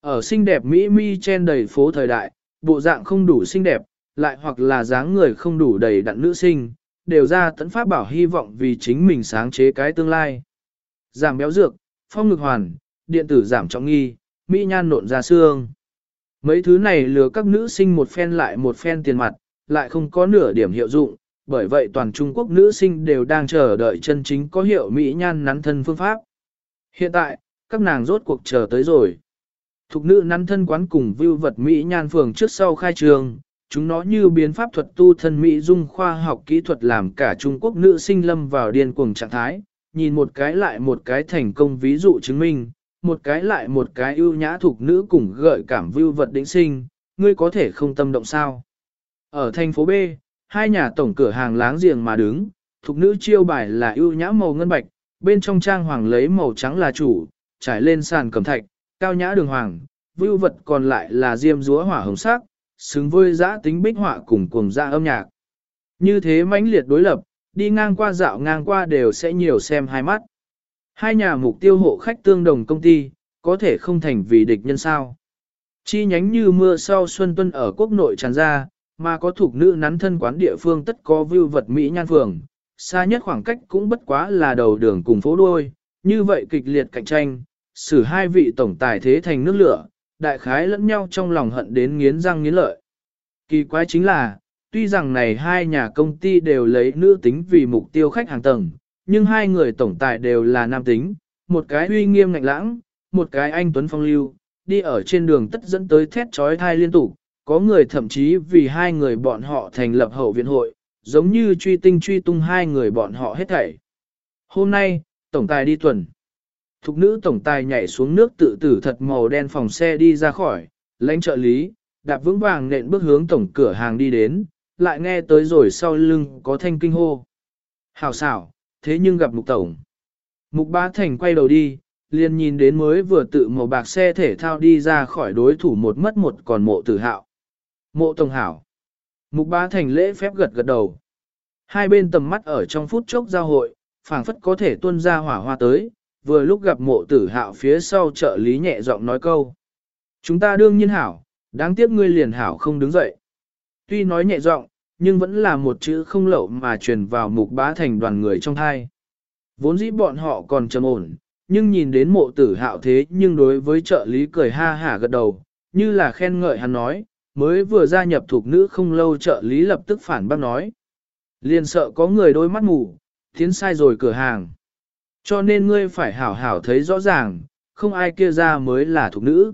Ở xinh đẹp Mỹ mi trên đầy phố thời đại, bộ dạng không đủ xinh đẹp, lại hoặc là dáng người không đủ đầy đặn nữ sinh, đều ra tấn pháp bảo hy vọng vì chính mình sáng chế cái tương lai. Giảm béo dược, phong ngực hoàn, điện tử giảm trọng nghi, mỹ nhan nộn ra xương. Mấy thứ này lừa các nữ sinh một phen lại một phen tiền mặt, lại không có nửa điểm hiệu dụng, bởi vậy toàn Trung Quốc nữ sinh đều đang chờ đợi chân chính có hiệu mỹ nhan nắn thân phương pháp. Hiện tại, các nàng rốt cuộc chờ tới rồi. Thục nữ nắn thân quán cùng vưu vật mỹ nhan phường trước sau khai trường, chúng nó như biến pháp thuật tu thân mỹ dung khoa học kỹ thuật làm cả Trung Quốc nữ sinh lâm vào điên cuồng trạng thái, nhìn một cái lại một cái thành công ví dụ chứng minh, một cái lại một cái ưu nhã thục nữ cùng gợi cảm vưu vật đỉnh sinh, ngươi có thể không tâm động sao. Ở thành phố B, hai nhà tổng cửa hàng láng giềng mà đứng, thục nữ chiêu bài là ưu nhã màu ngân bạch, bên trong trang hoàng lấy màu trắng là chủ, trải lên sàn cẩm thạch, cao nhã đường hoàng, view vật còn lại là diêm dúa hỏa hồng sắc, xứng với giã tính bích họa cùng cùng ra âm nhạc. Như thế mãnh liệt đối lập, đi ngang qua dạo ngang qua đều sẽ nhiều xem hai mắt. Hai nhà mục tiêu hộ khách tương đồng công ty, có thể không thành vì địch nhân sao. Chi nhánh như mưa sau xuân tuân ở quốc nội tràn ra, mà có thuộc nữ nắn thân quán địa phương tất có view vật Mỹ nhan phường, xa nhất khoảng cách cũng bất quá là đầu đường cùng phố đuôi, như vậy kịch liệt cạnh tranh, xử hai vị tổng tài thế thành nước lửa, đại khái lẫn nhau trong lòng hận đến nghiến răng nghiến lợi. Kỳ quái chính là, tuy rằng này hai nhà công ty đều lấy nữ tính vì mục tiêu khách hàng tầng, nhưng hai người tổng tài đều là nam tính, một cái uy nghiêm ngạnh lãng, một cái anh tuấn phong lưu, đi ở trên đường tất dẫn tới thét trói thai liên tục, có người thậm chí vì hai người bọn họ thành lập hậu viện hội, giống như truy tinh truy tung hai người bọn họ hết thảy. Hôm nay, tổng tài đi tuần. Thục nữ tổng tài nhảy xuống nước tự tử thật màu đen phòng xe đi ra khỏi, lãnh trợ lý, đạp vững vàng nện bước hướng tổng cửa hàng đi đến, lại nghe tới rồi sau lưng có thanh kinh hô. Hảo xảo, thế nhưng gặp mục tổng. Mục bá thành quay đầu đi, liền nhìn đến mới vừa tự màu bạc xe thể thao đi ra khỏi đối thủ một mất một còn mộ tử hạo. Mộ tổng hảo. Mục bá thành lễ phép gật gật đầu. Hai bên tầm mắt ở trong phút chốc giao hội, phảng phất có thể tuôn ra hỏa hoa tới, vừa lúc gặp mộ tử hạo phía sau trợ lý nhẹ giọng nói câu. Chúng ta đương nhiên hảo, đáng tiếc ngươi liền hảo không đứng dậy. Tuy nói nhẹ giọng, nhưng vẫn là một chữ không lậu mà truyền vào mục bá thành đoàn người trong thai. Vốn dĩ bọn họ còn trầm ổn, nhưng nhìn đến mộ tử hạo thế nhưng đối với trợ lý cười ha hả gật đầu, như là khen ngợi hắn nói, mới vừa gia nhập thuộc nữ không lâu trợ lý lập tức phản bác nói. Liền sợ có người đôi mắt mù, tiến sai rồi cửa hàng. Cho nên ngươi phải hảo hảo thấy rõ ràng, không ai kia ra mới là thuộc nữ.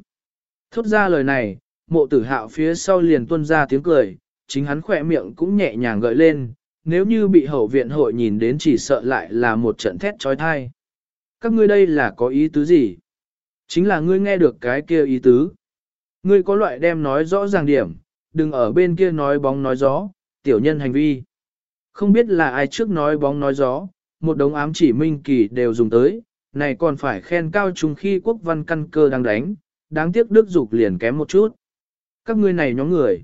Thốt ra lời này, mộ tử hạo phía sau liền tuân ra tiếng cười, chính hắn khỏe miệng cũng nhẹ nhàng gợi lên, nếu như bị hậu viện hội nhìn đến chỉ sợ lại là một trận thét trói thai. Các ngươi đây là có ý tứ gì? Chính là ngươi nghe được cái kia ý tứ. Ngươi có loại đem nói rõ ràng điểm, đừng ở bên kia nói bóng nói gió, tiểu nhân hành vi. Không biết là ai trước nói bóng nói gió, một đống ám chỉ minh kỳ đều dùng tới, này còn phải khen cao trùng khi quốc văn căn cơ đang đánh, đáng tiếc đức dục liền kém một chút. Các ngươi này nhóm người.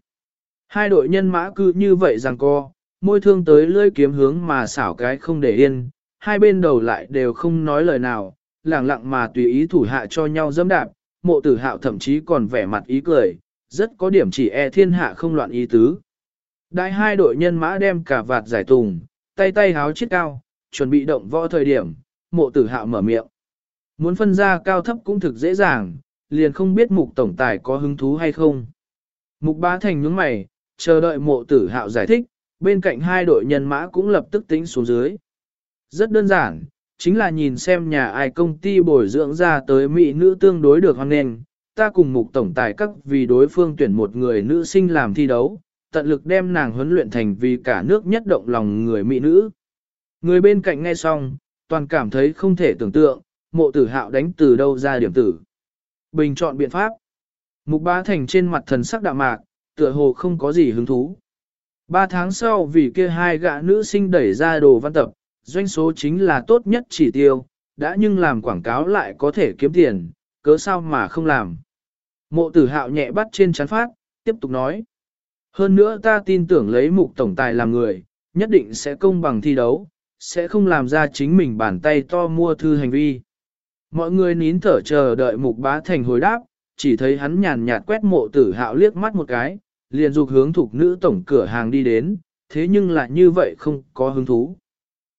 Hai đội nhân mã cứ như vậy rằng co, môi thương tới lưỡi kiếm hướng mà xảo cái không để yên, hai bên đầu lại đều không nói lời nào, lẳng lặng mà tùy ý thủ hạ cho nhau dẫm đạp, mộ tử hạo thậm chí còn vẻ mặt ý cười, rất có điểm chỉ e thiên hạ không loạn ý tứ. Đại hai đội nhân mã đem cả vạt giải tùng, tay tay háo chiếc cao, chuẩn bị động võ thời điểm, mộ tử hạo mở miệng. Muốn phân ra cao thấp cũng thực dễ dàng, liền không biết mục tổng tài có hứng thú hay không. Mục bá thành nhướng mày, chờ đợi mộ tử hạo giải thích, bên cạnh hai đội nhân mã cũng lập tức tính xuống dưới. Rất đơn giản, chính là nhìn xem nhà ai công ty bồi dưỡng ra tới mỹ nữ tương đối được hoan nghênh, ta cùng mục tổng tài các vì đối phương tuyển một người nữ sinh làm thi đấu, tận lực đem nàng huấn luyện thành vì cả nước nhất động lòng người mỹ nữ. Người bên cạnh nghe xong, toàn cảm thấy không thể tưởng tượng, mộ tử hạo đánh từ đâu ra điểm tử. Bình chọn biện pháp. Mục bá thành trên mặt thần sắc đạm mạc, tựa hồ không có gì hứng thú. Ba tháng sau vì kia hai gã nữ sinh đẩy ra đồ văn tập, doanh số chính là tốt nhất chỉ tiêu, đã nhưng làm quảng cáo lại có thể kiếm tiền, cớ sao mà không làm. Mộ tử hạo nhẹ bắt trên chán phát, tiếp tục nói. Hơn nữa ta tin tưởng lấy mục tổng tài làm người, nhất định sẽ công bằng thi đấu, sẽ không làm ra chính mình bàn tay to mua thư hành vi. Mọi người nín thở chờ đợi mục bá thành hồi đáp, chỉ thấy hắn nhàn nhạt quét mộ tử hạo liếc mắt một cái, liền dục hướng thuộc nữ tổng cửa hàng đi đến, thế nhưng lại như vậy không có hứng thú.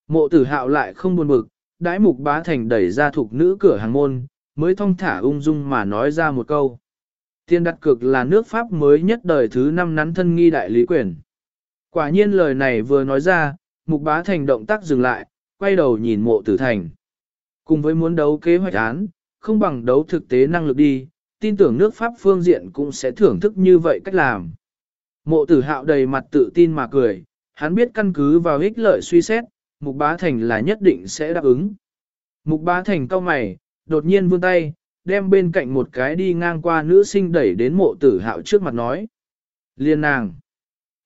Mộ tử hạo lại không buồn bực, đãi mục bá thành đẩy ra thuộc nữ cửa hàng môn, mới thong thả ung dung mà nói ra một câu. Tiên đặt cược là nước Pháp mới nhất đời thứ năm nắn thân nghi đại lý quyền. Quả nhiên lời này vừa nói ra, mục bá thành động tác dừng lại, quay đầu nhìn mộ tử thành. Cùng với muốn đấu kế hoạch án, không bằng đấu thực tế năng lực đi, tin tưởng nước Pháp phương diện cũng sẽ thưởng thức như vậy cách làm. Mộ tử hạo đầy mặt tự tin mà cười, hắn biết căn cứ vào ích lợi suy xét, mục bá thành là nhất định sẽ đáp ứng. Mục bá thành cau mày, đột nhiên vươn tay, đem bên cạnh một cái đi ngang qua nữ sinh đẩy đến mộ tử hạo trước mặt nói. Liên nàng.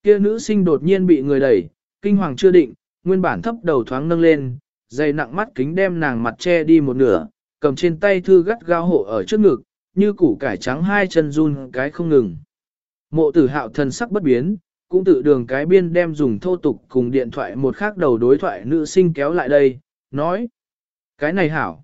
Kia nữ sinh đột nhiên bị người đẩy, kinh hoàng chưa định, nguyên bản thấp đầu thoáng nâng lên, dày nặng mắt kính đem nàng mặt che đi một nửa, cầm trên tay thư gắt gao hộ ở trước ngực, như củ cải trắng hai chân run cái không ngừng. Mộ tử hạo thần sắc bất biến, cũng tự đường cái biên đem dùng thô tục cùng điện thoại một khác đầu đối thoại nữ sinh kéo lại đây, nói. Cái này hảo.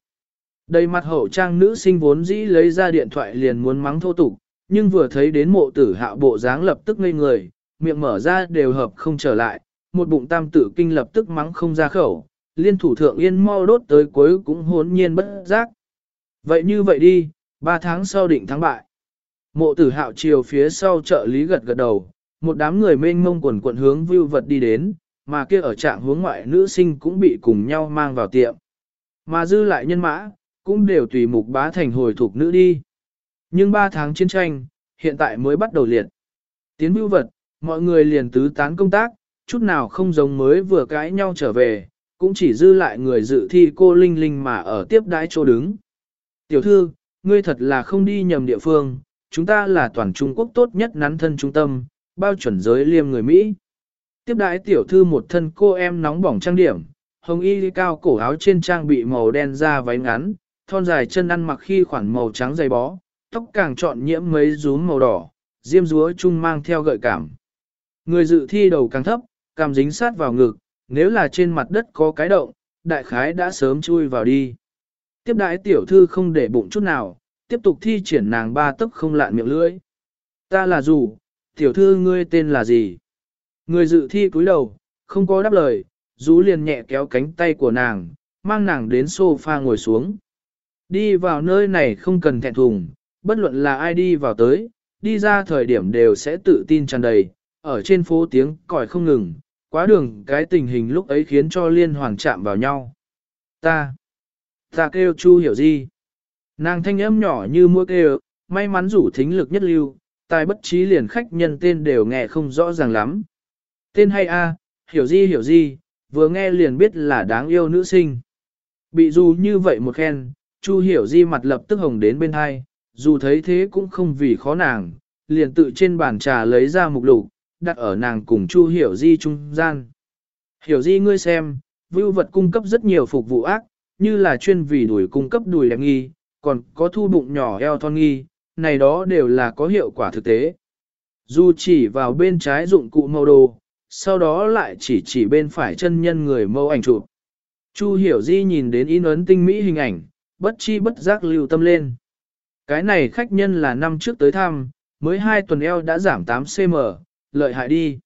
Đầy mặt hậu trang nữ sinh vốn dĩ lấy ra điện thoại liền muốn mắng thô tục, nhưng vừa thấy đến mộ tử hạo bộ dáng lập tức ngây người, miệng mở ra đều hợp không trở lại, một bụng tam tử kinh lập tức mắng không ra khẩu, liên thủ thượng yên mau đốt tới cuối cũng hốn nhiên bất giác. Vậy như vậy đi, ba tháng sau định thắng bại. Mộ tử hạo chiều phía sau chợ lý gật gật đầu, một đám người mênh mông quần quận hướng vưu vật đi đến, mà kia ở trạng hướng ngoại nữ sinh cũng bị cùng nhau mang vào tiệm. Mà dư lại nhân mã, cũng đều tùy mục bá thành hồi thuộc nữ đi. Nhưng ba tháng chiến tranh, hiện tại mới bắt đầu liệt. Tiến vưu vật, mọi người liền tứ tán công tác, chút nào không giống mới vừa cãi nhau trở về, cũng chỉ dư lại người dự thi cô Linh Linh mà ở tiếp đái chỗ đứng. Tiểu thư, ngươi thật là không đi nhầm địa phương, chúng ta là toàn Trung Quốc tốt nhất nắn thân trung tâm, bao chuẩn giới liêm người Mỹ. Tiếp đái tiểu thư một thân cô em nóng bỏng trang điểm, hồng y cao cổ áo trên trang bị màu đen da váy ngắn, thon dài chân ăn mặc khi khoản màu trắng dày bó, tóc càng trọn nhiễm mấy rúm màu đỏ, diêm rúa chung mang theo gợi cảm. Người dự thi đầu càng thấp, cằm dính sát vào ngực, nếu là trên mặt đất có cái động, đại khái đã sớm chui vào đi. Tiếp đại tiểu thư không để bụng chút nào, tiếp tục thi triển nàng ba tấc không lạn miệng lưỡi. Ta là dù, tiểu thư ngươi tên là gì? Người dự thi cúi đầu, không có đáp lời, rú liền nhẹ kéo cánh tay của nàng, mang nàng đến sofa ngồi xuống. Đi vào nơi này không cần thẹn thùng, bất luận là ai đi vào tới, đi ra thời điểm đều sẽ tự tin tràn đầy, ở trên phố tiếng còi không ngừng, quá đường cái tình hình lúc ấy khiến cho liên hoàn chạm vào nhau. Ta, ta kêu Chu hiểu gì? Nàng thanh âm nhỏ như mua kêu, may mắn rủ thính lực nhất lưu, tài bất trí liền khách nhân tên đều nghe không rõ ràng lắm. Tên hay a, hiểu gì hiểu gì, vừa nghe liền biết là đáng yêu nữ sinh. Bị dù như vậy một khen, Chu hiểu di mặt lập tức hồng đến bên hai, dù thấy thế cũng không vì khó nàng, liền tự trên bàn trà lấy ra mục lục, đặt ở nàng cùng Chu hiểu di trung gian. Hiểu di ngươi xem, vưu vật cung cấp rất nhiều phục vụ ác, như là chuyên vì đuổi cung cấp đùi đẹp nghi, còn có thu bụng nhỏ eo thon nghi, này đó đều là có hiệu quả thực tế. Dù chỉ vào bên trái dụng cụ màu đồ, sau đó lại chỉ chỉ bên phải chân nhân người mâu ảnh chụp. Chu hiểu di nhìn đến in ấn tinh mỹ hình ảnh, bất chi bất giác lưu tâm lên. Cái này khách nhân là năm trước tới thăm, mới hai tuần eo đã giảm 8cm, lợi hại đi.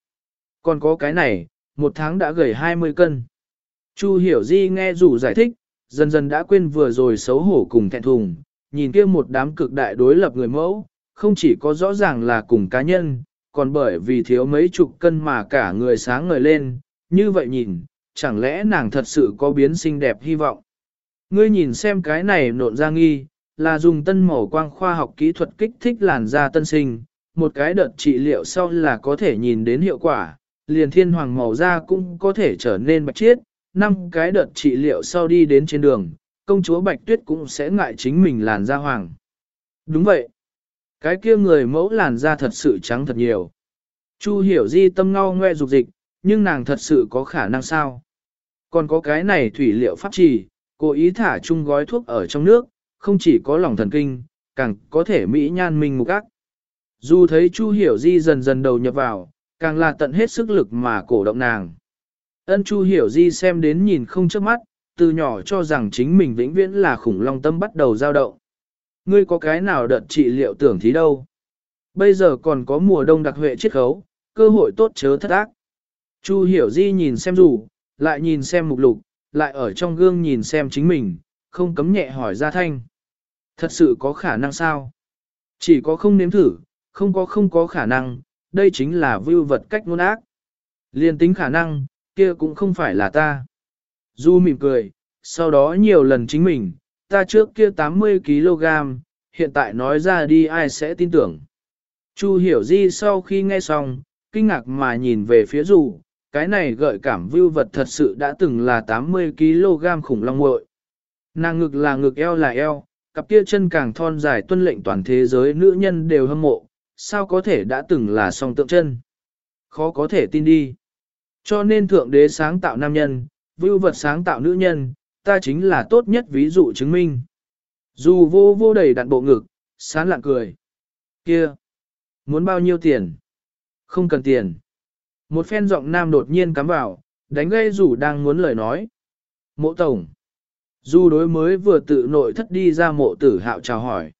Còn có cái này, một tháng đã gầy 20 cân. Chu hiểu di nghe rủ giải thích, dần dần đã quên vừa rồi xấu hổ cùng thẹn thùng, nhìn kia một đám cực đại đối lập người mẫu, không chỉ có rõ ràng là cùng cá nhân, còn bởi vì thiếu mấy chục cân mà cả người sáng ngời lên, như vậy nhìn, chẳng lẽ nàng thật sự có biến xinh đẹp hy vọng. Ngươi nhìn xem cái này nộn ra nghi, là dùng tân màu quang khoa học kỹ thuật kích thích làn da tân sinh, một cái đợt trị liệu sau là có thể nhìn đến hiệu quả, liền thiên hoàng màu da cũng có thể trở nên bạch chiết, năm cái đợt trị liệu sau đi đến trên đường, công chúa Bạch Tuyết cũng sẽ ngại chính mình làn da hoàng. Đúng vậy. Cái kia người mẫu làn da thật sự trắng thật nhiều. Chu hiểu di tâm ngao ngoe dục dịch, nhưng nàng thật sự có khả năng sao? Còn có cái này thủy liệu pháp trì, cố ý thả chung gói thuốc ở trong nước, không chỉ có lòng thần kinh, càng có thể mỹ nhan mình mục ác. Dù thấy Chu hiểu di dần dần đầu nhập vào, càng là tận hết sức lực mà cổ động nàng. Ân Chu hiểu di xem đến nhìn không chớp mắt, từ nhỏ cho rằng chính mình vĩnh viễn là khủng long tâm bắt đầu dao động. Ngươi có cái nào đợt trị liệu tưởng thí đâu? Bây giờ còn có mùa đông đặc huệ chiết khấu, cơ hội tốt chớ thất ác. Chu hiểu di nhìn xem rủ, lại nhìn xem mục lục, lại ở trong gương nhìn xem chính mình, không cấm nhẹ hỏi ra thanh. Thật sự có khả năng sao? Chỉ có không nếm thử, không có không có khả năng, đây chính là vưu vật cách ngôn ác. Liên tính khả năng, kia cũng không phải là ta. Du mỉm cười, sau đó nhiều lần chính mình, ta trước kia 80kg, hiện tại nói ra đi ai sẽ tin tưởng. Chu hiểu di sau khi nghe xong, kinh ngạc mà nhìn về phía dù, cái này gợi cảm vưu vật thật sự đã từng là 80kg khủng long muội. Nàng ngực là ngực eo là eo, cặp kia chân càng thon dài tuân lệnh toàn thế giới nữ nhân đều hâm mộ, sao có thể đã từng là song tượng chân. Khó có thể tin đi. Cho nên Thượng Đế sáng tạo nam nhân, vưu vật sáng tạo nữ nhân, ta chính là tốt nhất ví dụ chứng minh. Dù vô vô đầy đặn bộ ngực, sán lạng cười. Kia! Muốn bao nhiêu tiền? Không cần tiền. Một phen giọng nam đột nhiên cắm vào, đánh gây rủ đang muốn lời nói. Mộ tổng. Du đối mới vừa tự nội thất đi ra mộ tử hạo chào hỏi.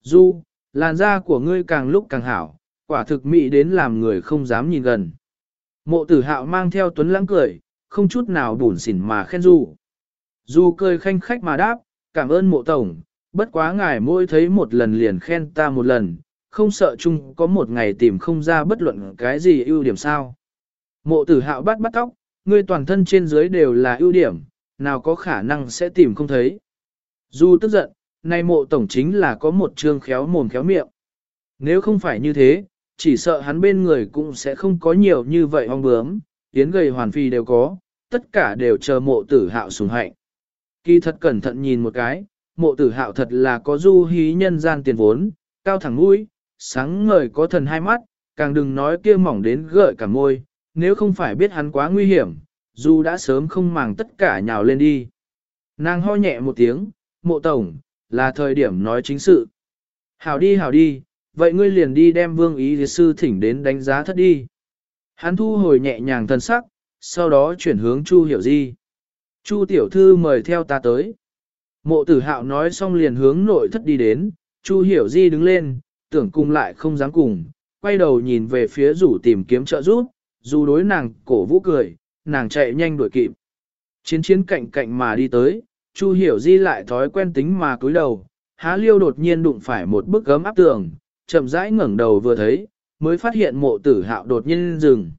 Du, làn da của ngươi càng lúc càng hảo, quả thực mỹ đến làm người không dám nhìn gần. Mộ tử hạo mang theo tuấn lãng cười, không chút nào bủn xỉn mà khen Du. Du cười khanh khách mà đáp, cảm ơn mộ tổng, bất quá ngài mỗi thấy một lần liền khen ta một lần, không sợ chung có một ngày tìm không ra bất luận cái gì ưu điểm sao. Mộ tử hạo bắt bắt tóc, ngươi toàn thân trên dưới đều là ưu điểm, nào có khả năng sẽ tìm không thấy. Du tức giận, nay mộ tổng chính là có một trương khéo mồm khéo miệng. Nếu không phải như thế, chỉ sợ hắn bên người cũng sẽ không có nhiều như vậy hoang bướm, tiến gầy hoàn phi đều có, tất cả đều chờ mộ tử hạo sùng hạnh. Kỳ thật cẩn thận nhìn một cái, mộ tử hạo thật là có du hí nhân gian tiền vốn, cao thẳng mũi, sáng ngời có thần hai mắt, càng đừng nói kia mỏng đến gợi cả môi, nếu không phải biết hắn quá nguy hiểm, dù đã sớm không màng tất cả nhào lên đi. Nàng ho nhẹ một tiếng, mộ tổng, là thời điểm nói chính sự. Hảo đi hảo đi, vậy ngươi liền đi đem vương ý sư thỉnh đến đánh giá thất đi. Hắn thu hồi nhẹ nhàng thân sắc, sau đó chuyển hướng Chu Hiểu Di. Chu tiểu thư mời theo ta tới. Mộ tử hạo nói xong liền hướng nội thất đi đến, Chu Hiểu Di đứng lên, tưởng cùng lại không dám cùng, quay đầu nhìn về phía rủ tìm kiếm trợ giúp, dù đối nàng cổ vũ cười, nàng chạy nhanh đuổi kịp. Chiến chiến cạnh cạnh mà đi tới, Chu Hiểu Di lại thói quen tính mà cúi đầu, há liêu đột nhiên đụng phải một bức gấm áp tường, chậm rãi ngẩng đầu vừa thấy, mới phát hiện mộ tử hạo đột nhiên dừng.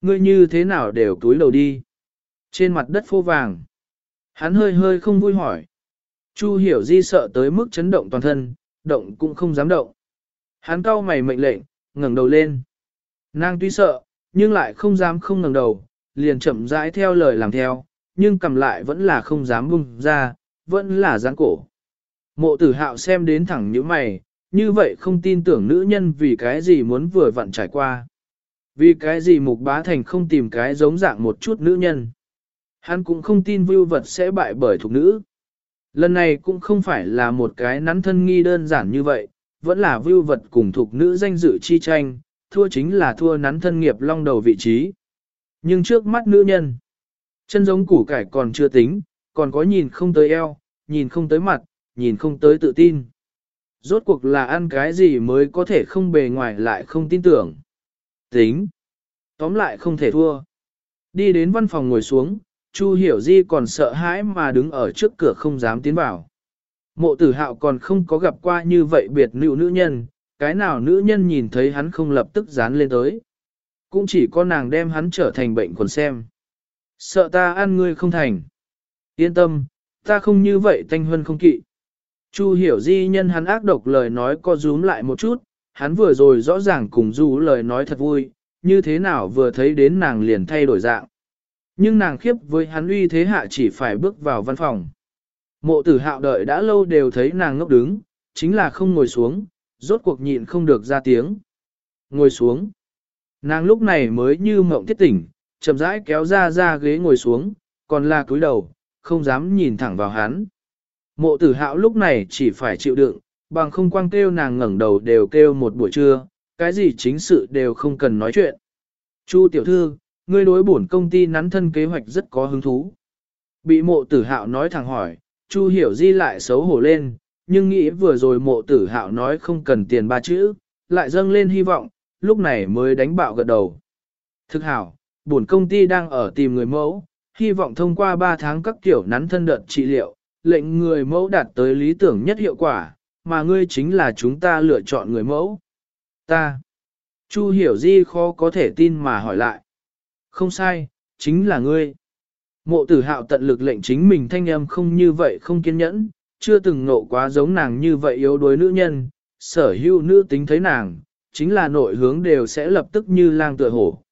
Ngươi như thế nào đều túi đầu đi. Trên mặt đất phô vàng. Hắn hơi hơi không vui hỏi. Chu hiểu di sợ tới mức chấn động toàn thân, động cũng không dám động. Hắn cau mày mệnh lệnh, ngẩng đầu lên. Nàng tuy sợ, nhưng lại không dám không ngẩng đầu, liền chậm rãi theo lời làm theo, nhưng cầm lại vẫn là không dám bung ra, vẫn là giáng cổ. Mộ tử hạo xem đến thẳng như mày, như vậy không tin tưởng nữ nhân vì cái gì muốn vừa vặn trải qua. Vì cái gì mục bá thành không tìm cái giống dạng một chút nữ nhân. Hắn cũng không tin vưu vật sẽ bại bởi thuộc nữ. Lần này cũng không phải là một cái nắn thân nghi đơn giản như vậy, vẫn là vưu vật cùng thuộc nữ danh dự chi tranh, thua chính là thua nắn thân nghiệp long đầu vị trí. Nhưng trước mắt nữ nhân, chân giống củ cải còn chưa tính, còn có nhìn không tới eo, nhìn không tới mặt, nhìn không tới tự tin. Rốt cuộc là ăn cái gì mới có thể không bề ngoài lại không tin tưởng. Tính. Tóm lại không thể thua. Đi đến văn phòng ngồi xuống, Chu Hiểu Di còn sợ hãi mà đứng ở trước cửa không dám tiến vào. Mộ tử hạo còn không có gặp qua như vậy biệt nữ nữ nhân, cái nào nữ nhân nhìn thấy hắn không lập tức dán lên tới. Cũng chỉ có nàng đem hắn trở thành bệnh còn xem. Sợ ta ăn ngươi không thành. Yên tâm, ta không như vậy thanh huân không kỵ. Chu hiểu di nhân hắn ác độc lời nói co rúm lại một chút, hắn vừa rồi rõ ràng cùng du lời nói thật vui, như thế nào vừa thấy đến nàng liền thay đổi dạng. Nhưng nàng khiếp với hắn uy thế hạ chỉ phải bước vào văn phòng. Mộ tử hạo đợi đã lâu đều thấy nàng ngốc đứng, chính là không ngồi xuống, rốt cuộc nhịn không được ra tiếng. Ngồi xuống. Nàng lúc này mới như mộng thiết tỉnh, chậm rãi kéo ra ra ghế ngồi xuống, còn là cúi đầu, không dám nhìn thẳng vào hắn. Mộ tử hạo lúc này chỉ phải chịu đựng, bằng không quang kêu nàng ngẩng đầu đều kêu một buổi trưa, cái gì chính sự đều không cần nói chuyện. Chu tiểu thư, ngươi đối bổn công ty nắn thân kế hoạch rất có hứng thú. Bị mộ tử hạo nói thẳng hỏi, Chu hiểu di lại xấu hổ lên, nhưng nghĩ vừa rồi mộ tử hạo nói không cần tiền ba chữ, lại dâng lên hy vọng, lúc này mới đánh bạo gật đầu. Thực hảo, buồn công ty đang ở tìm người mẫu, hy vọng thông qua 3 tháng các kiểu nắn thân đợt trị liệu, lệnh người mẫu đạt tới lý tưởng nhất hiệu quả, mà ngươi chính là chúng ta lựa chọn người mẫu. Ta. Chu hiểu di khó có thể tin mà hỏi lại. Không sai, chính là ngươi. Mộ tử hạo tận lực lệnh chính mình thanh âm không như vậy không kiên nhẫn, chưa từng nộ quá giống nàng như vậy yếu đuối nữ nhân, sở hữu nữ tính thấy nàng, chính là nội hướng đều sẽ lập tức như lang tựa hổ.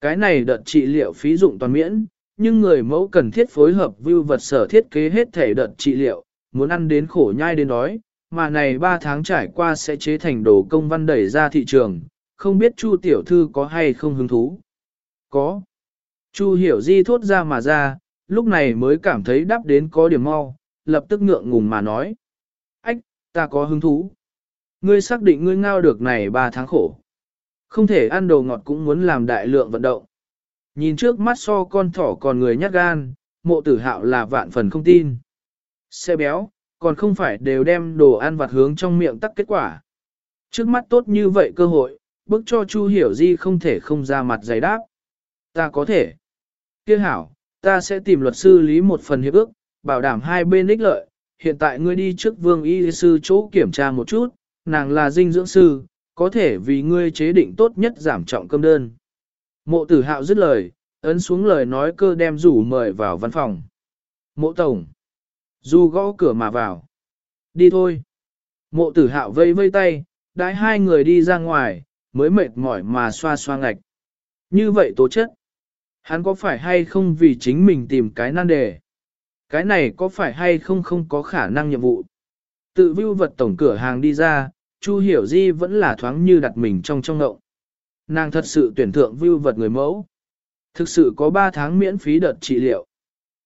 Cái này đợt trị liệu phí dụng toàn miễn, nhưng người mẫu cần thiết phối hợp view vật sở thiết kế hết thể đợt trị liệu, muốn ăn đến khổ nhai đến đói, mà này 3 tháng trải qua sẽ chế thành đồ công văn đẩy ra thị trường, không biết Chu tiểu thư có hay không hứng thú. Có. Chu hiểu di thốt ra mà ra, lúc này mới cảm thấy đáp đến có điểm mau, lập tức ngượng ngùng mà nói. Ách, ta có hứng thú. Ngươi xác định ngươi ngao được này 3 tháng khổ. Không thể ăn đồ ngọt cũng muốn làm đại lượng vận động. Nhìn trước mắt so con thỏ còn người nhát gan, mộ tử hạo là vạn phần không tin. Xe béo, còn không phải đều đem đồ ăn vặt hướng trong miệng tắc kết quả. Trước mắt tốt như vậy cơ hội, bức cho Chu Hiểu Di không thể không ra mặt giày đáp. Ta có thể. Kia hảo, ta sẽ tìm luật sư lý một phần hiệp ước, bảo đảm hai bên ích lợi. Hiện tại ngươi đi trước vương y sư chỗ kiểm tra một chút, nàng là dinh dưỡng sư, có thể vì ngươi chế định tốt nhất giảm trọng cơm đơn. Mộ tử hạo dứt lời, ấn xuống lời nói cơ đem rủ mời vào văn phòng. Mộ tổng. Du gõ cửa mà vào. Đi thôi. Mộ tử hạo vây vây tay, đái hai người đi ra ngoài, mới mệt mỏi mà xoa xoa ngạch. Như vậy tố chất. Hắn có phải hay không vì chính mình tìm cái nan đề? Cái này có phải hay không không có khả năng nhiệm vụ? Tự vưu vật tổng cửa hàng đi ra, Chu Hiểu Di vẫn là thoáng như đặt mình trong trong ngậu. Nàng thật sự tuyển thượng vưu vật người mẫu. Thực sự có 3 tháng miễn phí đợt trị liệu.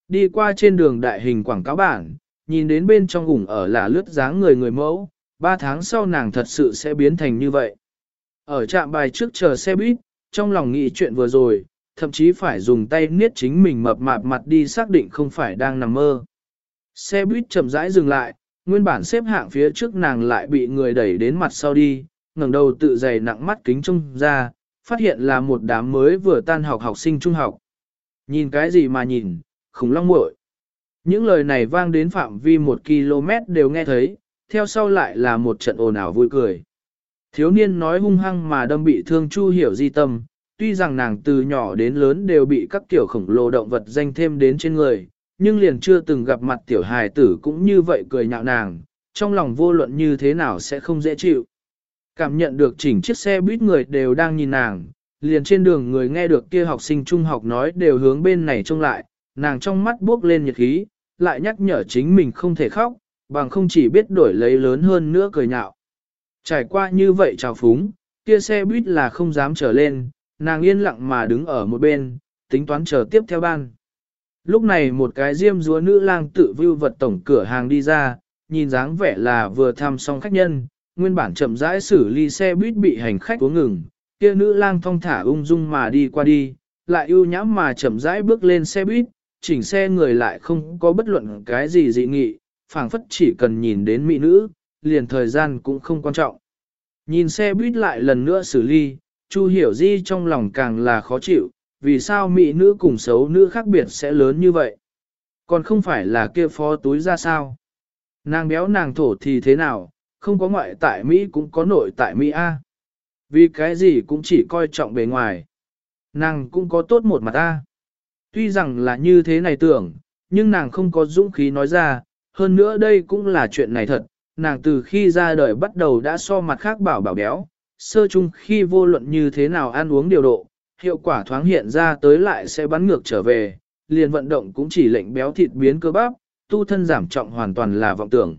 Đi qua trên đường đại hình quảng cáo bản, nhìn đến bên trong ủng ở là lướt dáng người người mẫu, 3 tháng sau nàng thật sự sẽ biến thành như vậy. Ở trạm bài trước chờ xe buýt, trong lòng nghĩ chuyện vừa rồi, thậm chí phải dùng tay niết chính mình mập mạp mặt đi xác định không phải đang nằm mơ. Xe buýt chậm rãi dừng lại, nguyên bản xếp hạng phía trước nàng lại bị người đẩy đến mặt sau đi, ngẩng đầu tự dày nặng mắt kính trông ra, phát hiện là một đám mới vừa tan học học sinh trung học. Nhìn cái gì mà nhìn, khủng long muội. Những lời này vang đến phạm vi một km đều nghe thấy, theo sau lại là một trận ồn ào vui cười. Thiếu niên nói hung hăng mà đâm bị thương Chu Hiểu Di tâm, tuy rằng nàng từ nhỏ đến lớn đều bị các kiểu khổng lồ động vật danh thêm đến trên người, nhưng liền chưa từng gặp mặt tiểu hài tử cũng như vậy cười nhạo nàng, trong lòng vô luận như thế nào sẽ không dễ chịu. Cảm nhận được chỉnh chiếc xe buýt người đều đang nhìn nàng, liền trên đường người nghe được kia học sinh trung học nói đều hướng bên này trông lại, nàng trong mắt buốc lên nhiệt khí, lại nhắc nhở chính mình không thể khóc, bằng không chỉ biết đổi lấy lớn hơn nữa cười nhạo. Trải qua như vậy trào phúng, kia xe buýt là không dám trở lên, nàng yên lặng mà đứng ở một bên, tính toán chờ tiếp theo ban. Lúc này một cái diêm dúa nữ lang tự vưu vật tổng cửa hàng đi ra, nhìn dáng vẻ là vừa thăm xong khách nhân, nguyên bản chậm rãi xử ly xe buýt bị hành khách uống ngừng, kia nữ lang thong thả ung dung mà đi qua đi, lại ưu nhãm mà chậm rãi bước lên xe buýt, chỉnh xe người lại không có bất luận cái gì dị nghị, phảng phất chỉ cần nhìn đến mỹ nữ, liền thời gian cũng không quan trọng. Nhìn xe buýt lại lần nữa xử ly, Chu hiểu di trong lòng càng là khó chịu, vì sao mỹ nữ cùng xấu nữ khác biệt sẽ lớn như vậy? Còn không phải là kia phó túi ra sao? Nàng béo nàng thổ thì thế nào, không có ngoại tại Mỹ cũng có nội tại Mỹ A. Vì cái gì cũng chỉ coi trọng bề ngoài. Nàng cũng có tốt một mặt A. Tuy rằng là như thế này tưởng, nhưng nàng không có dũng khí nói ra, hơn nữa đây cũng là chuyện này thật. Nàng từ khi ra đời bắt đầu đã so mặt khác bảo bảo béo, sơ chung khi vô luận như thế nào ăn uống điều độ, hiệu quả thoáng hiện ra tới lại sẽ bắn ngược trở về, liền vận động cũng chỉ lệnh béo thịt biến cơ bắp, tu thân giảm trọng hoàn toàn là vọng tưởng.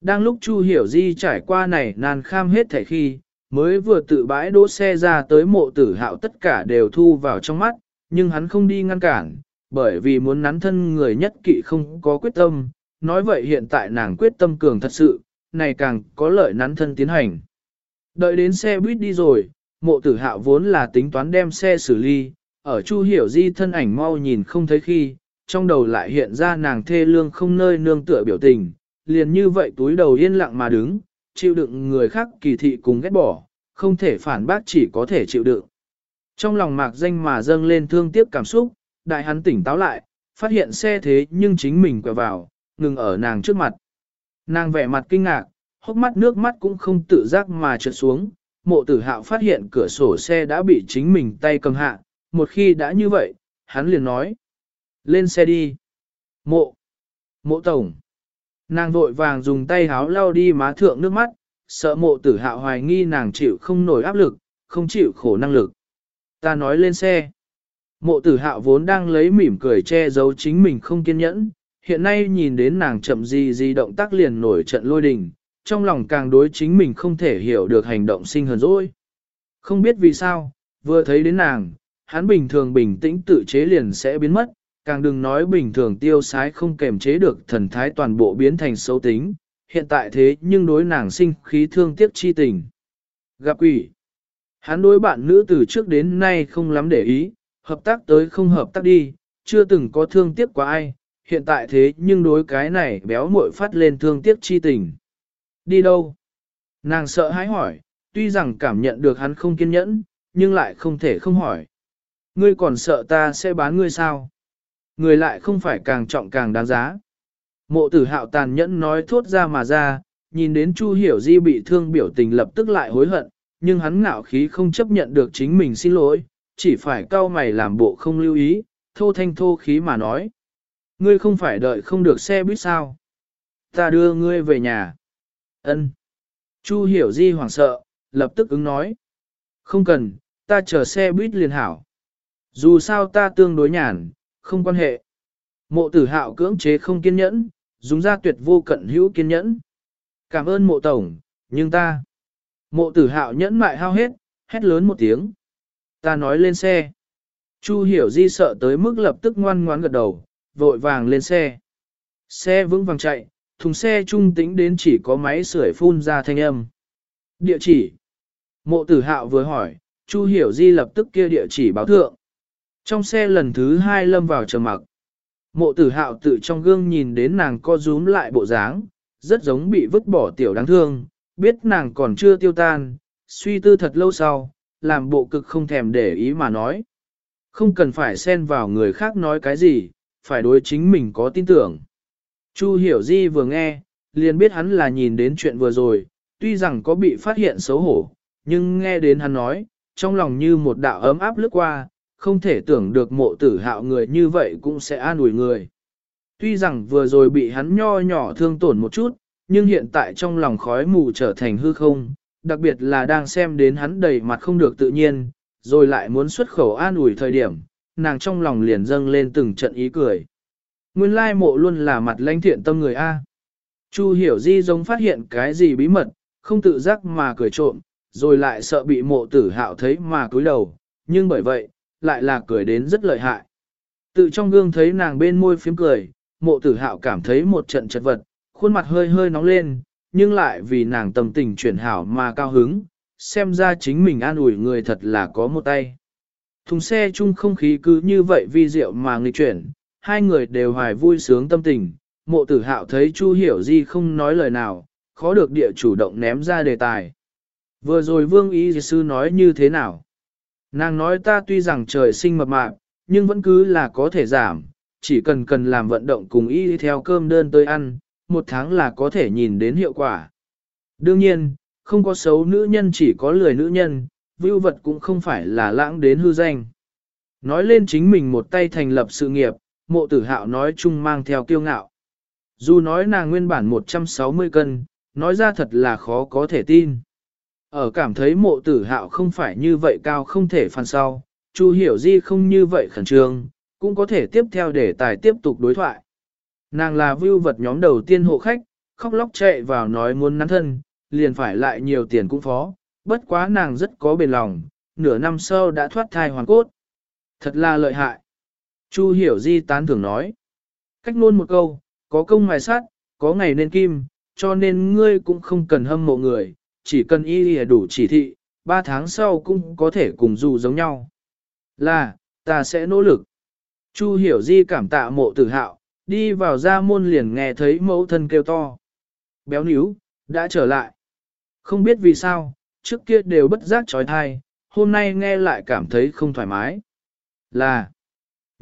Đang lúc Chu Hiểu Di trải qua này nan kham hết thể khi, mới vừa tự bãi đỗ xe ra tới mộ tử hạo tất cả đều thu vào trong mắt, nhưng hắn không đi ngăn cản, bởi vì muốn nắn thân người nhất kỵ không có quyết tâm, nói vậy hiện tại nàng quyết tâm cường thật sự, này càng có lợi nắn thân tiến hành. Đợi đến xe buýt đi rồi, mộ tử hạo vốn là tính toán đem xe xử ly, ở Chu Hiểu Di thân ảnh mau nhìn không thấy khi, trong đầu lại hiện ra nàng thê lương không nơi nương tựa biểu tình, liền như vậy túi đầu yên lặng mà đứng, chịu đựng người khác kỳ thị cùng ghét bỏ, không thể phản bác chỉ có thể chịu đựng. Trong lòng mạc danh mà dâng lên thương tiếc cảm xúc, đại hắn tỉnh táo lại, phát hiện xe thế nhưng chính mình quẹo vào, ngừng ở nàng trước mặt. Nàng vẻ mặt kinh ngạc, hốc mắt nước mắt cũng không tự giác mà trượt xuống, mộ tử hạo phát hiện cửa sổ xe đã bị chính mình tay cầm hạ, một khi đã như vậy, hắn liền nói. Lên xe đi. Mộ. Mộ tổng. Nàng vội vàng dùng tay háo lau đi má thượng nước mắt, sợ mộ tử hạo hoài nghi nàng chịu không nổi áp lực, không chịu khổ năng lực. Ta nói lên xe. Mộ tử hạo vốn đang lấy mỉm cười che giấu chính mình không kiên nhẫn, hiện nay nhìn đến nàng chậm gì gì động tác liền nổi trận lôi đình, trong lòng càng đối chính mình không thể hiểu được hành động sinh hờn dỗi. Không biết vì sao, vừa thấy đến nàng, hắn bình thường bình tĩnh tự chế liền sẽ biến mất, càng đừng nói bình thường tiêu sái không kềm chế được thần thái toàn bộ biến thành xấu tính, hiện tại thế nhưng đối nàng sinh khí thương tiếc chi tình. Gặp quỷ. Hắn đối bạn nữ từ trước đến nay không lắm để ý, hợp tác tới không hợp tác đi, chưa từng có thương tiếc quá ai, hiện tại thế nhưng đối cái này béo muội phát lên thương tiếc chi tình. Đi đâu? Nàng sợ hãi hỏi, tuy rằng cảm nhận được hắn không kiên nhẫn, nhưng lại không thể không hỏi. Ngươi còn sợ ta sẽ bán ngươi sao? Ngươi lại không phải càng trọng càng đáng giá. Mộ tử hạo tàn nhẫn nói thốt ra mà ra, nhìn đến Chu Hiểu Di bị thương biểu tình lập tức lại hối hận, nhưng hắn ngạo khí không chấp nhận được chính mình xin lỗi, chỉ phải cau mày làm bộ không lưu ý, thô thanh thô khí mà nói. Ngươi không phải đợi không được xe buýt sao? Ta đưa ngươi về nhà. Ân. Chu Hiểu Di hoảng sợ, lập tức ứng nói. Không cần, ta chờ xe buýt liền hảo. Dù sao ta tương đối nhàn, không quan hệ. Mộ tử hạo cưỡng chế không kiên nhẫn, dùng ra tuyệt vô cận hữu kiên nhẫn. Cảm ơn mộ tổng, nhưng ta... Mộ tử hạo nhẫn mại hao hết, hét lớn một tiếng. Ta nói lên xe. Chu hiểu di sợ tới mức lập tức ngoan ngoãn gật đầu, vội vàng lên xe. Xe vững vàng chạy, thùng xe trung tĩnh đến chỉ có máy sưởi phun ra thanh âm. Địa chỉ. Mộ tử hạo vừa hỏi, Chu hiểu di lập tức kia địa chỉ báo thượng. Trong xe lần thứ hai lâm vào trầm mặc. Mộ tử hạo tự trong gương nhìn đến nàng co rúm lại bộ dáng, rất giống bị vứt bỏ tiểu đáng thương, biết nàng còn chưa tiêu tan, suy tư thật lâu sau, làm bộ cực không thèm để ý mà nói. Không cần phải xen vào người khác nói cái gì, phải đối chính mình có tin tưởng. Chu hiểu di vừa nghe, liền biết hắn là nhìn đến chuyện vừa rồi, tuy rằng có bị phát hiện xấu hổ, nhưng nghe đến hắn nói, trong lòng như một đạo ấm áp lướt qua, không thể tưởng được mộ tử hạo người như vậy cũng sẽ an ủi người. Tuy rằng vừa rồi bị hắn nho nhỏ thương tổn một chút, nhưng hiện tại trong lòng khói mù trở thành hư không, đặc biệt là đang xem đến hắn đầy mặt không được tự nhiên, rồi lại muốn xuất khẩu an ủi thời điểm, nàng trong lòng liền dâng lên từng trận ý cười. Nguyên lai mộ luôn là mặt lãnh thiện tâm người A. Chu hiểu di giống phát hiện cái gì bí mật, không tự giác mà cười trộm, rồi lại sợ bị mộ tử hạo thấy mà cúi đầu, nhưng bởi vậy, lại là cười đến rất lợi hại. Tự trong gương thấy nàng bên môi phím cười, mộ tử hạo cảm thấy một trận chật vật, khuôn mặt hơi hơi nóng lên, nhưng lại vì nàng tâm tình chuyển hảo mà cao hứng, xem ra chính mình an ủi người thật là có một tay. Thùng xe chung không khí cứ như vậy vi diệu mà nghịch chuyển, hai người đều hoài vui sướng tâm tình, mộ tử hạo thấy Chu Hiểu Di không nói lời nào, khó được địa chủ động ném ra đề tài. Vừa rồi Vương Y Sư nói như thế nào? Nàng nói ta tuy rằng trời sinh mập mạp, nhưng vẫn cứ là có thể giảm, chỉ cần cần làm vận động cùng y theo cơm đơn tới ăn, một tháng là có thể nhìn đến hiệu quả. Đương nhiên, không có xấu nữ nhân chỉ có lười nữ nhân, vưu vật cũng không phải là lãng đến hư danh. Nói lên chính mình một tay thành lập sự nghiệp, mộ tử hạo nói chung mang theo kiêu ngạo. Dù nói nàng nguyên bản 160 cân, nói ra thật là khó có thể tin. Ở cảm thấy mộ tử hạo không phải như vậy cao không thể phản sau, Chu hiểu di không như vậy khẩn trương, cũng có thể tiếp theo để tài tiếp tục đối thoại. Nàng là vưu vật nhóm đầu tiên hộ khách, khóc lóc chạy vào nói muốn nắn thân, liền phải lại nhiều tiền cũng phó, bất quá nàng rất có bền lòng, nửa năm sau đã thoát thai hoàn cốt. Thật là lợi hại. Chu hiểu di tán thưởng nói. Cách luôn một câu, có công ngoài sát, có ngày nên kim, cho nên ngươi cũng không cần hâm mộ người, chỉ cần y lìa đủ chỉ thị, ba tháng sau cũng có thể cùng dù giống nhau. Là, ta sẽ nỗ lực. Chu hiểu di cảm tạ mộ tử hạo, đi vào ra môn liền nghe thấy mẫu thân kêu to. béo níu, đã trở lại. Không biết vì sao, trước kia đều bất giác trói thai, hôm nay nghe lại cảm thấy không thoải mái. Là,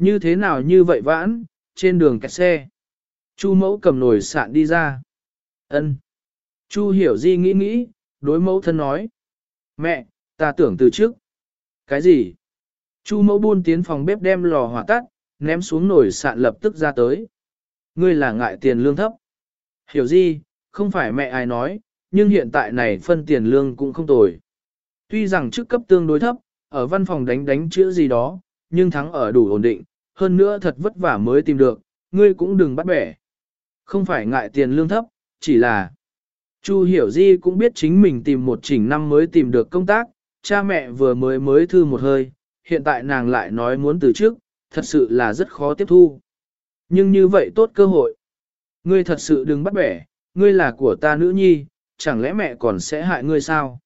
như thế nào như vậy vãn, trên đường kẹt xe. Chu mẫu cầm nồi sạn đi ra. ân Chu hiểu di nghĩ nghĩ, đối mẫu thân nói. Mẹ, ta tưởng từ trước. Cái gì? Chu mẫu buôn tiến phòng bếp đem lò hỏa tắt, ném xuống nồi sạn lập tức ra tới. Ngươi là ngại tiền lương thấp. Hiểu gì, không phải mẹ ai nói, nhưng hiện tại này phân tiền lương cũng không tồi. Tuy rằng chức cấp tương đối thấp, ở văn phòng đánh đánh chữa gì đó, nhưng thắng ở đủ ổn định, hơn nữa thật vất vả mới tìm được, ngươi cũng đừng bắt bẻ. Không phải ngại tiền lương thấp, chỉ là Chu Hiểu Di cũng biết chính mình tìm một chỉnh năm mới tìm được công tác, cha mẹ vừa mới mới thư một hơi, hiện tại nàng lại nói muốn từ trước, thật sự là rất khó tiếp thu. Nhưng như vậy tốt cơ hội. Ngươi thật sự đừng bắt bẻ, ngươi là của ta nữ nhi, chẳng lẽ mẹ còn sẽ hại ngươi sao?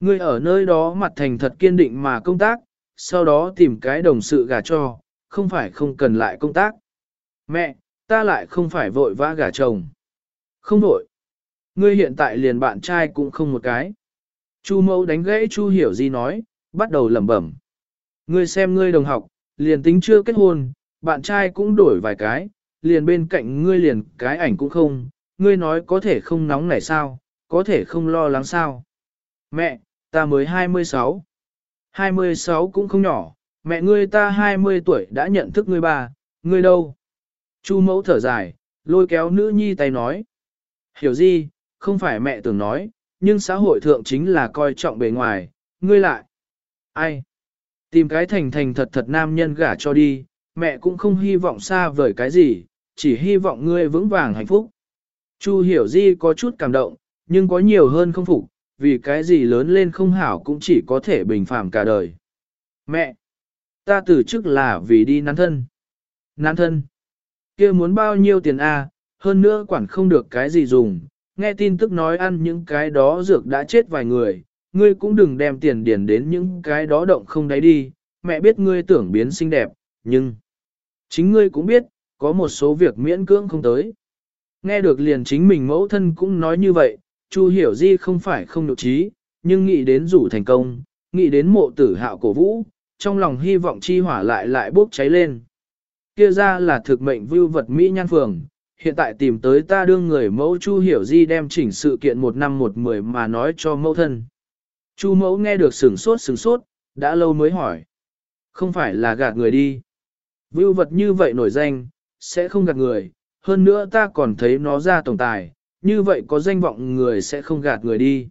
Ngươi ở nơi đó mặt thành thật kiên định mà công tác, sau đó tìm cái đồng sự gả cho, không phải không cần lại công tác. Mẹ, ta lại không phải vội vã gả chồng. Không vội. Ngươi hiện tại liền bạn trai cũng không một cái. Chu mẫu đánh gãy Chu hiểu gì nói, bắt đầu lẩm bẩm. Ngươi xem ngươi đồng học, liền tính chưa kết hôn, bạn trai cũng đổi vài cái, liền bên cạnh ngươi liền cái ảnh cũng không, ngươi nói có thể không nóng nảy sao, có thể không lo lắng sao. Mẹ, ta mới 26. 26 cũng không nhỏ, mẹ ngươi ta 20 tuổi đã nhận thức ngươi bà, ngươi đâu? Chu mẫu thở dài, lôi kéo nữ nhi tay nói. Hiểu gì, không phải mẹ tưởng nói, nhưng xã hội thượng chính là coi trọng bề ngoài, ngươi lại. Ai? Tìm cái thành thành thật thật nam nhân gả cho đi, mẹ cũng không hy vọng xa vời cái gì, chỉ hy vọng ngươi vững vàng hạnh phúc. Chu hiểu di có chút cảm động, nhưng có nhiều hơn không phục, vì cái gì lớn lên không hảo cũng chỉ có thể bình phạm cả đời. Mẹ! Ta từ chức là vì đi nán thân. Nán thân! kia muốn bao nhiêu tiền a? hơn nữa quản không được cái gì dùng, nghe tin tức nói ăn những cái đó dược đã chết vài người, ngươi cũng đừng đem tiền điền đến những cái đó động không đáy đi, mẹ biết ngươi tưởng biến xinh đẹp, nhưng chính ngươi cũng biết, có một số việc miễn cưỡng không tới. Nghe được liền chính mình mẫu thân cũng nói như vậy, Chu hiểu di không phải không nhục trí, nhưng nghĩ đến rủ thành công, nghĩ đến mộ tử hạo cổ vũ, trong lòng hy vọng chi hỏa lại lại bốc cháy lên. Kia ra là thực mệnh vưu vật Mỹ nhan phường, hiện tại tìm tới ta đương người mẫu Chu hiểu di đem chỉnh sự kiện một năm một mười mà nói cho mẫu thân. Chu mẫu nghe được sửng sốt sửng sốt, đã lâu mới hỏi. Không phải là gạt người đi. Vưu vật như vậy nổi danh, sẽ không gạt người, hơn nữa ta còn thấy nó ra tổng tài, như vậy có danh vọng người sẽ không gạt người đi.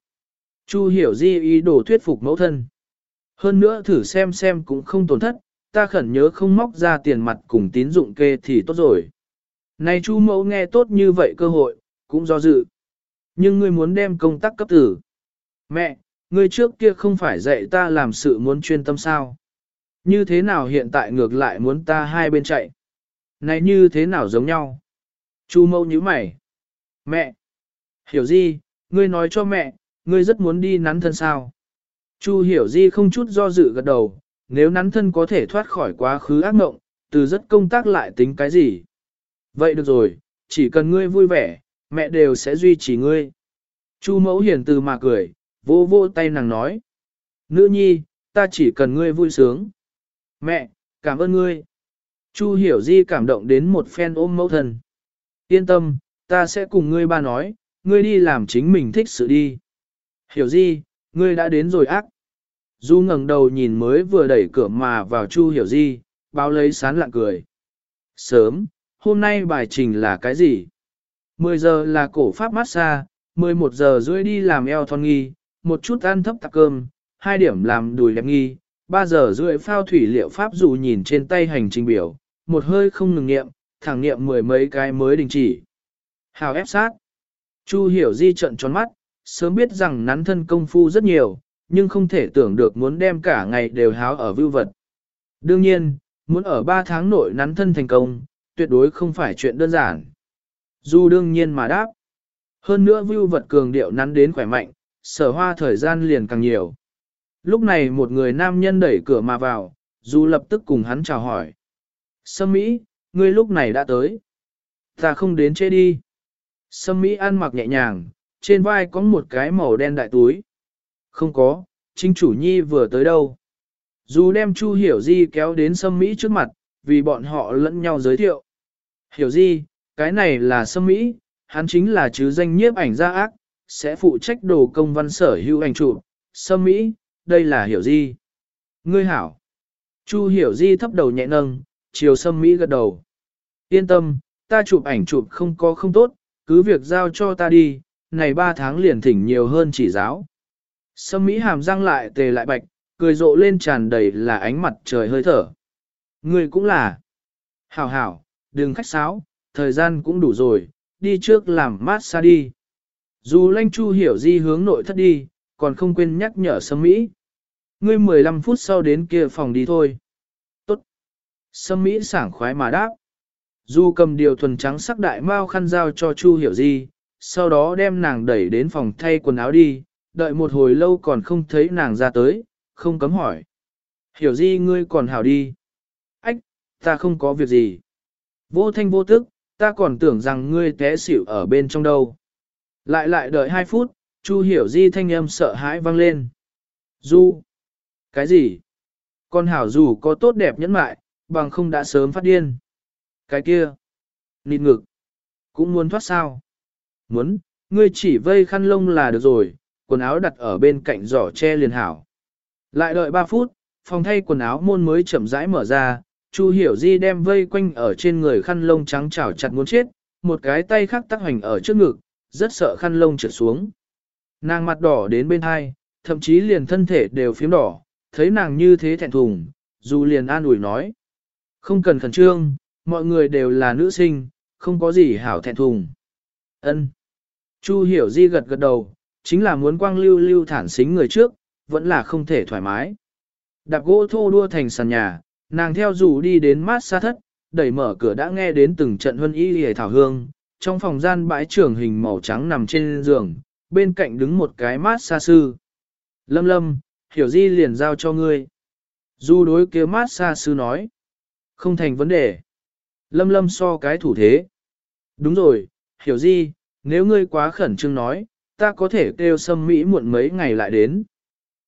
Chu hiểu di ý đồ thuyết phục mẫu thân. Hơn nữa thử xem xem cũng không tổn thất, ta khẩn nhớ không móc ra tiền mặt cùng tín dụng kê thì tốt rồi. Này chu mẫu nghe tốt như vậy cơ hội, cũng do dự. Nhưng ngươi muốn đem công tác cấp tử. Mẹ, ngươi trước kia không phải dạy ta làm sự muốn chuyên tâm sao. Như thế nào hiện tại ngược lại muốn ta hai bên chạy. Này như thế nào giống nhau? Chu mẫu nhíu mày. Mẹ! Hiểu gì, ngươi nói cho mẹ, ngươi rất muốn đi nắn thân sao? Chu hiểu di không chút do dự gật đầu, nếu nắn thân có thể thoát khỏi quá khứ ác mộng, từ rất công tác lại tính cái gì? Vậy được rồi, chỉ cần ngươi vui vẻ, mẹ đều sẽ duy trì ngươi. Chu mẫu hiền từ mà cười, vô vô tay nàng nói. Nữ nhi, ta chỉ cần ngươi vui sướng. Mẹ, cảm ơn ngươi. Chu hiểu di cảm động đến một phen ôm mẫu thân. Yên tâm, ta sẽ cùng ngươi ba nói, ngươi đi làm chính mình thích sự đi. Hiểu di, ngươi đã đến rồi ác. Du ngẩng đầu nhìn mới vừa đẩy cửa mà vào Chu hiểu di, báo lấy sán lặng cười. Sớm, hôm nay bài trình là cái gì? 10 giờ là cổ pháp massage, 11 giờ rưỡi đi làm eo thon nghi, một chút ăn thấp tạc cơm, hai điểm làm đùi đẹp nghi, 3 giờ rưỡi phao thủy liệu pháp dù nhìn trên tay hành trình biểu, một hơi không ngừng nghiệm, thẳng nghiệm mười mấy cái mới đình chỉ. Hào ép sát. Chu hiểu di trận tròn mắt, sớm biết rằng nắn thân công phu rất nhiều, nhưng không thể tưởng được muốn đem cả ngày đều háo ở vưu vật. Đương nhiên, muốn ở 3 tháng nội nắn thân thành công, tuyệt đối không phải chuyện đơn giản. Du đương nhiên mà đáp. Hơn nữa vưu vật cường điệu nắn đến khỏe mạnh, sở hoa thời gian liền càng nhiều. Lúc này một người nam nhân đẩy cửa mà vào, Du lập tức cùng hắn chào hỏi. Sâm Mỹ, ngươi lúc này đã tới. Ta không đến chê đi. Sâm Mỹ ăn mặc nhẹ nhàng, trên vai có một cái màu đen đại túi. Không có, chính chủ nhi vừa tới đâu. Dù đem Chu Hiểu Di kéo đến Sâm Mỹ trước mặt, vì bọn họ lẫn nhau giới thiệu. Hiểu Di, cái này là Sâm Mỹ, hắn chính là chứ danh nhiếp ảnh gia ác, sẽ phụ trách đồ công văn sở hữu ảnh chụp. Sâm Mỹ, đây là Hiểu Di. Ngươi hảo. Chu Hiểu Di thấp đầu nhẹ nâng, chiều Sâm Mỹ gật đầu. Yên tâm, ta chụp ảnh chụp không có không tốt, cứ việc giao cho ta đi, này ba tháng liền thỉnh nhiều hơn chỉ giáo. Sâm Mỹ hàm răng lại tề lại bạch, cười rộ lên tràn đầy là ánh mặt trời hơi thở. Ngươi cũng là. Hảo hảo, đừng khách sáo, thời gian cũng đủ rồi, đi trước làm mát xa đi. Dù lanh chu hiểu di hướng nội thất đi, còn không quên nhắc nhở Sâm Mỹ. Ngươi 15 phút sau đến kia phòng đi thôi. Tốt. Sâm Mỹ sảng khoái mà đáp. Du cầm điều thuần trắng sắc đại mao khăn giao cho Chu hiểu di, sau đó đem nàng đẩy đến phòng thay quần áo đi, đợi một hồi lâu còn không thấy nàng ra tới, không cấm hỏi. Hiểu di ngươi còn hảo đi. Ách, ta không có việc gì. Vô thanh vô tức, ta còn tưởng rằng ngươi té xỉu ở bên trong đâu. Lại lại đợi hai phút, Chu hiểu di thanh âm sợ hãi vang lên. Du. Cái gì? Con hảo dù có tốt đẹp nhẫn mại, bằng không đã sớm phát điên. Cái kia. Nịt ngực. Cũng muốn thoát sao? Muốn, ngươi chỉ vây khăn lông là được rồi, quần áo đặt ở bên cạnh giỏ che liền hảo. Lại đợi 3 phút, phòng thay quần áo môn mới chậm rãi mở ra, Chu Hiểu Di đem vây quanh ở trên người khăn lông trắng chảo chặt muốn chết, một cái tay khác tắc hành ở trước ngực, rất sợ khăn lông trượt xuống. Nàng mặt đỏ đến bên hai, thậm chí liền thân thể đều phím đỏ, thấy nàng như thế thẹn thùng, dù liền an ủi nói. Không cần khẩn trương, mọi người đều là nữ sinh, không có gì hảo thẹn thùng. Ân. Chu hiểu di gật gật đầu, chính là muốn quang lưu lưu thản xính người trước, vẫn là không thể thoải mái. Đạp gỗ thô đua thành sàn nhà, nàng theo dù đi đến mát xa thất, đẩy mở cửa đã nghe đến từng trận huân y hề thảo hương, trong phòng gian bãi trưởng hình màu trắng nằm trên giường, bên cạnh đứng một cái mát xa sư. Lâm lâm, hiểu di liền giao cho ngươi. Du đối kia mát xa sư nói. Không thành vấn đề. Lâm lâm so cái thủ thế. Đúng rồi, hiểu di, nếu ngươi quá khẩn trương nói, ta có thể kêu sâm Mỹ muộn mấy ngày lại đến.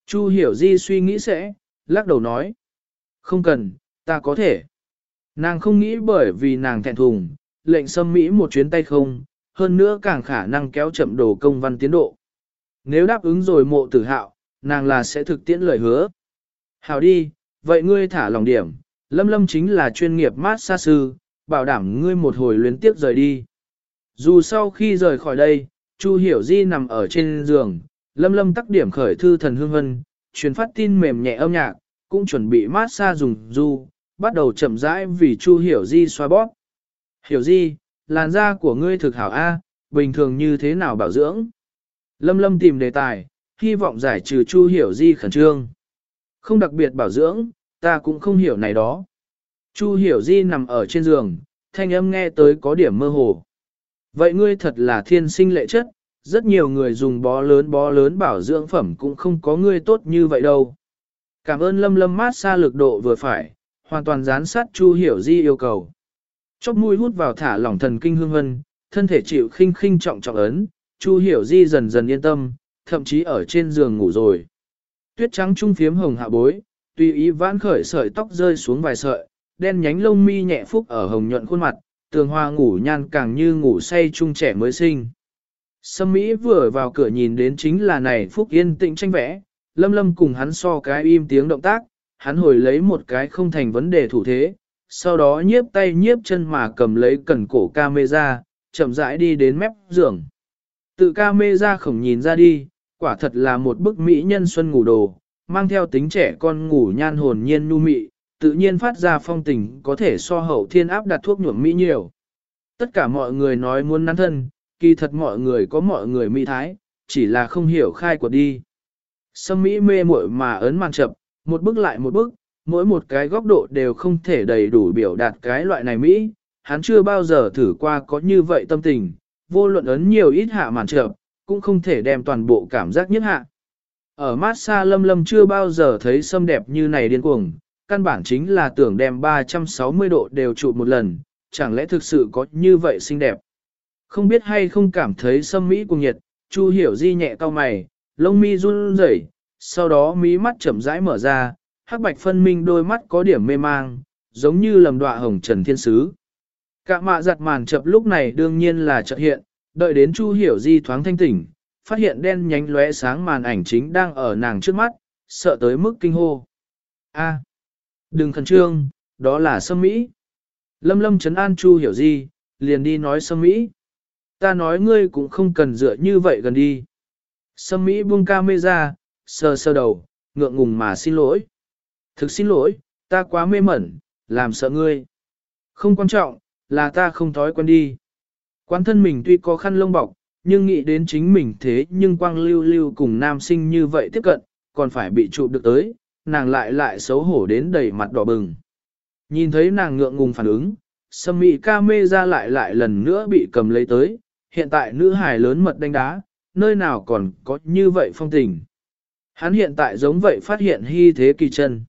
Chu hiểu di suy nghĩ sẽ, lắc đầu nói. Không cần, ta có thể. Nàng không nghĩ bởi vì nàng thẹn thùng, lệnh sâm Mỹ một chuyến tay không, hơn nữa càng khả năng kéo chậm đồ công văn tiến độ. Nếu đáp ứng rồi mộ tử hạo, nàng là sẽ thực tiễn lời hứa. Hảo đi, vậy ngươi thả lòng điểm, lâm lâm chính là chuyên nghiệp mát xa sư, bảo đảm ngươi một hồi luyến tiếp rời đi. Dù sau khi rời khỏi đây, Chu Hiểu Di nằm ở trên giường, lâm lâm tắc điểm khởi thư thần hương hân, truyền phát tin mềm nhẹ âm nhạc, cũng chuẩn bị mát xa dùng du, bắt đầu chậm rãi vì Chu Hiểu Di xoa bóp. Hiểu Di, làn da của ngươi thực hảo A, bình thường như thế nào bảo dưỡng? Lâm lâm tìm đề tài, hy vọng giải trừ Chu Hiểu Di khẩn trương. Không đặc biệt bảo dưỡng, ta cũng không hiểu này đó. Chu Hiểu Di nằm ở trên giường, thanh âm nghe tới có điểm mơ hồ. Vậy ngươi thật là thiên sinh lệ chất, rất nhiều người dùng bó lớn bó lớn bảo dưỡng phẩm cũng không có ngươi tốt như vậy đâu. Cảm ơn lâm lâm mát xa lực độ vừa phải, hoàn toàn gián sát Chu Hiểu Di yêu cầu. Chóc mũi hút vào thả lỏng thần kinh hương hân, thân thể chịu khinh khinh trọng trọng ấn, Chu Hiểu Di dần dần yên tâm, thậm chí ở trên giường ngủ rồi. Tuyết trắng trung phiếm hồng hạ bối, tùy ý vãn khởi sợi tóc rơi xuống vài sợi, đen nhánh lông mi nhẹ phúc ở hồng nhuận khuôn mặt, tường hoa ngủ nhan càng như ngủ say chung trẻ mới sinh. Sâm Mỹ vừa vào cửa nhìn đến chính là này Phúc yên tĩnh tranh vẽ, lâm lâm cùng hắn so cái im tiếng động tác, hắn hồi lấy một cái không thành vấn đề thủ thế, sau đó nhiếp tay nhiếp chân mà cầm lấy cần cổ camera, chậm rãi đi đến mép giường. Tự camera khổng nhìn ra đi, quả thật là một bức mỹ nhân xuân ngủ đồ, mang theo tính trẻ con ngủ nhan hồn nhiên nu mị, tự nhiên phát ra phong tình có thể so hậu thiên áp đặt thuốc nhuộm mỹ nhiều. Tất cả mọi người nói muốn nắn thân, kỳ thật mọi người có mọi người mỹ thái, chỉ là không hiểu khai của đi. Sâm mỹ mê muội mà ấn màn chậm, một bước lại một bước, mỗi một cái góc độ đều không thể đầy đủ biểu đạt cái loại này mỹ, hắn chưa bao giờ thử qua có như vậy tâm tình, vô luận ấn nhiều ít hạ màn chậm, cũng không thể đem toàn bộ cảm giác nhất hạ. Ở mát xa lâm lâm chưa bao giờ thấy sâm đẹp như này điên cuồng, căn bản chính là tưởng đem 360 độ đều trụ một lần, chẳng lẽ thực sự có như vậy xinh đẹp. Không biết hay không cảm thấy sâm mỹ cùng nhiệt, Chu hiểu di nhẹ cau mày, lông mi run rẩy, sau đó mí mắt chậm rãi mở ra, hắc bạch phân minh đôi mắt có điểm mê mang, giống như lầm đọa hồng trần thiên sứ. Cả mạ giặt màn chập lúc này đương nhiên là chợt hiện, đợi đến Chu hiểu di thoáng thanh tỉnh, phát hiện đen nhánh lóe sáng màn ảnh chính đang ở nàng trước mắt, sợ tới mức kinh hô. A, đừng khẩn trương, đó là sâm mỹ. Lâm lâm chấn an Chu hiểu gì liền đi nói sâm mỹ. Ta nói ngươi cũng không cần dựa như vậy gần đi. Sâm mỹ buông ca mê ra, sờ sờ đầu, ngượng ngùng mà xin lỗi. Thực xin lỗi, ta quá mê mẩn, làm sợ ngươi. Không quan trọng, là ta không thói quen đi. Quán thân mình tuy có khăn lông bọc, nhưng nghĩ đến chính mình thế nhưng quang lưu lưu cùng nam sinh như vậy tiếp cận, còn phải bị chụp được tới, nàng lại lại xấu hổ đến đầy mặt đỏ bừng. Nhìn thấy nàng ngượng ngùng phản ứng, sâm mị ca mê ra lại lại lần nữa bị cầm lấy tới, hiện tại nữ hài lớn mật đánh đá, nơi nào còn có như vậy phong tình. Hắn hiện tại giống vậy phát hiện hy thế kỳ chân.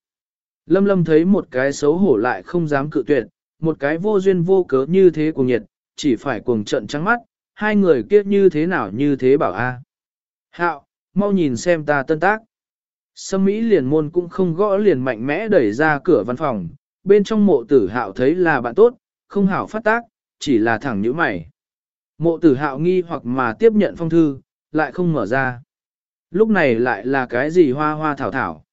Lâm lâm thấy một cái xấu hổ lại không dám cự tuyệt, một cái vô duyên vô cớ như thế của nhiệt, chỉ phải cuồng trận trắng mắt, hai người kia như thế nào như thế bảo a. Hạo, mau nhìn xem ta tân tác. Sâm Mỹ liền môn cũng không gõ liền mạnh mẽ đẩy ra cửa văn phòng, bên trong mộ tử hạo thấy là bạn tốt, không hảo phát tác, chỉ là thẳng như mày. Mộ tử hạo nghi hoặc mà tiếp nhận phong thư, lại không mở ra. Lúc này lại là cái gì hoa hoa thảo thảo.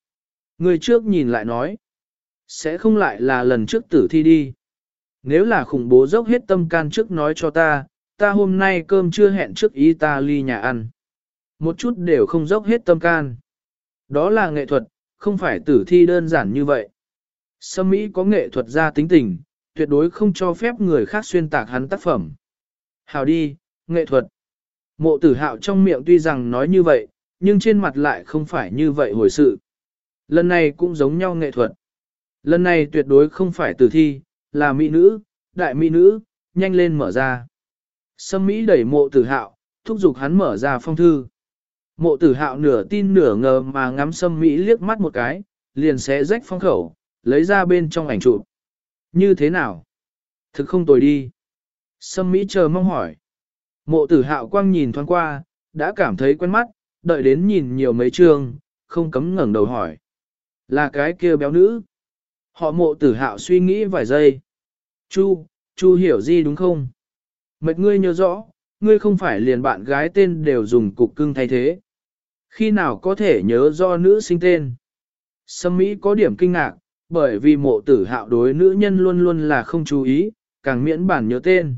Người trước nhìn lại nói. Sẽ không lại là lần trước tử thi đi. Nếu là khủng bố dốc hết tâm can trước nói cho ta, ta hôm nay cơm chưa hẹn trước ý ta ly nhà ăn. Một chút đều không dốc hết tâm can. Đó là nghệ thuật, không phải tử thi đơn giản như vậy. Sâm Mỹ có nghệ thuật gia tính tình, tuyệt đối không cho phép người khác xuyên tạc hắn tác phẩm. Hào đi, nghệ thuật. Mộ tử hạo trong miệng tuy rằng nói như vậy, nhưng trên mặt lại không phải như vậy hồi sự. Lần này cũng giống nhau nghệ thuật. Lần này tuyệt đối không phải tử thi, là mỹ nữ, đại mỹ nữ, nhanh lên mở ra. Sâm Mỹ đẩy mộ tử hạo, thúc giục hắn mở ra phong thư. Mộ tử hạo nửa tin nửa ngờ mà ngắm Sâm Mỹ liếc mắt một cái, liền xé rách phong khẩu, lấy ra bên trong ảnh chụp. Như thế nào? Thực không tồi đi. Sâm Mỹ chờ mong hỏi. Mộ tử hạo quang nhìn thoáng qua, đã cảm thấy quen mắt, đợi đến nhìn nhiều mấy chương, không cấm ngẩng đầu hỏi. Là cái kia béo nữ. Họ mộ tử hạo suy nghĩ vài giây. Chu, Chu hiểu gì đúng không? Mệt ngươi nhớ rõ, ngươi không phải liền bạn gái tên đều dùng cục cưng thay thế. Khi nào có thể nhớ do nữ sinh tên? Sâm Mỹ có điểm kinh ngạc, bởi vì mộ tử hạo đối nữ nhân luôn luôn là không chú ý, càng miễn bản nhớ tên.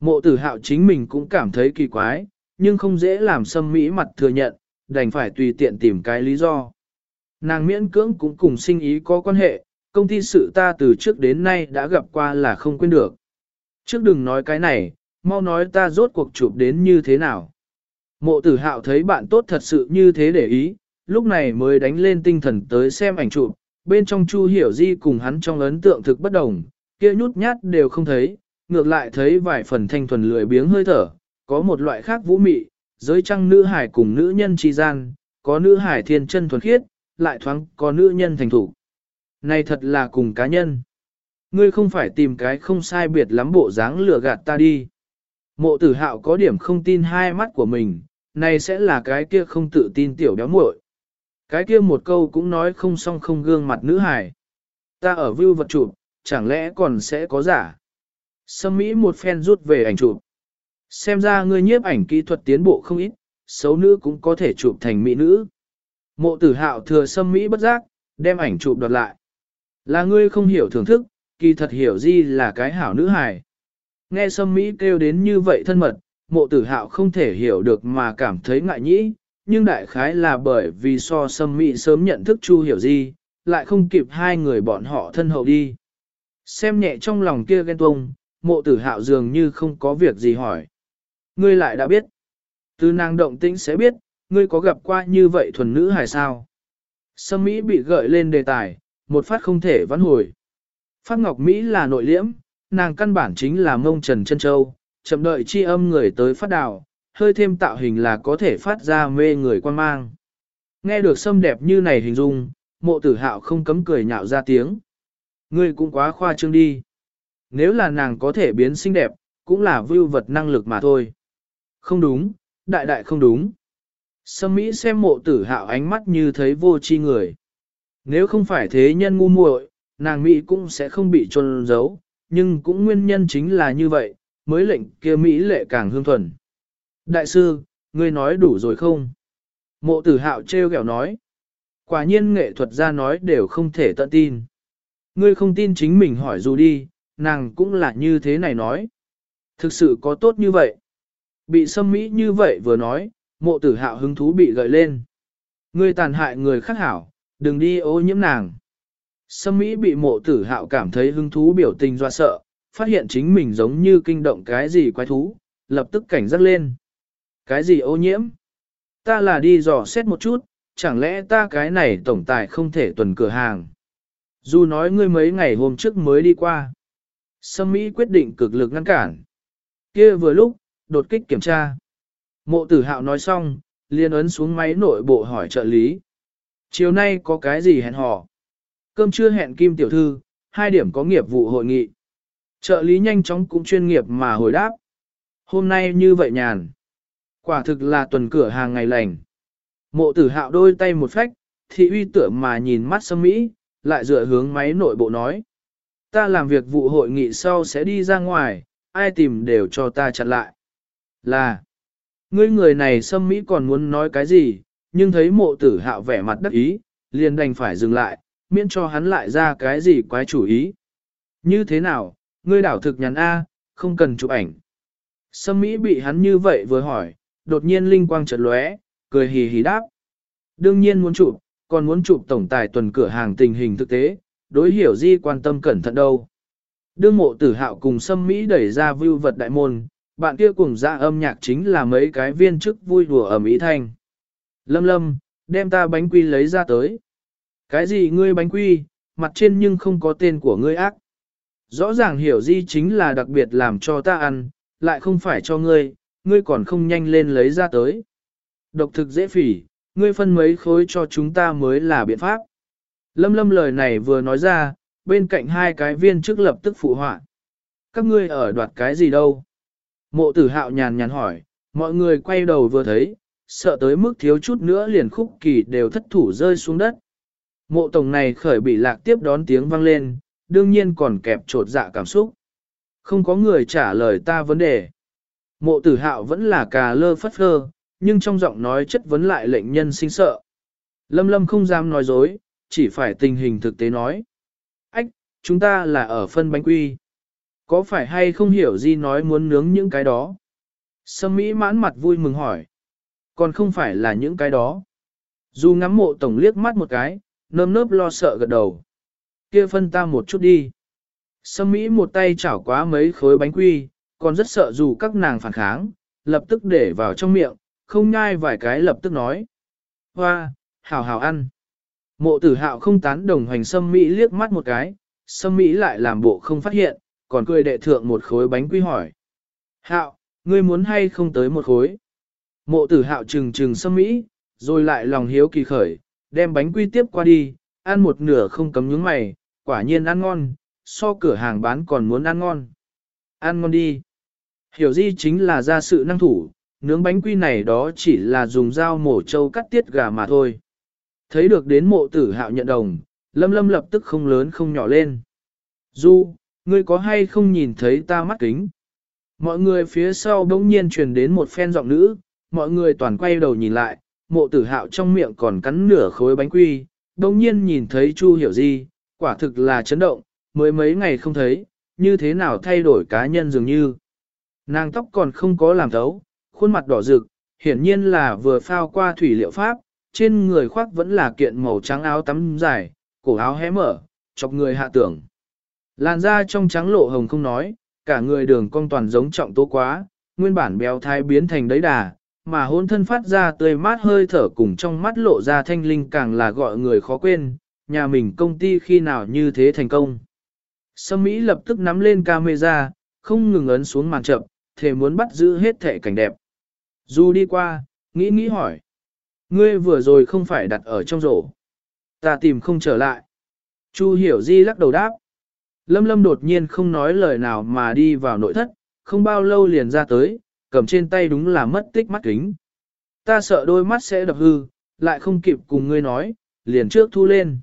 Mộ tử hạo chính mình cũng cảm thấy kỳ quái, nhưng không dễ làm Sâm Mỹ mặt thừa nhận, đành phải tùy tiện tìm cái lý do. Nàng miễn cưỡng cũng cùng sinh ý có quan hệ, công ty sự ta từ trước đến nay đã gặp qua là không quên được. Trước đừng nói cái này, mau nói ta rốt cuộc chụp đến như thế nào. Mộ tử hạo thấy bạn tốt thật sự như thế để ý, lúc này mới đánh lên tinh thần tới xem ảnh chụp, bên trong Chu Hiểu Di cùng hắn trong ấn tượng thực bất đồng, kia nhút nhát đều không thấy, ngược lại thấy vài phần thanh thuần lười biếng hơi thở, có một loại khác vũ mị, giới trăng nữ hải cùng nữ nhân chi gian, có nữ hải thiên chân thuần khiết, lại thoáng có nữ nhân thành thủ. Này thật là cùng cá nhân. Ngươi không phải tìm cái không sai biệt lắm bộ dáng lừa gạt ta đi. Mộ tử hạo có điểm không tin hai mắt của mình, này sẽ là cái kia không tự tin tiểu béo muội. Cái kia một câu cũng nói không xong không gương mặt nữ hài. Ta ở view vật chụp, chẳng lẽ còn sẽ có giả. Sâm Mỹ một phen rút về ảnh chụp. Xem ra ngươi nhiếp ảnh kỹ thuật tiến bộ không ít, xấu nữ cũng có thể chụp thành mỹ nữ. Mộ tử hạo thừa Sâm Mỹ bất giác, đem ảnh chụp đoạt lại. Là ngươi không hiểu thưởng thức, kỳ thật hiểu gì là cái hảo nữ hài. Nghe Sâm Mỹ kêu đến như vậy thân mật, mộ tử hạo không thể hiểu được mà cảm thấy ngại nhĩ, nhưng đại khái là bởi vì so Sâm Mỹ sớm nhận thức Chu hiểu gì, lại không kịp hai người bọn họ thân hậu đi. Xem nhẹ trong lòng kia ghen tuông, mộ tử hạo dường như không có việc gì hỏi. Ngươi lại đã biết. Từ nàng động tĩnh sẽ biết, ngươi có gặp qua như vậy thuần nữ hay sao? Sâm Mỹ bị gợi lên đề tài, một phát không thể vãn hồi. Phát Ngọc Mỹ là nội liễm, nàng căn bản chính là mông trần chân châu, chậm đợi chi âm người tới phát đào, hơi thêm tạo hình là có thể phát ra mê người quan mang. Nghe được sâm đẹp như này hình dung, mộ tử hạo không cấm cười nhạo ra tiếng. Ngươi cũng quá khoa trương đi. Nếu là nàng có thể biến xinh đẹp, cũng là vưu vật năng lực mà thôi. Không đúng, đại đại không đúng. Sâm Mỹ xem mộ tử hạo ánh mắt như thấy vô chi người. Nếu không phải thế nhân ngu muội, nàng Mỹ cũng sẽ không bị trôn giấu, nhưng cũng nguyên nhân chính là như vậy, mới lệnh kia Mỹ lệ càng hương thuần. Đại sư, ngươi nói đủ rồi không? Mộ tử hạo treo kẹo nói. Quả nhiên nghệ thuật gia nói đều không thể tận tin. Ngươi không tin chính mình hỏi dù đi, nàng cũng là như thế này nói. Thực sự có tốt như vậy. Bị xâm mỹ như vậy vừa nói, mộ tử hạo hứng thú bị gợi lên. Ngươi tàn hại người khác hảo, đừng đi ô nhiễm nàng. Sâm Mỹ bị mộ tử hạo cảm thấy hứng thú biểu tình doa sợ, phát hiện chính mình giống như kinh động cái gì quái thú, lập tức cảnh giác lên. Cái gì ô nhiễm? Ta là đi dò xét một chút, chẳng lẽ ta cái này tổng tài không thể tuần cửa hàng? Dù nói ngươi mấy ngày hôm trước mới đi qua. Sâm Mỹ quyết định cực lực ngăn cản. kia vừa lúc, đột kích kiểm tra. Mộ tử hạo nói xong, liên ấn xuống máy nội bộ hỏi trợ lý. Chiều nay có cái gì hẹn hò? Cơm chưa hẹn Kim Tiểu Thư, hai điểm có nghiệp vụ hội nghị. Trợ lý nhanh chóng cũng chuyên nghiệp mà hồi đáp. Hôm nay như vậy nhàn. Quả thực là tuần cửa hàng ngày lành. Mộ tử hạo đôi tay một phách, thị uy tựa mà nhìn mắt sâm mỹ, lại dựa hướng máy nội bộ nói. Ta làm việc vụ hội nghị sau sẽ đi ra ngoài, ai tìm đều cho ta chặn lại. Là, ngươi người này sâm mỹ còn muốn nói cái gì, nhưng thấy mộ tử hạo vẻ mặt đắc ý, liền đành phải dừng lại, miễn cho hắn lại ra cái gì quái chủ ý. Như thế nào, ngươi đảo thực nhắn A, không cần chụp ảnh. Sâm Mỹ bị hắn như vậy vừa hỏi, đột nhiên linh quang chợt lóe, cười hì hì đáp. Đương nhiên muốn chụp, còn muốn chụp tổng tài tuần cửa hàng tình hình thực tế, đối hiểu di quan tâm cẩn thận đâu. Đương mộ tử hạo cùng Sâm Mỹ đẩy ra vưu vật đại môn, bạn kia cùng ra âm nhạc chính là mấy cái viên chức vui đùa ở Mỹ Thanh. Lâm lâm, đem ta bánh quy lấy ra tới. Cái gì ngươi bánh quy, mặt trên nhưng không có tên của ngươi ác. Rõ ràng hiểu di chính là đặc biệt làm cho ta ăn, lại không phải cho ngươi, ngươi còn không nhanh lên lấy ra tới. Độc thực dễ phỉ, ngươi phân mấy khối cho chúng ta mới là biện pháp. Lâm lâm lời này vừa nói ra, bên cạnh hai cái viên trước lập tức phụ họa. Các ngươi ở đoạt cái gì đâu? Mộ tử hạo nhàn nhàn hỏi, mọi người quay đầu vừa thấy, sợ tới mức thiếu chút nữa liền khúc kỳ đều thất thủ rơi xuống đất. Mộ tổng này khởi bị lạc tiếp đón tiếng vang lên, đương nhiên còn kẹp trột dạ cảm xúc. Không có người trả lời ta vấn đề. Mộ tử hạo vẫn là cà lơ phất phơ, nhưng trong giọng nói chất vấn lại lệnh nhân sinh sợ. Lâm lâm không dám nói dối, chỉ phải tình hình thực tế nói. Ách, chúng ta là ở phân bánh quy. Có phải hay không hiểu gì nói muốn nướng những cái đó? Sâm Mỹ mãn mặt vui mừng hỏi. Còn không phải là những cái đó. Dù ngắm mộ tổng liếc mắt một cái, nơm nớp lo sợ gật đầu. Kia phân ta một chút đi. Sâm Mỹ một tay chảo quá mấy khối bánh quy, còn rất sợ dù các nàng phản kháng, lập tức để vào trong miệng, không nhai vài cái lập tức nói. Hoa, hảo hảo ăn. Mộ tử hạo không tán đồng hành Sâm Mỹ liếc mắt một cái, Sâm Mỹ lại làm bộ không phát hiện, còn cười đệ thượng một khối bánh quy hỏi. Hạo, ngươi muốn hay không tới một khối? Mộ tử hạo trừng trừng Sâm Mỹ, rồi lại lòng hiếu kỳ khởi, đem bánh quy tiếp qua đi, ăn một nửa không cấm nhướng mày, quả nhiên ăn ngon, so cửa hàng bán còn muốn ăn ngon. Ăn ngon đi. Hiểu di chính là ra sự năng thủ, nướng bánh quy này đó chỉ là dùng dao mổ trâu cắt tiết gà mà thôi. Thấy được đến mộ tử hạo nhận đồng, lâm lâm lập tức không lớn không nhỏ lên. Du, ngươi có hay không nhìn thấy ta mắt kính? Mọi người phía sau bỗng nhiên truyền đến một phen giọng nữ, mọi người toàn quay đầu nhìn lại, mộ tử hạo trong miệng còn cắn nửa khối bánh quy, bỗng nhiên nhìn thấy Chu hiểu gì, quả thực là chấn động, mới mấy ngày không thấy, như thế nào thay đổi cá nhân dường như. Nàng tóc còn không có làm thấu, khuôn mặt đỏ rực, hiển nhiên là vừa phao qua thủy liệu pháp, trên người khoác vẫn là kiện màu trắng áo tắm dài, cổ áo hé mở, chọc người hạ tưởng. Làn da trong trắng lộ hồng không nói, cả người đường cong toàn giống trọng tố quá, nguyên bản béo thai biến thành đấy đà, mà hôn thân phát ra tươi mát hơi thở cùng trong mắt lộ ra thanh linh càng là gọi người khó quên, nhà mình công ty khi nào như thế thành công. Sâm Mỹ lập tức nắm lên camera, không ngừng ấn xuống màn chậm, thề muốn bắt giữ hết thể cảnh đẹp. Du đi qua, nghĩ nghĩ hỏi. Ngươi vừa rồi không phải đặt ở trong rổ. Ta tìm không trở lại. Chu hiểu di lắc đầu đáp. Lâm lâm đột nhiên không nói lời nào mà đi vào nội thất, không bao lâu liền ra tới, cầm trên tay đúng là mất tích mắt kính. Ta sợ đôi mắt sẽ đập hư, lại không kịp cùng ngươi nói, liền trước thu lên.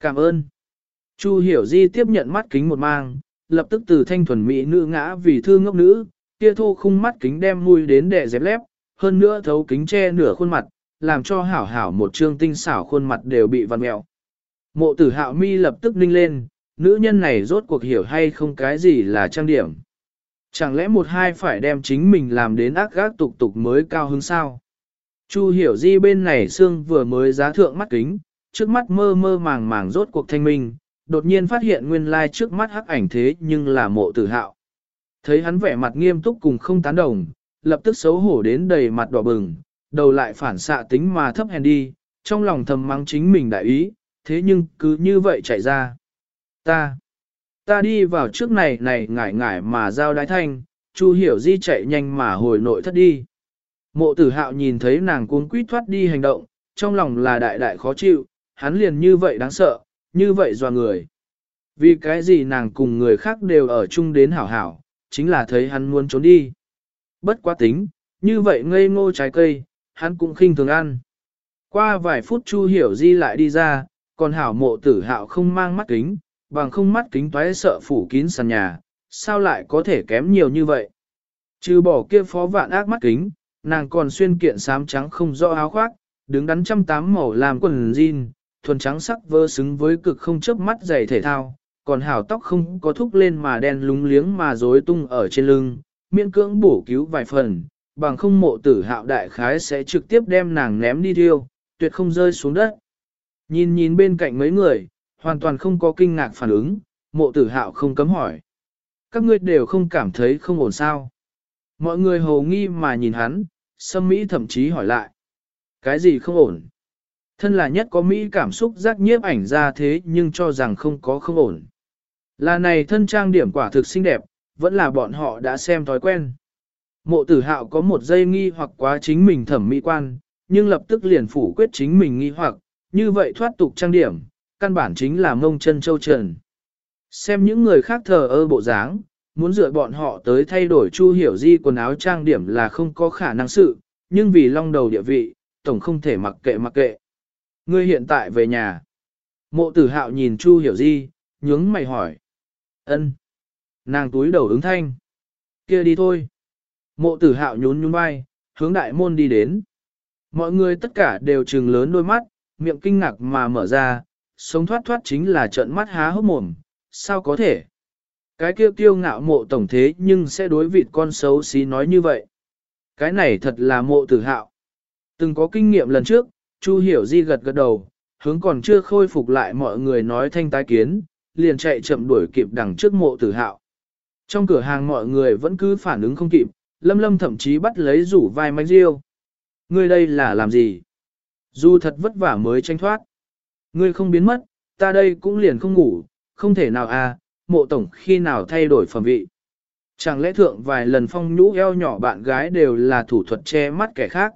Cảm ơn. Chu hiểu di tiếp nhận mắt kính một mang, lập tức từ thanh thuần mỹ nữ ngã vì thương ngốc nữ, kia thu khung mắt kính đem mùi đến để dẹp lép, hơn nữa thấu kính che nửa khuôn mặt, làm cho hảo hảo một trương tinh xảo khuôn mặt đều bị vặn mẹo. Mộ tử hạo mi lập tức ninh lên, nữ nhân này rốt cuộc hiểu hay không cái gì là trang điểm. Chẳng lẽ một hai phải đem chính mình làm đến ác gác tục tục mới cao hứng sao? Chu hiểu di bên này xương vừa mới giá thượng mắt kính, trước mắt mơ mơ màng màng rốt cuộc thanh minh, đột nhiên phát hiện nguyên lai like trước mắt hắc ảnh thế nhưng là mộ tử hạo. Thấy hắn vẻ mặt nghiêm túc cùng không tán đồng, lập tức xấu hổ đến đầy mặt đỏ bừng, đầu lại phản xạ tính mà thấp hèn đi, trong lòng thầm mắng chính mình đại ý, thế nhưng cứ như vậy chạy ra. Ta, ta đi vào trước này này ngải ngải mà giao đái thanh, Chu hiểu di chạy nhanh mà hồi nội thất đi. Mộ tử hạo nhìn thấy nàng cuốn quýt thoát đi hành động, trong lòng là đại đại khó chịu, hắn liền như vậy đáng sợ, như vậy doa người. Vì cái gì nàng cùng người khác đều ở chung đến hảo hảo, chính là thấy hắn muốn trốn đi. Bất quá tính, như vậy ngây ngô trái cây, hắn cũng khinh thường ăn. Qua vài phút Chu Hiểu Di lại đi ra, còn hảo mộ tử hạo không mang mắt kính, bằng không mắt kính toái sợ phủ kín sàn nhà, sao lại có thể kém nhiều như vậy. Trừ bỏ kia phó vạn ác mắt kính, nàng còn xuyên kiện sám trắng không rõ áo khoác, đứng đắn trăm tám màu làm quần jean, thuần trắng sắc vơ xứng với cực không chớp mắt giày thể thao, còn hảo tóc không có thúc lên mà đen lúng liếng mà rối tung ở trên lưng, miễn cưỡng bổ cứu vài phần, bằng không mộ tử hạo đại khái sẽ trực tiếp đem nàng ném đi thiêu, tuyệt không rơi xuống đất. Nhìn nhìn bên cạnh mấy người, hoàn toàn không có kinh ngạc phản ứng, mộ tử hạo không cấm hỏi. Các ngươi đều không cảm thấy không ổn sao. Mọi người hồ nghi mà nhìn hắn, sâm Mỹ thậm chí hỏi lại. Cái gì không ổn? Thân là nhất có Mỹ cảm xúc giác nhiếp ảnh ra thế nhưng cho rằng không có không ổn. Là này thân trang điểm quả thực xinh đẹp, vẫn là bọn họ đã xem thói quen. Mộ tử hạo có một giây nghi hoặc quá chính mình thẩm mỹ quan, nhưng lập tức liền phủ quyết chính mình nghi hoặc, như vậy thoát tục trang điểm, căn bản chính là mông chân châu trần. Xem những người khác thờ ơ bộ dáng, muốn dựa bọn họ tới thay đổi chu hiểu di quần áo trang điểm là không có khả năng sự, nhưng vì long đầu địa vị, tổng không thể mặc kệ mặc kệ. Ngươi hiện tại về nhà. Mộ tử hạo nhìn chu hiểu di, nhướng mày hỏi ân Nàng túi đầu ứng thanh. kia đi thôi. Mộ tử hạo nhún nhún vai, hướng đại môn đi đến. Mọi người tất cả đều trừng lớn đôi mắt, miệng kinh ngạc mà mở ra, sống thoát thoát chính là trận mắt há hốc mồm, sao có thể? Cái kia kiêu ngạo mộ tổng thế nhưng sẽ đối vịt con xấu xí nói như vậy. Cái này thật là mộ tử hạo. Từng có kinh nghiệm lần trước, Chu Hiểu Di gật gật đầu, hướng còn chưa khôi phục lại mọi người nói thanh tái kiến, liền chạy chậm đuổi kịp đằng trước mộ tử hạo. Trong cửa hàng mọi người vẫn cứ phản ứng không kịp, lâm lâm thậm chí bắt lấy rủ vai mánh riêu. Ngươi đây là làm gì? Dù thật vất vả mới tranh thoát. Ngươi không biến mất, ta đây cũng liền không ngủ, không thể nào à, mộ tổng khi nào thay đổi phẩm vị. Chẳng lẽ thượng vài lần phong nhũ eo nhỏ bạn gái đều là thủ thuật che mắt kẻ khác.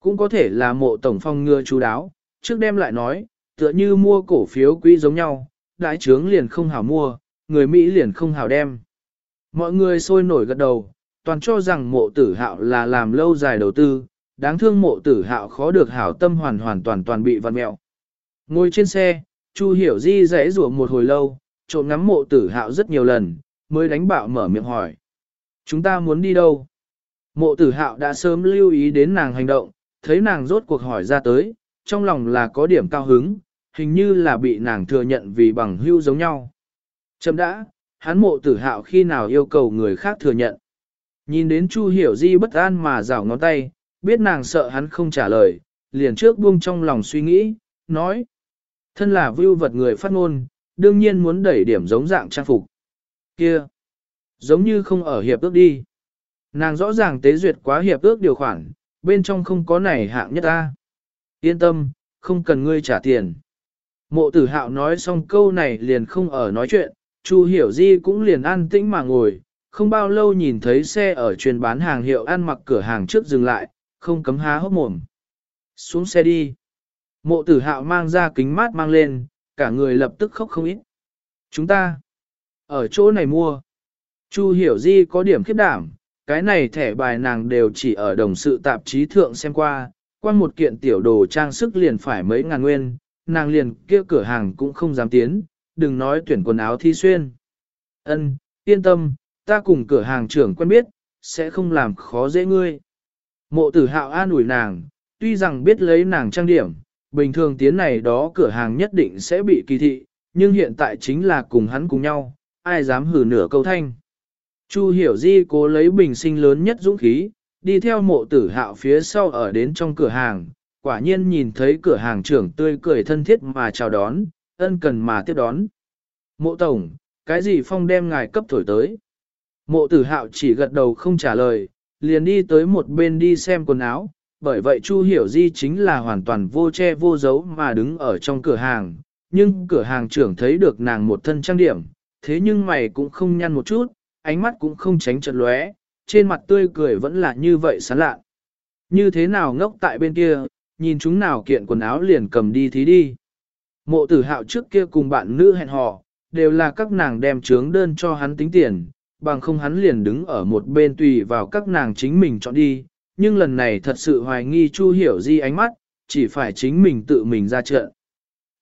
Cũng có thể là mộ tổng phong ngừa chú đáo, trước đem lại nói, tựa như mua cổ phiếu quý giống nhau, đại trướng liền không hảo mua, người Mỹ liền không hảo đem. Mọi người sôi nổi gật đầu, toàn cho rằng mộ tử hạo là làm lâu dài đầu tư, đáng thương mộ tử hạo khó được hảo tâm hoàn hoàn toàn toàn bị vặn mẹo. Ngồi trên xe, Chu Hiểu Di rẽ rủa một hồi lâu, trộm ngắm mộ tử hạo rất nhiều lần, mới đánh bạo mở miệng hỏi. Chúng ta muốn đi đâu? Mộ tử hạo đã sớm lưu ý đến nàng hành động, thấy nàng rốt cuộc hỏi ra tới, trong lòng là có điểm cao hứng, hình như là bị nàng thừa nhận vì bằng hưu giống nhau. Chấm đã, hắn mộ tử hạo khi nào yêu cầu người khác thừa nhận. Nhìn đến Chu Hiểu Di bất an mà rảo ngón tay, biết nàng sợ hắn không trả lời, liền trước buông trong lòng suy nghĩ, nói. Thân là vưu vật người phát ngôn, đương nhiên muốn đẩy điểm giống dạng trang phục. Kia! Giống như không ở hiệp ước đi. Nàng rõ ràng tế duyệt quá hiệp ước điều khoản, bên trong không có này hạng nhất ta. Yên tâm, không cần ngươi trả tiền. Mộ tử hạo nói xong câu này liền không ở nói chuyện, Chu hiểu di cũng liền an tĩnh mà ngồi, không bao lâu nhìn thấy xe ở truyền bán hàng hiệu ăn mặc cửa hàng trước dừng lại, không cấm há hốc mồm. Xuống xe đi. Mộ tử hạo mang ra kính mát mang lên, cả người lập tức khóc không ít. Chúng ta, ở chỗ này mua. Chu hiểu di có điểm khiếp đảm, cái này thẻ bài nàng đều chỉ ở đồng sự tạp chí thượng xem qua, qua một kiện tiểu đồ trang sức liền phải mấy ngàn nguyên, nàng liền kia cửa hàng cũng không dám tiến, đừng nói tuyển quần áo thi xuyên. Ân, yên tâm, ta cùng cửa hàng trưởng quen biết, sẽ không làm khó dễ ngươi. Mộ tử hạo an ủi nàng, tuy rằng biết lấy nàng trang điểm, bình thường tiến này đó cửa hàng nhất định sẽ bị kỳ thị, nhưng hiện tại chính là cùng hắn cùng nhau, ai dám hử nửa câu thanh. Chu hiểu di cố lấy bình sinh lớn nhất dũng khí, đi theo mộ tử hạo phía sau ở đến trong cửa hàng, quả nhiên nhìn thấy cửa hàng trưởng tươi cười thân thiết mà chào đón, ân cần mà tiếp đón. Mộ tổng, cái gì phong đem ngài cấp thổi tới? Mộ tử hạo chỉ gật đầu không trả lời, liền đi tới một bên đi xem quần áo, bởi vậy Chu Hiểu Di chính là hoàn toàn vô che vô giấu mà đứng ở trong cửa hàng, nhưng cửa hàng trưởng thấy được nàng một thân trang điểm, thế nhưng mày cũng không nhăn một chút, ánh mắt cũng không tránh chật lóe, trên mặt tươi cười vẫn là như vậy sán lạ. Như thế nào ngốc tại bên kia, nhìn chúng nào kiện quần áo liền cầm đi thí đi. Mộ tử hạo trước kia cùng bạn nữ hẹn hò, đều là các nàng đem trướng đơn cho hắn tính tiền, bằng không hắn liền đứng ở một bên tùy vào các nàng chính mình chọn đi, nhưng lần này thật sự hoài nghi Chu Hiểu Di ánh mắt, chỉ phải chính mình tự mình ra trận.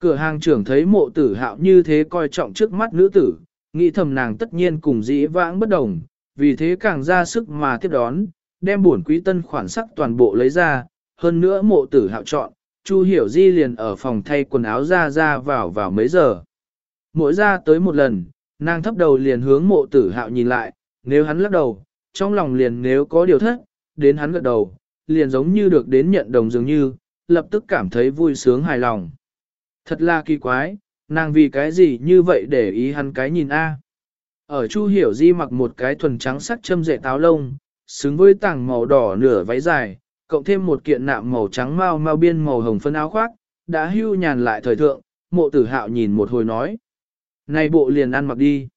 Cửa hàng trưởng thấy mộ tử hạo như thế coi trọng trước mắt nữ tử, nghĩ thầm nàng tất nhiên cùng dĩ vãng bất đồng, vì thế càng ra sức mà tiếp đón, đem buồn quý tân khoản sắc toàn bộ lấy ra, hơn nữa mộ tử hạo chọn, Chu Hiểu Di liền ở phòng thay quần áo ra ra vào vào mấy giờ. Mỗi ra tới một lần, nàng thấp đầu liền hướng mộ tử hạo nhìn lại, nếu hắn lắc đầu, trong lòng liền nếu có điều thất, đến hắn gật đầu, liền giống như được đến nhận đồng dường như, lập tức cảm thấy vui sướng hài lòng. Thật là kỳ quái, nàng vì cái gì như vậy để ý hắn cái nhìn A. Ở Chu Hiểu Di mặc một cái thuần trắng sắc châm dệ táo lông, xứng với tảng màu đỏ nửa váy dài, cộng thêm một kiện nạm màu trắng mau mau biên màu hồng phân áo khoác, đã hưu nhàn lại thời thượng, mộ tử hạo nhìn một hồi nói. Này bộ liền ăn mặc đi.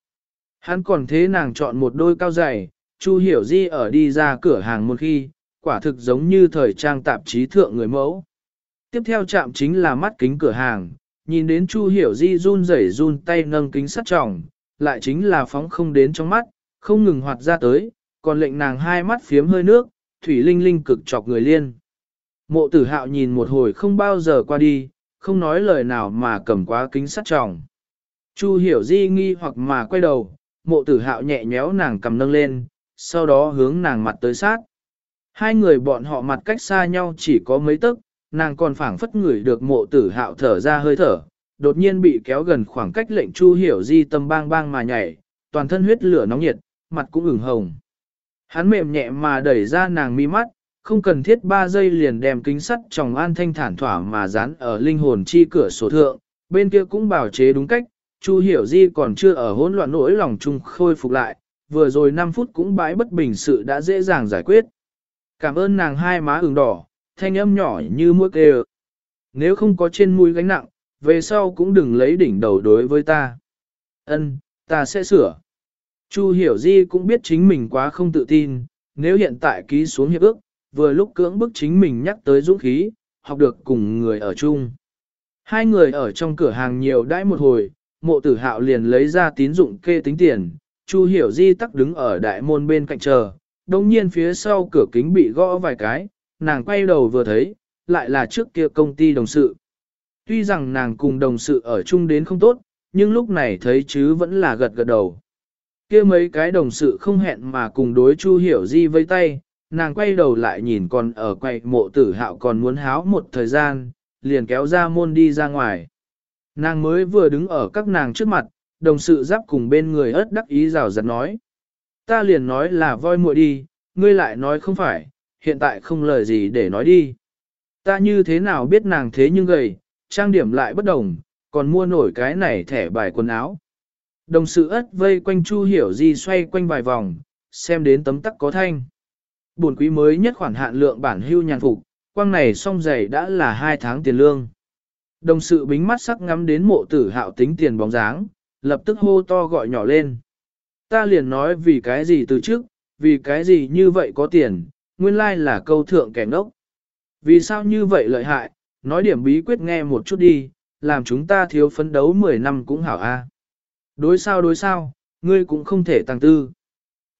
Hắn còn thế nàng chọn một đôi cao giày, Chu Hiểu Di ở đi ra cửa hàng một khi, quả thực giống như thời trang tạp chí thượng người mẫu. Tiếp theo chạm chính là mắt kính cửa hàng, nhìn đến Chu Hiểu Di run rẩy run tay nâng kính sắt tròng, lại chính là phóng không đến trong mắt, không ngừng hoạt ra tới, còn lệnh nàng hai mắt phiếm hơi nước, thủy linh linh cực chọc người liên. Mộ tử hạo nhìn một hồi không bao giờ qua đi, không nói lời nào mà cầm quá kính sắt tròng. Chu hiểu di nghi hoặc mà quay đầu, mộ tử hạo nhẹ nhéo nàng cầm nâng lên, sau đó hướng nàng mặt tới sát. Hai người bọn họ mặt cách xa nhau chỉ có mấy tấc, nàng còn phảng phất ngửi được mộ tử hạo thở ra hơi thở, đột nhiên bị kéo gần khoảng cách lệnh chu hiểu di tâm bang bang mà nhảy, toàn thân huyết lửa nóng nhiệt, mặt cũng ửng hồng. Hắn mềm nhẹ mà đẩy ra nàng mi mắt, không cần thiết ba giây liền đem kính sắt tròng an thanh thản thỏa mà dán ở linh hồn chi cửa sổ thượng, bên kia cũng bảo chế đúng cách, Chu Hiểu Di còn chưa ở hỗn loạn nỗi lòng chung khôi phục lại, vừa rồi 5 phút cũng bãi bất bình sự đã dễ dàng giải quyết. Cảm ơn nàng hai má ửng đỏ, thanh âm nhỏ như mũi kêu. Nếu không có trên mũi gánh nặng, về sau cũng đừng lấy đỉnh đầu đối với ta. Ân, ta sẽ sửa. Chu Hiểu Di cũng biết chính mình quá không tự tin, nếu hiện tại ký xuống hiệp ước, vừa lúc cưỡng bức chính mình nhắc tới dũng khí, học được cùng người ở chung. Hai người ở trong cửa hàng nhiều đãi một hồi, mộ tử hạo liền lấy ra tín dụng kê tính tiền, Chu Hiểu Di tắc đứng ở đại môn bên cạnh chờ, đồng nhiên phía sau cửa kính bị gõ vài cái, nàng quay đầu vừa thấy, lại là trước kia công ty đồng sự. Tuy rằng nàng cùng đồng sự ở chung đến không tốt, nhưng lúc này thấy chứ vẫn là gật gật đầu kia mấy cái đồng sự không hẹn mà cùng đối Chu Hiểu Di vây tay, nàng quay đầu lại nhìn còn ở quay mộ tử hạo còn muốn háo một thời gian, liền kéo ra môn đi ra ngoài. Nàng mới vừa đứng ở các nàng trước mặt, đồng sự giáp cùng bên người ớt đắc ý rào rặt nói. Ta liền nói là voi muội đi, ngươi lại nói không phải, hiện tại không lời gì để nói đi. Ta như thế nào biết nàng thế nhưng gầy, trang điểm lại bất đồng, còn mua nổi cái này thẻ bài quần áo. Đồng sự ất vây quanh Chu Hiểu Di xoay quanh vài vòng, xem đến tấm tắc có thanh. Buồn quý mới nhất khoản hạn lượng bản hưu nhàn phục, quang này xong giày đã là hai tháng tiền lương. Đồng sự bính mắt sắc ngắm đến mộ tử hạo tính tiền bóng dáng, lập tức hô to gọi nhỏ lên. Ta liền nói vì cái gì từ trước, vì cái gì như vậy có tiền, nguyên lai là câu thượng kẻ ngốc. Vì sao như vậy lợi hại, nói điểm bí quyết nghe một chút đi, làm chúng ta thiếu phấn đấu 10 năm cũng hảo a. Đối sao đối sao, ngươi cũng không thể tăng tư.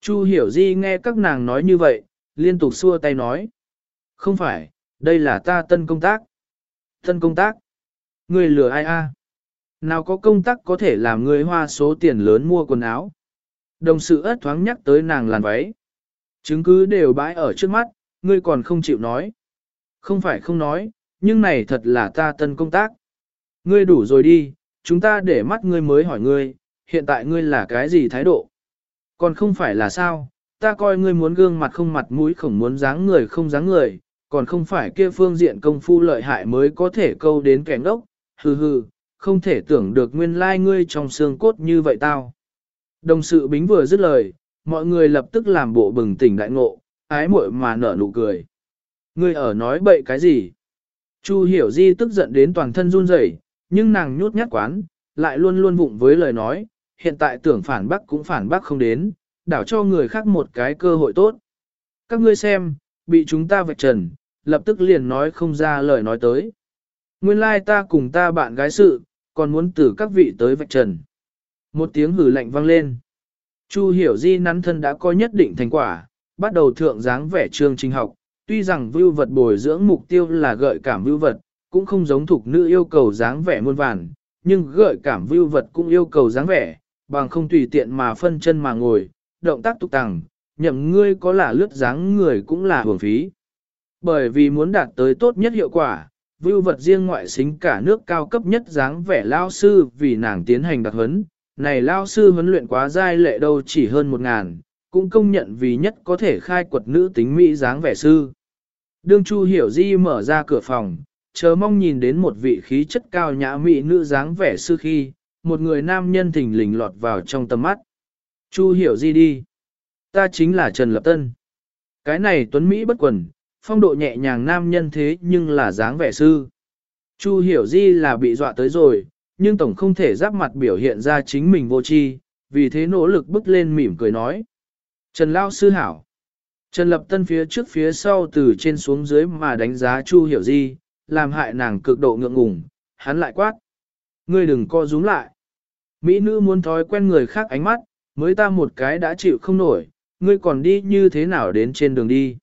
Chu hiểu di nghe các nàng nói như vậy, liên tục xua tay nói. Không phải, đây là ta tân công tác. Tân công tác? ngươi lừa ai a? Nào có công tác có thể làm người hoa số tiền lớn mua quần áo? Đồng sự ớt thoáng nhắc tới nàng làn váy. Chứng cứ đều bãi ở trước mắt, ngươi còn không chịu nói. Không phải không nói, nhưng này thật là ta tân công tác. Ngươi đủ rồi đi, chúng ta để mắt ngươi mới hỏi ngươi, hiện tại ngươi là cái gì thái độ? Còn không phải là sao, ta coi ngươi muốn gương mặt không mặt mũi khổng muốn dáng người không dáng người, còn không phải kia phương diện công phu lợi hại mới có thể câu đến kẻ ngốc, hừ hừ, không thể tưởng được nguyên lai like ngươi trong xương cốt như vậy tao. Đồng sự bính vừa dứt lời, mọi người lập tức làm bộ bừng tỉnh đại ngộ, ái muội mà nở nụ cười. Ngươi ở nói bậy cái gì? Chu hiểu di tức giận đến toàn thân run rẩy, nhưng nàng nhút nhát quán, lại luôn luôn vụng với lời nói, hiện tại tưởng phản bác cũng phản bác không đến, đảo cho người khác một cái cơ hội tốt. Các ngươi xem, bị chúng ta vạch trần, lập tức liền nói không ra lời nói tới. Nguyên lai ta cùng ta bạn gái sự, còn muốn từ các vị tới vạch trần. Một tiếng hử lạnh vang lên. Chu hiểu di nắn thân đã có nhất định thành quả, bắt đầu thượng dáng vẻ chương trình học, tuy rằng vưu vật bồi dưỡng mục tiêu là gợi cảm vưu vật, cũng không giống thuộc nữ yêu cầu dáng vẻ muôn vàn, nhưng gợi cảm vưu vật cũng yêu cầu dáng vẻ, bằng không tùy tiện mà phân chân mà ngồi, động tác tục tằng, nhậm ngươi có là lướt dáng người cũng là hưởng phí. Bởi vì muốn đạt tới tốt nhất hiệu quả, vưu vật riêng ngoại xính cả nước cao cấp nhất dáng vẻ lao sư vì nàng tiến hành đặc huấn, này lao sư huấn luyện quá giai lệ đâu chỉ hơn một ngàn, cũng công nhận vì nhất có thể khai quật nữ tính Mỹ dáng vẻ sư. Đương Chu Hiểu Di mở ra cửa phòng, chờ mong nhìn đến một vị khí chất cao nhã mỹ nữ dáng vẻ sư khi, một người nam nhân thình lình lọt vào trong tầm mắt. Chu Hiểu Di đi. Ta chính là Trần Lập Tân. Cái này tuấn Mỹ bất quần, phong độ nhẹ nhàng nam nhân thế nhưng là dáng vẻ sư. Chu Hiểu Di là bị dọa tới rồi, nhưng tổng không thể giáp mặt biểu hiện ra chính mình vô tri, vì thế nỗ lực bước lên mỉm cười nói. Trần Lao Sư Hảo. Trần Lập Tân phía trước phía sau từ trên xuống dưới mà đánh giá Chu Hiểu Di, làm hại nàng cực độ ngượng ngùng, hắn lại quát. Ngươi đừng co rúm lại. Mỹ nữ muốn thói quen người khác ánh mắt, mới ta một cái đã chịu không nổi, ngươi còn đi như thế nào đến trên đường đi.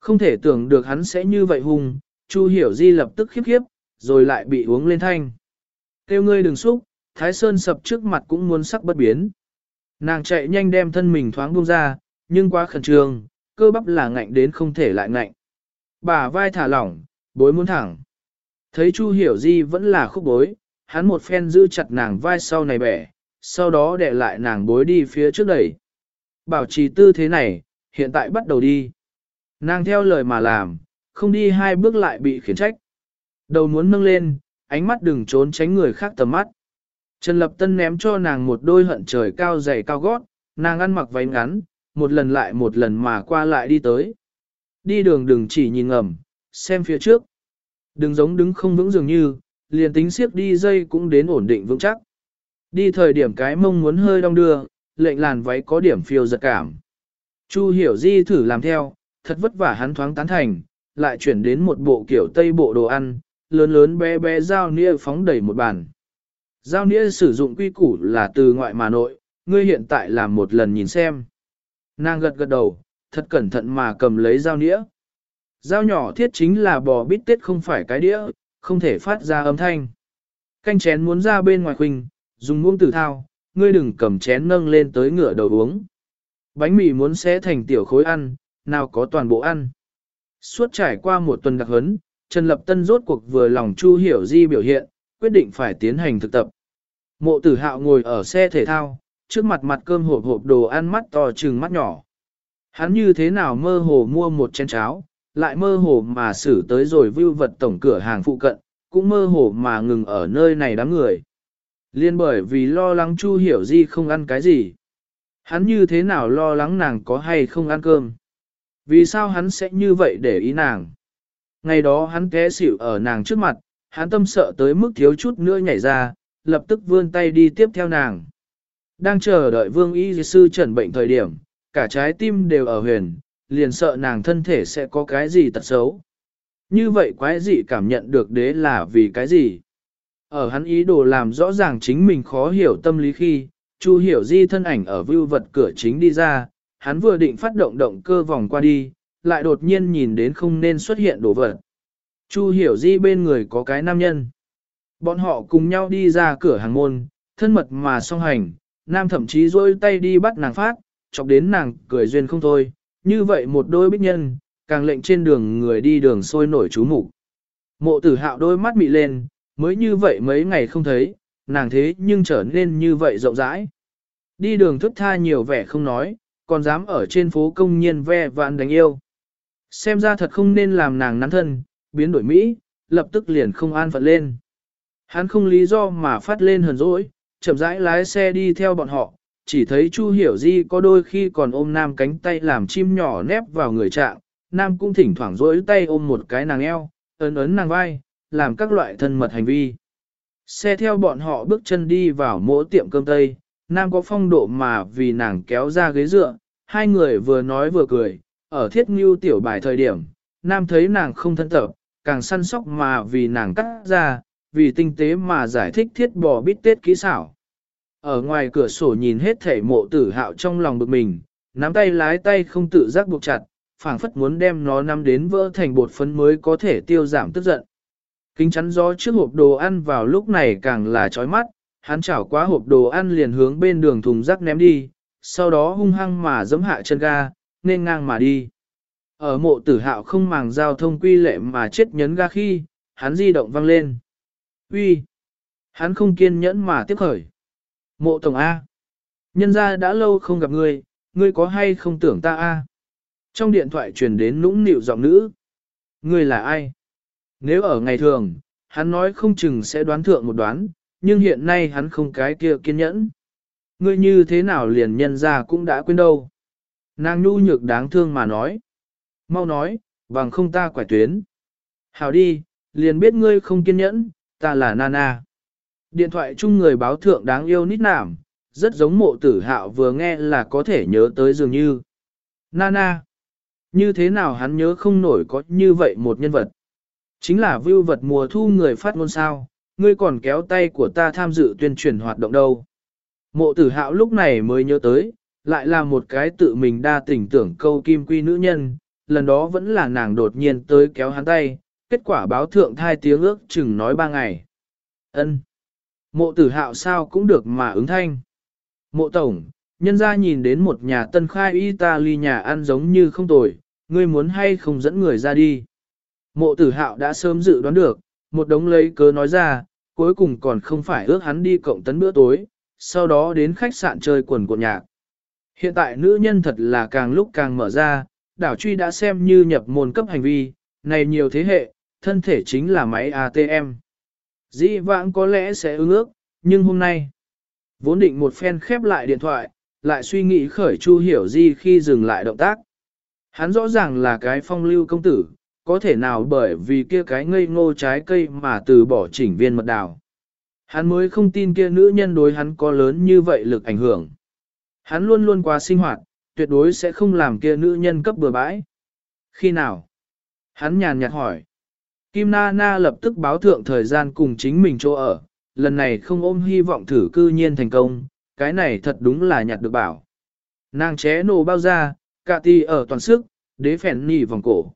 Không thể tưởng được hắn sẽ như vậy hùng. Chu Hiểu Di lập tức khiếp khiếp, rồi lại bị uống lên thanh. Kêu ngươi đừng xúc, Thái Sơn sập trước mặt cũng muốn sắc bất biến. Nàng chạy nhanh đem thân mình thoáng buông ra, nhưng quá khẩn trương, cơ bắp là ngạnh đến không thể lại ngạnh. Bà vai thả lỏng, bối muốn thẳng. Thấy Chu Hiểu Di vẫn là khúc bối, hắn một phen giữ chặt nàng vai sau này bẻ, sau đó để lại nàng bối đi phía trước đẩy. Bảo trì tư thế này, hiện tại bắt đầu đi. Nàng theo lời mà làm, không đi hai bước lại bị khiển trách. Đầu muốn nâng lên, ánh mắt đừng trốn tránh người khác tầm mắt. Trần Lập Tân ném cho nàng một đôi hận trời cao dày cao gót, nàng ăn mặc váy ngắn, một lần lại một lần mà qua lại đi tới. Đi đường đừng chỉ nhìn ngầm, xem phía trước. Đừng giống đứng không vững dường như, liền tính siếp đi dây cũng đến ổn định vững chắc. Đi thời điểm cái mông muốn hơi đong đưa, lệnh làn váy có điểm phiêu giật cảm. Chu hiểu di thử làm theo, thật vất vả hắn thoáng tán thành, lại chuyển đến một bộ kiểu tây bộ đồ ăn, lớn lớn bé bé dao nĩa phóng đầy một bàn. Dao nĩa sử dụng quy củ là từ ngoại mà nội, ngươi hiện tại làm một lần nhìn xem. Nàng gật gật đầu, thật cẩn thận mà cầm lấy dao nĩa. Dao nhỏ thiết chính là bò bít tết không phải cái đĩa, không thể phát ra âm thanh. Canh chén muốn ra bên ngoài khuynh, dùng muỗng tử thao, ngươi đừng cầm chén nâng lên tới ngửa đầu uống. Bánh mì muốn xé thành tiểu khối ăn, nào có toàn bộ ăn. Suốt trải qua một tuần đặc huấn, Trần Lập Tân rốt cuộc vừa lòng Chu Hiểu Di biểu hiện, quyết định phải tiến hành thực tập. Mộ tử hạo ngồi ở xe thể thao, trước mặt mặt cơm hộp hộp đồ ăn mắt to trừng mắt nhỏ. Hắn như thế nào mơ hồ mua một chén cháo, lại mơ hồ mà xử tới rồi vưu vật tổng cửa hàng phụ cận, cũng mơ hồ mà ngừng ở nơi này đám người. Liên bởi vì lo lắng Chu Hiểu Di không ăn cái gì. Hắn như thế nào lo lắng nàng có hay không ăn cơm. Vì sao hắn sẽ như vậy để ý nàng? Ngày đó hắn té xỉu ở nàng trước mặt, hắn tâm sợ tới mức thiếu chút nữa nhảy ra, lập tức vươn tay đi tiếp theo nàng. Đang chờ đợi vương y sư trần bệnh thời điểm, cả trái tim đều ở huyền, liền sợ nàng thân thể sẽ có cái gì tật xấu. Như vậy quái dị cảm nhận được đế là vì cái gì? Ở hắn ý đồ làm rõ ràng chính mình khó hiểu tâm lý khi, Chu hiểu di thân ảnh ở vưu vật cửa chính đi ra, hắn vừa định phát động động cơ vòng qua đi, lại đột nhiên nhìn đến không nên xuất hiện đồ vật. Chu hiểu di bên người có cái nam nhân. Bọn họ cùng nhau đi ra cửa hàng môn, thân mật mà song hành, nam thậm chí rôi tay đi bắt nàng phát, chọc đến nàng cười duyên không thôi. Như vậy một đôi bích nhân, càng lệnh trên đường người đi đường sôi nổi chú mục Mộ tử hạo đôi mắt mị lên, mới như vậy mấy ngày không thấy, nàng thế nhưng trở nên như vậy rộng rãi. Đi đường thức tha nhiều vẻ không nói, còn dám ở trên phố công nhiên ve vạn đánh yêu. Xem ra thật không nên làm nàng nắn thân, biến đổi Mỹ, lập tức liền không an phận lên. Hắn không lý do mà phát lên hờn dỗi, chậm rãi lái xe đi theo bọn họ, chỉ thấy Chu Hiểu Di có đôi khi còn ôm Nam cánh tay làm chim nhỏ nép vào người trạng, Nam cũng thỉnh thoảng rỗi tay ôm một cái nàng eo, ấn ấn nàng vai, làm các loại thân mật hành vi. Xe theo bọn họ bước chân đi vào mỗi tiệm cơm tây, Nam có phong độ mà vì nàng kéo ra ghế dựa, hai người vừa nói vừa cười, ở thiết ngưu tiểu bài thời điểm, Nam thấy nàng không thân tập, càng săn sóc mà vì nàng cắt ra, vì tinh tế mà giải thích thiết bò bít tết kỹ xảo. Ở ngoài cửa sổ nhìn hết thể mộ tử hạo trong lòng bực mình, nắm tay lái tay không tự giác buộc chặt, phảng phất muốn đem nó nắm đến vỡ thành bột phấn mới có thể tiêu giảm tức giận. Kính chắn gió trước hộp đồ ăn vào lúc này càng là chói mắt, hắn chảo quá hộp đồ ăn liền hướng bên đường thùng rác ném đi, sau đó hung hăng mà giẫm hạ chân ga, nên ngang mà đi. Ở mộ tử hạo không màng giao thông quy lệ mà chết nhấn ga khi, hắn di động văng lên. Uy, Hắn không kiên nhẫn mà tiếp khởi. Mộ tổng A. Nhân ra đã lâu không gặp ngươi, ngươi có hay không tưởng ta A. Trong điện thoại truyền đến nũng nịu giọng nữ. Ngươi là ai? Nếu ở ngày thường, hắn nói không chừng sẽ đoán thượng một đoán, nhưng hiện nay hắn không cái kia kiên nhẫn. Ngươi như thế nào liền nhân ra cũng đã quên đâu. Nàng nhu nhược đáng thương mà nói. Mau nói, bằng không ta quải tuyến. Hào đi, liền biết ngươi không kiên nhẫn, ta là Nana. Điện thoại chung người báo thượng đáng yêu nít nảm, rất giống mộ tử hạo vừa nghe là có thể nhớ tới dường như. Nana. Như thế nào hắn nhớ không nổi có như vậy một nhân vật. Chính là vưu vật mùa thu người phát ngôn sao, ngươi còn kéo tay của ta tham dự tuyên truyền hoạt động đâu. Mộ tử hạo lúc này mới nhớ tới, lại là một cái tự mình đa tình tưởng câu kim quy nữ nhân, lần đó vẫn là nàng đột nhiên tới kéo hắn tay, kết quả báo thượng thai tiếng ước chừng nói ba ngày. ân Mộ tử hạo sao cũng được mà ứng thanh. Mộ tổng, nhân ra nhìn đến một nhà tân khai Italy nhà ăn giống như không tồi, ngươi muốn hay không dẫn người ra đi. Mộ tử hạo đã sớm dự đoán được, một đống lấy cớ nói ra, cuối cùng còn không phải ước hắn đi cộng tấn bữa tối, sau đó đến khách sạn chơi quần cuộn nhạc. Hiện tại nữ nhân thật là càng lúc càng mở ra, đảo truy đã xem như nhập môn cấp hành vi, này nhiều thế hệ, thân thể chính là máy ATM. Dĩ vãng có lẽ sẽ ưng ước, nhưng hôm nay, vốn định một phen khép lại điện thoại, lại suy nghĩ khởi Chu Hiểu Di khi dừng lại động tác. Hắn rõ ràng là cái phong lưu công tử, có thể nào bởi vì kia cái ngây ngô trái cây mà từ bỏ chỉnh viên mật đào. Hắn mới không tin kia nữ nhân đối hắn có lớn như vậy lực ảnh hưởng. Hắn luôn luôn qua sinh hoạt, tuyệt đối sẽ không làm kia nữ nhân cấp bừa bãi. Khi nào? Hắn nhàn nhạt hỏi. Kim Na Na lập tức báo thượng thời gian cùng chính mình chỗ ở, lần này không ôm hy vọng thử cư nhiên thành công, cái này thật đúng là nhặt được bảo. Nàng ché nổ bao ra, cả ti ở toàn sức, đế phèn nỉ vòng cổ.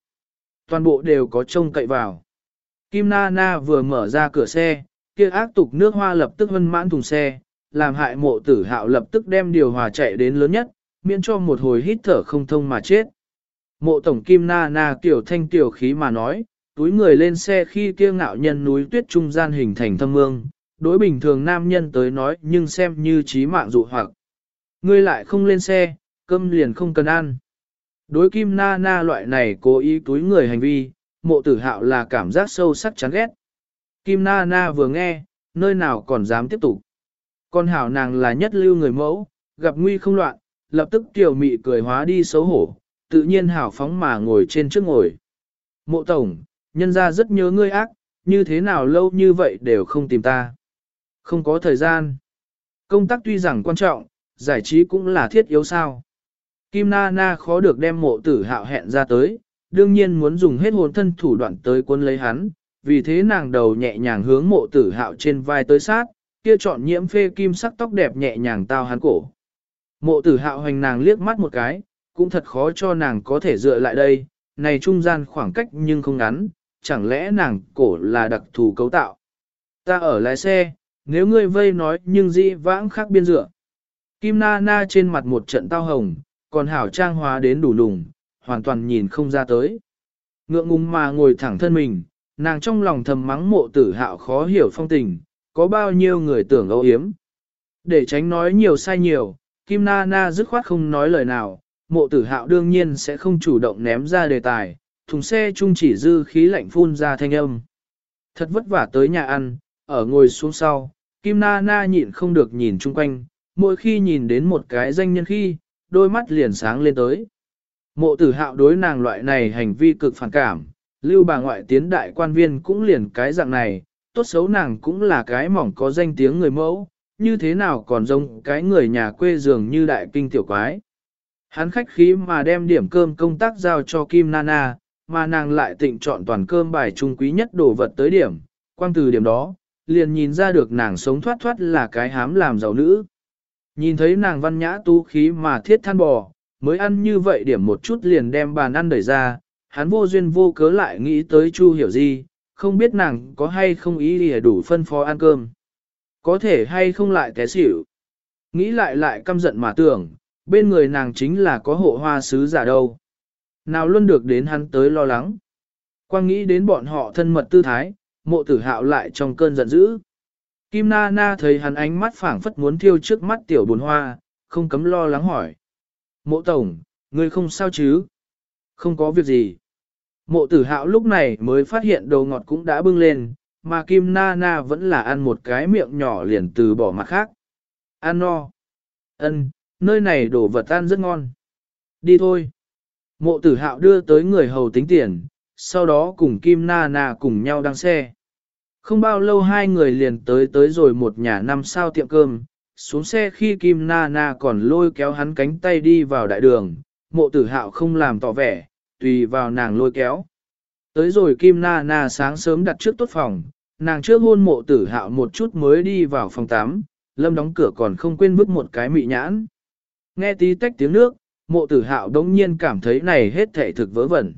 Toàn bộ đều có trông cậy vào. Kim Na Na vừa mở ra cửa xe, kia ác tục nước hoa lập tức vân mãn thùng xe, làm hại mộ tử hạo lập tức đem điều hòa chạy đến lớn nhất, miễn cho một hồi hít thở không thông mà chết. Mộ tổng Kim Na Na tiểu thanh tiểu khí mà nói, túi người lên xe khi kia ngạo nhân núi tuyết trung gian hình thành thâm mương, đối bình thường nam nhân tới nói nhưng xem như trí mạng dụ hoặc. Ngươi lại không lên xe, cơm liền không cần ăn. Đối kim na na loại này cố ý túi người hành vi, mộ tử hạo là cảm giác sâu sắc chán ghét. Kim na na vừa nghe, nơi nào còn dám tiếp tục. Con hảo nàng là nhất lưu người mẫu, gặp nguy không loạn, lập tức tiểu mị cười hóa đi xấu hổ, tự nhiên hảo phóng mà ngồi trên trước ngồi. Mộ tổng, nhân ra rất nhớ ngươi ác, như thế nào lâu như vậy đều không tìm ta. Không có thời gian. Công tác tuy rằng quan trọng, giải trí cũng là thiết yếu sao. Kim Na Na khó được đem mộ tử hạo hẹn ra tới, đương nhiên muốn dùng hết hồn thân thủ đoạn tới quân lấy hắn, vì thế nàng đầu nhẹ nhàng hướng mộ tử hạo trên vai tới sát, kia chọn nhiễm phê kim sắc tóc đẹp nhẹ nhàng tao hắn cổ. Mộ tử hạo hoành nàng liếc mắt một cái, cũng thật khó cho nàng có thể dựa lại đây, này trung gian khoảng cách nhưng không ngắn, chẳng lẽ nàng cổ là đặc thù cấu tạo. Ta ở lái xe, nếu ngươi vây nói nhưng dĩ vãng khác biên dựa. Kim na na trên mặt một trận tao hồng, còn hảo trang hóa đến đủ lùng, hoàn toàn nhìn không ra tới. Ngượng ngùng mà ngồi thẳng thân mình, nàng trong lòng thầm mắng mộ tử hạo khó hiểu phong tình, có bao nhiêu người tưởng âu yếm. Để tránh nói nhiều sai nhiều, Kim Na Na dứt khoát không nói lời nào, mộ tử hạo đương nhiên sẽ không chủ động ném ra đề tài, thùng xe chung chỉ dư khí lạnh phun ra thanh âm. Thật vất vả tới nhà ăn, ở ngồi xuống sau, Kim Na Na nhịn không được nhìn chung quanh, mỗi khi nhìn đến một cái danh nhân khi, đôi mắt liền sáng lên tới. Mộ tử hạo đối nàng loại này hành vi cực phản cảm, lưu bà ngoại tiến đại quan viên cũng liền cái dạng này, tốt xấu nàng cũng là cái mỏng có danh tiếng người mẫu, như thế nào còn giống cái người nhà quê dường như đại kinh tiểu quái. Hắn khách khí mà đem điểm cơm công tác giao cho Kim Nana, mà nàng lại tịnh chọn toàn cơm bài trung quý nhất đồ vật tới điểm, quang từ điểm đó, liền nhìn ra được nàng sống thoát thoát là cái hám làm giàu nữ. Nhìn thấy nàng văn nhã tu khí mà thiết than bò, mới ăn như vậy điểm một chút liền đem bàn ăn đẩy ra, hắn vô duyên vô cớ lại nghĩ tới Chu hiểu gì, không biết nàng có hay không ý lìa đủ phân phó ăn cơm. Có thể hay không lại té xỉu. Nghĩ lại lại căm giận mà tưởng, bên người nàng chính là có hộ hoa sứ giả đâu. Nào luôn được đến hắn tới lo lắng. Quang nghĩ đến bọn họ thân mật tư thái, mộ tử hạo lại trong cơn giận dữ. Kim na na thấy hắn ánh mắt phảng phất muốn thiêu trước mắt tiểu buồn hoa, không cấm lo lắng hỏi. Mộ tổng, ngươi không sao chứ? Không có việc gì. Mộ tử hạo lúc này mới phát hiện đồ ngọt cũng đã bưng lên, mà Kim Na Na vẫn là ăn một cái miệng nhỏ liền từ bỏ mặt khác. Ăn no. Ân, nơi này đồ vật ăn rất ngon. Đi thôi. Mộ tử hạo đưa tới người hầu tính tiền, sau đó cùng Kim Na Na cùng nhau đăng xe. Không bao lâu hai người liền tới tới rồi một nhà năm sao tiệm cơm, xuống xe khi Kim Na Na còn lôi kéo hắn cánh tay đi vào đại đường, mộ tử hạo không làm tỏ vẻ, tùy vào nàng lôi kéo. Tới rồi Kim Na Na sáng sớm đặt trước tốt phòng, nàng trước hôn mộ tử hạo một chút mới đi vào phòng 8, lâm đóng cửa còn không quên vứt một cái mị nhãn. Nghe tí tách tiếng nước, mộ tử hạo đống nhiên cảm thấy này hết thể thực vớ vẩn.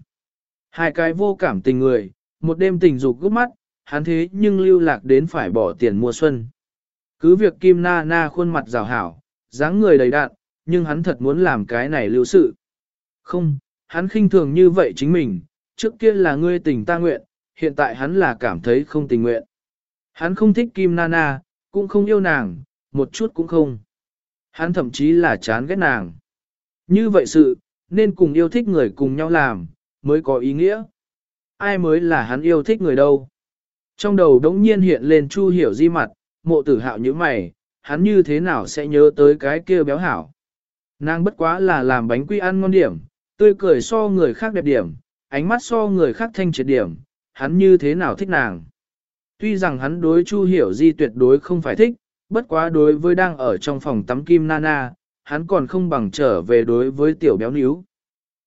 Hai cái vô cảm tình người, một đêm tình dục gấp mắt, hắn thế nhưng lưu lạc đến phải bỏ tiền mua xuân. Cứ việc Kim Na Na khuôn mặt rào hảo, dáng người đầy đạn, nhưng hắn thật muốn làm cái này lưu sự. Không, hắn khinh thường như vậy chính mình, trước kia là ngươi tình ta nguyện, hiện tại hắn là cảm thấy không tình nguyện. Hắn không thích Kim Nana, cũng không yêu nàng, một chút cũng không. Hắn thậm chí là chán ghét nàng. Như vậy sự, nên cùng yêu thích người cùng nhau làm, mới có ý nghĩa. Ai mới là hắn yêu thích người đâu. Trong đầu đống nhiên hiện lên Chu Hiểu Di mặt, mộ tử hạo như mày, hắn như thế nào sẽ nhớ tới cái kia béo hảo. Nàng bất quá là làm bánh quy ăn ngon điểm, tươi cười so người khác đẹp điểm, ánh mắt so người khác thanh triệt điểm, hắn như thế nào thích nàng. Tuy rằng hắn đối Chu Hiểu Di tuyệt đối không phải thích, bất quá đối với đang ở trong phòng tắm kim nana, hắn còn không bằng trở về đối với tiểu béo níu.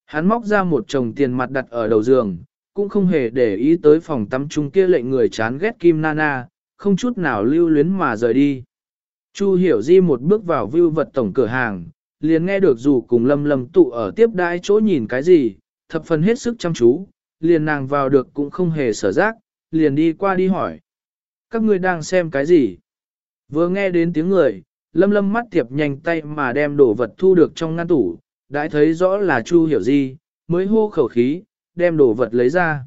Hắn móc ra một chồng tiền mặt đặt ở đầu giường, cũng không hề để ý tới phòng tắm chung kia lệnh người chán ghét kim nana, không chút nào lưu luyến mà rời đi. Chu Hiểu Di một bước vào view vật tổng cửa hàng, liền nghe được dù cùng lâm lâm tụ ở tiếp đai chỗ nhìn cái gì, thập phần hết sức chăm chú, liền nàng vào được cũng không hề sở giác, liền đi qua đi hỏi. Các ngươi đang xem cái gì? Vừa nghe đến tiếng người, lâm lâm mắt tiệp nhanh tay mà đem đồ vật thu được trong ngăn tủ, đã thấy rõ là Chu hiểu gì, mới hô khẩu khí, đem đồ vật lấy ra.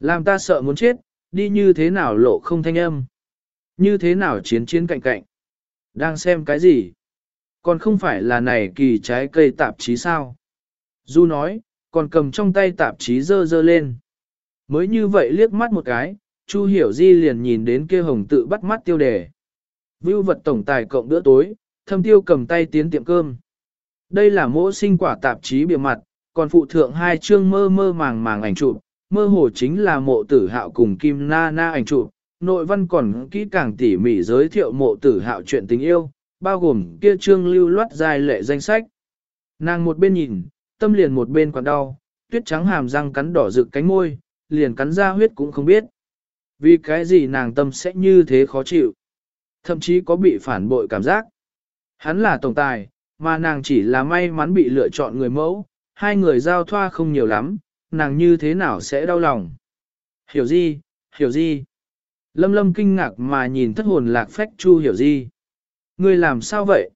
Làm ta sợ muốn chết, đi như thế nào lộ không thanh âm. Như thế nào chiến chiến cạnh cạnh. Đang xem cái gì? Còn không phải là này kỳ trái cây tạp chí sao? Du nói, còn cầm trong tay tạp chí dơ dơ lên. Mới như vậy liếc mắt một cái, Chu Hiểu Di liền nhìn đến kia hồng tự bắt mắt tiêu đề. Vưu vật tổng tài cộng bữa tối, thâm tiêu cầm tay tiến tiệm cơm. Đây là mỗ sinh quả tạp chí bìa mặt, còn phụ thượng hai chương mơ mơ màng màng ảnh chụp, mơ hồ chính là mộ tử hạo cùng Kim Na Na ảnh chụp, nội văn còn kỹ càng tỉ mỉ giới thiệu mộ tử hạo chuyện tình yêu, bao gồm kia chương lưu loát dài lệ danh sách. Nàng một bên nhìn, tâm liền một bên còn đau, tuyết trắng hàm răng cắn đỏ rực cánh môi, liền cắn ra huyết cũng không biết. Vì cái gì nàng tâm sẽ như thế khó chịu. Thậm chí có bị phản bội cảm giác. Hắn là tổng tài, mà nàng chỉ là may mắn bị lựa chọn người mẫu, hai người giao thoa không nhiều lắm, nàng như thế nào sẽ đau lòng. Hiểu gì, hiểu gì. Lâm lâm kinh ngạc mà nhìn thất hồn lạc phách chu hiểu gì. Ngươi làm sao vậy?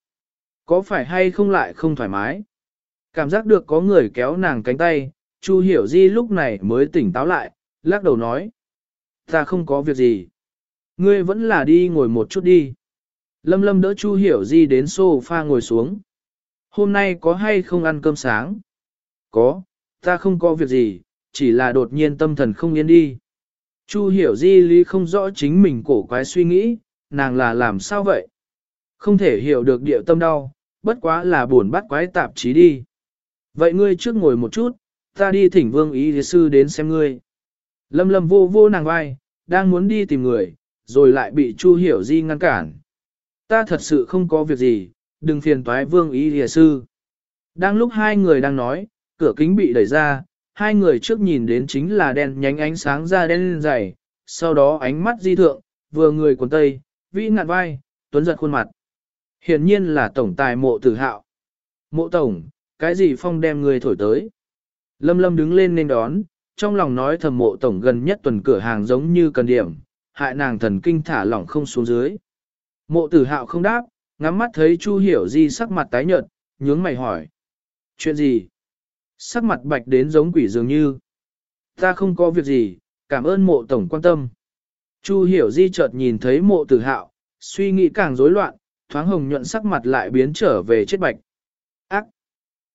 Có phải hay không lại không thoải mái? Cảm giác được có người kéo nàng cánh tay, chu hiểu di lúc này mới tỉnh táo lại, lắc đầu nói. Ta không có việc gì. Ngươi vẫn là đi ngồi một chút đi. Lâm lâm đỡ chu hiểu di đến sofa ngồi xuống. Hôm nay có hay không ăn cơm sáng? Có, ta không có việc gì, chỉ là đột nhiên tâm thần không yên đi. Chu hiểu di lý không rõ chính mình cổ quái suy nghĩ, nàng là làm sao vậy? Không thể hiểu được điệu tâm đau, bất quá là buồn bắt quái tạp chí đi. Vậy ngươi trước ngồi một chút, ta đi thỉnh vương ý sư đến xem ngươi. Lâm lâm vô vô nàng vai, đang muốn đi tìm người, rồi lại bị Chu Hiểu Di ngăn cản. Ta thật sự không có việc gì, đừng phiền toái vương ý Hìa sư. Đang lúc hai người đang nói, cửa kính bị đẩy ra, hai người trước nhìn đến chính là đen nhánh ánh sáng ra đen dày, sau đó ánh mắt di thượng, vừa người quần tây, vĩ ngạn vai, tuấn giật khuôn mặt. Hiển nhiên là tổng tài mộ tử hạo. Mộ tổng, cái gì phong đem người thổi tới? Lâm lâm đứng lên nên đón, trong lòng nói thầm mộ tổng gần nhất tuần cửa hàng giống như cần điểm, hại nàng thần kinh thả lỏng không xuống dưới. Mộ tử hạo không đáp, ngắm mắt thấy Chu Hiểu Di sắc mặt tái nhợt, nhướng mày hỏi. Chuyện gì? Sắc mặt bạch đến giống quỷ dường như. Ta không có việc gì, cảm ơn mộ tổng quan tâm. Chu Hiểu Di chợt nhìn thấy mộ tử hạo, suy nghĩ càng rối loạn, thoáng hồng nhuận sắc mặt lại biến trở về chết bạch. Ác!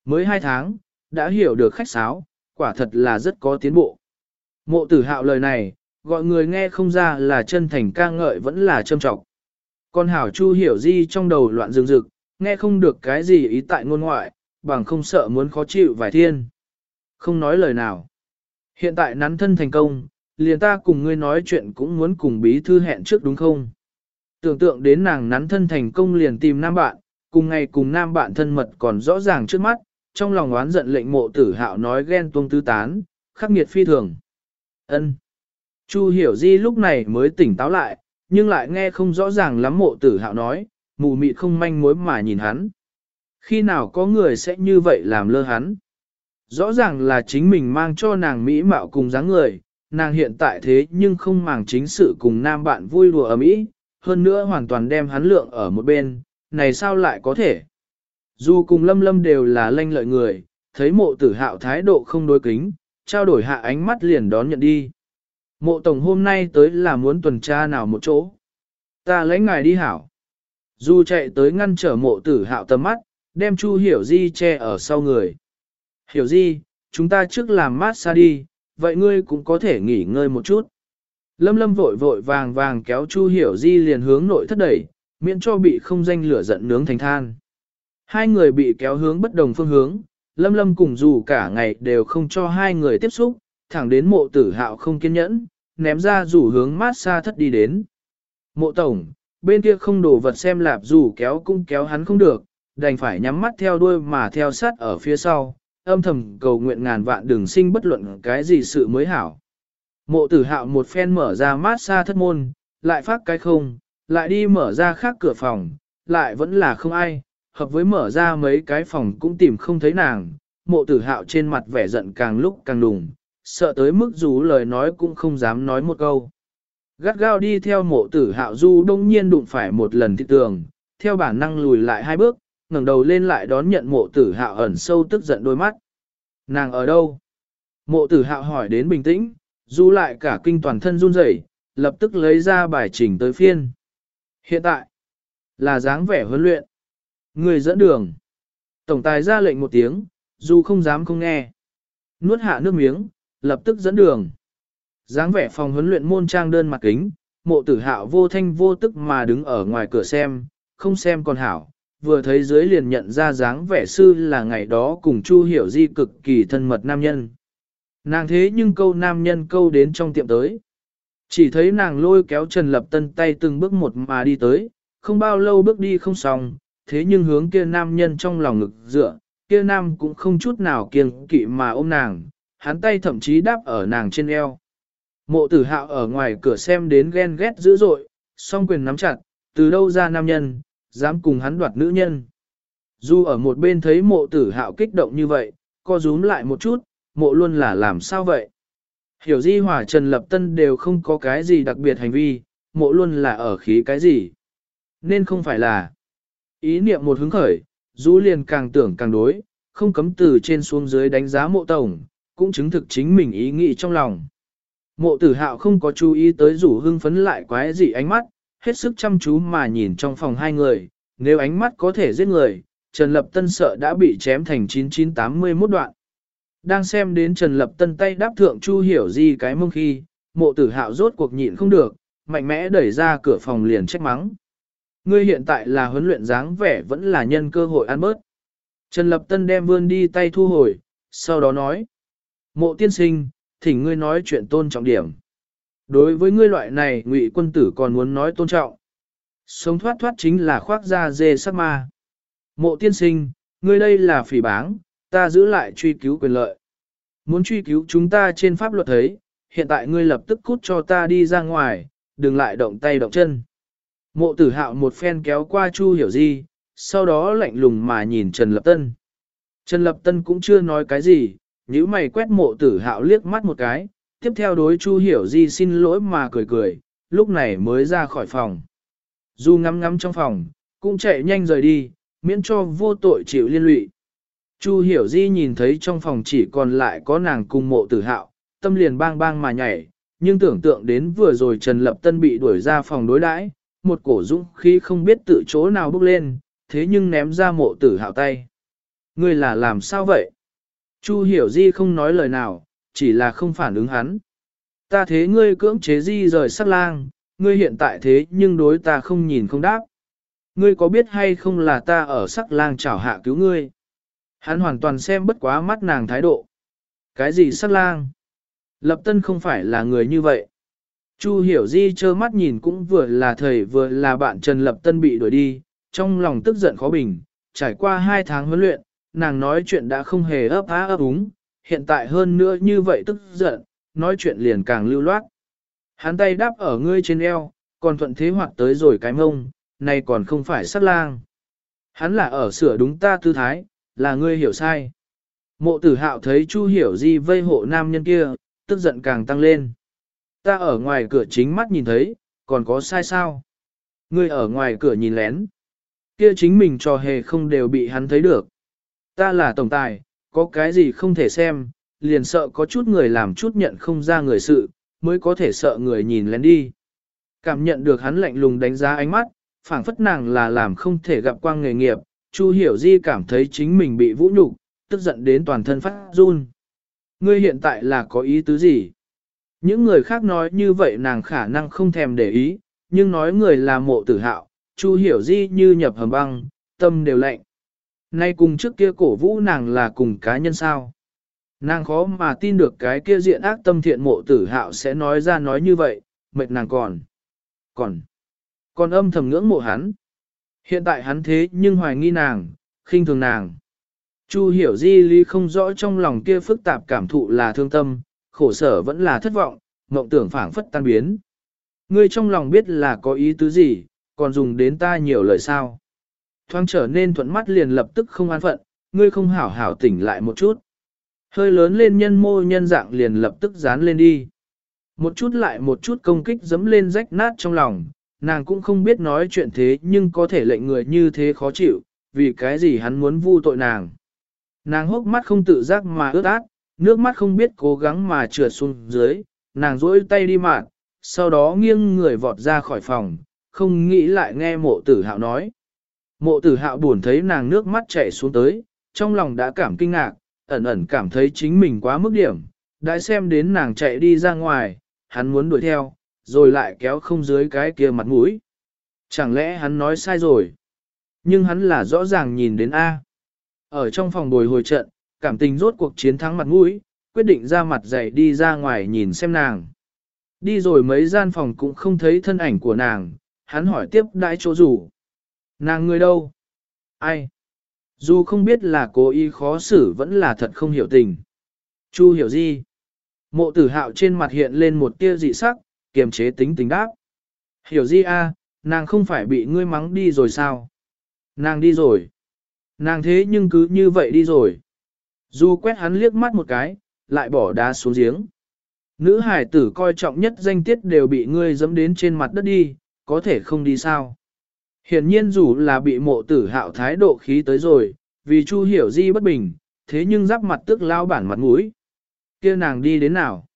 Mới hai tháng, đã hiểu được khách sáo, quả thật là rất có tiến bộ. Mộ tử hạo lời này, gọi người nghe không ra là chân thành ca ngợi vẫn là châm trọng. Con hảo chu hiểu di trong đầu loạn rừng rực, nghe không được cái gì ý tại ngôn ngoại, bằng không sợ muốn khó chịu vài thiên. Không nói lời nào. Hiện tại nắn thân thành công, liền ta cùng ngươi nói chuyện cũng muốn cùng bí thư hẹn trước đúng không? Tưởng tượng đến nàng nắn thân thành công liền tìm nam bạn, cùng ngày cùng nam bạn thân mật còn rõ ràng trước mắt, trong lòng oán giận lệnh mộ tử hạo nói ghen tuông tứ tán, khắc nghiệt phi thường. ân Chu hiểu di lúc này mới tỉnh táo lại, nhưng lại nghe không rõ ràng lắm mộ tử hạo nói, mù mịt không manh mối mà nhìn hắn. Khi nào có người sẽ như vậy làm lơ hắn? Rõ ràng là chính mình mang cho nàng mỹ mạo cùng dáng người, nàng hiện tại thế nhưng không màng chính sự cùng nam bạn vui đùa ở mỹ, hơn nữa hoàn toàn đem hắn lượng ở một bên, này sao lại có thể? Dù cùng lâm lâm đều là lanh lợi người, thấy mộ tử hạo thái độ không đối kính, trao đổi hạ ánh mắt liền đón nhận đi. Mộ tổng hôm nay tới là muốn tuần tra nào một chỗ. Ta lấy ngài đi hảo. Du chạy tới ngăn trở mộ tử hạo tầm mắt, đem Chu Hiểu Di che ở sau người. Hiểu Di, chúng ta trước làm mát xa đi, vậy ngươi cũng có thể nghỉ ngơi một chút. Lâm lâm vội vội vàng vàng kéo Chu Hiểu Di liền hướng nội thất đẩy, miễn cho bị không danh lửa giận nướng thành than. Hai người bị kéo hướng bất đồng phương hướng, Lâm Lâm cùng dù cả ngày đều không cho hai người tiếp xúc, thẳng đến mộ tử hạo không kiên nhẫn, ném ra rủ hướng mát xa thất đi đến. Mộ tổng, bên kia không đổ vật xem lạp rủ kéo cũng kéo hắn không được, đành phải nhắm mắt theo đuôi mà theo sát ở phía sau, âm thầm cầu nguyện ngàn vạn đừng sinh bất luận cái gì sự mới hảo. Mộ tử hạo một phen mở ra mát xa thất môn, lại phát cái không, lại đi mở ra khác cửa phòng, lại vẫn là không ai, hợp với mở ra mấy cái phòng cũng tìm không thấy nàng, mộ tử hạo trên mặt vẻ giận càng lúc càng đùng, sợ tới mức dù lời nói cũng không dám nói một câu. Gắt gao đi theo mộ tử hạo du đông nhiên đụng phải một lần thị tường, theo bản năng lùi lại hai bước, ngẩng đầu lên lại đón nhận mộ tử hạo ẩn sâu tức giận đôi mắt. Nàng ở đâu? Mộ tử hạo hỏi đến bình tĩnh, du lại cả kinh toàn thân run rẩy, lập tức lấy ra bài trình tới phiên. Hiện tại, là dáng vẻ huấn luyện. Người dẫn đường. Tổng tài ra lệnh một tiếng, dù không dám không nghe. Nuốt hạ nước miếng, lập tức dẫn đường. dáng vẻ phòng huấn luyện môn trang đơn mặt kính, mộ tử hạo vô thanh vô tức mà đứng ở ngoài cửa xem, không xem còn hảo. Vừa thấy dưới liền nhận ra dáng vẻ sư là ngày đó cùng Chu Hiểu Di cực kỳ thân mật nam nhân. Nàng thế nhưng câu nam nhân câu đến trong tiệm tới. Chỉ thấy nàng lôi kéo Trần Lập Tân tay từng bước một mà đi tới, không bao lâu bước đi không xong, thế nhưng hướng kia nam nhân trong lòng ngực dựa, kia nam cũng không chút nào kiêng kỵ mà ôm nàng, hắn tay thậm chí đáp ở nàng trên eo. Mộ tử hạo ở ngoài cửa xem đến ghen ghét dữ dội, song quyền nắm chặt, từ đâu ra nam nhân, dám cùng hắn đoạt nữ nhân. Dù ở một bên thấy mộ tử hạo kích động như vậy, co rúm lại một chút, mộ luôn là làm sao vậy? Hiểu di hòa Trần Lập Tân đều không có cái gì đặc biệt hành vi, mộ luôn là ở khí cái gì? Nên không phải là ý niệm một hứng khởi, du liền càng tưởng càng đối, không cấm từ trên xuống dưới đánh giá mộ tổng, cũng chứng thực chính mình ý nghĩ trong lòng. Mộ tử hạo không có chú ý tới rủ hưng phấn lại quái gì ánh mắt, hết sức chăm chú mà nhìn trong phòng hai người, nếu ánh mắt có thể giết người, Trần Lập Tân sợ đã bị chém thành 9981 đoạn. Đang xem đến Trần Lập Tân tay đáp thượng Chu hiểu gì cái mông khi, mộ tử hạo rốt cuộc nhịn không được, mạnh mẽ đẩy ra cửa phòng liền trách mắng. Ngươi hiện tại là huấn luyện dáng vẻ vẫn là nhân cơ hội ăn bớt. Trần Lập Tân đem vươn đi tay thu hồi, sau đó nói. Mộ tiên sinh, thỉnh ngươi nói chuyện tôn trọng điểm. Đối với ngươi loại này ngụy quân tử còn muốn nói tôn trọng. Sống thoát thoát chính là khoác da dê sắc ma. Mộ tiên sinh, ngươi đây là phỉ báng, ta giữ lại truy cứu quyền lợi. Muốn truy cứu chúng ta trên pháp luật thấy, hiện tại ngươi lập tức cút cho ta đi ra ngoài, đừng lại động tay động chân. Mộ tử hạo một phen kéo qua Chu hiểu gì, sau đó lạnh lùng mà nhìn Trần Lập Tân. Trần Lập Tân cũng chưa nói cái gì, nhíu mày quét mộ tử hạo liếc mắt một cái, tiếp theo đối Chu hiểu di xin lỗi mà cười cười, lúc này mới ra khỏi phòng. Du ngắm ngắm trong phòng, cũng chạy nhanh rời đi, miễn cho vô tội chịu liên lụy. Chu hiểu di nhìn thấy trong phòng chỉ còn lại có nàng cùng mộ tử hạo, tâm liền bang bang mà nhảy, nhưng tưởng tượng đến vừa rồi Trần Lập Tân bị đuổi ra phòng đối đãi, một cổ dũng khí không biết tự chỗ nào bước lên, thế nhưng ném ra mộ tử hạo tay. Ngươi là làm sao vậy? Chu hiểu di không nói lời nào, chỉ là không phản ứng hắn. Ta thế ngươi cưỡng chế di rời sắc lang, ngươi hiện tại thế nhưng đối ta không nhìn không đáp. Ngươi có biết hay không là ta ở sắc lang chảo hạ cứu ngươi? Hắn hoàn toàn xem bất quá mắt nàng thái độ. Cái gì sắc lang? Lập tân không phải là người như vậy. Chu hiểu di trơ mắt nhìn cũng vừa là thầy vừa là bạn Trần Lập Tân bị đuổi đi, trong lòng tức giận khó bình, trải qua hai tháng huấn luyện, nàng nói chuyện đã không hề ấp á ấp úng, hiện tại hơn nữa như vậy tức giận, nói chuyện liền càng lưu loát. Hắn tay đáp ở ngươi trên eo, còn thuận thế hoạt tới rồi cái mông, này còn không phải sát lang. Hắn là ở sửa đúng ta tư thái, là ngươi hiểu sai. Mộ tử hạo thấy Chu hiểu di vây hộ nam nhân kia, tức giận càng tăng lên. Ta ở ngoài cửa chính mắt nhìn thấy, còn có sai sao? Ngươi ở ngoài cửa nhìn lén. Kia chính mình trò hề không đều bị hắn thấy được. Ta là tổng tài, có cái gì không thể xem, liền sợ có chút người làm chút nhận không ra người sự, mới có thể sợ người nhìn lén đi. Cảm nhận được hắn lạnh lùng đánh giá ánh mắt, phảng phất nàng là làm không thể gặp quang nghề nghiệp, Chu Hiểu Di cảm thấy chính mình bị vũ nhục, tức giận đến toàn thân phát run. Ngươi hiện tại là có ý tứ gì? Những người khác nói như vậy nàng khả năng không thèm để ý, nhưng nói người là mộ tử hạo, Chu Hiểu Di như nhập hầm băng, tâm đều lạnh. Nay cùng trước kia cổ vũ nàng là cùng cá nhân sao. Nàng khó mà tin được cái kia diện ác tâm thiện mộ tử hạo sẽ nói ra nói như vậy, mệt nàng còn. Còn, còn âm thầm ngưỡng mộ hắn. Hiện tại hắn thế nhưng hoài nghi nàng, khinh thường nàng. Chu hiểu di lý không rõ trong lòng kia phức tạp cảm thụ là thương tâm, khổ sở vẫn là thất vọng, mộng tưởng phảng phất tan biến. Ngươi trong lòng biết là có ý tứ gì, còn dùng đến ta nhiều lời sao. Thoáng trở nên thuận mắt liền lập tức không an phận, ngươi không hảo hảo tỉnh lại một chút. Hơi lớn lên nhân mô nhân dạng liền lập tức dán lên đi. Một chút lại một chút công kích dấm lên rách nát trong lòng, nàng cũng không biết nói chuyện thế nhưng có thể lệnh người như thế khó chịu, vì cái gì hắn muốn vu tội nàng. Nàng hốc mắt không tự giác mà ướt át, nước mắt không biết cố gắng mà trượt xuống dưới, nàng rỗi tay đi mạng, sau đó nghiêng người vọt ra khỏi phòng, không nghĩ lại nghe mộ tử hạo nói. Mộ tử hạo buồn thấy nàng nước mắt chảy xuống tới, trong lòng đã cảm kinh ngạc, ẩn ẩn cảm thấy chính mình quá mức điểm, đã xem đến nàng chạy đi ra ngoài, hắn muốn đuổi theo, rồi lại kéo không dưới cái kia mặt mũi. Chẳng lẽ hắn nói sai rồi? Nhưng hắn là rõ ràng nhìn đến A. Ở trong phòng bồi hồi trận, cảm tình rốt cuộc chiến thắng mặt mũi, quyết định ra mặt dậy đi ra ngoài nhìn xem nàng. Đi rồi mấy gian phòng cũng không thấy thân ảnh của nàng, hắn hỏi tiếp đại chỗ rủ. Nàng người đâu? Ai? Dù không biết là cố ý khó xử vẫn là thật không hiểu tình. Chu hiểu gì? Mộ tử hạo trên mặt hiện lên một tia dị sắc, kiềm chế tính tình đáp. Hiểu gì a? nàng không phải bị ngươi mắng đi rồi sao? Nàng đi rồi. Nàng thế nhưng cứ như vậy đi rồi. Dù quét hắn liếc mắt một cái, lại bỏ đá xuống giếng. Nữ hải tử coi trọng nhất danh tiết đều bị ngươi dẫm đến trên mặt đất đi, có thể không đi sao. Hiển nhiên dù là bị mộ tử hạo thái độ khí tới rồi, vì Chu hiểu di bất bình, thế nhưng giáp mặt tức lao bản mặt mũi. kia nàng đi đến nào?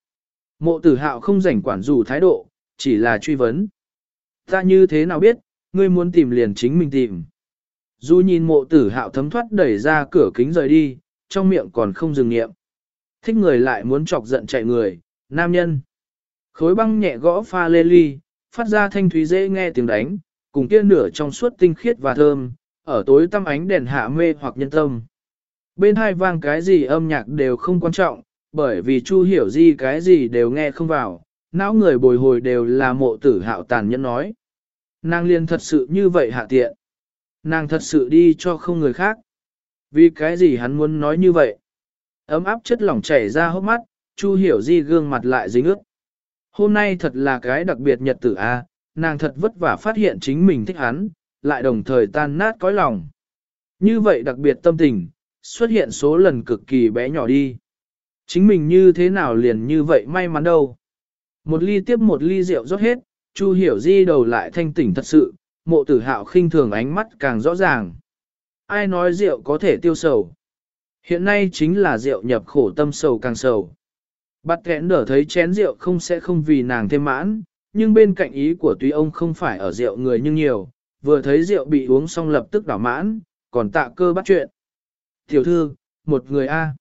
Mộ tử hạo không rảnh quản dù thái độ, chỉ là truy vấn. Ta như thế nào biết, ngươi muốn tìm liền chính mình tìm. Dù nhìn mộ tử hạo thấm thoát đẩy ra cửa kính rời đi, trong miệng còn không dừng nghiệm. Thích người lại muốn chọc giận chạy người, nam nhân. Khối băng nhẹ gõ pha lê ly, phát ra thanh thúy dễ nghe tiếng đánh, cùng kia nửa trong suốt tinh khiết và thơm, ở tối tăm ánh đèn hạ mê hoặc nhân tâm. Bên hai vang cái gì âm nhạc đều không quan trọng, bởi vì Chu hiểu gì cái gì đều nghe không vào, não người bồi hồi đều là mộ tử hạo tàn nhẫn nói. Nàng liền thật sự như vậy hạ tiện. Nàng thật sự đi cho không người khác. Vì cái gì hắn muốn nói như vậy? Ấm áp chất lỏng chảy ra hốc mắt, Chu hiểu di gương mặt lại dính ướt. Hôm nay thật là cái đặc biệt nhật tử a, nàng thật vất vả phát hiện chính mình thích hắn, lại đồng thời tan nát cõi lòng. Như vậy đặc biệt tâm tình, xuất hiện số lần cực kỳ bé nhỏ đi. Chính mình như thế nào liền như vậy may mắn đâu. Một ly tiếp một ly rượu rót hết, Chu hiểu di đầu lại thanh tỉnh thật sự, mộ tử hạo khinh thường ánh mắt càng rõ ràng. Ai nói rượu có thể tiêu sầu? Hiện nay chính là rượu nhập khổ tâm sầu càng sầu. Bắt kẽn đỡ thấy chén rượu không sẽ không vì nàng thêm mãn, nhưng bên cạnh ý của tuy ông không phải ở rượu người nhưng nhiều, vừa thấy rượu bị uống xong lập tức đảo mãn, còn tạ cơ bắt chuyện. Tiểu thư, một người A.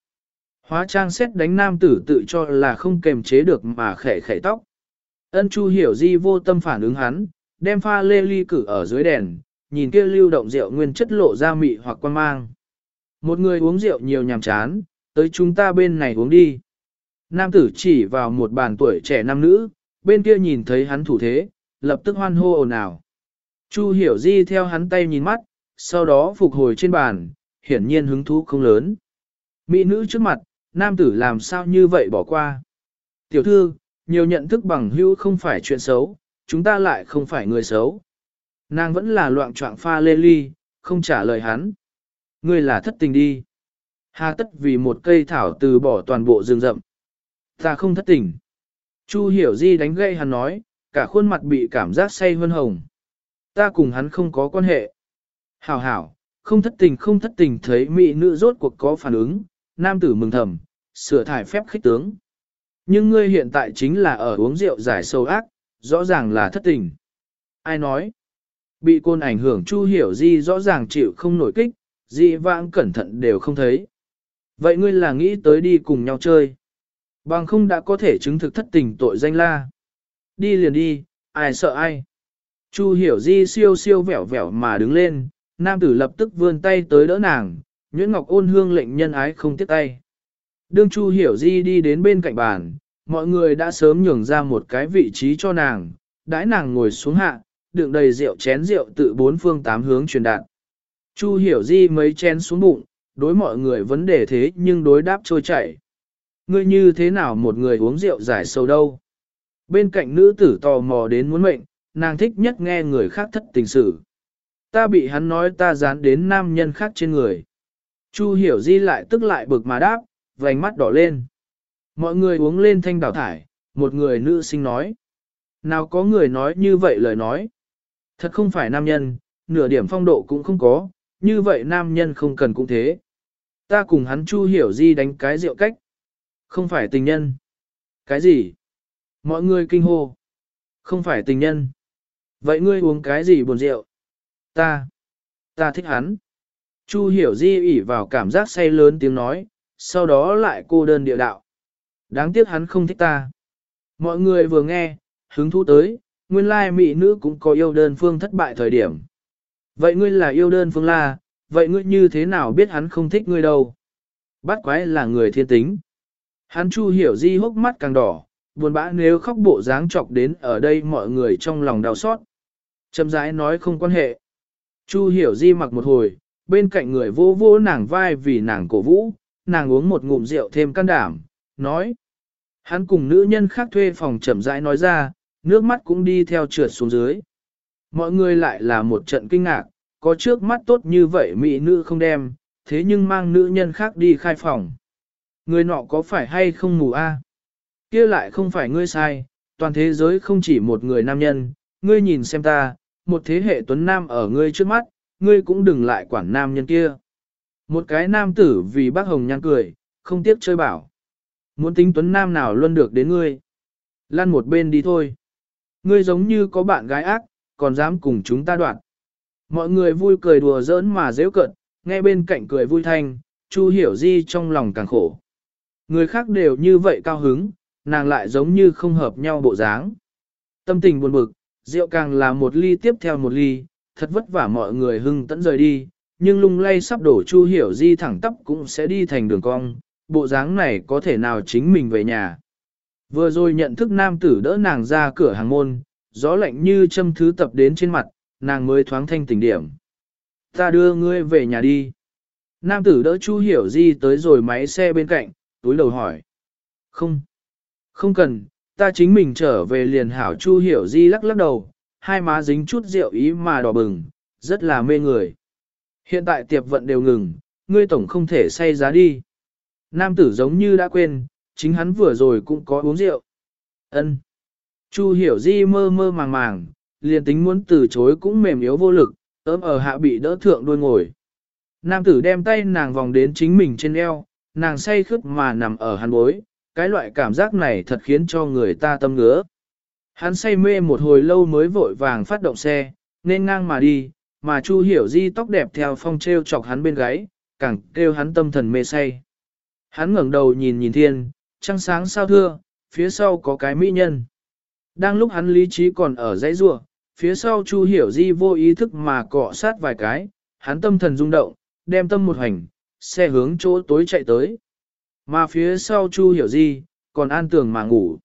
Hóa trang xét đánh nam tử tự cho là không kềm chế được mà khẽ khẽ tóc. Ân Chu hiểu di vô tâm phản ứng hắn, đem pha lê ly cử ở dưới đèn, nhìn kia lưu động rượu nguyên chất lộ ra mị hoặc quan mang. Một người uống rượu nhiều nhàm chán, tới chúng ta bên này uống đi. Nam tử chỉ vào một bàn tuổi trẻ nam nữ, bên kia nhìn thấy hắn thủ thế, lập tức hoan hô ồn ào. Chu hiểu di theo hắn tay nhìn mắt, sau đó phục hồi trên bàn, hiển nhiên hứng thú không lớn. Mỹ nữ trước mặt, nam tử làm sao như vậy bỏ qua. Tiểu thư, nhiều nhận thức bằng hữu không phải chuyện xấu, chúng ta lại không phải người xấu. Nàng vẫn là loạn trọng pha lê ly, không trả lời hắn. Ngươi là thất tình đi. Hà tất vì một cây thảo từ bỏ toàn bộ rừng rậm. Ta không thất tình. Chu hiểu di đánh gây hắn nói, cả khuôn mặt bị cảm giác say hơn hồng. Ta cùng hắn không có quan hệ. Hảo hảo, không thất tình không thất tình thấy mỹ nữ rốt cuộc có phản ứng, nam tử mừng thầm, sửa thải phép khích tướng. Nhưng ngươi hiện tại chính là ở uống rượu giải sâu ác, rõ ràng là thất tình. Ai nói? Bị côn ảnh hưởng chu hiểu di rõ ràng chịu không nổi kích, di vãng cẩn thận đều không thấy. Vậy ngươi là nghĩ tới đi cùng nhau chơi. Bằng không đã có thể chứng thực thất tình tội danh la. Đi liền đi, ai sợ ai. Chu hiểu di siêu siêu vẻo vẻo mà đứng lên, nam tử lập tức vươn tay tới đỡ nàng, Nguyễn Ngọc ôn hương lệnh nhân ái không tiếc tay. Đương Chu hiểu di đi đến bên cạnh bàn, mọi người đã sớm nhường ra một cái vị trí cho nàng, đãi nàng ngồi xuống hạ, đựng đầy rượu chén rượu tự bốn phương tám hướng truyền đạt. Chu hiểu di mấy chén xuống bụng, đối mọi người vấn đề thế nhưng đối đáp trôi chảy. Ngươi như thế nào một người uống rượu giải sâu đâu? Bên cạnh nữ tử tò mò đến muốn mệnh, nàng thích nhất nghe người khác thất tình sự. Ta bị hắn nói ta dán đến nam nhân khác trên người. Chu hiểu di lại tức lại bực mà đáp, vành mắt đỏ lên. Mọi người uống lên thanh đào thải, một người nữ sinh nói. Nào có người nói như vậy lời nói. Thật không phải nam nhân, nửa điểm phong độ cũng không có, như vậy nam nhân không cần cũng thế. Ta cùng hắn chu hiểu di đánh cái rượu cách. Không phải tình nhân. Cái gì? Mọi người kinh hô. Không phải tình nhân. Vậy ngươi uống cái gì buồn rượu? Ta. Ta thích hắn. Chu hiểu di ỉ vào cảm giác say lớn tiếng nói, sau đó lại cô đơn địa đạo. Đáng tiếc hắn không thích ta. Mọi người vừa nghe, hứng thú tới, nguyên lai mỹ nữ cũng có yêu đơn phương thất bại thời điểm. Vậy ngươi là yêu đơn phương la, vậy ngươi như thế nào biết hắn không thích ngươi đâu? Bắt quái là người thiên tính. Hắn chu hiểu di hốc mắt càng đỏ, buồn bã nếu khóc bộ dáng chọc đến ở đây mọi người trong lòng đau xót. Châm rãi nói không quan hệ. Chu hiểu di mặc một hồi, bên cạnh người vô vô nàng vai vì nàng cổ vũ, nàng uống một ngụm rượu thêm can đảm, nói. Hắn cùng nữ nhân khác thuê phòng chậm rãi nói ra, nước mắt cũng đi theo trượt xuống dưới. Mọi người lại là một trận kinh ngạc, có trước mắt tốt như vậy mỹ nữ không đem, thế nhưng mang nữ nhân khác đi khai phòng. Người nọ có phải hay không mù a? Kia lại không phải ngươi sai, toàn thế giới không chỉ một người nam nhân, ngươi nhìn xem ta, một thế hệ tuấn nam ở ngươi trước mắt, ngươi cũng đừng lại quản nam nhân kia. Một cái nam tử vì bác hồng nhan cười, không tiếc chơi bảo. Muốn tính tuấn nam nào luôn được đến ngươi. Lăn một bên đi thôi. Ngươi giống như có bạn gái ác, còn dám cùng chúng ta đoạn. Mọi người vui cười đùa giỡn mà dễ cận, nghe bên cạnh cười vui thanh, Chu hiểu di trong lòng càng khổ. Người khác đều như vậy cao hứng, nàng lại giống như không hợp nhau bộ dáng. Tâm tình buồn bực, rượu càng là một ly tiếp theo một ly, thật vất vả mọi người hưng tẫn rời đi, nhưng lung lay sắp đổ Chu Hiểu Di thẳng tắp cũng sẽ đi thành đường cong, bộ dáng này có thể nào chính mình về nhà. Vừa rồi nhận thức nam tử đỡ nàng ra cửa hàng môn, gió lạnh như châm thứ tập đến trên mặt, nàng mới thoáng thanh tỉnh điểm. Ta đưa ngươi về nhà đi. Nam tử đỡ Chu Hiểu Di tới rồi máy xe bên cạnh, túi đầu hỏi. Không, không cần, ta chính mình trở về liền hảo Chu Hiểu Di lắc lắc đầu, hai má dính chút rượu ý mà đỏ bừng, rất là mê người. Hiện tại tiệp vận đều ngừng, ngươi tổng không thể say giá đi. Nam tử giống như đã quên, chính hắn vừa rồi cũng có uống rượu. Ân. Chu hiểu di mơ mơ màng màng, liền tính muốn từ chối cũng mềm yếu vô lực, ấm ở hạ bị đỡ thượng đôi ngồi. Nam tử đem tay nàng vòng đến chính mình trên eo, nàng say khướt mà nằm ở hắn bối, cái loại cảm giác này thật khiến cho người ta tâm ngứa. Hắn say mê một hồi lâu mới vội vàng phát động xe, nên ngang mà đi, mà Chu Hiểu Di tóc đẹp theo phong treo chọc hắn bên gáy, càng kêu hắn tâm thần mê say. Hắn ngẩng đầu nhìn nhìn thiên, trăng sáng sao thưa, phía sau có cái mỹ nhân. Đang lúc hắn lý trí còn ở dãy rua, phía sau Chu Hiểu Di vô ý thức mà cọ sát vài cái, hắn tâm thần rung động, đem tâm một hành, xe hướng chỗ tối chạy tới. Mà phía sau Chu Hiểu Di, còn an tường mà ngủ.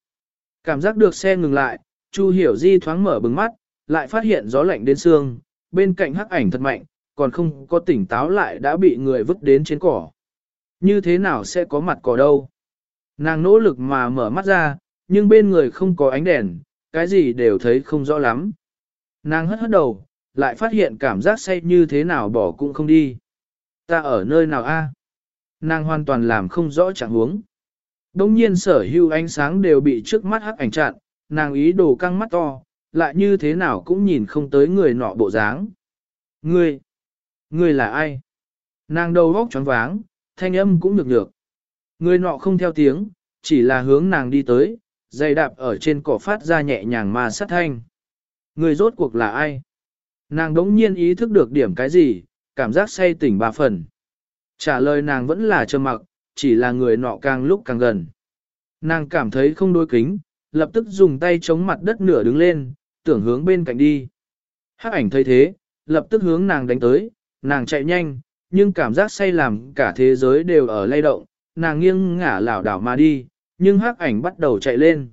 Cảm giác được xe ngừng lại, Chu Hiểu Di thoáng mở bừng mắt, lại phát hiện gió lạnh đến xương, bên cạnh hắc ảnh thật mạnh, còn không có tỉnh táo lại đã bị người vứt đến trên cỏ. Như thế nào sẽ có mặt cỏ đâu? Nàng nỗ lực mà mở mắt ra, nhưng bên người không có ánh đèn, cái gì đều thấy không rõ lắm. Nàng hất hất đầu, lại phát hiện cảm giác say như thế nào bỏ cũng không đi. Ta ở nơi nào a? Nàng hoàn toàn làm không rõ trạng huống. Đông nhiên sở hữu ánh sáng đều bị trước mắt hắc ảnh chặn, nàng ý đồ căng mắt to, lại như thế nào cũng nhìn không tới người nọ bộ dáng. Ngươi, ngươi là ai? Nàng đầu góc choáng váng, thanh âm cũng được được. Người nọ không theo tiếng, chỉ là hướng nàng đi tới, dây đạp ở trên cỏ phát ra nhẹ nhàng mà sát thanh. Người rốt cuộc là ai? Nàng đống nhiên ý thức được điểm cái gì, cảm giác say tỉnh ba phần. Trả lời nàng vẫn là trầm mặc, chỉ là người nọ càng lúc càng gần. Nàng cảm thấy không đối kính, lập tức dùng tay chống mặt đất nửa đứng lên, tưởng hướng bên cạnh đi. Hắc ảnh thấy thế, lập tức hướng nàng đánh tới, nàng chạy nhanh, nhưng cảm giác say làm cả thế giới đều ở lay động, nàng nghiêng ngả lảo đảo mà đi, nhưng hắc ảnh bắt đầu chạy lên.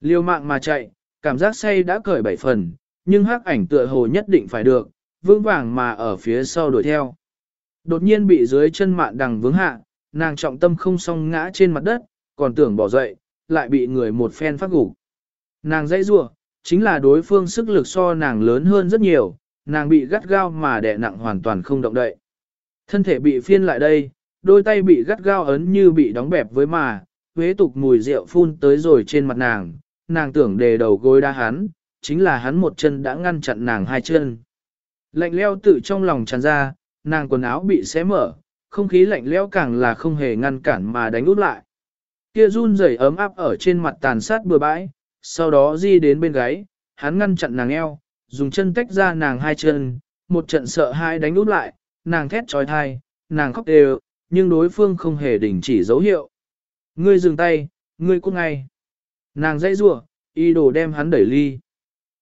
Liêu mạng mà chạy, cảm giác say đã cởi bảy phần, nhưng hắc ảnh tựa hồ nhất định phải được, vững vàng mà ở phía sau đuổi theo. Đột nhiên bị dưới chân mạn đằng vướng hạ, nàng trọng tâm không song ngã trên mặt đất, còn tưởng bỏ dậy, lại bị người một phen phát gục. Nàng dãy rủa, chính là đối phương sức lực so nàng lớn hơn rất nhiều, nàng bị gắt gao mà đè nặng hoàn toàn không động đậy. Thân thể bị phiên lại đây, đôi tay bị gắt gao ấn như bị đóng bẹp với mà, huế tục mùi rượu phun tới rồi trên mặt nàng, nàng tưởng đề đầu gối đa hắn, chính là hắn một chân đã ngăn chặn nàng hai chân. Lạnh leo tự trong lòng tràn ra, nàng quần áo bị xé mở, không khí lạnh lẽo càng là không hề ngăn cản mà đánh út lại. Kia run rẩy ấm áp ở trên mặt tàn sát bừa bãi, sau đó di đến bên gáy, hắn ngăn chặn nàng eo, dùng chân tách ra nàng hai chân, một trận sợ hai đánh út lại, nàng thét trói thai, nàng khóc đều, nhưng đối phương không hề đình chỉ dấu hiệu. Ngươi dừng tay, ngươi cút ngay. Nàng dãy rủa, y đồ đem hắn đẩy ly.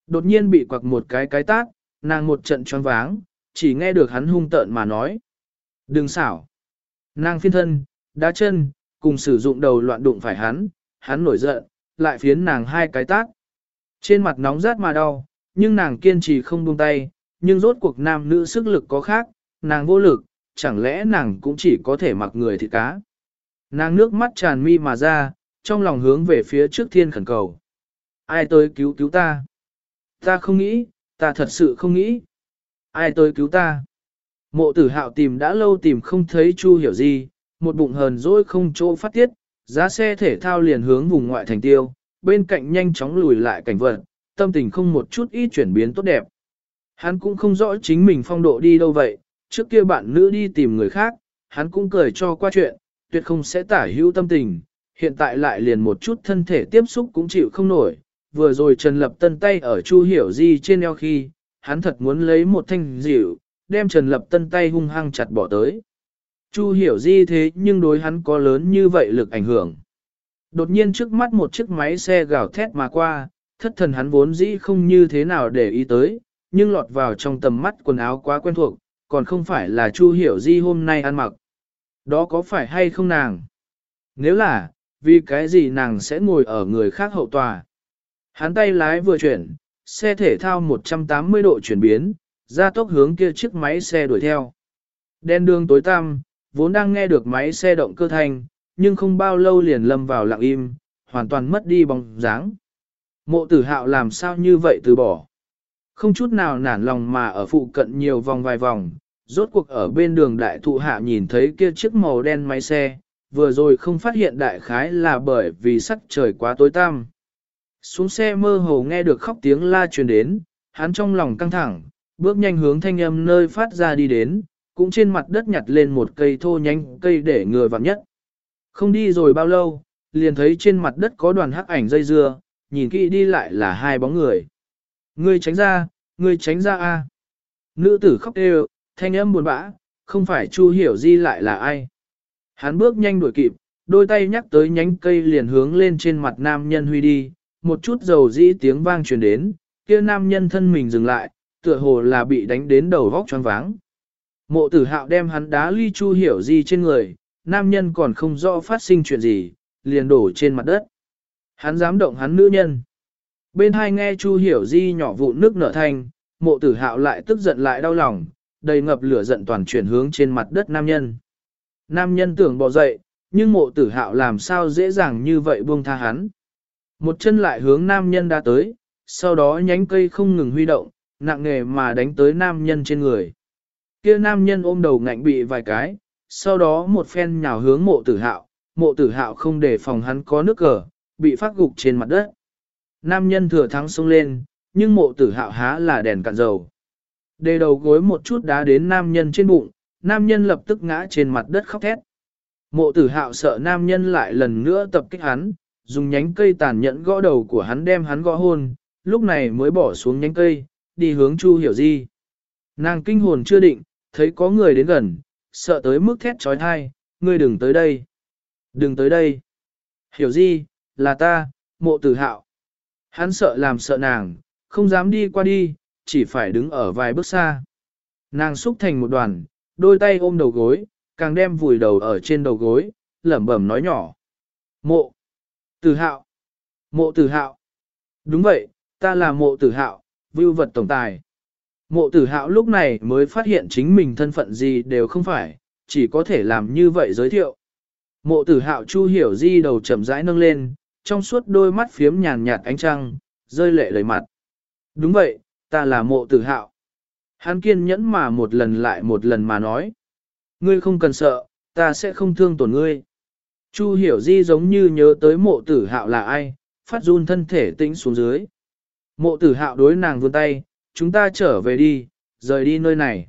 Đột nhiên bị quặc một cái cái tát, nàng một trận choáng váng, chỉ nghe được hắn hung tợn mà nói. Đừng xảo. Nàng phiên thân, đá chân, cùng sử dụng đầu loạn đụng phải hắn, hắn nổi giận, lại phiến nàng hai cái tát. Trên mặt nóng rát mà đau, nhưng nàng kiên trì không buông tay, nhưng rốt cuộc nam nữ sức lực có khác, nàng vô lực, chẳng lẽ nàng cũng chỉ có thể mặc người thịt cá. Nàng nước mắt tràn mi mà ra, trong lòng hướng về phía trước thiên khẩn cầu. Ai tới cứu cứu ta? Ta không nghĩ, ta thật sự không nghĩ. Ai tới cứu ta? Mộ tử hạo tìm đã lâu tìm không thấy Chu hiểu gì, một bụng hờn dỗi không chỗ phát tiết, giá xe thể thao liền hướng vùng ngoại thành tiêu, bên cạnh nhanh chóng lùi lại cảnh vật, tâm tình không một chút ít chuyển biến tốt đẹp. Hắn cũng không rõ chính mình phong độ đi đâu vậy, trước kia bạn nữ đi tìm người khác, hắn cũng cười cho qua chuyện, tuyệt không sẽ tả hữu tâm tình, hiện tại lại liền một chút thân thể tiếp xúc cũng chịu không nổi. Vừa rồi Trần Lập Tân tay ở Chu Hiểu Di trên eo khi, hắn thật muốn lấy một thanh dịu, đem Trần Lập Tân tay hung hăng chặt bỏ tới. Chu Hiểu Di thế nhưng đối hắn có lớn như vậy lực ảnh hưởng. Đột nhiên trước mắt một chiếc máy xe gào thét mà qua, thất thần hắn vốn dĩ không như thế nào để ý tới, nhưng lọt vào trong tầm mắt quần áo quá quen thuộc, còn không phải là Chu Hiểu Di hôm nay ăn mặc. Đó có phải hay không nàng? Nếu là, vì cái gì nàng sẽ ngồi ở người khác hậu tòa? Hắn tay lái vừa chuyển, xe thể thao 180 độ chuyển biến, ra tốc hướng kia chiếc máy xe đuổi theo. Đen đường tối tăm, vốn đang nghe được máy xe động cơ thanh, nhưng không bao lâu liền lâm vào lặng im, hoàn toàn mất đi bóng dáng. Mộ tử hạo làm sao như vậy từ bỏ. Không chút nào nản lòng mà ở phụ cận nhiều vòng vài vòng, rốt cuộc ở bên đường đại thụ hạ nhìn thấy kia chiếc màu đen máy xe, vừa rồi không phát hiện đại khái là bởi vì sắc trời quá tối tăm. Xuống xe mơ hồ nghe được khóc tiếng la truyền đến, hắn trong lòng căng thẳng, bước nhanh hướng thanh âm nơi phát ra đi đến, cũng trên mặt đất nhặt lên một cây thô nhánh cây để ngừa vặn nhất. Không đi rồi bao lâu, liền thấy trên mặt đất có đoàn hắc ảnh dây dưa, nhìn kỹ đi lại là hai bóng người. Ngươi tránh ra, ngươi tránh ra a. Nữ tử khóc đều, thanh âm buồn bã, không phải Chu Hiểu Di lại là ai. Hắn bước nhanh đuổi kịp, đôi tay nhắc tới nhánh cây liền hướng lên trên mặt nam nhân huy đi, một chút dầu dĩ tiếng vang truyền đến, kia nam nhân thân mình dừng lại, tựa hồ là bị đánh đến đầu vóc choáng váng. Mộ tử hạo đem hắn đá ly Chu Hiểu Di trên người, nam nhân còn không rõ phát sinh chuyện gì, liền đổ trên mặt đất. Hắn dám động hắn nữ nhân. Bên hai nghe Chu Hiểu Di nhỏ vụn nước nở thanh, mộ tử hạo lại tức giận lại đau lòng, đầy ngập lửa giận toàn chuyển hướng trên mặt đất nam nhân. Nam nhân tưởng bỏ dậy, nhưng mộ tử hạo làm sao dễ dàng như vậy buông tha hắn. Một chân lại hướng nam nhân đã tới, sau đó nhánh cây không ngừng huy động, nặng nghề mà đánh tới nam nhân trên người. Kia nam nhân ôm đầu ngạnh bị vài cái, sau đó một phen nhào hướng mộ tử hạo, mộ tử hạo không để phòng hắn có nước cờ, bị phát gục trên mặt đất. Nam nhân thừa thắng xông lên, nhưng mộ tử hạo há là đèn cạn dầu. Đề đầu gối một chút đá đến nam nhân trên bụng, nam nhân lập tức ngã trên mặt đất khóc thét. Mộ tử hạo sợ nam nhân lại lần nữa tập kích hắn, dùng nhánh cây tàn nhẫn gõ đầu của hắn đem hắn gõ hôn, lúc này mới bỏ xuống nhánh cây, đi hướng Chu Hiểu Di. Nàng kinh hồn chưa định, thấy có người đến gần, sợ tới mức thét trói thai, ngươi đừng tới đây. Đừng tới đây. Hiểu Di, là ta, mộ tử hạo. Hắn sợ làm sợ nàng, không dám đi qua đi, chỉ phải đứng ở vài bước xa. Nàng xúc thành một đoàn, đôi tay ôm đầu gối, càng đem vùi đầu ở trên đầu gối, lẩm bẩm nói nhỏ. Mộ. Tử hạo. Mộ tử hạo. Đúng vậy, ta là mộ tử hạo, vưu vật tổng tài. Mộ tử hạo lúc này mới phát hiện chính mình thân phận gì đều không phải, chỉ có thể làm như vậy giới thiệu. Mộ tử hạo chu hiểu di đầu chậm rãi nâng lên, trong suốt đôi mắt phiếm nhàn nhạt ánh trăng, rơi lệ lời mặt. Đúng vậy, ta là mộ tử hạo. Hắn kiên nhẫn mà một lần lại một lần mà nói. Ngươi không cần sợ, ta sẽ không thương tổn ngươi. Chu hiểu di giống như nhớ tới mộ tử hạo là ai, phát run thân thể tĩnh xuống dưới. Mộ tử hạo đối nàng vươn tay, chúng ta trở về đi, rời đi nơi này.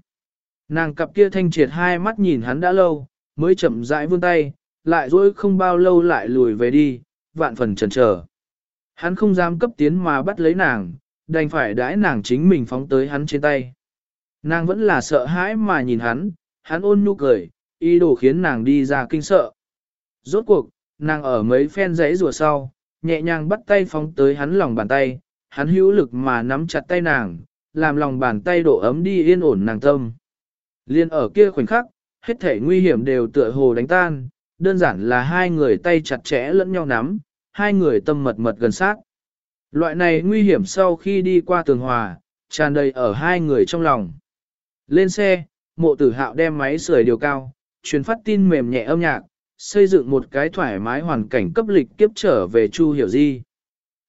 Nàng cặp kia thanh triệt hai mắt nhìn hắn đã lâu, mới chậm rãi vươn tay, lại dối không bao lâu lại lùi về đi, vạn phần chần chờ. Hắn không dám cấp tiến mà bắt lấy nàng, đành phải đãi nàng chính mình phóng tới hắn trên tay. Nàng vẫn là sợ hãi mà nhìn hắn, hắn ôn nhu cười, ý đồ khiến nàng đi ra kinh sợ. Rốt cuộc, nàng ở mấy phen giấy rùa sau, nhẹ nhàng bắt tay phóng tới hắn lòng bàn tay, hắn hữu lực mà nắm chặt tay nàng, làm lòng bàn tay độ ấm đi yên ổn nàng tâm. Liên ở kia khoảnh khắc, hết thể nguy hiểm đều tựa hồ đánh tan, đơn giản là hai người tay chặt chẽ lẫn nhau nắm, hai người tâm mật mật gần sát. Loại này nguy hiểm sau khi đi qua tường hòa, tràn đầy ở hai người trong lòng. Lên xe, mộ tử hạo đem máy sưởi điều cao, truyền phát tin mềm nhẹ âm nhạc, xây dựng một cái thoải mái hoàn cảnh cấp lịch kiếp trở về Chu Hiểu Di.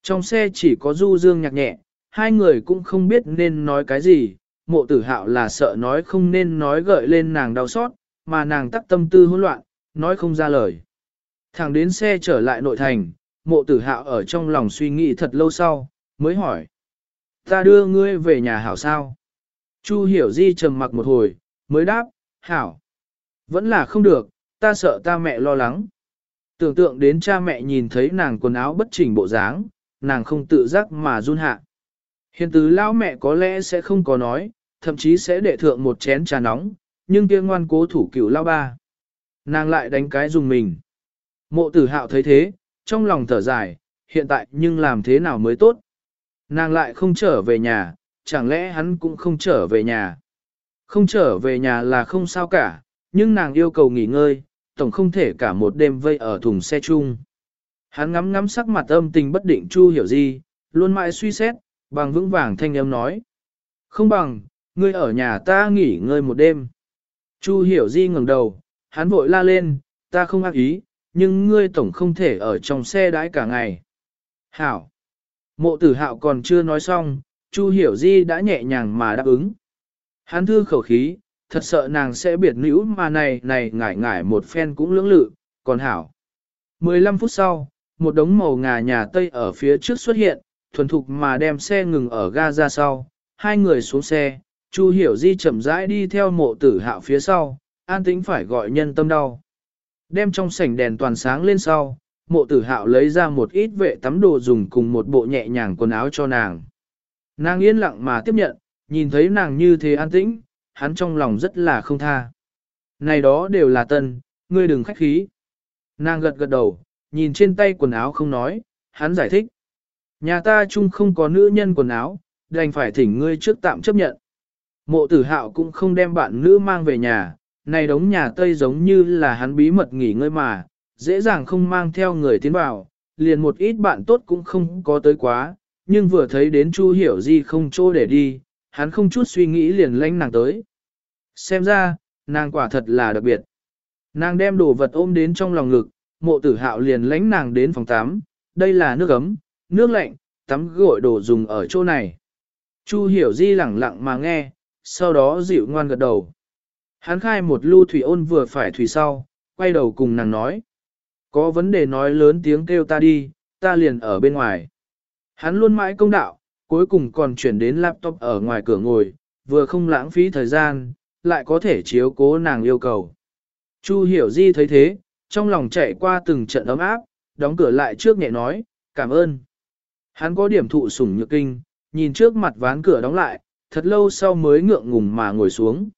Trong xe chỉ có du dương nhạc nhẹ, hai người cũng không biết nên nói cái gì, mộ tử hạo là sợ nói không nên nói gợi lên nàng đau xót, mà nàng tắc tâm tư hỗn loạn, nói không ra lời. Thẳng đến xe trở lại nội thành, mộ tử hạo ở trong lòng suy nghĩ thật lâu sau, mới hỏi. Ta đưa ngươi về nhà hảo sao? Chu hiểu di trầm mặc một hồi, mới đáp, hảo. Vẫn là không được, ta sợ ta mẹ lo lắng. Tưởng tượng đến cha mẹ nhìn thấy nàng quần áo bất chỉnh bộ dáng, nàng không tự giác mà run hạ. Hiện từ lão mẹ có lẽ sẽ không có nói, thậm chí sẽ để thượng một chén trà nóng, nhưng kia ngoan cố thủ cửu lao ba. Nàng lại đánh cái dùng mình. Mộ tử hạo thấy thế, trong lòng thở dài, hiện tại nhưng làm thế nào mới tốt. Nàng lại không trở về nhà, chẳng lẽ hắn cũng không trở về nhà. Không trở về nhà là không sao cả, nhưng nàng yêu cầu nghỉ ngơi, tổng không thể cả một đêm vây ở thùng xe chung. Hắn ngắm ngắm sắc mặt âm tình bất định Chu hiểu gì, luôn mãi suy xét, bằng vững vàng thanh âm nói. Không bằng, ngươi ở nhà ta nghỉ ngơi một đêm. Chu hiểu di ngẩng đầu, hắn vội la lên, ta không ác ý, nhưng ngươi tổng không thể ở trong xe đãi cả ngày. Hảo! Mộ tử hạo còn chưa nói xong, Chu hiểu di đã nhẹ nhàng mà đáp ứng. Hắn thư khẩu khí, thật sợ nàng sẽ biệt nữ mà này này ngải ngải một phen cũng lưỡng lự, còn hảo. 15 phút sau, một đống màu ngà nhà Tây ở phía trước xuất hiện, thuần thục mà đem xe ngừng ở ga ra sau, hai người xuống xe, Chu Hiểu Di chậm rãi đi theo mộ tử hạo phía sau, an tĩnh phải gọi nhân tâm đau. Đem trong sảnh đèn toàn sáng lên sau, mộ tử hạo lấy ra một ít vệ tắm đồ dùng cùng một bộ nhẹ nhàng quần áo cho nàng. Nàng yên lặng mà tiếp nhận, nhìn thấy nàng như thế an tĩnh, hắn trong lòng rất là không tha. Này đó đều là tân, ngươi đừng khách khí. Nàng gật gật đầu, nhìn trên tay quần áo không nói, hắn giải thích. Nhà ta chung không có nữ nhân quần áo, đành phải thỉnh ngươi trước tạm chấp nhận. Mộ tử hạo cũng không đem bạn nữ mang về nhà, này đống nhà Tây giống như là hắn bí mật nghỉ ngơi mà, dễ dàng không mang theo người tiến vào, liền một ít bạn tốt cũng không có tới quá, nhưng vừa thấy đến Chu Hiểu Di không chỗ để đi, hắn không chút suy nghĩ liền lanh nàng tới. Xem ra, nàng quả thật là đặc biệt. Nàng đem đồ vật ôm đến trong lòng ngực, mộ tử hạo liền lánh nàng đến phòng tắm, đây là nước ấm, nước lạnh, tắm gội đồ dùng ở chỗ này. Chu hiểu di lẳng lặng mà nghe, sau đó dịu ngoan gật đầu. Hắn khai một lưu thủy ôn vừa phải thủy sau, quay đầu cùng nàng nói. Có vấn đề nói lớn tiếng kêu ta đi, ta liền ở bên ngoài. Hắn luôn mãi công đạo, cuối cùng còn chuyển đến laptop ở ngoài cửa ngồi, vừa không lãng phí thời gian, lại có thể chiếu cố nàng yêu cầu. Chu hiểu di thấy thế, trong lòng chạy qua từng trận ấm áp, đóng cửa lại trước nhẹ nói, cảm ơn. Hắn có điểm thụ sủng nhược kinh, nhìn trước mặt ván cửa đóng lại, thật lâu sau mới ngượng ngùng mà ngồi xuống.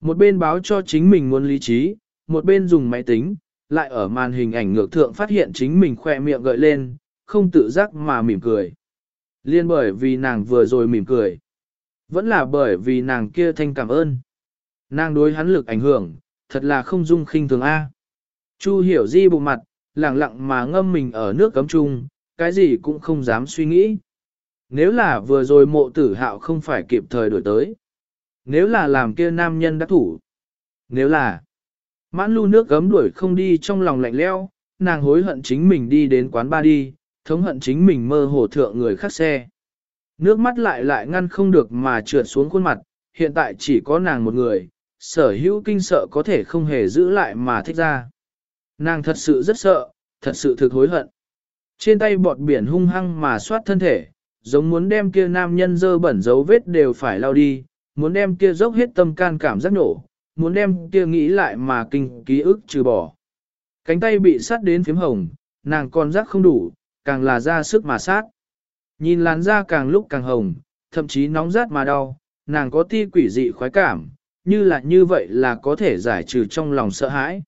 Một bên báo cho chính mình muốn lý trí, một bên dùng máy tính, lại ở màn hình ảnh ngược thượng phát hiện chính mình khoe miệng gợi lên, không tự giác mà mỉm cười. Liên bởi vì nàng vừa rồi mỉm cười. Vẫn là bởi vì nàng kia thanh cảm ơn. Nàng đối hắn lực ảnh hưởng, thật là không dung khinh thường A. Chu hiểu di bụng mặt, lặng lặng mà ngâm mình ở nước cấm chung, cái gì cũng không dám suy nghĩ. Nếu là vừa rồi mộ tử hạo không phải kịp thời đổi tới. Nếu là làm kia nam nhân đã thủ. Nếu là mãn lưu nước gấm đuổi không đi trong lòng lạnh leo, nàng hối hận chính mình đi đến quán ba đi, thống hận chính mình mơ hồ thượng người khác xe. Nước mắt lại lại ngăn không được mà trượt xuống khuôn mặt, hiện tại chỉ có nàng một người, sở hữu kinh sợ có thể không hề giữ lại mà thích ra. Nàng thật sự rất sợ, thật sự thực hối hận. Trên tay bọt biển hung hăng mà soát thân thể, giống muốn đem kia nam nhân dơ bẩn dấu vết đều phải lao đi, muốn đem kia dốc hết tâm can cảm giác nổ, muốn đem kia nghĩ lại mà kinh ký ức trừ bỏ. Cánh tay bị sát đến phím hồng, nàng còn giác không đủ, càng là ra sức mà sát. Nhìn làn da càng lúc càng hồng, thậm chí nóng rát mà đau, nàng có ti quỷ dị khoái cảm, như là như vậy là có thể giải trừ trong lòng sợ hãi.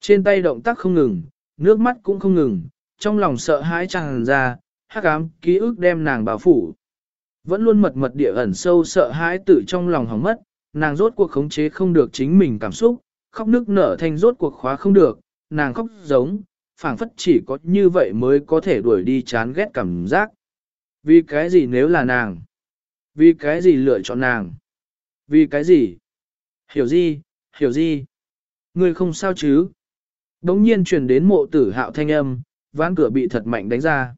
Trên tay động tác không ngừng, nước mắt cũng không ngừng, trong lòng sợ hãi tràn ra, hắc ám ký ức đem nàng bảo phủ. Vẫn luôn mật mật địa ẩn sâu sợ hãi tự trong lòng hỏng mất, nàng rốt cuộc khống chế không được chính mình cảm xúc, khóc nước nở thanh rốt cuộc khóa không được, nàng khóc giống, phảng phất chỉ có như vậy mới có thể đuổi đi chán ghét cảm giác. Vì cái gì nếu là nàng? Vì cái gì lựa chọn nàng? Vì cái gì? Hiểu gì? Hiểu gì? Ngươi không sao chứ? Đống nhiên truyền đến mộ tử hạo thanh âm, ván cửa bị thật mạnh đánh ra.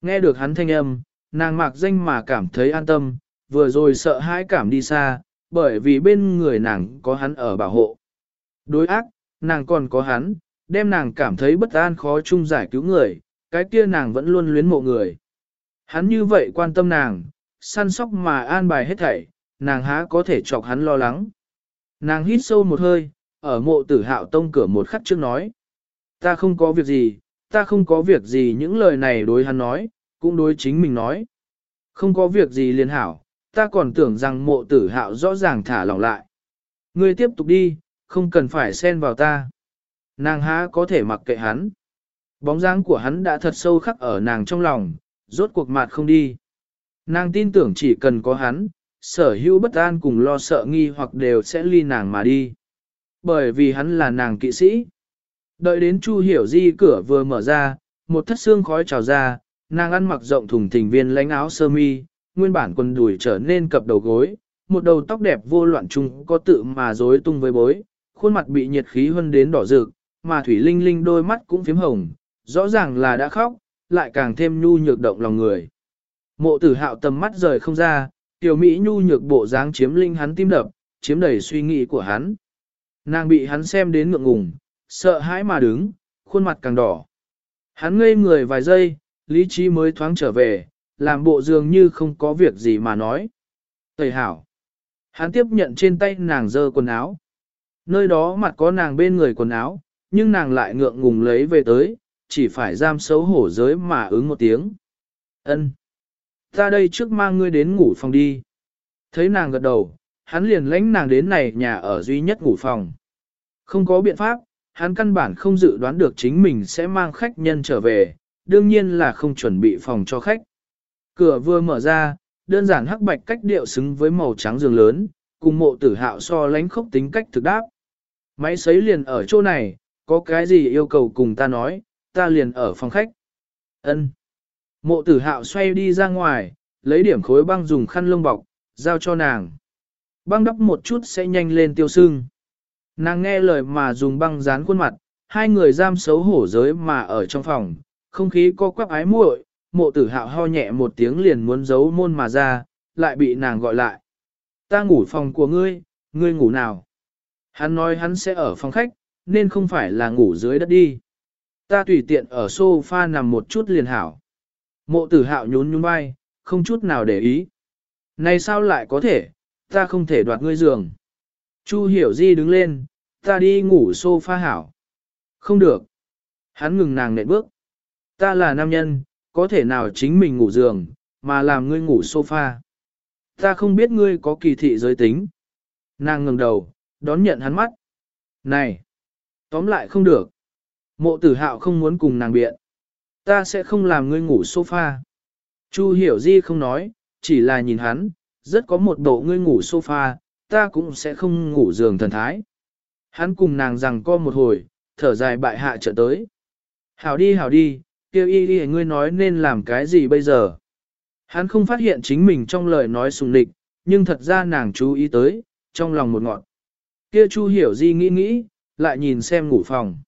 Nghe được hắn thanh âm, nàng mạc danh mà cảm thấy an tâm, vừa rồi sợ hãi cảm đi xa, bởi vì bên người nàng có hắn ở bảo hộ. Đối ác, nàng còn có hắn, đem nàng cảm thấy bất an khó chung giải cứu người, cái kia nàng vẫn luôn luyến mộ người. Hắn như vậy quan tâm nàng, săn sóc mà an bài hết thảy, nàng há có thể chọc hắn lo lắng. Nàng hít sâu một hơi, ở mộ tử hạo tông cửa một khắc trước nói. Ta không có việc gì, ta không có việc gì những lời này đối hắn nói, cũng đối chính mình nói. Không có việc gì liền hảo, ta còn tưởng rằng mộ tử hạo rõ ràng thả lỏng lại. Ngươi tiếp tục đi, không cần phải xen vào ta. Nàng há có thể mặc kệ hắn. Bóng dáng của hắn đã thật sâu khắc ở nàng trong lòng, rốt cuộc mặt không đi. Nàng tin tưởng chỉ cần có hắn, sở hữu bất an cùng lo sợ nghi hoặc đều sẽ ly nàng mà đi. Bởi vì hắn là nàng kỵ sĩ. Đợi đến Chu Hiểu Di cửa vừa mở ra, một thất xương khói trào ra, nàng ăn mặc rộng thùng thình viên lánh áo sơ mi, nguyên bản quần đùi trở nên cập đầu gối, một đầu tóc đẹp vô loạn trung có tự mà rối tung với bối, khuôn mặt bị nhiệt khí hơn đến đỏ rực, mà Thủy Linh Linh đôi mắt cũng phím hồng, rõ ràng là đã khóc, lại càng thêm nhu nhược động lòng người. Mộ tử hạo tầm mắt rời không ra, tiểu Mỹ nhu nhược bộ dáng chiếm linh hắn tim đập, chiếm đầy suy nghĩ của hắn. Nàng bị hắn xem đến ngượng ngùng, sợ hãi mà đứng, khuôn mặt càng đỏ. Hắn ngây người vài giây, lý trí mới thoáng trở về, làm bộ dường như không có việc gì mà nói. Tẩy hảo. Hắn tiếp nhận trên tay nàng dơ quần áo. Nơi đó mặt có nàng bên người quần áo, nhưng nàng lại ngượng ngùng lấy về tới, chỉ phải giam xấu hổ giới mà ứng một tiếng. Ân, Ta đây trước mang ngươi đến ngủ phòng đi. Thấy nàng gật đầu, hắn liền lãnh nàng đến này nhà ở duy nhất ngủ phòng. Không có biện pháp, hắn căn bản không dự đoán được chính mình sẽ mang khách nhân trở về, đương nhiên là không chuẩn bị phòng cho khách. Cửa vừa mở ra, đơn giản hắc bạch cách điệu xứng với màu trắng giường lớn, cùng mộ tử hạo so lánh khốc tính cách thực đáp. Máy sấy liền ở chỗ này, có cái gì yêu cầu cùng ta nói, ta liền ở phòng khách. Ân. Mộ tử hạo xoay đi ra ngoài, lấy điểm khối băng dùng khăn lông bọc, giao cho nàng. Băng đắp một chút sẽ nhanh lên tiêu sưng. Nàng nghe lời mà dùng băng dán khuôn mặt, hai người giam xấu hổ giới mà ở trong phòng, không khí có quắp ái muội, mộ tử hạo ho nhẹ một tiếng liền muốn giấu môn mà ra, lại bị nàng gọi lại. Ta ngủ phòng của ngươi, ngươi ngủ nào? Hắn nói hắn sẽ ở phòng khách, nên không phải là ngủ dưới đất đi. Ta tùy tiện ở sofa nằm một chút liền hảo. Mộ tử hạo nhún nhún vai, không chút nào để ý. Này sao lại có thể, ta không thể đoạt ngươi giường. Chu hiểu di đứng lên, ta đi ngủ sofa hảo. Không được. Hắn ngừng nàng nện bước. Ta là nam nhân, có thể nào chính mình ngủ giường, mà làm ngươi ngủ sofa. Ta không biết ngươi có kỳ thị giới tính. Nàng ngừng đầu, đón nhận hắn mắt. Này! Tóm lại không được. Mộ tử hạo không muốn cùng nàng biện. Ta sẽ không làm ngươi ngủ sofa. Chu hiểu di không nói, chỉ là nhìn hắn, rất có một bộ ngươi ngủ sofa, ta cũng sẽ không ngủ giường thần thái. Hắn cùng nàng rằng co một hồi, thở dài bại hạ trở tới. Hảo đi hảo đi, kêu y y ngươi nói nên làm cái gì bây giờ. Hắn không phát hiện chính mình trong lời nói sùng địch, nhưng thật ra nàng chú ý tới, trong lòng một ngọn. Kia Chu hiểu di nghĩ nghĩ, lại nhìn xem ngủ phòng.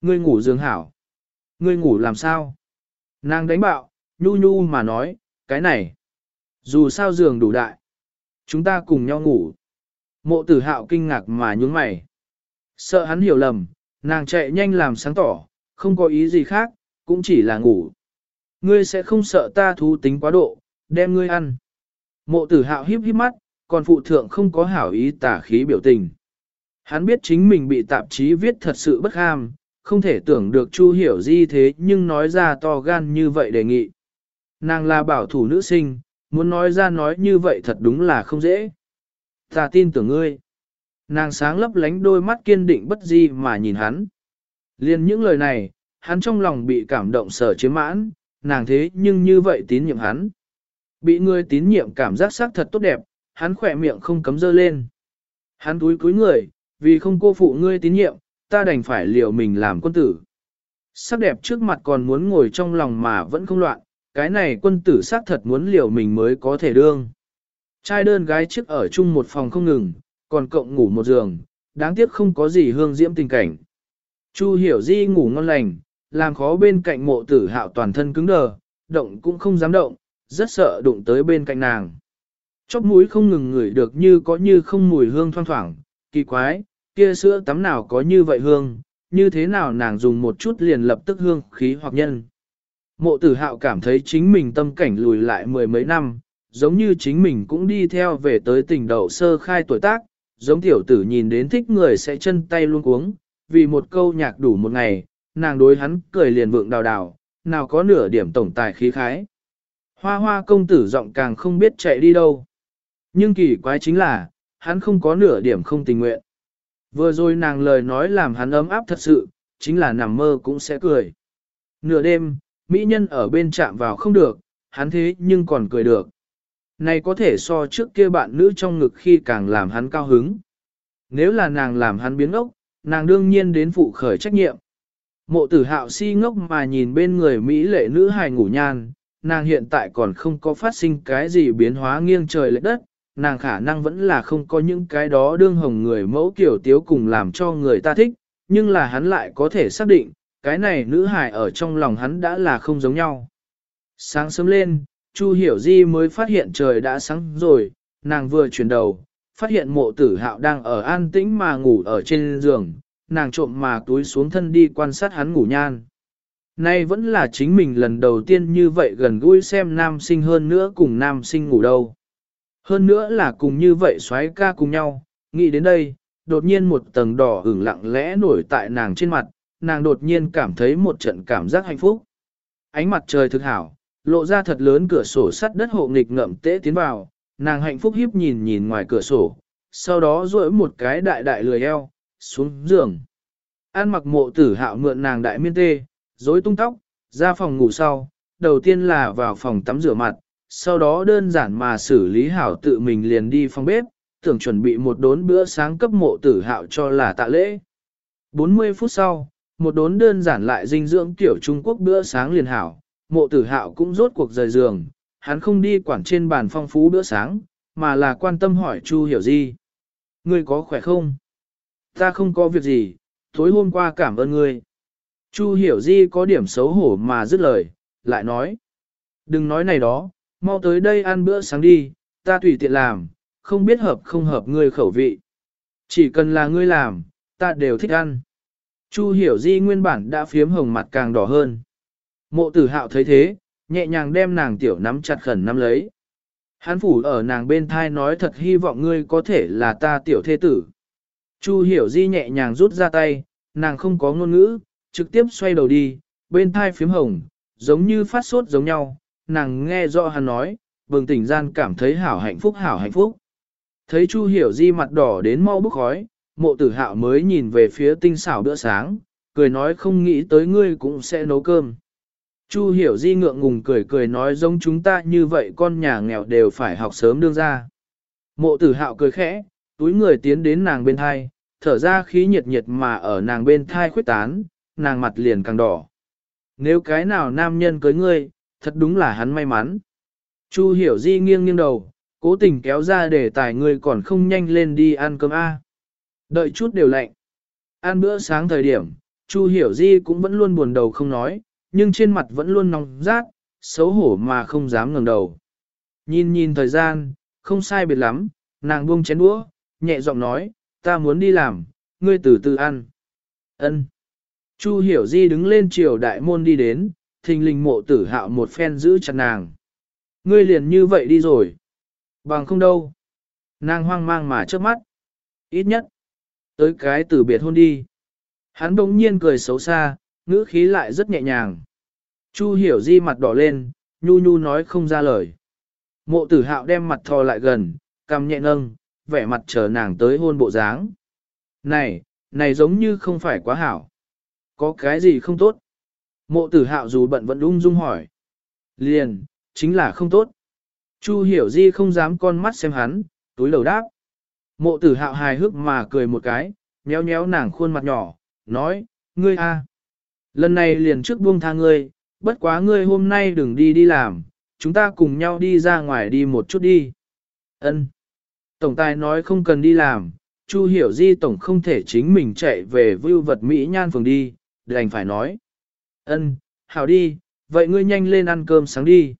Ngươi ngủ giường hảo. Ngươi ngủ làm sao? Nàng đánh bạo, nhu nhu mà nói, cái này. Dù sao giường đủ đại. Chúng ta cùng nhau ngủ. Mộ tử hạo kinh ngạc mà nhún mày. Sợ hắn hiểu lầm, nàng chạy nhanh làm sáng tỏ, không có ý gì khác, cũng chỉ là ngủ. Ngươi sẽ không sợ ta thú tính quá độ, đem ngươi ăn. Mộ tử hạo híp híp mắt, còn phụ thượng không có hảo ý tả khí biểu tình. Hắn biết chính mình bị tạp chí viết thật sự bất ham, không thể tưởng được Chu hiểu di thế nhưng nói ra to gan như vậy đề nghị. Nàng là bảo thủ nữ sinh, muốn nói ra nói như vậy thật đúng là không dễ. Ta tin tưởng ngươi. Nàng sáng lấp lánh đôi mắt kiên định bất di mà nhìn hắn. Liên những lời này, hắn trong lòng bị cảm động sở chiếm mãn, nàng thế nhưng như vậy tín nhiệm hắn. Bị ngươi tín nhiệm cảm giác sắc thật tốt đẹp, hắn khỏe miệng không cấm dơ lên. Hắn túi cúi người, vì không cô phụ ngươi tín nhiệm, ta đành phải liều mình làm quân tử. Sắc đẹp trước mặt còn muốn ngồi trong lòng mà vẫn không loạn, cái này quân tử xác thật muốn liều mình mới có thể đương. Trai đơn gái trước ở chung một phòng không ngừng, còn cộng ngủ một giường, đáng tiếc không có gì hương diễm tình cảnh. Chu hiểu di ngủ ngon lành, làm khó bên cạnh mộ tử hạo toàn thân cứng đờ, động cũng không dám động, rất sợ đụng tới bên cạnh nàng. Chóp mũi không ngừng ngửi được như có như không mùi hương thoang thoảng, kỳ quái, kia sữa tắm nào có như vậy hương, như thế nào nàng dùng một chút liền lập tức hương khí hoặc nhân. Mộ tử hạo cảm thấy chính mình tâm cảnh lùi lại mười mấy năm, giống như chính mình cũng đi theo về tới tỉnh đầu sơ khai tuổi tác, giống tiểu tử nhìn đến thích người sẽ chân tay luôn cuống, vì một câu nhạc đủ một ngày, nàng đối hắn cười liền vượng đào đào, nào có nửa điểm tổng tài khí khái. Hoa hoa công tử giọng càng không biết chạy đi đâu. Nhưng kỳ quái chính là, hắn không có nửa điểm không tình nguyện. Vừa rồi nàng lời nói làm hắn ấm áp thật sự, chính là nằm mơ cũng sẽ cười. Nửa đêm, mỹ nhân ở bên chạm vào không được, hắn thế nhưng còn cười được. Này có thể so trước kia bạn nữ trong ngực khi càng làm hắn cao hứng. Nếu là nàng làm hắn biến ốc, nàng đương nhiên đến phụ khởi trách nhiệm. Mộ tử hạo si ngốc mà nhìn bên người Mỹ lệ nữ hài ngủ nhan, nàng hiện tại còn không có phát sinh cái gì biến hóa nghiêng trời lệ đất, nàng khả năng vẫn là không có những cái đó đương hồng người mẫu kiểu tiếu cùng làm cho người ta thích, nhưng là hắn lại có thể xác định, cái này nữ hài ở trong lòng hắn đã là không giống nhau. Sáng sớm lên, Chu Hiểu Di mới phát hiện trời đã sáng rồi, nàng vừa chuyển đầu, phát hiện mộ tử hạo đang ở an tĩnh mà ngủ ở trên giường, nàng trộm mà túi xuống thân đi quan sát hắn ngủ nhan. Nay vẫn là chính mình lần đầu tiên như vậy gần gũi xem nam sinh hơn nữa cùng nam sinh ngủ đâu. Hơn nữa là cùng như vậy xoáy ca cùng nhau, nghĩ đến đây, đột nhiên một tầng đỏ ửng lặng lẽ nổi tại nàng trên mặt, nàng đột nhiên cảm thấy một trận cảm giác hạnh phúc. Ánh mặt trời thực hảo, lộ ra thật lớn cửa sổ sắt đất hộ nghịch ngậm tễ tiến vào, nàng hạnh phúc hiếp nhìn nhìn ngoài cửa sổ, sau đó duỗi một cái đại đại lười eo, xuống giường. An mặc mộ tử hạo mượn nàng đại miên tê, rối tung tóc, ra phòng ngủ sau, đầu tiên là vào phòng tắm rửa mặt, sau đó đơn giản mà xử lý hảo tự mình liền đi phòng bếp, tưởng chuẩn bị một đốn bữa sáng cấp mộ tử hạo cho là tạ lễ. 40 phút sau, một đốn đơn giản lại dinh dưỡng tiểu Trung Quốc bữa sáng liền hảo, mộ tử hạo cũng rốt cuộc rời giường, hắn không đi quản trên bàn phong phú bữa sáng, mà là quan tâm hỏi Chu Hiểu Di. Ngươi có khỏe không? Ta không có việc gì, tối hôm qua cảm ơn ngươi. Chu Hiểu Di có điểm xấu hổ mà dứt lời, lại nói. Đừng nói này đó, mau tới đây ăn bữa sáng đi, ta tùy tiện làm, không biết hợp không hợp ngươi khẩu vị. Chỉ cần là ngươi làm, ta đều thích ăn. Chu Hiểu Di nguyên bản đã phiếm hồng mặt càng đỏ hơn. Mộ tử hạo thấy thế, nhẹ nhàng đem nàng tiểu nắm chặt khẩn nắm lấy. Hán phủ ở nàng bên thai nói thật hy vọng ngươi có thể là ta tiểu thế tử. Chu hiểu di nhẹ nhàng rút ra tay, nàng không có ngôn ngữ, trực tiếp xoay đầu đi, bên thai phím hồng, giống như phát sốt giống nhau, nàng nghe rõ hắn nói, bừng tỉnh gian cảm thấy hảo hạnh phúc hảo hạnh phúc. Thấy Chu hiểu di mặt đỏ đến mau bức khói, mộ tử hạo mới nhìn về phía tinh xảo bữa sáng, cười nói không nghĩ tới ngươi cũng sẽ nấu cơm. Chu hiểu di ngượng ngùng cười cười nói giống chúng ta như vậy con nhà nghèo đều phải học sớm đương ra. Mộ tử hạo cười khẽ, túi người tiến đến nàng bên thai, thở ra khí nhiệt nhiệt mà ở nàng bên thai khuyết tán, nàng mặt liền càng đỏ. Nếu cái nào nam nhân cưới ngươi, thật đúng là hắn may mắn. Chu hiểu di nghiêng nghiêng đầu, cố tình kéo ra để tài người còn không nhanh lên đi ăn cơm A. Đợi chút đều lạnh. Ăn bữa sáng thời điểm, Chu hiểu di cũng vẫn luôn buồn đầu không nói, nhưng trên mặt vẫn luôn nóng rát, xấu hổ mà không dám ngẩng đầu. Nhìn nhìn thời gian, không sai biệt lắm, nàng buông chén đũa, nhẹ giọng nói, ta muốn đi làm, ngươi từ từ ăn. Ân. Chu hiểu di đứng lên chiều đại môn đi đến, thình lình mộ tử hạo một phen giữ chặt nàng. Ngươi liền như vậy đi rồi. Bằng không đâu. Nàng hoang mang mà trước mắt. Ít nhất. Tới cái từ biệt hôn đi. Hắn bỗng nhiên cười xấu xa, ngữ khí lại rất nhẹ nhàng. Chu hiểu di mặt đỏ lên, nhu nhu nói không ra lời. Mộ tử hạo đem mặt thò lại gần, cầm nhẹ nâng, vẻ mặt chờ nàng tới hôn bộ dáng. Này, này giống như không phải quá hảo. Có cái gì không tốt? Mộ tử hạo dù bận vẫn ung dung hỏi. Liền, chính là không tốt. Chu hiểu di không dám con mắt xem hắn, túi lầu đáp. Mộ tử hạo hài hước mà cười một cái, méo méo nàng khuôn mặt nhỏ, nói, ngươi a, Lần này liền trước buông tha ngươi, bất quá ngươi hôm nay đừng đi đi làm, chúng ta cùng nhau đi ra ngoài đi một chút đi. Ân. Tổng tài nói không cần đi làm, Chu hiểu di tổng không thể chính mình chạy về vưu vật Mỹ nhan phường đi, đành phải nói. Ân, hảo đi, vậy ngươi nhanh lên ăn cơm sáng đi.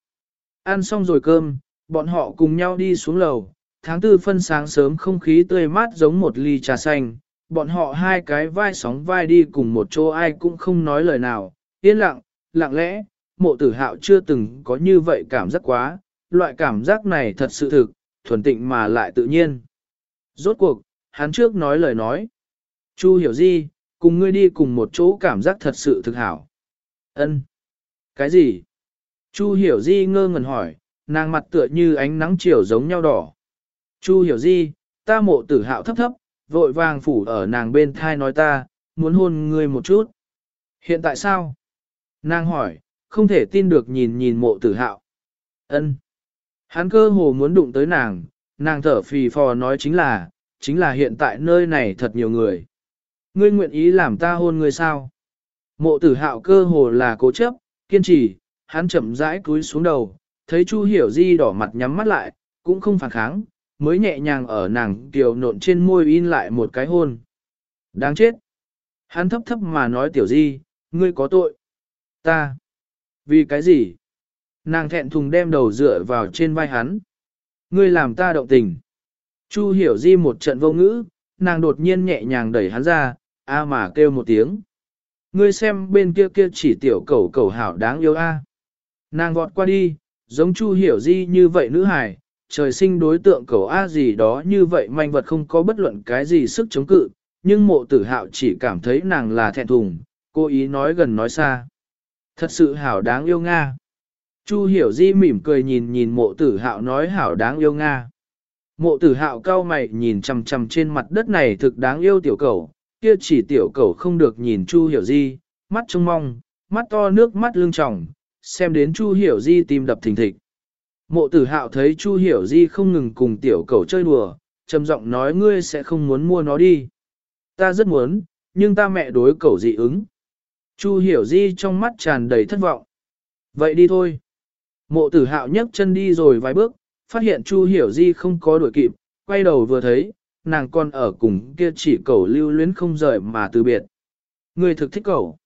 Ăn xong rồi cơm, bọn họ cùng nhau đi xuống lầu, tháng tư phân sáng sớm không khí tươi mát giống một ly trà xanh, bọn họ hai cái vai sóng vai đi cùng một chỗ ai cũng không nói lời nào, yên lặng, lặng lẽ, mộ tử hạo chưa từng có như vậy cảm giác quá, loại cảm giác này thật sự thực, thuần tịnh mà lại tự nhiên. Rốt cuộc, hắn trước nói lời nói. Chu hiểu gì, cùng ngươi đi cùng một chỗ cảm giác thật sự thực hảo. Ân, Cái gì? Chu hiểu di ngơ ngẩn hỏi, nàng mặt tựa như ánh nắng chiều giống nhau đỏ. Chu hiểu di, ta mộ tử hạo thấp thấp, vội vàng phủ ở nàng bên thai nói ta, muốn hôn ngươi một chút. Hiện tại sao? Nàng hỏi, không thể tin được nhìn nhìn mộ tử hạo. Ân. Hắn cơ hồ muốn đụng tới nàng, nàng thở phì phò nói chính là, chính là hiện tại nơi này thật nhiều người. Ngươi nguyện ý làm ta hôn ngươi sao? Mộ tử hạo cơ hồ là cố chấp, kiên trì, hắn chậm rãi cúi xuống đầu, thấy Chu Hiểu Di đỏ mặt nhắm mắt lại, cũng không phản kháng, mới nhẹ nhàng ở nàng tiểu nộn trên môi in lại một cái hôn. Đáng chết! Hắn thấp thấp mà nói Tiểu Di, ngươi có tội. Ta! Vì cái gì? Nàng thẹn thùng đem đầu dựa vào trên vai hắn. Ngươi làm ta động tình. Chu Hiểu Di một trận vô ngữ, nàng đột nhiên nhẹ nhàng đẩy hắn ra, a mà kêu một tiếng. Ngươi xem bên kia kia chỉ tiểu cầu cầu hảo đáng yêu a. Nàng vọt qua đi, giống Chu Hiểu Di như vậy nữ hài, trời sinh đối tượng cầu A gì đó như vậy manh vật không có bất luận cái gì sức chống cự, nhưng mộ tử hạo chỉ cảm thấy nàng là thẹn thùng, cố ý nói gần nói xa. Thật sự hảo đáng yêu Nga. Chu hiểu di mỉm cười nhìn nhìn mộ tử hạo nói hảo đáng yêu Nga. Mộ tử hạo cao mày nhìn chằm chằm trên mặt đất này thực đáng yêu tiểu cầu, kia chỉ tiểu cầu không được nhìn chu hiểu di, mắt trông mong, mắt to nước mắt lưng tròng, xem đến chu hiểu di tim đập thình thịch. Mộ tử hạo thấy Chu Hiểu Di không ngừng cùng tiểu cầu chơi đùa, trầm giọng nói ngươi sẽ không muốn mua nó đi. Ta rất muốn, nhưng ta mẹ đối cầu dị ứng. Chu Hiểu Di trong mắt tràn đầy thất vọng. Vậy đi thôi. Mộ tử hạo nhấc chân đi rồi vài bước, phát hiện Chu Hiểu Di không có đuổi kịp, quay đầu vừa thấy, nàng còn ở cùng kia chỉ cầu lưu luyến không rời mà từ biệt. Ngươi thực thích cầu.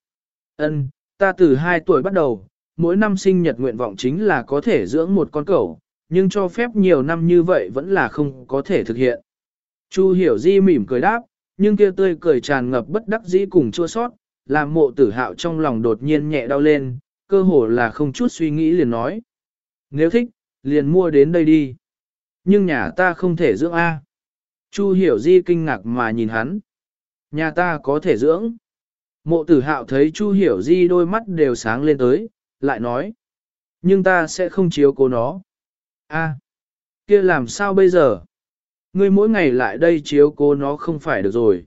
Ân, ta từ 2 tuổi bắt đầu, mỗi năm sinh nhật nguyện vọng chính là có thể dưỡng một con cẩu, nhưng cho phép nhiều năm như vậy vẫn là không có thể thực hiện. Chu hiểu di mỉm cười đáp, nhưng kia tươi cười tràn ngập bất đắc dĩ cùng chua sót, làm mộ tử hạo trong lòng đột nhiên nhẹ đau lên, cơ hồ là không chút suy nghĩ liền nói. Nếu thích, liền mua đến đây đi. Nhưng nhà ta không thể dưỡng A. Chu hiểu di kinh ngạc mà nhìn hắn. Nhà ta có thể dưỡng. Mộ tử hạo thấy Chu hiểu di đôi mắt đều sáng lên tới, lại nói. Nhưng ta sẽ không chiếu cố nó. a kia làm sao bây giờ? Ngươi mỗi ngày lại đây chiếu cố nó không phải được rồi.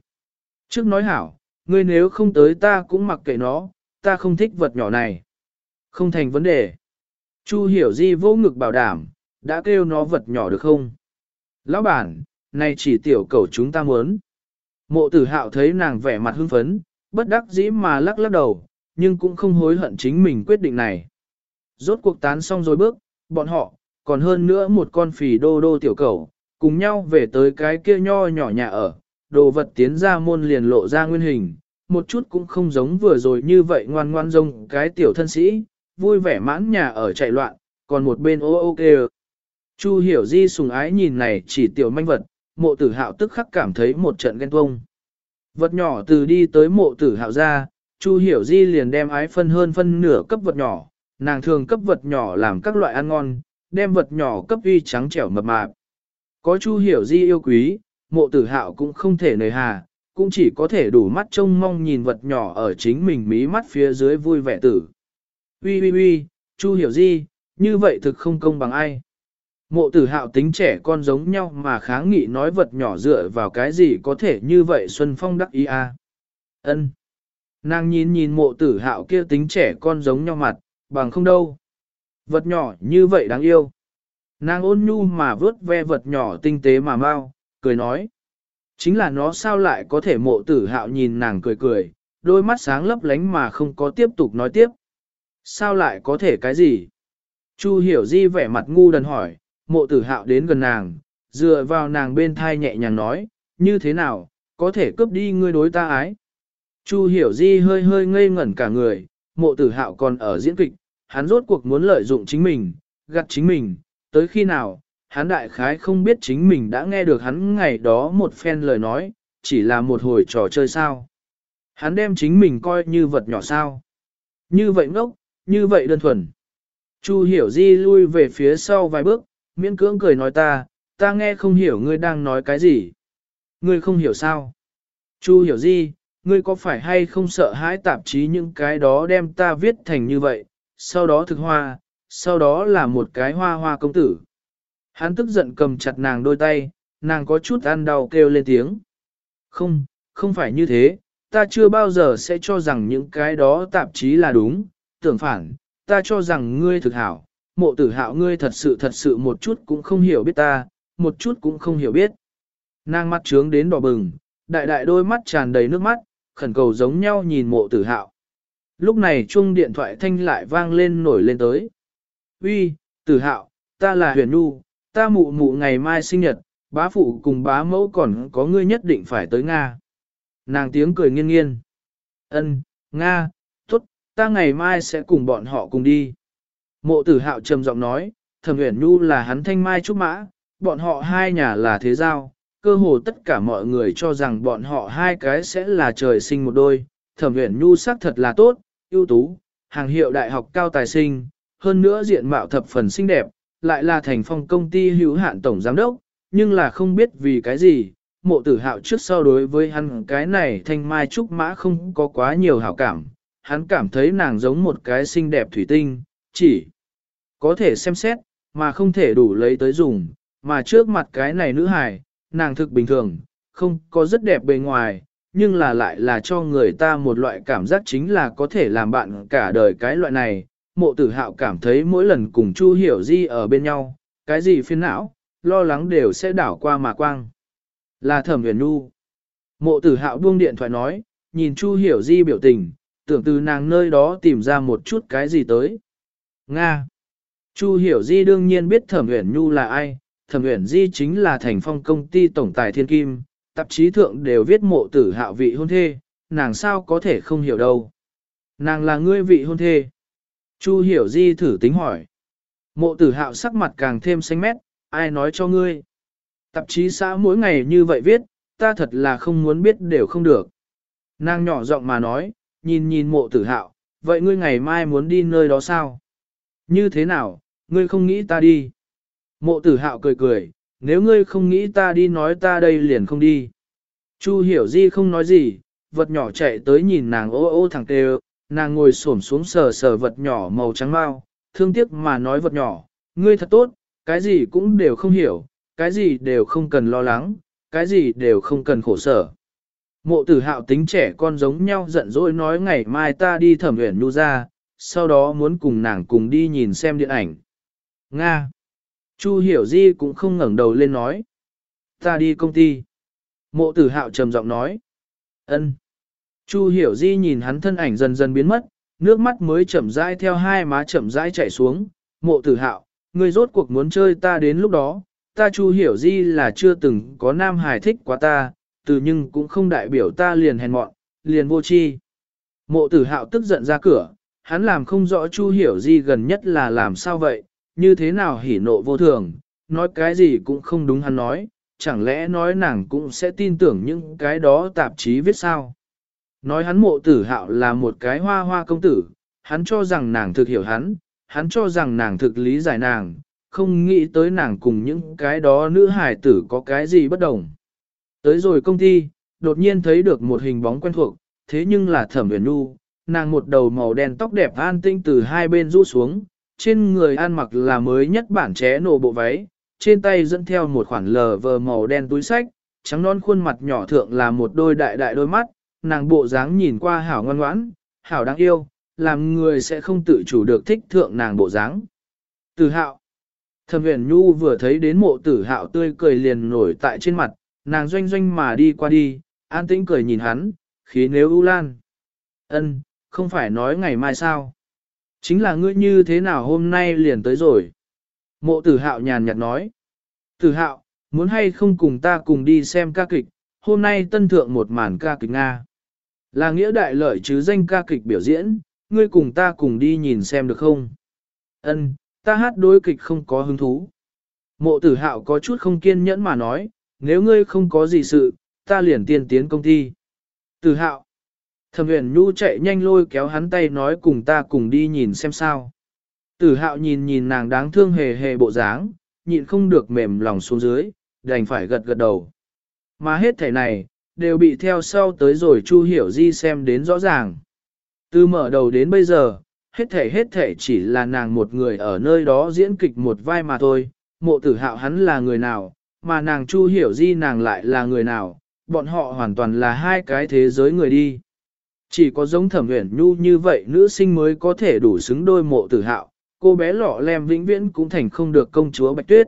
Trước nói hảo, ngươi nếu không tới ta cũng mặc kệ nó, ta không thích vật nhỏ này. Không thành vấn đề. Chu hiểu di vô ngực bảo đảm, đã kêu nó vật nhỏ được không? Lão bản, này chỉ tiểu cầu chúng ta muốn. Mộ tử hạo thấy nàng vẻ mặt hưng phấn, bất đắc dĩ mà lắc lắc đầu, nhưng cũng không hối hận chính mình quyết định này. Rốt cuộc tán xong rồi bước, bọn họ, còn hơn nữa một con phì đô đô tiểu cầu, cùng nhau về tới cái kia nho nhỏ nhà ở, đồ vật tiến ra môn liền lộ ra nguyên hình, một chút cũng không giống vừa rồi như vậy ngoan ngoan rông cái tiểu thân sĩ, vui vẻ mãn nhà ở chạy loạn, còn một bên ô ô kê Chu hiểu di sùng ái nhìn này chỉ tiểu manh vật, mộ tử hạo tức khắc cảm thấy một trận ghen tuông. Vật nhỏ từ đi tới mộ tử hạo ra, Chu Hiểu Di liền đem ái phân hơn phân nửa cấp vật nhỏ, nàng thường cấp vật nhỏ làm các loại ăn ngon, đem vật nhỏ cấp uy trắng trẻo mập mạp. Có Chu Hiểu Di yêu quý, mộ tử hạo cũng không thể nời hà, cũng chỉ có thể đủ mắt trông mong nhìn vật nhỏ ở chính mình mí mắt phía dưới vui vẻ tử. Ui ui ui, Chu Hiểu Di, như vậy thực không công bằng ai. Mộ tử hạo tính trẻ con giống nhau mà kháng nghị nói vật nhỏ dựa vào cái gì có thể như vậy Xuân Phong đắc ý a à. ân Nàng nhìn nhìn mộ tử hạo kia tính trẻ con giống nhau mặt, bằng không đâu. Vật nhỏ như vậy đáng yêu. Nàng ôn nhu mà vớt ve vật nhỏ tinh tế mà mau, cười nói. Chính là nó sao lại có thể mộ tử hạo nhìn nàng cười cười, đôi mắt sáng lấp lánh mà không có tiếp tục nói tiếp. Sao lại có thể cái gì? Chu hiểu di vẻ mặt ngu đần hỏi, mộ tử hạo đến gần nàng, dựa vào nàng bên thai nhẹ nhàng nói, như thế nào, có thể cướp đi ngươi đối ta ái. Chu hiểu di hơi hơi ngây ngẩn cả người, mộ tử hạo còn ở diễn kịch, hắn rốt cuộc muốn lợi dụng chính mình, gặt chính mình, tới khi nào, hắn đại khái không biết chính mình đã nghe được hắn ngày đó một phen lời nói, chỉ là một hồi trò chơi sao. Hắn đem chính mình coi như vật nhỏ sao. Như vậy ngốc, như vậy đơn thuần. Chu hiểu di lui về phía sau vài bước, miễn cưỡng cười nói ta, ta nghe không hiểu ngươi đang nói cái gì. Ngươi không hiểu sao. Chu hiểu gì? ngươi có phải hay không sợ hãi tạp chí những cái đó đem ta viết thành như vậy, sau đó thực hoa, sau đó là một cái hoa hoa công tử. Hắn tức giận cầm chặt nàng đôi tay, nàng có chút ăn đau kêu lên tiếng. Không, không phải như thế, ta chưa bao giờ sẽ cho rằng những cái đó tạp chí là đúng, tưởng phản, ta cho rằng ngươi thực hảo, mộ tử hạo ngươi thật sự thật sự một chút cũng không hiểu biết ta, một chút cũng không hiểu biết. Nàng mắt trướng đến đỏ bừng, đại đại đôi mắt tràn đầy nước mắt, khẩn cầu giống nhau nhìn mộ tử hạo. Lúc này chuông điện thoại thanh lại vang lên nổi lên tới. Uy, tử hạo, ta là huyền nu, ta mụ mụ ngày mai sinh nhật, bá phụ cùng bá mẫu còn có ngươi nhất định phải tới Nga. Nàng tiếng cười nghiêng nghiêng. Ân, Nga, tốt, ta ngày mai sẽ cùng bọn họ cùng đi. Mộ tử hạo trầm giọng nói, thẩm Uyển Nhu là hắn thanh mai trúc mã, bọn họ hai nhà là thế giao, cơ hồ tất cả mọi người cho rằng bọn họ hai cái sẽ là trời sinh một đôi. Thẩm Uyển Nhu sắc thật là tốt, ưu tú, hàng hiệu đại học cao tài sinh, hơn nữa diện mạo thập phần xinh đẹp, lại là thành phong công ty hữu hạn tổng giám đốc, nhưng là không biết vì cái gì, mộ tử hạo trước sau đối với hắn cái này thanh mai trúc mã không có quá nhiều hảo cảm, hắn cảm thấy nàng giống một cái xinh đẹp thủy tinh, chỉ có thể xem xét, mà không thể đủ lấy tới dùng, mà trước mặt cái này nữ hài, nàng thực bình thường, không có rất đẹp bề ngoài, nhưng là lại là cho người ta một loại cảm giác chính là có thể làm bạn cả đời cái loại này. Mộ tử hạo cảm thấy mỗi lần cùng Chu Hiểu Di ở bên nhau, cái gì phiền não, lo lắng đều sẽ đảo qua mà quang. Là thẩm huyền nu. Mộ tử hạo buông điện thoại nói, nhìn Chu Hiểu Di biểu tình, tưởng từ nàng nơi đó tìm ra một chút cái gì tới. Nga. Chu Hiểu Di đương nhiên biết thẩm Uyển nu là ai, thẩm Uyển Di chính là thành phong công ty tổng tài thiên kim, tạp chí thượng đều viết mộ tử hạo vị hôn thê, nàng sao có thể không hiểu đâu. Nàng là ngươi vị hôn thê. Chu hiểu di thử tính hỏi. Mộ tử hạo sắc mặt càng thêm xanh mét, ai nói cho ngươi. Tạp chí xã mỗi ngày như vậy viết, ta thật là không muốn biết đều không được. Nàng nhỏ giọng mà nói, nhìn nhìn mộ tử hạo, vậy ngươi ngày mai muốn đi nơi đó sao? Như thế nào, ngươi không nghĩ ta đi? Mộ tử hạo cười cười, nếu ngươi không nghĩ ta đi nói ta đây liền không đi. Chu hiểu di không nói gì, vật nhỏ chạy tới nhìn nàng ô ô thẳng tê nàng ngồi xổm xuống sờ sờ vật nhỏ màu trắng mau, thương tiếc mà nói vật nhỏ, ngươi thật tốt, cái gì cũng đều không hiểu, cái gì đều không cần lo lắng, cái gì đều không cần khổ sở. Mộ tử hạo tính trẻ con giống nhau giận dỗi nói ngày mai ta đi thẩm uyển nu ra, sau đó muốn cùng nàng cùng đi nhìn xem điện ảnh. Nga Chu hiểu di cũng không ngẩng đầu lên nói. Ta đi công ty. Mộ tử hạo trầm giọng nói. ân. Chu hiểu di nhìn hắn thân ảnh dần dần biến mất, nước mắt mới chậm rãi theo hai má chậm rãi chảy xuống. Mộ tử hạo, ngươi rốt cuộc muốn chơi ta đến lúc đó. Ta chu hiểu di là chưa từng có nam hài thích quá ta, từ nhưng cũng không đại biểu ta liền hèn mọn, liền vô chi. Mộ tử hạo tức giận ra cửa, hắn làm không rõ chu hiểu di gần nhất là làm sao vậy, như thế nào hỉ nộ vô thường, nói cái gì cũng không đúng hắn nói, chẳng lẽ nói nàng cũng sẽ tin tưởng những cái đó tạp chí viết sao. Nói hắn mộ tử hạo là một cái hoa hoa công tử, hắn cho rằng nàng thực hiểu hắn, hắn cho rằng nàng thực lý giải nàng, không nghĩ tới nàng cùng những cái đó nữ hài tử có cái gì bất đồng. Tới rồi công ty, đột nhiên thấy được một hình bóng quen thuộc, thế nhưng là thẩm huyền nu, nàng một đầu màu đen tóc đẹp an tinh từ hai bên rũ xuống, trên người ăn mặc là mới nhất bản ché nổ bộ váy, trên tay dẫn theo một khoản lờ vờ màu đen túi sách, trắng non khuôn mặt nhỏ thượng là một đôi đại đại đôi mắt, nàng bộ dáng nhìn qua hảo ngoan ngoãn, hảo đáng yêu, làm người sẽ không tự chủ được thích thượng nàng bộ dáng. Tử hạo Thẩm huyền nhu vừa thấy đến mộ tử hạo tươi cười liền nổi tại trên mặt, nàng doanh doanh mà đi qua đi, an tĩnh cười nhìn hắn, khí nếu ưu lan. ân không phải nói ngày mai sao? Chính là ngươi như thế nào hôm nay liền tới rồi. Mộ tử hạo nhàn nhạt nói. Tử hạo, muốn hay không cùng ta cùng đi xem ca kịch, hôm nay tân thượng một màn ca kịch Nga. Là nghĩa đại lợi chứ danh ca kịch biểu diễn, ngươi cùng ta cùng đi nhìn xem được không? Ân, ta hát đối kịch không có hứng thú. Mộ tử hạo có chút không kiên nhẫn mà nói, nếu ngươi không có gì sự, ta liền tiên tiến công ty. Tử hạo. Thẩm huyền nhu chạy nhanh lôi kéo hắn tay nói cùng ta cùng đi nhìn xem sao. Tử hạo nhìn nhìn nàng đáng thương hề hề bộ dáng, nhịn không được mềm lòng xuống dưới, đành phải gật gật đầu. Mà hết thể này, đều bị theo sau tới rồi Chu Hiểu Di xem đến rõ ràng. Từ mở đầu đến bây giờ, hết thể hết thể chỉ là nàng một người ở nơi đó diễn kịch một vai mà thôi, mộ tử hạo hắn là người nào, mà nàng Chu Hiểu Di nàng lại là người nào, bọn họ hoàn toàn là hai cái thế giới người đi. Chỉ có giống thẩm uyển nhu như vậy nữ sinh mới có thể đủ xứng đôi mộ tử hạo, cô bé lọ lem vĩnh viễn cũng thành không được công chúa Bạch Tuyết.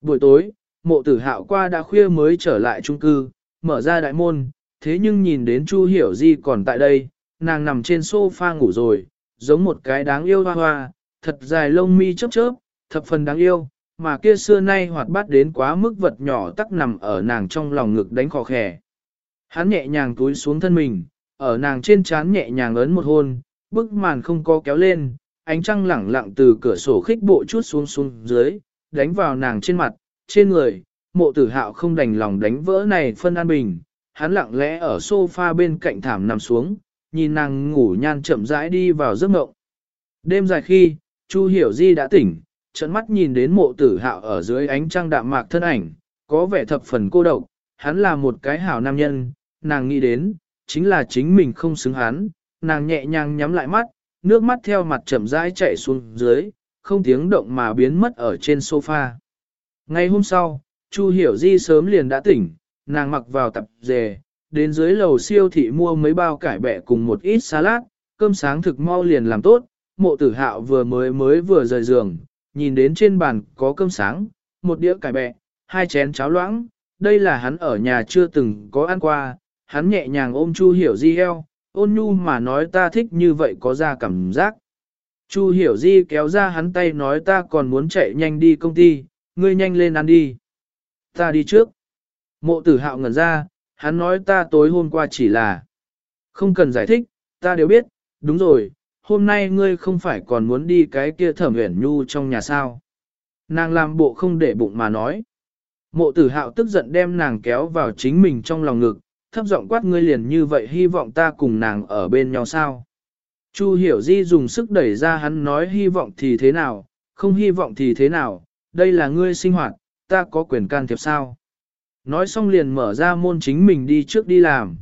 Buổi tối, mộ tử hạo qua đã khuya mới trở lại trung cư, mở ra đại môn, thế nhưng nhìn đến Chu Hiểu Di còn tại đây, nàng nằm trên sofa ngủ rồi, giống một cái đáng yêu hoa hoa, thật dài lông mi chớp chớp, thập phần đáng yêu, mà kia xưa nay hoạt bát đến quá mức vật nhỏ tắc nằm ở nàng trong lòng ngực đánh khò khè. Hắn nhẹ nhàng túi xuống thân mình, ở nàng trên trán nhẹ nhàng ấn một hôn, bức màn không có kéo lên, ánh trăng lẳng lặng từ cửa sổ khích bộ chút xuống xuống dưới, đánh vào nàng trên mặt, trên người, mộ tử hạo không đành lòng đánh vỡ này phân an bình, hắn lặng lẽ ở sofa bên cạnh thảm nằm xuống, nhìn nàng ngủ nhan chậm rãi đi vào giấc mộng. Đêm dài khi, Chu Hiểu Di đã tỉnh, trận mắt nhìn đến mộ tử hạo ở dưới ánh trăng đạm mạc thân ảnh, có vẻ thập phần cô độc, hắn là một cái hảo nam nhân, nàng nghĩ đến, chính là chính mình không xứng hắn, nàng nhẹ nhàng nhắm lại mắt, nước mắt theo mặt chậm rãi chạy xuống dưới, không tiếng động mà biến mất ở trên sofa. Ngay hôm sau, Chu Hiểu Di sớm liền đã tỉnh, nàng mặc vào tập dề, đến dưới lầu siêu thị mua mấy bao cải bẹ cùng một ít salad, cơm sáng thực mau liền làm tốt, mộ tử hạo vừa mới mới vừa rời giường, nhìn đến trên bàn có cơm sáng, một đĩa cải bẹ, hai chén cháo loãng, đây là hắn ở nhà chưa từng có ăn qua, hắn nhẹ nhàng ôm Chu Hiểu Di eo, ôn nhu mà nói ta thích như vậy có ra cảm giác. Chu Hiểu Di kéo ra hắn tay nói ta còn muốn chạy nhanh đi công ty, ngươi nhanh lên ăn đi. Ta đi trước. Mộ tử hạo ngẩn ra, hắn nói ta tối hôm qua chỉ là. Không cần giải thích, ta đều biết, đúng rồi, hôm nay ngươi không phải còn muốn đi cái kia thẩm uyển nhu trong nhà sao. Nàng làm bộ không để bụng mà nói. Mộ tử hạo tức giận đem nàng kéo vào chính mình trong lòng ngực, thấp giọng quát ngươi liền như vậy hy vọng ta cùng nàng ở bên nhau sao. Chu hiểu di dùng sức đẩy ra hắn nói hy vọng thì thế nào, không hy vọng thì thế nào, đây là ngươi sinh hoạt, ta có quyền can thiệp sao. Nói xong liền mở ra môn chính mình đi trước đi làm.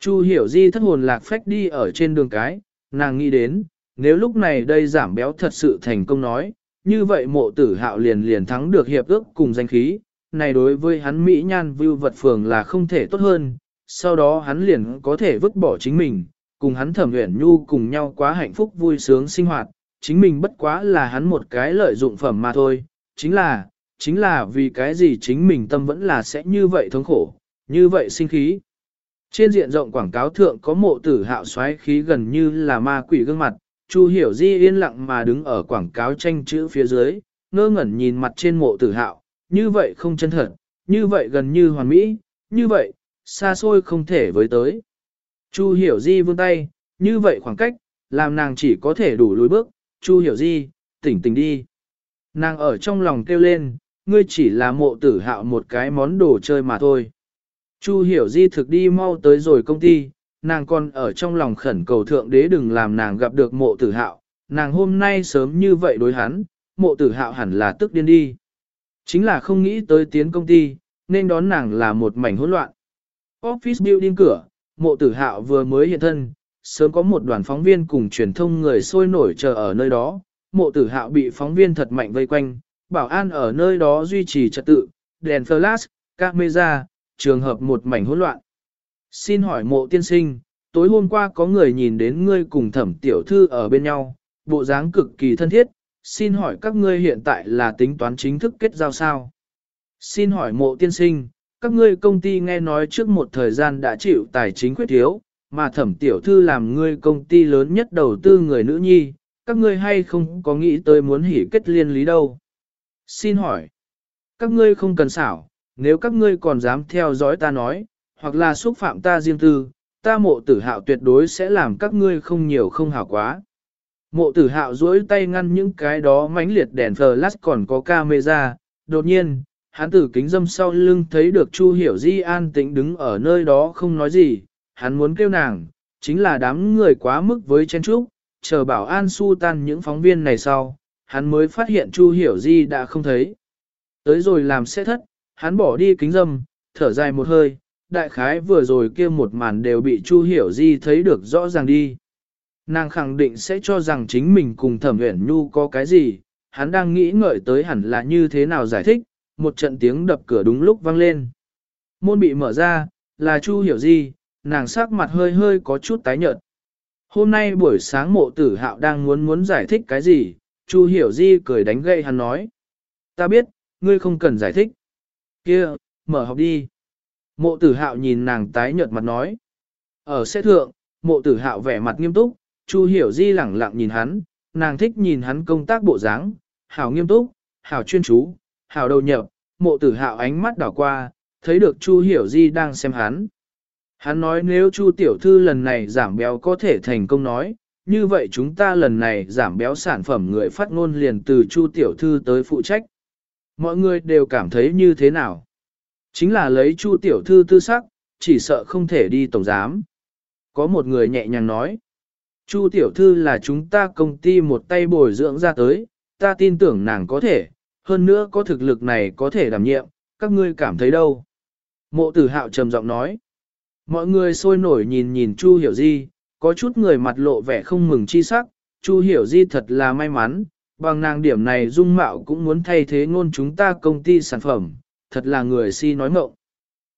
Chu hiểu di thất hồn lạc phách đi ở trên đường cái, nàng nghĩ đến, nếu lúc này đây giảm béo thật sự thành công nói, như vậy mộ tử hạo liền liền thắng được hiệp ước cùng danh khí, này đối với hắn Mỹ nhan vưu vật phường là không thể tốt hơn, sau đó hắn liền có thể vứt bỏ chính mình, cùng hắn thẩm nguyện nhu cùng nhau quá hạnh phúc vui sướng sinh hoạt, chính mình bất quá là hắn một cái lợi dụng phẩm mà thôi, chính là, chính là vì cái gì chính mình tâm vẫn là sẽ như vậy thống khổ, như vậy sinh khí. Trên diện rộng quảng cáo thượng có mộ tử hạo xoáy khí gần như là ma quỷ gương mặt, Chu Hiểu Di yên lặng mà đứng ở quảng cáo tranh chữ phía dưới, ngơ ngẩn nhìn mặt trên mộ tử hạo, như vậy không chân thật, như vậy gần như hoàn mỹ, như vậy, xa xôi không thể với tới. Chu Hiểu Di vươn tay, như vậy khoảng cách, làm nàng chỉ có thể đủ lùi bước, Chu Hiểu Di, tỉnh tỉnh đi. Nàng ở trong lòng kêu lên, ngươi chỉ là mộ tử hạo một cái món đồ chơi mà thôi. Chu hiểu di thực đi mau tới rồi công ty, nàng còn ở trong lòng khẩn cầu thượng đế đừng làm nàng gặp được mộ tử hạo, nàng hôm nay sớm như vậy đối hắn, mộ tử hạo hẳn là tức điên đi. Chính là không nghĩ tới tiến công ty, nên đón nàng là một mảnh hỗn loạn. Office building cửa, mộ tử hạo vừa mới hiện thân, sớm có một đoàn phóng viên cùng truyền thông người sôi nổi chờ ở nơi đó, mộ tử hạo bị phóng viên thật mạnh vây quanh, bảo an ở nơi đó duy trì trật tự, đèn flash, camera, trường hợp một mảnh hỗn loạn. Xin hỏi mộ tiên sinh, tối hôm qua có người nhìn đến ngươi cùng thẩm tiểu thư ở bên nhau, bộ dáng cực kỳ thân thiết, xin hỏi các ngươi hiện tại là tính toán chính thức kết giao sao? Xin hỏi mộ tiên sinh, các ngươi công ty nghe nói trước một thời gian đã chịu tài chính quyết thiếu, mà thẩm tiểu thư làm ngươi công ty lớn nhất đầu tư người nữ nhi, các ngươi hay không có nghĩ tới muốn hỉ kết liên lý đâu? Xin hỏi, các ngươi không cần xảo, nếu các ngươi còn dám theo dõi ta nói, hoặc là xúc phạm ta riêng tư, ta mộ tử hạo tuyệt đối sẽ làm các ngươi không nhiều không hảo quá. Mộ tử hạo duỗi tay ngăn những cái đó mãnh liệt đèn flash còn có camera, đột nhiên, hắn từ kính dâm sau lưng thấy được Chu Hiểu Di an tĩnh đứng ở nơi đó không nói gì, hắn muốn kêu nàng, chính là đám người quá mức với chen trúc, chờ bảo an su tan những phóng viên này sau, hắn mới phát hiện Chu Hiểu Di đã không thấy. Tới rồi làm sẽ thất, hắn bỏ đi kính dâm, thở dài một hơi, đại khái vừa rồi kia một màn đều bị Chu Hiểu Di thấy được rõ ràng đi. Nàng khẳng định sẽ cho rằng chính mình cùng thẩm uyển nhu có cái gì, hắn đang nghĩ ngợi tới hẳn là như thế nào giải thích, một trận tiếng đập cửa đúng lúc vang lên. Môn bị mở ra, là Chu Hiểu Di, nàng sắc mặt hơi hơi có chút tái nhợt. Hôm nay buổi sáng mộ tử hạo đang muốn muốn giải thích cái gì, Chu Hiểu Di cười đánh gậy hắn nói. Ta biết, ngươi không cần giải thích. Kia, mở học đi. Mộ tử hạo nhìn nàng tái nhợt mặt nói. Ở xe thượng, mộ tử hạo vẻ mặt nghiêm túc, Chu Hiểu Di lẳng lặng nhìn hắn, nàng thích nhìn hắn công tác bộ dáng, hảo nghiêm túc, hảo chuyên chú, hảo đầu nhập, mộ tử hạo ánh mắt đảo qua, thấy được Chu Hiểu Di đang xem hắn. Hắn nói nếu Chu Tiểu Thư lần này giảm béo có thể thành công nói, như vậy chúng ta lần này giảm béo sản phẩm người phát ngôn liền từ Chu Tiểu Thư tới phụ trách. Mọi người đều cảm thấy như thế nào? Chính là lấy Chu Tiểu Thư tư sắc, chỉ sợ không thể đi tổng giám. Có một người nhẹ nhàng nói. Chu Tiểu Thư là chúng ta công ty một tay bồi dưỡng ra tới, ta tin tưởng nàng có thể, hơn nữa có thực lực này có thể đảm nhiệm, các ngươi cảm thấy đâu? Mộ tử hạo trầm giọng nói. Mọi người sôi nổi nhìn nhìn Chu Hiểu Di, có chút người mặt lộ vẻ không mừng chi sắc, Chu Hiểu Di thật là may mắn, bằng nàng điểm này dung mạo cũng muốn thay thế ngôn chúng ta công ty sản phẩm, thật là người si nói mộng.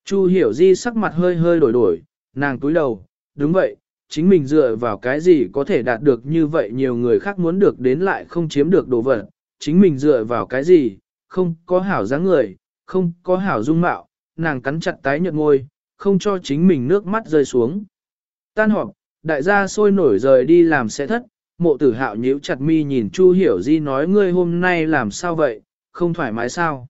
Chu Hiểu Di sắc mặt hơi hơi đổi đổi, nàng túi đầu, đúng vậy, chính mình dựa vào cái gì có thể đạt được như vậy nhiều người khác muốn được đến lại không chiếm được đồ vật, chính mình dựa vào cái gì, không có hảo dáng người, không có hảo dung mạo, nàng cắn chặt tái nhợt ngôi, không cho chính mình nước mắt rơi xuống. Tan họp, đại gia sôi nổi rời đi làm sẽ thất, mộ tử hạo nhíu chặt mi nhìn Chu Hiểu Di nói ngươi hôm nay làm sao vậy, không thoải mái sao.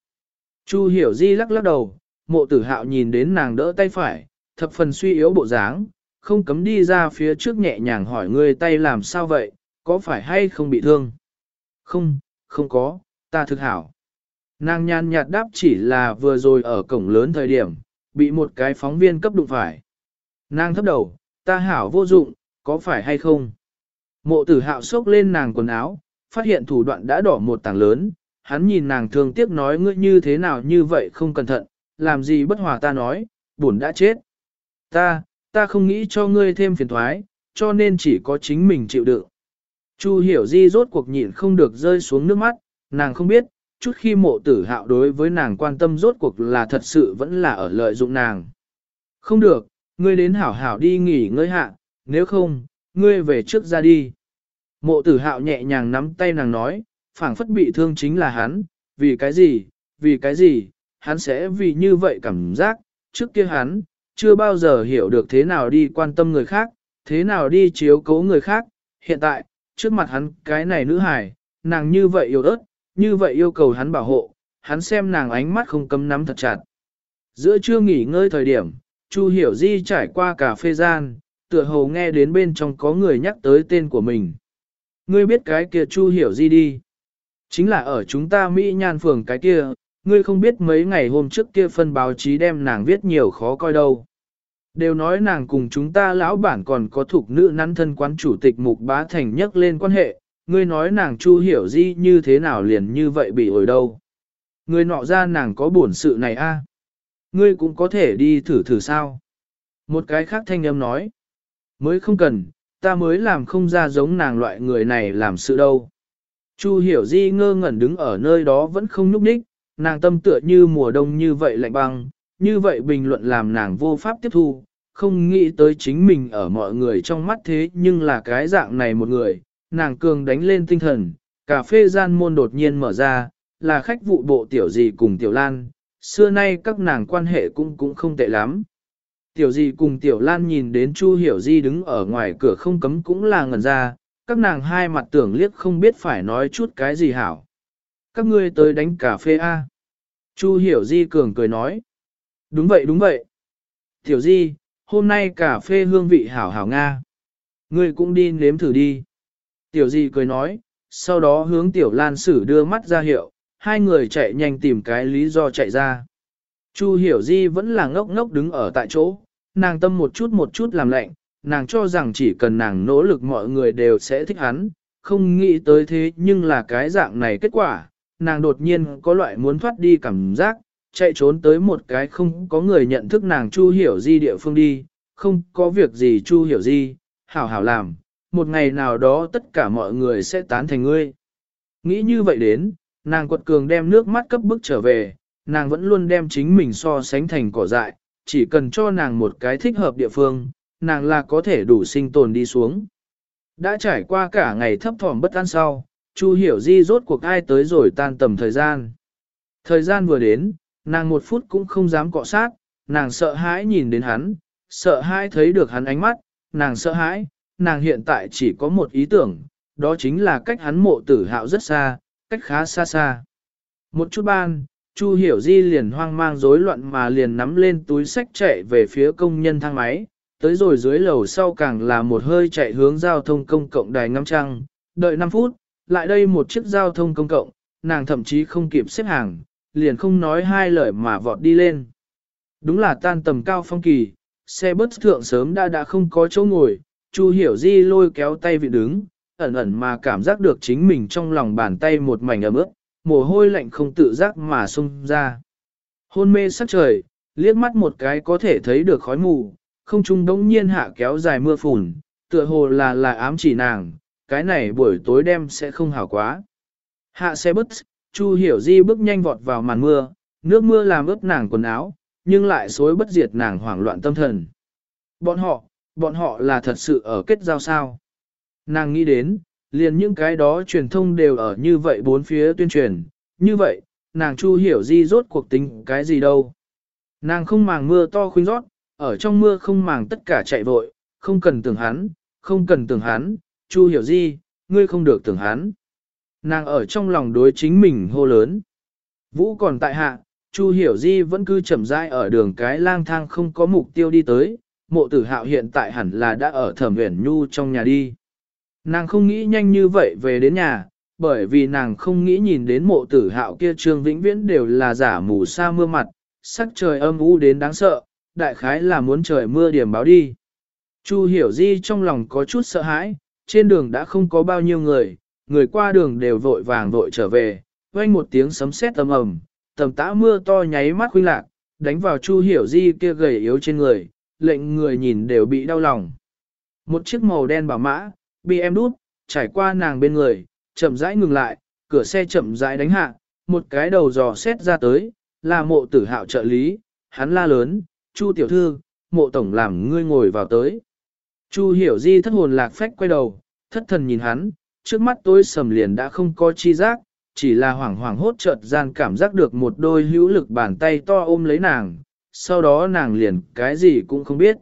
Chu Hiểu Di lắc lắc đầu, mộ tử hạo nhìn đến nàng đỡ tay phải, thập phần suy yếu bộ dáng, không cấm đi ra phía trước nhẹ nhàng hỏi ngươi tay làm sao vậy, có phải hay không bị thương? Không, không có, ta thực hảo. Nàng nhàn nhạt đáp chỉ là vừa rồi ở cổng lớn thời điểm, bị một cái phóng viên cấp đụng phải. Nàng thấp đầu, ta hảo vô dụng, có phải hay không? Mộ tử hạo sốc lên nàng quần áo, phát hiện thủ đoạn đã đỏ một tảng lớn, hắn nhìn nàng thương tiếc nói ngươi như thế nào như vậy không cẩn thận, làm gì bất hòa ta nói, buồn đã chết. Ta, ta không nghĩ cho ngươi thêm phiền thoái, cho nên chỉ có chính mình chịu đựng. Chu hiểu di rốt cuộc nhịn không được rơi xuống nước mắt, nàng không biết, chút khi mộ tử hạo đối với nàng quan tâm rốt cuộc là thật sự vẫn là ở lợi dụng nàng. Không được, ngươi đến hảo hảo đi nghỉ ngơi hạ, nếu không, ngươi về trước ra đi. Mộ tử hạo nhẹ nhàng nắm tay nàng nói, phảng phất bị thương chính là hắn, vì cái gì, vì cái gì, hắn sẽ vì như vậy cảm giác, trước kia hắn, chưa bao giờ hiểu được thế nào đi quan tâm người khác, thế nào đi chiếu cố người khác, hiện tại, trước mặt hắn cái này nữ hài, nàng như vậy yêu ớt, như vậy yêu cầu hắn bảo hộ, hắn xem nàng ánh mắt không cấm nắm thật chặt. Giữa trưa nghỉ ngơi thời điểm, Chu Hiểu Di trải qua cà phê gian, tựa hồ nghe đến bên trong có người nhắc tới tên của mình. Ngươi biết cái kia Chu Hiểu Di đi. Chính là ở chúng ta Mỹ Nhan Phường cái kia, ngươi không biết mấy ngày hôm trước kia phân báo chí đem nàng viết nhiều khó coi đâu. Đều nói nàng cùng chúng ta lão bản còn có thuộc nữ nắn thân quán chủ tịch Mục Bá Thành nhắc lên quan hệ, ngươi nói nàng Chu Hiểu Di như thế nào liền như vậy bị ổi đâu. Ngươi nọ ra nàng có buồn sự này a Ngươi cũng có thể đi thử thử sao. Một cái khác thanh âm nói. Mới không cần, ta mới làm không ra giống nàng loại người này làm sự đâu. Chu hiểu di ngơ ngẩn đứng ở nơi đó vẫn không nhúc nhích, nàng tâm tựa như mùa đông như vậy lạnh băng, như vậy bình luận làm nàng vô pháp tiếp thu, không nghĩ tới chính mình ở mọi người trong mắt thế nhưng là cái dạng này một người, nàng cường đánh lên tinh thần, cà phê gian môn đột nhiên mở ra, là khách vụ bộ tiểu gì cùng tiểu lan, xưa nay các nàng quan hệ cũng cũng không tệ lắm. Tiểu gì cùng tiểu lan nhìn đến Chu Hiểu Di đứng ở ngoài cửa không cấm cũng là ngẩn ra, các nàng hai mặt tưởng liếc không biết phải nói chút cái gì hảo. Các ngươi tới đánh cà phê A. Chu Hiểu Di cường cười nói. Đúng vậy đúng vậy. Tiểu Di, hôm nay cà phê hương vị hảo hảo Nga. Ngươi cũng đi nếm thử đi. Tiểu Di cười nói, sau đó hướng Tiểu Lan Sử đưa mắt ra hiệu, hai người chạy nhanh tìm cái lý do chạy ra. Chu hiểu di vẫn là ngốc ngốc đứng ở tại chỗ, nàng tâm một chút một chút làm lạnh, nàng cho rằng chỉ cần nàng nỗ lực mọi người đều sẽ thích hắn, không nghĩ tới thế nhưng là cái dạng này kết quả, nàng đột nhiên có loại muốn thoát đi cảm giác, chạy trốn tới một cái không có người nhận thức nàng Chu Hiểu Di địa phương đi, không có việc gì Chu Hiểu Di, hảo hảo làm, một ngày nào đó tất cả mọi người sẽ tán thành ngươi. Nghĩ như vậy đến, nàng quật cường đem nước mắt cấp bức trở về, nàng vẫn luôn đem chính mình so sánh thành cỏ dại, chỉ cần cho nàng một cái thích hợp địa phương, nàng là có thể đủ sinh tồn đi xuống. Đã trải qua cả ngày thấp thỏm bất an sau, Chu hiểu di rốt cuộc ai tới rồi tan tầm thời gian. Thời gian vừa đến, nàng một phút cũng không dám cọ sát, nàng sợ hãi nhìn đến hắn, sợ hãi thấy được hắn ánh mắt, nàng sợ hãi, nàng hiện tại chỉ có một ý tưởng, đó chính là cách hắn mộ tử hạo rất xa, cách khá xa xa. Một chút ban, Chu Hiểu Di liền hoang mang rối loạn mà liền nắm lên túi sách chạy về phía công nhân thang máy, tới rồi dưới lầu sau càng là một hơi chạy hướng giao thông công cộng đài ngắm trăng, đợi 5 phút, lại đây một chiếc giao thông công cộng, nàng thậm chí không kịp xếp hàng, liền không nói hai lời mà vọt đi lên. Đúng là tan tầm cao phong kỳ, xe bus thượng sớm đã đã không có chỗ ngồi, Chu Hiểu Di lôi kéo tay vị đứng, ẩn ẩn mà cảm giác được chính mình trong lòng bàn tay một mảnh ấm ướt, mồ hôi lạnh không tự giác mà xung ra. Hôn mê sắc trời, liếc mắt một cái có thể thấy được khói mù, không trung đống nhiên hạ kéo dài mưa phùn, tựa hồ là là ám chỉ nàng, cái này buổi tối đêm sẽ không hảo quá. Hạ xe bus, Chu Hiểu Di bước nhanh vọt vào màn mưa, nước mưa làm ướt nàng quần áo, nhưng lại xối bất diệt nàng hoảng loạn tâm thần. Bọn họ, bọn họ là thật sự ở kết giao sao. Nàng nghĩ đến, liền những cái đó truyền thông đều ở như vậy bốn phía tuyên truyền, như vậy, nàng Chu Hiểu Di rốt cuộc tính cái gì đâu. Nàng không màng mưa to khuynh rót, ở trong mưa không màng tất cả chạy vội, không cần tưởng hắn, không cần tưởng hắn, Chu Hiểu Di, ngươi không được tưởng hắn. Nàng ở trong lòng đối chính mình hô lớn. Vũ còn tại hạ, Chu Hiểu Di vẫn cứ chậm rãi ở đường cái lang thang không có mục tiêu đi tới, mộ tử hạo hiện tại hẳn là đã ở thẩm uyển nhu trong nhà đi. Nàng không nghĩ nhanh như vậy về đến nhà, bởi vì nàng không nghĩ nhìn đến mộ tử hạo kia trương vĩnh viễn đều là giả mù sa mưa mặt, sắc trời âm u đến đáng sợ, đại khái là muốn trời mưa điểm báo đi. Chu hiểu di trong lòng có chút sợ hãi, trên đường đã không có bao nhiêu người, người qua đường đều vội vàng vội trở về, vang một tiếng sấm sét âm ầm, tầm tã mưa to nháy mắt khuynh lạc, đánh vào Chu Hiểu Di kia gầy yếu trên người, lệnh người nhìn đều bị đau lòng. Một chiếc màu đen bảo mã, bị em đút, trải qua nàng bên người, chậm rãi ngừng lại, cửa xe chậm rãi đánh hạ, một cái đầu dò xét ra tới, là mộ tử hạo trợ lý, hắn la lớn, Chu tiểu thư, mộ tổng làm ngươi ngồi vào tới. Chu hiểu di thất hồn lạc phách quay đầu, thất thần nhìn hắn, trước mắt tôi sầm liền đã không có chi giác, chỉ là hoảng hoảng hốt chợt gian cảm giác được một đôi hữu lực bàn tay to ôm lấy nàng, sau đó nàng liền cái gì cũng không biết.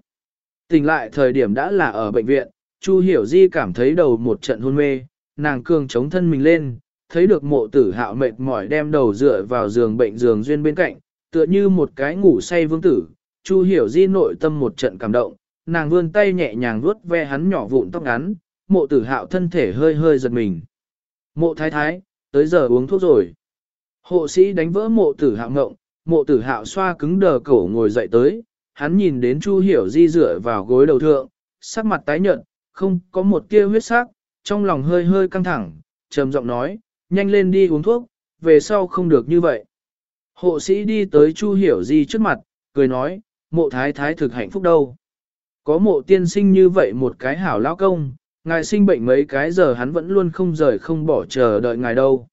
Tỉnh lại thời điểm đã là ở bệnh viện, Chu Hiểu Di cảm thấy đầu một trận hôn mê, nàng cường chống thân mình lên, thấy được mộ tử hạo mệt mỏi đem đầu dựa vào giường bệnh giường duyên bên cạnh, tựa như một cái ngủ say vương tử. Chu Hiểu Di nội tâm một trận cảm động, nàng vươn tay nhẹ nhàng vuốt ve hắn nhỏ vụn tóc ngắn, mộ tử hạo thân thể hơi hơi giật mình. Mộ thái thái, tới giờ uống thuốc rồi. Hộ sĩ đánh vỡ mộ tử hạo ngộng, mộ tử hạo xoa cứng đờ cổ ngồi dậy tới, hắn nhìn đến Chu Hiểu Di dựa vào gối đầu thượng, sắc mặt tái nhợt, không có một tia huyết sắc, trong lòng hơi hơi căng thẳng, trầm giọng nói, nhanh lên đi uống thuốc, về sau không được như vậy. Hộ sĩ đi tới Chu Hiểu Di trước mặt, cười nói, mộ thái thái thực hạnh phúc đâu. Có mộ tiên sinh như vậy một cái hảo lao công, ngài sinh bệnh mấy cái giờ hắn vẫn luôn không rời không bỏ chờ đợi ngài đâu.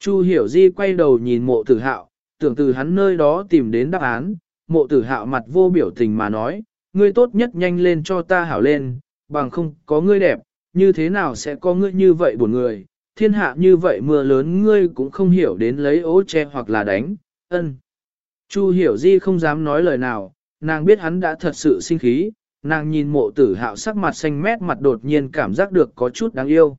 Chu Hiểu Di quay đầu nhìn mộ tử hạo, tưởng từ hắn nơi đó tìm đến đáp án, mộ tử hạo mặt vô biểu tình mà nói, ngươi tốt nhất nhanh lên cho ta hảo lên, bằng không có ngươi đẹp, như thế nào sẽ có ngươi như vậy buồn người, thiên hạ như vậy mưa lớn ngươi cũng không hiểu đến lấy ố che hoặc là đánh, ân. Chu hiểu di không dám nói lời nào, nàng biết hắn đã thật sự sinh khí, nàng nhìn mộ tử hạo sắc mặt xanh mét mặt đột nhiên cảm giác được có chút đáng yêu.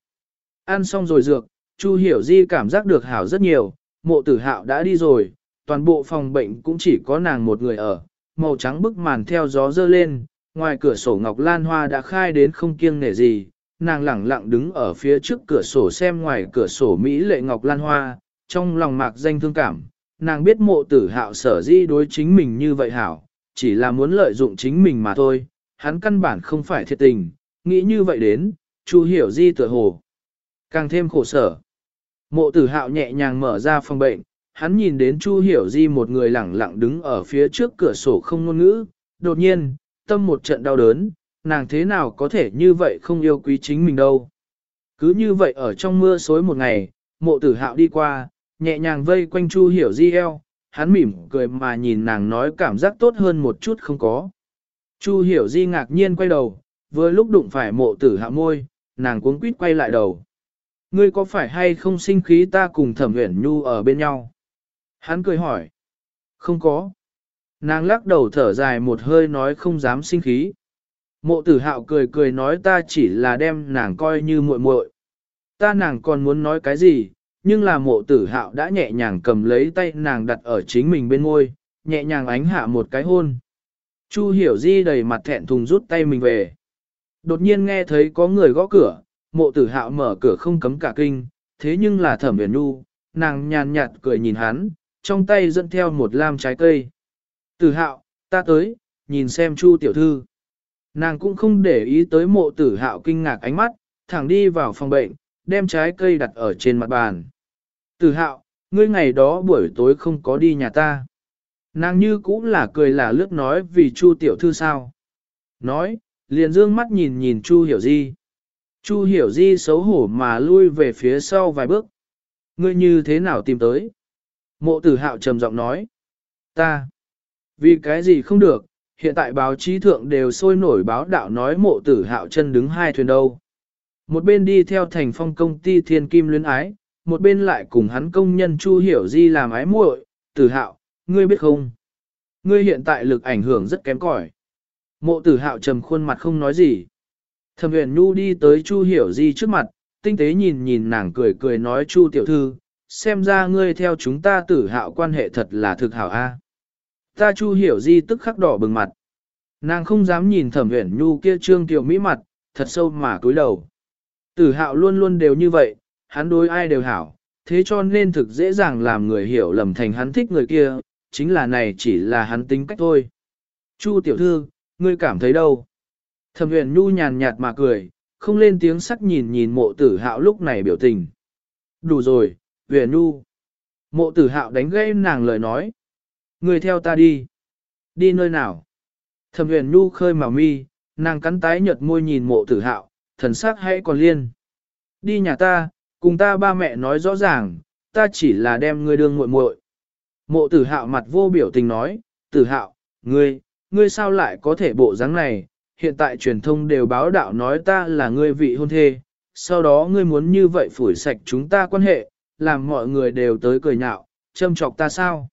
Ăn xong rồi dược, Chu hiểu di cảm giác được hảo rất nhiều, mộ tử hạo đã đi rồi, toàn bộ phòng bệnh cũng chỉ có nàng một người ở, màu trắng bức màn theo gió dơ lên, ngoài cửa sổ ngọc lan hoa đã khai đến không kiêng nể gì, nàng lẳng lặng đứng ở phía trước cửa sổ xem ngoài cửa sổ Mỹ lệ ngọc lan hoa, trong lòng mạc danh thương cảm, nàng biết mộ tử hạo sở di đối chính mình như vậy hảo, chỉ là muốn lợi dụng chính mình mà thôi, hắn căn bản không phải thiệt tình, nghĩ như vậy đến, Chu hiểu di tựa hồ. Càng thêm khổ sở. Mộ tử hạo nhẹ nhàng mở ra phòng bệnh, hắn nhìn đến Chu hiểu di một người lẳng lặng đứng ở phía trước cửa sổ không ngôn ngữ, đột nhiên, tâm một trận đau đớn, nàng thế nào có thể như vậy không yêu quý chính mình đâu. Cứ như vậy ở trong mưa xối một ngày, mộ tử hạo đi qua, nhẹ nhàng vây quanh Chu hiểu di eo, hắn mỉm cười mà nhìn nàng nói cảm giác tốt hơn một chút không có. Chu hiểu di ngạc nhiên quay đầu, vừa lúc đụng phải mộ tử hạ môi, nàng cuống quýt quay lại đầu. Ngươi có phải hay không sinh khí ta cùng thẩm uyển nhu ở bên nhau? Hắn cười hỏi. Không có. Nàng lắc đầu thở dài một hơi nói không dám sinh khí. Mộ tử hạo cười cười nói ta chỉ là đem nàng coi như muội muội. Ta nàng còn muốn nói cái gì, nhưng là mộ tử hạo đã nhẹ nhàng cầm lấy tay nàng đặt ở chính mình bên môi, nhẹ nhàng ánh hạ một cái hôn. Chu hiểu di đầy mặt thẹn thùng rút tay mình về. Đột nhiên nghe thấy có người gõ cửa, mộ tử hạo mở cửa không cấm cả kinh, thế nhưng là thẩm huyền nu, nàng nhàn nhạt cười nhìn hắn, trong tay dẫn theo một lam trái cây. Tử hạo, ta tới, nhìn xem chu tiểu thư. Nàng cũng không để ý tới mộ tử hạo kinh ngạc ánh mắt, thẳng đi vào phòng bệnh, đem trái cây đặt ở trên mặt bàn. Tử hạo, ngươi ngày đó buổi tối không có đi nhà ta. Nàng như cũng là cười là lướt nói vì Chu tiểu thư sao. Nói, liền dương mắt nhìn nhìn Chu hiểu di. Chu hiểu di xấu hổ mà lui về phía sau vài bước. Ngươi như thế nào tìm tới? Mộ tử hạo trầm giọng nói. Ta. Vì cái gì không được, hiện tại báo chí thượng đều sôi nổi báo đạo nói mộ tử hạo chân đứng hai thuyền đâu. Một bên đi theo thành phong công ty thiên kim luyến ái, một bên lại cùng hắn công nhân Chu Hiểu Di làm ái muội, tử hạo, ngươi biết không? Ngươi hiện tại lực ảnh hưởng rất kém cỏi. Mộ tử hạo trầm khuôn mặt không nói gì. Thẩm huyền nhu đi tới Chu Hiểu Di trước mặt, tinh tế nhìn nhìn nàng cười cười nói Chu tiểu thư, xem ra ngươi theo chúng ta tử hạo quan hệ thật là thực hảo a. Ta Chu Hiểu Di tức khắc đỏ bừng mặt. Nàng không dám nhìn thẩm huyền nhu kia trương tiểu mỹ mặt, thật sâu mà cúi đầu. Tử hạo luôn luôn đều như vậy, hắn đối ai đều hảo, thế cho nên thực dễ dàng làm người hiểu lầm thành hắn thích người kia, chính là này chỉ là hắn tính cách thôi. Chu tiểu thư, ngươi cảm thấy đâu? Thẩm huyền nhu nhàn nhạt mà cười, không lên tiếng sắc nhìn nhìn mộ tử hạo lúc này biểu tình. Đủ rồi, huyền nhu. Mộ tử hạo đánh gây nàng lời nói. Ngươi theo ta đi. Đi nơi nào? Thẩm huyền nhu khơi màu mi, nàng cắn tái nhợt môi nhìn mộ tử hạo, thần sắc hãy còn liên. Đi nhà ta, cùng ta ba mẹ nói rõ ràng, ta chỉ là đem ngươi đương muội muội. Mộ tử hạo mặt vô biểu tình nói, tử hạo, ngươi, ngươi sao lại có thể bộ dáng này, hiện tại truyền thông đều báo đạo nói ta là ngươi vị hôn thê, sau đó ngươi muốn như vậy phủi sạch chúng ta quan hệ, làm mọi người đều tới cười nhạo, châm chọc ta sao.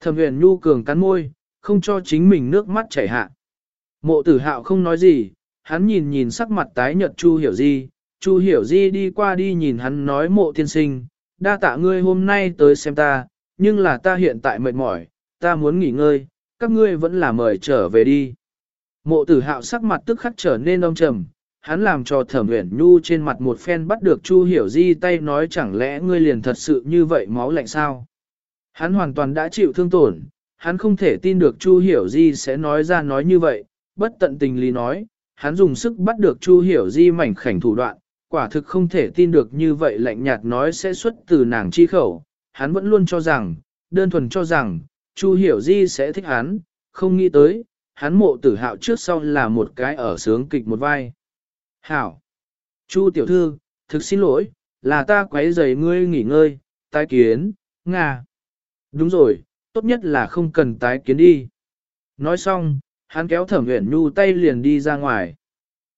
Thẩm huyền nhu cường cắn môi, không cho chính mình nước mắt chảy hạ. Mộ tử hạo không nói gì, hắn nhìn nhìn sắc mặt tái nhợt Chu Hiểu Di, Chu Hiểu Di đi qua đi nhìn hắn nói mộ tiên sinh, đa tạ ngươi hôm nay tới xem ta, nhưng là ta hiện tại mệt mỏi, ta muốn nghỉ ngơi, các ngươi vẫn là mời trở về đi. Mộ tử hạo sắc mặt tức khắc trở nên ông trầm, hắn làm cho thẩm uyển nhu trên mặt một phen bắt được Chu Hiểu Di tay nói chẳng lẽ ngươi liền thật sự như vậy máu lạnh sao? Hắn hoàn toàn đã chịu thương tổn, hắn không thể tin được Chu Hiểu Di sẽ nói ra nói như vậy, bất tận tình lý nói, hắn dùng sức bắt được Chu Hiểu Di mảnh khảnh thủ đoạn, quả thực không thể tin được như vậy lạnh nhạt nói sẽ xuất từ nàng chi khẩu, hắn vẫn luôn cho rằng, đơn thuần cho rằng, Chu Hiểu Di sẽ thích hắn, không nghĩ tới, hắn mộ tử hạo trước sau là một cái ở sướng kịch một vai. Hảo! Chu tiểu thư, thực xin lỗi, là ta quấy rầy ngươi nghỉ ngơi, tái kiến, Nga. Đúng rồi, tốt nhất là không cần tái kiến đi. Nói xong, hắn kéo thẩm uyển nhu tay liền đi ra ngoài.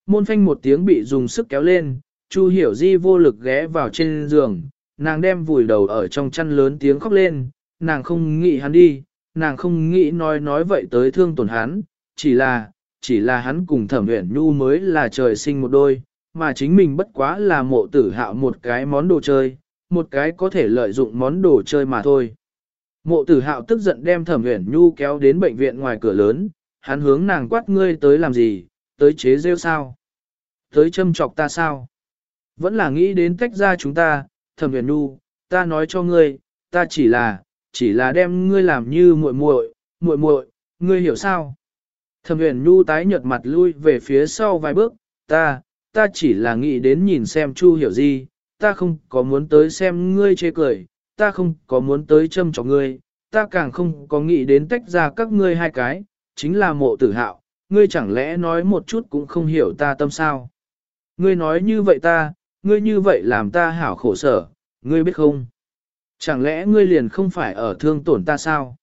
Môn phanh một tiếng bị dùng sức kéo lên, Chu hiểu di vô lực ghé vào trên giường, nàng đem vùi đầu ở trong chăn lớn tiếng khóc lên, nàng không nghĩ hắn đi, nàng không nghĩ nói nói vậy tới thương tổn hắn, chỉ là, chỉ là hắn cùng thẩm uyển nhu mới là trời sinh một đôi, mà chính mình bất quá là mộ tử hạo một cái món đồ chơi, một cái có thể lợi dụng món đồ chơi mà thôi. Mộ tử hạo tức giận đem thẩm uyển nhu kéo đến bệnh viện ngoài cửa lớn, hắn hướng nàng quát ngươi tới làm gì, tới chế rêu sao? Tới châm chọc ta sao? Vẫn là nghĩ đến tách ra chúng ta, thẩm huyền nu, ta nói cho ngươi, ta chỉ là, chỉ là đem ngươi làm như muội muội, muội muội, ngươi hiểu sao? Thẩm Huyền Nu tái nhợt mặt lui về phía sau vài bước, ta, ta chỉ là nghĩ đến nhìn xem Chu hiểu gì, ta không có muốn tới xem ngươi chê cười, ta không có muốn tới châm cho ngươi, ta càng không có nghĩ đến tách ra các ngươi hai cái, chính là mộ tử hạo, ngươi chẳng lẽ nói một chút cũng không hiểu ta tâm sao. Ngươi nói như vậy ta, ngươi như vậy làm ta hảo khổ sở, ngươi biết không? Chẳng lẽ ngươi liền không phải ở thương tổn ta sao?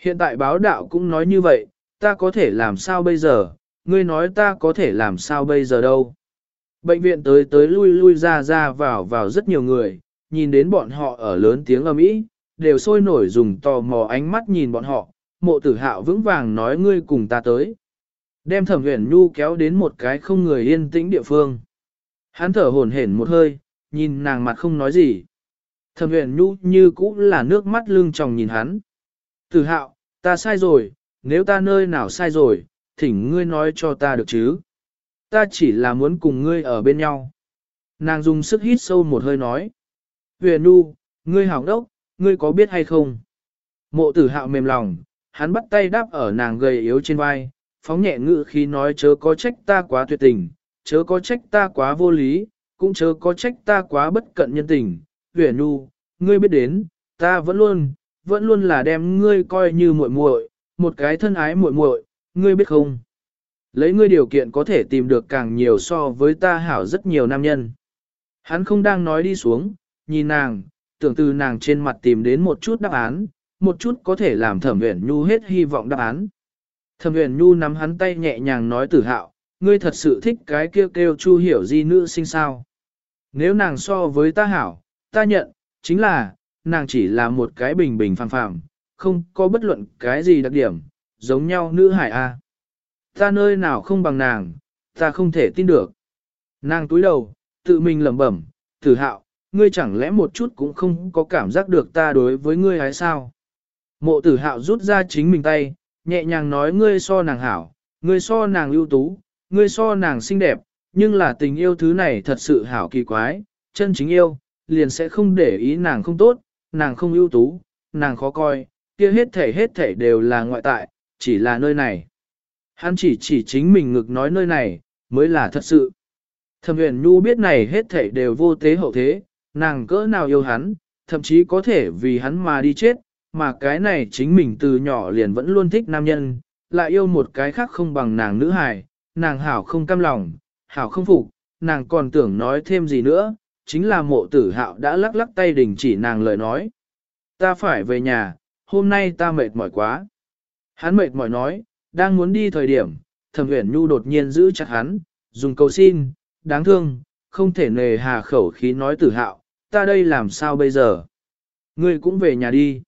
Hiện tại báo đạo cũng nói như vậy, ta có thể làm sao bây giờ, ngươi nói ta có thể làm sao bây giờ đâu. Bệnh viện tới tới lui lui ra ra vào vào rất nhiều người, nhìn đến bọn họ ở lớn tiếng ầm ĩ, đều sôi nổi dùng tò mò ánh mắt nhìn bọn họ, mộ tử hạo vững vàng nói ngươi cùng ta tới. Đem thẩm huyền nhu kéo đến một cái không người yên tĩnh địa phương. Hắn thở hổn hển một hơi, nhìn nàng mặt không nói gì. Thẩm huyền nhu như cũ là nước mắt lưng tròng nhìn hắn. Tử hạo, ta sai rồi, nếu ta nơi nào sai rồi, thỉnh ngươi nói cho ta được chứ. Ta chỉ là muốn cùng ngươi ở bên nhau. Nàng dùng sức hít sâu một hơi nói. Huyền nhu, ngươi hảo đốc, ngươi có biết hay không? Mộ tử hạo mềm lòng, hắn bắt tay đáp ở nàng gầy yếu trên vai, phóng nhẹ ngự khi nói chớ có trách ta quá tuyệt tình, chớ có trách ta quá vô lý, cũng chớ có trách ta quá bất cận nhân tình. Huyền nhu, ngươi biết đến, ta vẫn luôn, vẫn luôn là đem ngươi coi như muội muội, một cái thân ái muội muội, ngươi biết không? Lấy ngươi điều kiện có thể tìm được càng nhiều so với ta hảo rất nhiều nam nhân. Hắn không đang nói đi xuống, nhìn nàng, tưởng từ nàng trên mặt tìm đến một chút đáp án, một chút có thể làm thẩm huyền nhu hết hy vọng đáp án. Thẩm huyền nhu nắm hắn tay nhẹ nhàng nói tử hạo, ngươi thật sự thích cái kêu kêu chu hiểu di nữ sinh sao. Nếu nàng so với ta hảo, ta nhận, chính là, nàng chỉ là một cái bình bình phàm phàm, không có bất luận cái gì đặc điểm, giống nhau nữ hải A. Ta nơi nào không bằng nàng, ta không thể tin được. Nàng túi đầu, tự mình lẩm bẩm, tử hạo, ngươi chẳng lẽ một chút cũng không có cảm giác được ta đối với ngươi hay sao? Mộ tử hạo rút ra chính mình tay, nhẹ nhàng nói ngươi so nàng hảo, ngươi so nàng ưu tú, ngươi so nàng xinh đẹp, nhưng là tình yêu thứ này thật sự hảo kỳ quái, chân chính yêu, liền sẽ không để ý nàng không tốt, nàng không ưu tú, nàng khó coi, kia hết thể hết thể đều là ngoại tại, chỉ là nơi này. Hắn chỉ chỉ chính mình ngực nói nơi này, mới là thật sự. Thẩm huyền nhu biết này hết thể đều vô tế hậu thế, nàng cỡ nào yêu hắn, thậm chí có thể vì hắn mà đi chết, mà cái này chính mình từ nhỏ liền vẫn luôn thích nam nhân, lại yêu một cái khác không bằng nàng nữ hài, nàng hảo không cam lòng, hảo không phục, nàng còn tưởng nói thêm gì nữa, chính là mộ tử hạo đã lắc lắc tay đình chỉ nàng lời nói. Ta phải về nhà, hôm nay ta mệt mỏi quá. Hắn mệt mỏi nói, đang muốn đi thời điểm, thẩm uyển nhu đột nhiên giữ chặt hắn, dùng cầu xin, đáng thương, không thể nề hà khẩu khí nói tử hạo, ta đây làm sao bây giờ? Ngươi cũng về nhà đi.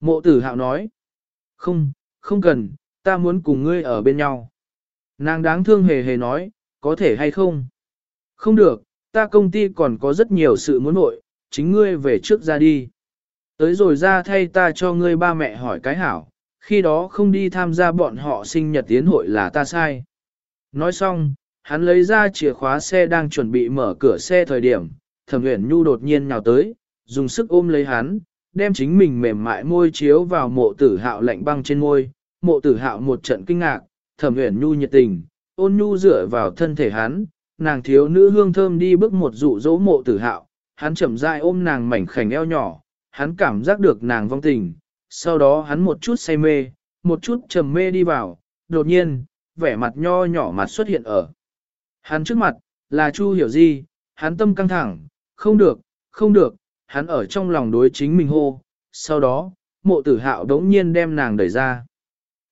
Mộ tử hạo nói, không, không cần, ta muốn cùng ngươi ở bên nhau. Nàng đáng thương hề hề nói, có thể hay không? Không được, ta công ty còn có rất nhiều sự muốn nội, chính ngươi về trước ra đi. Tới rồi ra thay ta cho ngươi ba mẹ hỏi cái hảo, khi đó không đi tham gia bọn họ sinh nhật tiến hội là ta sai. Nói xong, hắn lấy ra chìa khóa xe đang chuẩn bị mở cửa xe thời điểm, thẩm uyển nhu đột nhiên nhào tới, dùng sức ôm lấy hắn, đem chính mình mềm mại môi chiếu vào mộ tử hạo lạnh băng trên môi, mộ tử hạo một trận kinh ngạc, thẩm uyển nhu nhiệt tình, ôn nhu dựa vào thân thể hắn, nàng thiếu nữ hương thơm đi bước một dụ dỗ mộ tử hạo, hắn chậm rãi ôm nàng mảnh khảnh eo nhỏ, hắn cảm giác được nàng vong tình, sau đó hắn một chút say mê, một chút trầm mê đi vào, đột nhiên, vẻ mặt nho nhỏ mặt xuất hiện ở. Hắn trước mặt, là Chu hiểu di hắn tâm căng thẳng, không được, không được, hắn ở trong lòng đối chính mình hô, sau đó, mộ tử hạo đống nhiên đem nàng đẩy ra.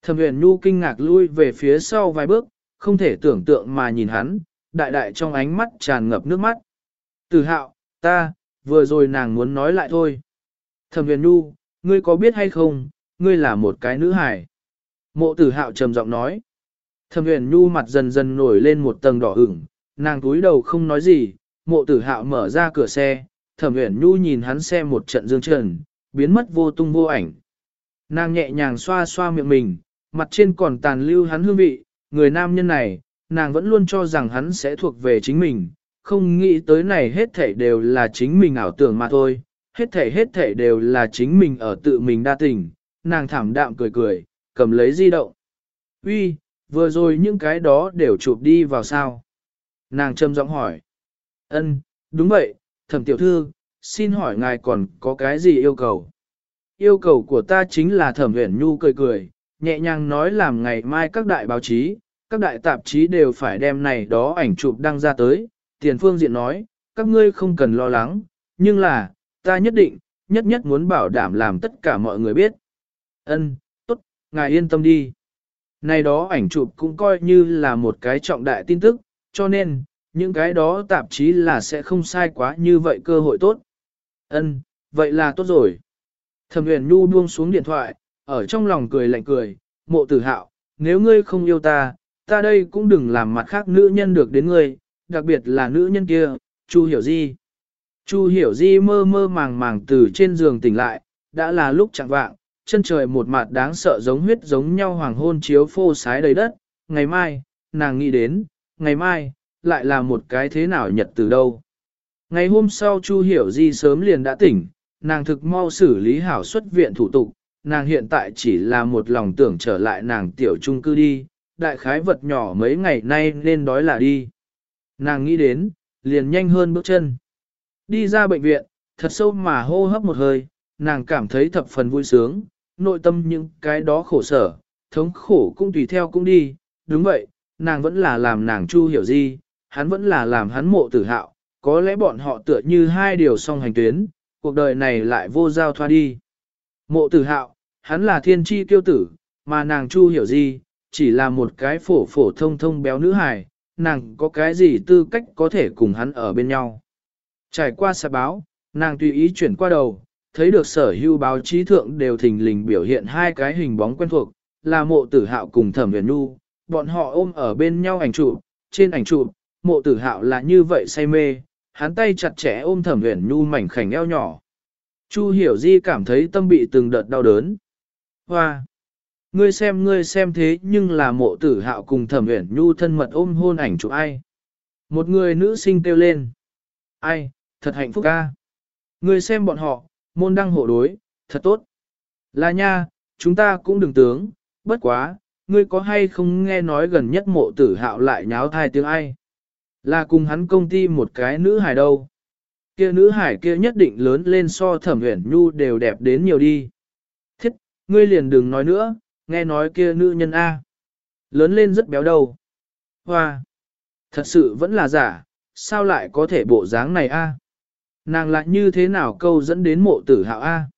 Thẩm huyền nhu kinh ngạc lui về phía sau vài bước, không thể tưởng tượng mà nhìn hắn, đại đại trong ánh mắt tràn ngập nước mắt. Tử hạo, ta, vừa rồi nàng muốn nói lại thôi. Thẩm huyền nhu, ngươi có biết hay không, ngươi là một cái nữ hài. Mộ tử hạo trầm giọng nói. Thẩm huyền nhu mặt dần dần nổi lên một tầng đỏ ửng, nàng túi đầu không nói gì, mộ tử hạo mở ra cửa xe, thẩm huyền nhu nhìn hắn xe một trận dương trần, biến mất vô tung vô ảnh. Nàng nhẹ nhàng xoa xoa miệng mình, mặt trên còn tàn lưu hắn hương vị, người nam nhân này, nàng vẫn luôn cho rằng hắn sẽ thuộc về chính mình, không nghĩ tới này hết thảy đều là chính mình ảo tưởng mà thôi, hết thảy hết thảy đều là chính mình ở tự mình đa tình, nàng thảm đạm cười cười, cầm lấy di động. Uy, vừa rồi những cái đó đều chụp đi vào sao? Nàng trầm giọng hỏi. Ân, đúng vậy, thẩm tiểu thư, xin hỏi ngài còn có cái gì yêu cầu? Yêu cầu của ta chính là thẩm huyền nhu cười cười, nhẹ nhàng nói làm ngày mai các đại báo chí, các đại tạp chí đều phải đem này đó ảnh chụp đăng ra tới, tiền phương diện nói, các ngươi không cần lo lắng, nhưng là, ta nhất định, nhất nhất muốn bảo đảm làm tất cả mọi người biết. Ân, tốt, ngài yên tâm đi. Này đó ảnh chụp cũng coi như là một cái trọng đại tin tức, cho nên, những cái đó tạp chí là sẽ không sai quá như vậy cơ hội tốt. Ân, vậy là tốt rồi. Thẩm Huyền Nhu buông xuống điện thoại, ở trong lòng cười lạnh cười, mộ tử hạo, nếu ngươi không yêu ta, ta đây cũng đừng làm mặt khác nữ nhân được đến ngươi, đặc biệt là nữ nhân kia, Chu Hiểu Di. Chu Hiểu Di mơ mơ màng màng từ trên giường tỉnh lại, đã là lúc chẳng vạng, chân trời một mặt đáng sợ giống huyết giống nhau hoàng hôn chiếu phô sái đầy đất, ngày mai, nàng nghĩ đến, ngày mai, lại là một cái thế nào nhật từ đâu. Ngày hôm sau Chu Hiểu Di sớm liền đã tỉnh, nàng thực mau xử lý hảo xuất viện thủ tục, nàng hiện tại chỉ là một lòng tưởng trở lại nàng tiểu trung cư đi, đại khái vật nhỏ mấy ngày nay nên đói là đi. Nàng nghĩ đến, liền nhanh hơn bước chân. Đi ra bệnh viện, thật sâu mà hô hấp một hơi, nàng cảm thấy thập phần vui sướng, nội tâm những cái đó khổ sở, thống khổ cũng tùy theo cũng đi, đúng vậy, nàng vẫn là làm nàng chu hiểu gì, hắn vẫn là làm hắn mộ tử hạo, có lẽ bọn họ tựa như hai điều song hành tuyến, cuộc đời này lại vô giao thoa đi. Mộ tử hạo, hắn là thiên tri kiêu tử, mà nàng chu hiểu gì, chỉ là một cái phổ phổ thông thông béo nữ hài, nàng có cái gì tư cách có thể cùng hắn ở bên nhau. Trải qua sạp báo, nàng tùy ý chuyển qua đầu, thấy được sở hưu báo chí thượng đều thình lình biểu hiện hai cái hình bóng quen thuộc, là mộ tử hạo cùng thẩm huyền nu, bọn họ ôm ở bên nhau ảnh chụp, trên ảnh chụp, mộ tử hạo là như vậy say mê, hắn tay chặt chẽ ôm thẩm huyền nu mảnh khảnh eo nhỏ. Chu hiểu di cảm thấy tâm bị từng đợt đau đớn. Hoa! Ngươi xem ngươi xem thế nhưng là mộ tử hạo cùng thẩm uyển nhu thân mật ôm hôn ảnh chụp ai. Một người nữ sinh kêu lên. Ai, thật hạnh phúc ca. Ngươi xem bọn họ, môn đăng hộ đối, thật tốt. Là nha, chúng ta cũng đừng tướng, bất quá, ngươi có hay không nghe nói gần nhất mộ tử hạo lại nháo thai tiếng ai. Là cùng hắn công ty một cái nữ hài đâu. Kia nữ hải kia nhất định lớn lên so thẩm uyển nhu đều đẹp đến nhiều đi. Ngươi liền đừng nói nữa, nghe nói kia nữ nhân A. Lớn lên rất béo đầu. Hoa! Thật sự vẫn là giả, sao lại có thể bộ dáng này A? Nàng lại như thế nào câu dẫn đến mộ tử hạo A?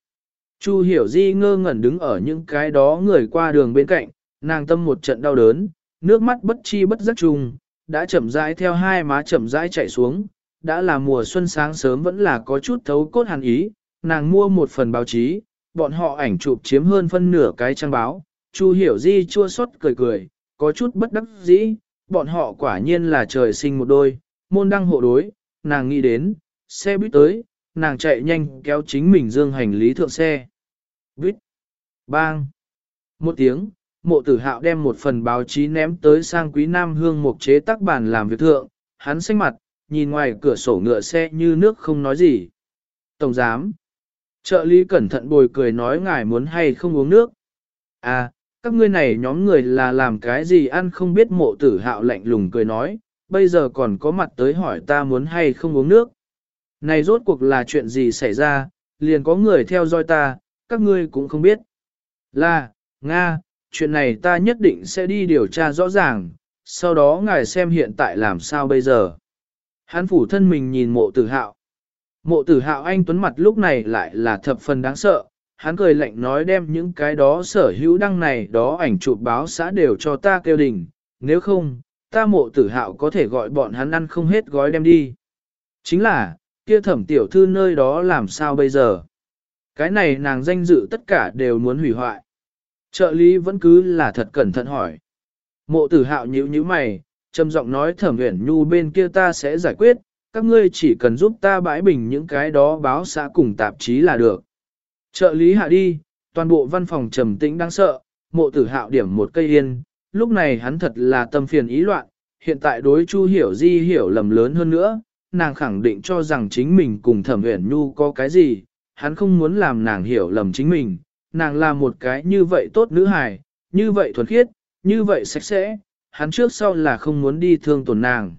Chu hiểu di ngơ ngẩn đứng ở những cái đó người qua đường bên cạnh, nàng tâm một trận đau đớn, nước mắt bất chi bất giác trùng, đã chậm rãi theo hai má chậm rãi chảy xuống, đã là mùa xuân sáng sớm vẫn là có chút thấu cốt hàn ý, nàng mua một phần báo chí, bọn họ ảnh chụp chiếm hơn phân nửa cái trang báo, Chu hiểu di chua xót cười cười, có chút bất đắc dĩ, bọn họ quả nhiên là trời sinh một đôi, môn đăng hộ đối, nàng nghĩ đến, xe buýt tới, nàng chạy nhanh kéo chính mình dương hành lý thượng xe. Buýt, bang, một tiếng, mộ tử hạo đem một phần báo chí ném tới sang quý nam hương mục chế tác bản làm việc thượng, hắn xanh mặt, nhìn ngoài cửa sổ ngựa xe như nước không nói gì. Tổng giám, trợ lý cẩn thận bồi cười nói ngài muốn hay không uống nước. À, các ngươi này nhóm người là làm cái gì ăn không biết mộ tử hạo lạnh lùng cười nói, bây giờ còn có mặt tới hỏi ta muốn hay không uống nước. Này rốt cuộc là chuyện gì xảy ra, liền có người theo dõi ta, các ngươi cũng không biết. Là, Nga, chuyện này ta nhất định sẽ đi điều tra rõ ràng, sau đó ngài xem hiện tại làm sao bây giờ. Hắn phủ thân mình nhìn mộ tử hạo. Mộ tử hạo anh tuấn mặt lúc này lại là thập phần đáng sợ, hắn cười lạnh nói đem những cái đó sở hữu đăng này đó ảnh chụp báo xã đều cho ta kêu đình, nếu không, ta mộ tử hạo có thể gọi bọn hắn ăn không hết gói đem đi. Chính là, kia thẩm tiểu thư nơi đó làm sao bây giờ? Cái này nàng danh dự tất cả đều muốn hủy hoại. Trợ lý vẫn cứ là thật cẩn thận hỏi. Mộ tử hạo nhíu nhíu mày, trầm giọng nói thẩm huyền nhu bên kia ta sẽ giải quyết, các ngươi chỉ cần giúp ta bãi bình những cái đó báo xã cùng tạp chí là được. Trợ lý hạ đi, toàn bộ văn phòng trầm tĩnh đáng sợ, mộ tử hạo điểm một cây yên, lúc này hắn thật là tâm phiền ý loạn, hiện tại đối Chu Hiểu Di hiểu lầm lớn hơn nữa, nàng khẳng định cho rằng chính mình cùng Thẩm Uyển Nhu có cái gì, hắn không muốn làm nàng hiểu lầm chính mình, nàng là một cái như vậy tốt nữ hài, như vậy thuần khiết, như vậy sạch sẽ, hắn trước sau là không muốn đi thương tổn nàng.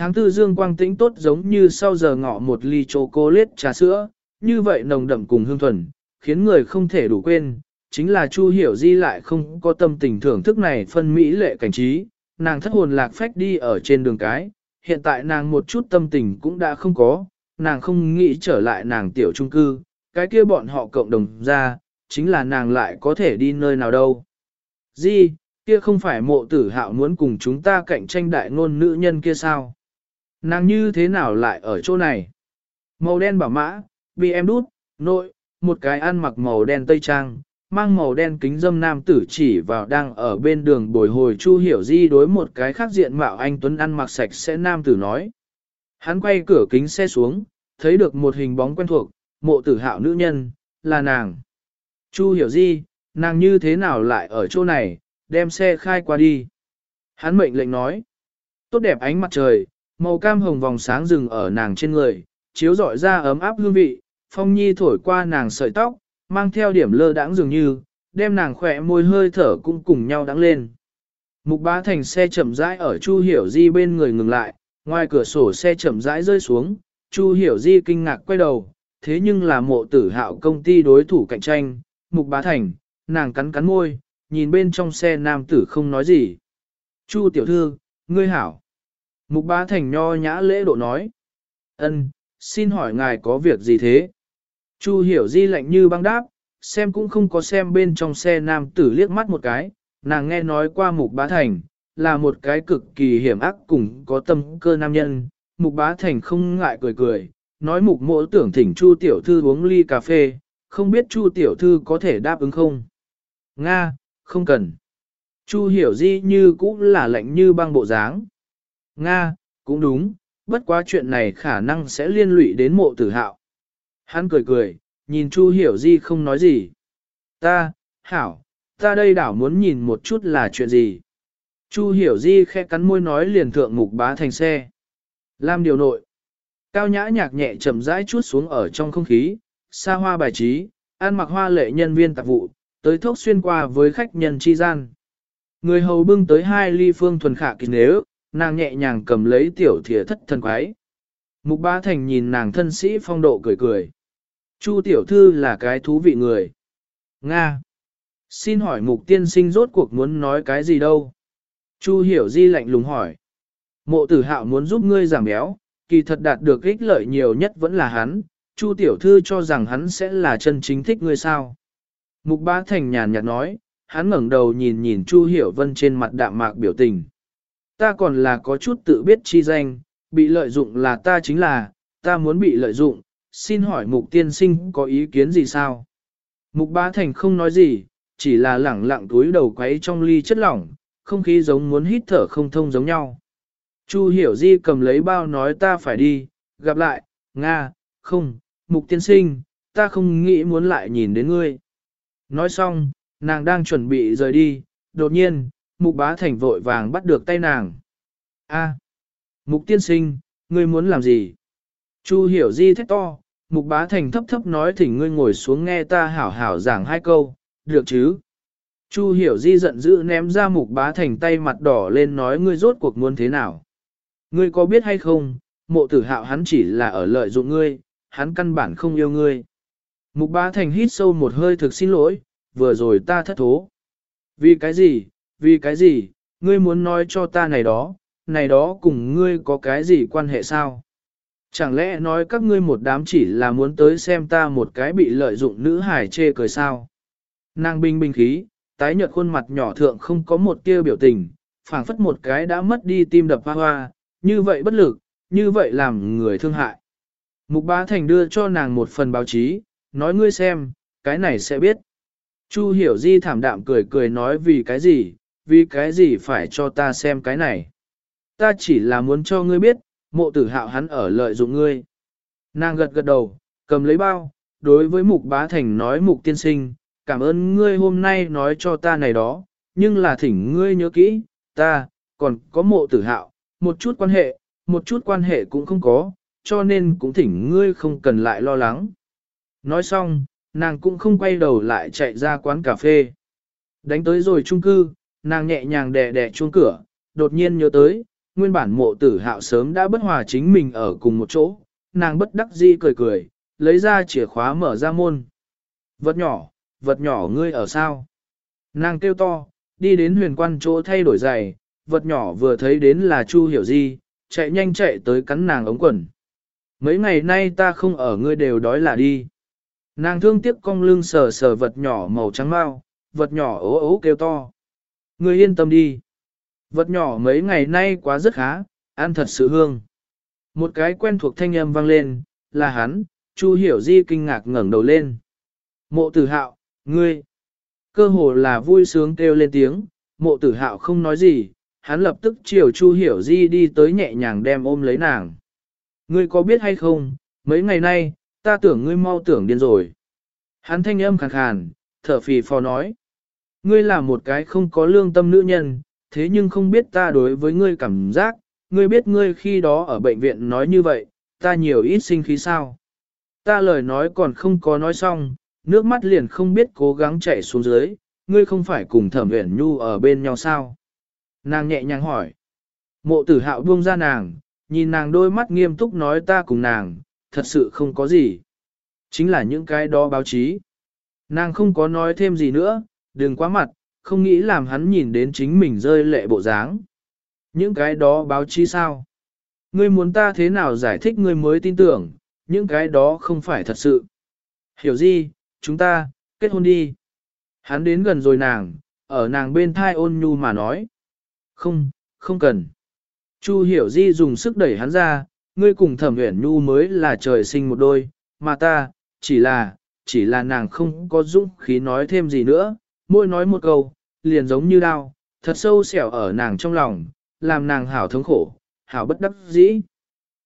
Tháng tư dương quang tĩnh tốt giống như sau giờ ngọ một ly chocolate trà sữa, như vậy nồng đậm cùng hương thuần, khiến người không thể đủ quên, chính là Chu Hiểu Di lại không có tâm tình thưởng thức này phân mỹ lệ cảnh trí, nàng thất hồn lạc phách đi ở trên đường cái, hiện tại nàng một chút tâm tình cũng đã không có, nàng không nghĩ trở lại nàng tiểu trung cư, cái kia bọn họ cộng đồng ra, chính là nàng lại có thể đi nơi nào đâu. Di, kia không phải mộ tử hạo muốn cùng chúng ta cạnh tranh đại ngôn nữ nhân kia sao? Nàng như thế nào lại ở chỗ này? Màu đen bảo mã, bị em đút, nội, một cái ăn mặc màu đen tây trang, mang màu đen kính dâm nam tử chỉ vào đang ở bên đường bồi hồi Chu Hiểu Di đối một cái khác diện mạo anh Tuấn ăn mặc sạch sẽ nam tử nói. Hắn quay cửa kính xe xuống, thấy được một hình bóng quen thuộc, mộ tử hạo nữ nhân, là nàng. Chu Hiểu Di, nàng như thế nào lại ở chỗ này, đem xe khai qua đi. Hắn mệnh lệnh nói. Tốt đẹp ánh mặt trời, màu cam hồng vòng sáng rừng ở nàng trên người, chiếu rọi ra ấm áp hương vị, phong nhi thổi qua nàng sợi tóc, mang theo điểm lơ đãng dường như, đem nàng khỏe môi hơi thở cũng cùng nhau đắng lên. Mục bá thành xe chậm rãi ở Chu Hiểu Di bên người ngừng lại, ngoài cửa sổ xe chậm rãi rơi xuống, Chu Hiểu Di kinh ngạc quay đầu, thế nhưng là mộ tử hạo công ty đối thủ cạnh tranh, mục bá thành, nàng cắn cắn môi, nhìn bên trong xe nam tử không nói gì. Chu tiểu thư, ngươi hảo. Mục bá thành nho nhã lễ độ nói. ân, xin hỏi ngài có việc gì thế? Chu hiểu di lạnh như băng đáp, xem cũng không có xem bên trong xe nam tử liếc mắt một cái, nàng nghe nói qua mục bá thành, là một cái cực kỳ hiểm ác cùng có tâm cơ nam nhân, mục bá thành không ngại cười cười, nói mục mỗ tưởng thỉnh chu tiểu thư uống ly cà phê, không biết chu tiểu thư có thể đáp ứng không? Nga, không cần. Chu hiểu di như cũng là lạnh như băng bộ dáng. Nga, cũng đúng, bất quá chuyện này khả năng sẽ liên lụy đến mộ tử hạo. Hắn cười cười, nhìn Chu hiểu di không nói gì. Ta, hảo, ta đây đảo muốn nhìn một chút là chuyện gì. Chu hiểu di khẽ cắn môi nói liền thượng mục bá thành xe. Lam điều nội. Cao nhã nhạc nhẹ chậm rãi chút xuống ở trong không khí, xa hoa bài trí, ăn mặc hoa lệ nhân viên tạp vụ, tới thốc xuyên qua với khách nhân chi gian. Người hầu bưng tới hai ly phương thuần khả kỳ nếu, nàng nhẹ nhàng cầm lấy tiểu thìa thất thần quái. Mục bá thành nhìn nàng thân sĩ phong độ cười cười. Chu tiểu thư là cái thú vị người. Nga. Xin hỏi mục tiên sinh rốt cuộc muốn nói cái gì đâu? Chu hiểu di lạnh lùng hỏi. Mộ tử hạo muốn giúp ngươi giảm béo, kỳ thật đạt được ích lợi nhiều nhất vẫn là hắn. Chu tiểu thư cho rằng hắn sẽ là chân chính thích ngươi sao? Mục bá thành nhàn nhạt nói, hắn ngẩng đầu nhìn nhìn Chu Hiểu Vân trên mặt đạm mạc biểu tình. Ta còn là có chút tự biết chi danh, bị lợi dụng là ta chính là, ta muốn bị lợi dụng, xin hỏi mục tiên sinh có ý kiến gì sao? Mục bá thành không nói gì, chỉ là lẳng lặng túi đầu quấy trong ly chất lỏng, không khí giống muốn hít thở không thông giống nhau. Chu hiểu di cầm lấy bao nói ta phải đi, gặp lại, Nga, không, mục tiên sinh, ta không nghĩ muốn lại nhìn đến ngươi. Nói xong, nàng đang chuẩn bị rời đi, đột nhiên, mục bá thành vội vàng bắt được tay nàng. A, mục tiên sinh, ngươi muốn làm gì? Chu hiểu di thét to, mục bá thành thấp thấp nói thỉnh ngươi ngồi xuống nghe ta hảo hảo giảng hai câu, được chứ? Chu hiểu di giận dữ ném ra mục bá thành tay mặt đỏ lên nói ngươi rốt cuộc muốn thế nào? Ngươi có biết hay không, mộ tử hạo hắn chỉ là ở lợi dụng ngươi, hắn căn bản không yêu ngươi. Mục bá thành hít sâu một hơi thực xin lỗi, vừa rồi ta thất thố. Vì cái gì, vì cái gì, ngươi muốn nói cho ta này đó, này đó cùng ngươi có cái gì quan hệ sao? Chẳng lẽ nói các ngươi một đám chỉ là muốn tới xem ta một cái bị lợi dụng nữ hải chê cười sao? Nàng binh binh khí, tái nhợt khuôn mặt nhỏ thượng không có một tia biểu tình, phảng phất một cái đã mất đi tim đập hoa hoa, như vậy bất lực, như vậy làm người thương hại. Mục bá thành đưa cho nàng một phần báo chí, nói ngươi xem, cái này sẽ biết. Chu hiểu di thảm đạm cười cười nói vì cái gì, vì cái gì phải cho ta xem cái này. Ta chỉ là muốn cho ngươi biết, mộ tử hạo hắn ở lợi dụng ngươi. Nàng gật gật đầu, cầm lấy bao, đối với mục bá thành nói mục tiên sinh, cảm ơn ngươi hôm nay nói cho ta này đó, nhưng là thỉnh ngươi nhớ kỹ, ta, còn có mộ tử hạo, một chút quan hệ, một chút quan hệ cũng không có, cho nên cũng thỉnh ngươi không cần lại lo lắng. Nói xong, nàng cũng không quay đầu lại chạy ra quán cà phê. Đánh tới rồi chung cư, nàng nhẹ nhàng đè đè chuông cửa, đột nhiên nhớ tới, nguyên bản mộ tử hạo sớm đã bất hòa chính mình ở cùng một chỗ, nàng bất đắc dĩ cười cười, lấy ra chìa khóa mở ra môn. Vật nhỏ, vật nhỏ ngươi ở sao? Nàng kêu to, đi đến huyền quan chỗ thay đổi giày, vật nhỏ vừa thấy đến là Chu Hiểu Di, chạy nhanh chạy tới cắn nàng ống quần. Mấy ngày nay ta không ở ngươi đều đói là đi. Nàng thương tiếc cong lưng sờ sờ vật nhỏ màu trắng mau, vật nhỏ ố ố kêu to. Ngươi yên tâm đi. Vật nhỏ mấy ngày nay quá rất khá, ăn thật sự hương. Một cái quen thuộc thanh âm vang lên, là hắn, Chu Hiểu Di kinh ngạc ngẩng đầu lên. Mộ tử hạo, ngươi. Cơ hồ là vui sướng kêu lên tiếng, mộ tử hạo không nói gì, hắn lập tức chiều Chu Hiểu Di đi tới nhẹ nhàng đem ôm lấy nàng. Ngươi có biết hay không, mấy ngày nay, ta tưởng ngươi mau tưởng điên rồi. Hắn thanh âm khàn khàn, thở phì phò nói. Ngươi là một cái không có lương tâm nữ nhân, thế nhưng không biết ta đối với ngươi cảm giác, ngươi biết ngươi khi đó ở bệnh viện nói như vậy, ta nhiều ít sinh khí sao. Ta lời nói còn không có nói xong, nước mắt liền không biết cố gắng chạy xuống dưới, ngươi không phải cùng thẩm uyển nhu ở bên nhau sao. Nàng nhẹ nhàng hỏi. Mộ tử hạo buông ra nàng, nhìn nàng đôi mắt nghiêm túc nói ta cùng nàng, thật sự không có gì. Chính là những cái đó báo chí. Nàng không có nói thêm gì nữa, đừng quá mặt, không nghĩ làm hắn nhìn đến chính mình rơi lệ bộ dáng. Những cái đó báo chí sao? Ngươi muốn ta thế nào giải thích ngươi mới tin tưởng, những cái đó không phải thật sự. Hiểu gì, chúng ta, kết hôn đi. Hắn đến gần rồi nàng, ở nàng bên thai ôn nhu mà nói. Không, không cần. Chu hiểu di dùng sức đẩy hắn ra, ngươi cùng thẩm uyển nhu mới là trời sinh một đôi, mà ta, chỉ là, chỉ là nàng không có dũng khí nói thêm gì nữa, môi nói một câu, liền giống như đau, thật sâu xẻo ở nàng trong lòng, làm nàng hảo thống khổ, hảo bất đắc dĩ.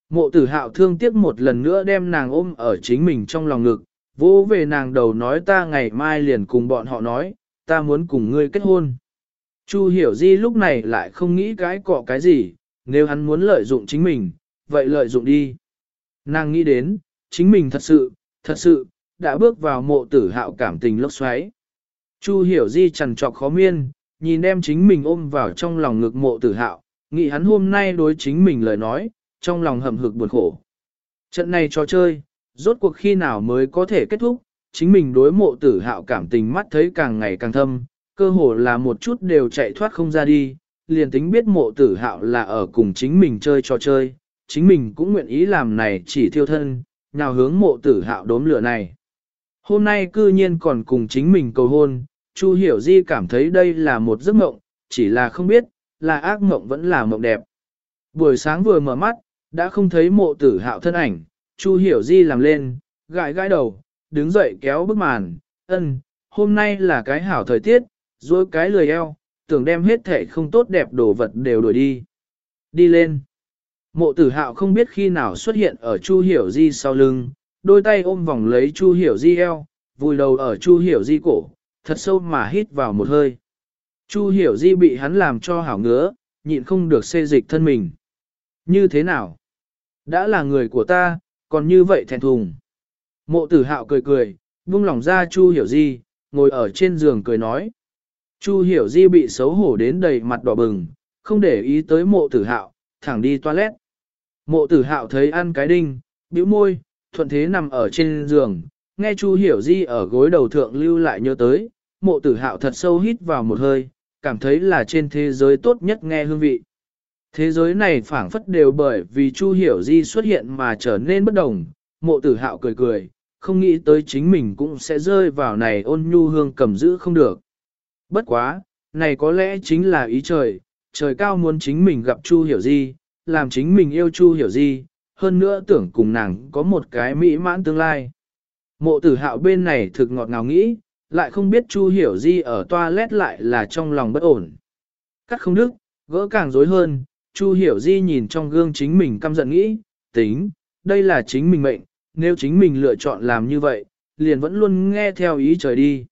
Mộ tử hạo thương tiếc một lần nữa đem nàng ôm ở chính mình trong lòng ngực, vỗ về nàng đầu nói ta ngày mai liền cùng bọn họ nói, ta muốn cùng ngươi kết hôn. Chu hiểu di lúc này lại không nghĩ cái cọ cái gì, nếu hắn muốn lợi dụng chính mình, vậy lợi dụng đi. Nàng nghĩ đến, chính mình thật sự, thật sự, đã bước vào mộ tử hạo cảm tình lốc xoáy. Chu hiểu di trằn trọc khó miên, nhìn đem chính mình ôm vào trong lòng ngực mộ tử hạo, nghĩ hắn hôm nay đối chính mình lời nói, trong lòng hầm hực buồn khổ. Trận này trò chơi, rốt cuộc khi nào mới có thể kết thúc, chính mình đối mộ tử hạo cảm tình mắt thấy càng ngày càng thâm, cơ hồ là một chút đều chạy thoát không ra đi, liền tính biết mộ tử hạo là ở cùng chính mình chơi trò chơi, chính mình cũng nguyện ý làm này chỉ thiêu thân, nào hướng mộ tử hạo đốm lửa này. Hôm nay cư nhiên còn cùng chính mình cầu hôn, Chu Hiểu Di cảm thấy đây là một giấc mộng, chỉ là không biết, là ác mộng vẫn là mộng đẹp. Buổi sáng vừa mở mắt, đã không thấy mộ tử hạo thân ảnh, Chu Hiểu Di làm lên, gãi gãi đầu, đứng dậy kéo bức màn, ân, hôm nay là cái hảo thời tiết, rồi cái lười eo, tưởng đem hết thể không tốt đẹp đồ vật đều đổi đi. Đi lên. Mộ tử hạo không biết khi nào xuất hiện ở Chu Hiểu Di sau lưng, đôi tay ôm vòng lấy Chu Hiểu Di eo, vùi đầu ở Chu Hiểu Di cổ, thật sâu mà hít vào một hơi. Chu Hiểu Di bị hắn làm cho hảo ngứa, nhịn không được xê dịch thân mình. Như thế nào? Đã là người của ta, còn như vậy thẹn thùng. Mộ tử hạo cười cười, buông lòng ra Chu Hiểu Di, ngồi ở trên giường cười nói. Chu Hiểu Di bị xấu hổ đến đầy mặt đỏ bừng, không để ý tới mộ tử hạo, thẳng đi toilet. Mộ tử hạo thấy ăn cái đinh, bĩu môi, thuận thế nằm ở trên giường, nghe Chu Hiểu Di ở gối đầu thượng lưu lại nhớ tới, mộ tử hạo thật sâu hít vào một hơi, cảm thấy là trên thế giới tốt nhất nghe hương vị. Thế giới này phảng phất đều bởi vì Chu Hiểu Di xuất hiện mà trở nên bất đồng, mộ tử hạo cười cười, không nghĩ tới chính mình cũng sẽ rơi vào này ôn nhu hương cầm giữ không được. Bất quá, này có lẽ chính là ý trời, trời cao muốn chính mình gặp Chu Hiểu Di, làm chính mình yêu Chu Hiểu Di, hơn nữa tưởng cùng nàng có một cái mỹ mãn tương lai. Mộ tử hạo bên này thực ngọt ngào nghĩ, lại không biết Chu Hiểu Di ở toilet lại là trong lòng bất ổn. Cắt không đức, gỡ càng rối hơn, Chu Hiểu Di nhìn trong gương chính mình căm giận nghĩ, tính, đây là chính mình mệnh, nếu chính mình lựa chọn làm như vậy, liền vẫn luôn nghe theo ý trời đi.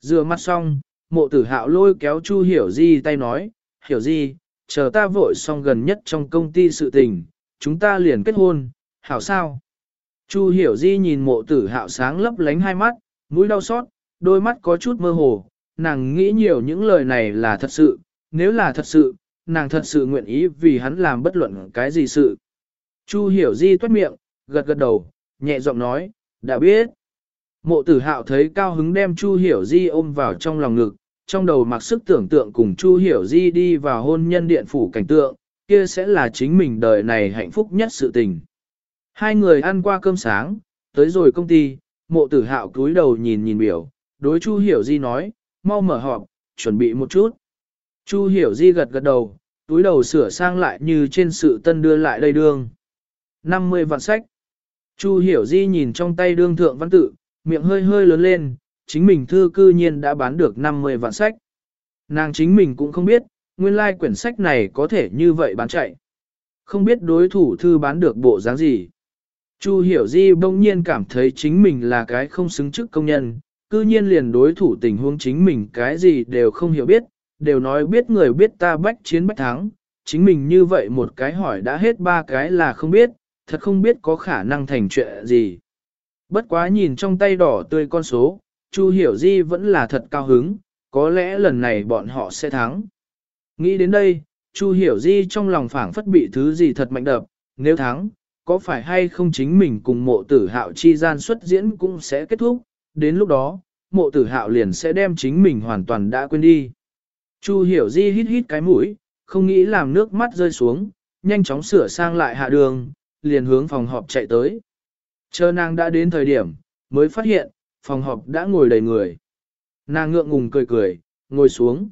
Rửa mắt xong, mộ tử hạo lôi kéo Chu Hiểu Di tay nói, Hiểu Di, chờ ta vội xong gần nhất trong công ty sự tình, chúng ta liền kết hôn, hảo sao? Chu hiểu di nhìn mộ tử hạo sáng lấp lánh hai mắt, mũi đau xót, đôi mắt có chút mơ hồ, nàng nghĩ nhiều những lời này là thật sự, nếu là thật sự, nàng thật sự nguyện ý vì hắn làm bất luận cái gì sự. Chu hiểu di toát miệng, gật gật đầu, nhẹ giọng nói, đã biết. Mộ tử hạo thấy cao hứng đem Chu hiểu di ôm vào trong lòng ngực, trong đầu mặc sức tưởng tượng cùng Chu hiểu di đi vào hôn nhân điện phủ cảnh tượng, kia sẽ là chính mình đời này hạnh phúc nhất sự tình. Hai người ăn qua cơm sáng, tới rồi công ty, mộ tử hạo cúi đầu nhìn nhìn biểu, đối Chu hiểu di nói, mau mở họp, chuẩn bị một chút. Chu hiểu di gật gật đầu, túi đầu sửa sang lại như trên sự tân đưa lại đây đương. 50 vạn sách. Chu hiểu di nhìn trong tay đương thượng văn tự, miệng hơi hơi lớn lên, chính mình thư cư nhiên đã bán được 50 vạn sách. Nàng chính mình cũng không biết, nguyên lai like quyển sách này có thể như vậy bán chạy. Không biết đối thủ thư bán được bộ dáng gì. Chu hiểu di bỗng nhiên cảm thấy chính mình là cái không xứng chức công nhân, cư nhiên liền đối thủ tình huống chính mình cái gì đều không hiểu biết, đều nói biết người biết ta bách chiến bách thắng, chính mình như vậy một cái hỏi đã hết ba cái là không biết, thật không biết có khả năng thành chuyện gì. Bất quá nhìn trong tay đỏ tươi con số, Chu Hiểu Di vẫn là thật cao hứng, có lẽ lần này bọn họ sẽ thắng. Nghĩ đến đây, Chu Hiểu Di trong lòng phảng phất bị thứ gì thật mạnh đập, nếu thắng, có phải hay không chính mình cùng mộ tử hạo chi gian xuất diễn cũng sẽ kết thúc, đến lúc đó, mộ tử hạo liền sẽ đem chính mình hoàn toàn đã quên đi. Chu hiểu di hít hít cái mũi, không nghĩ làm nước mắt rơi xuống, nhanh chóng sửa sang lại hạ đường, liền hướng phòng họp chạy tới. Chờ nàng đã đến thời điểm, mới phát hiện, phòng họp đã ngồi đầy người. Nàng ngượng ngùng cười cười, ngồi xuống.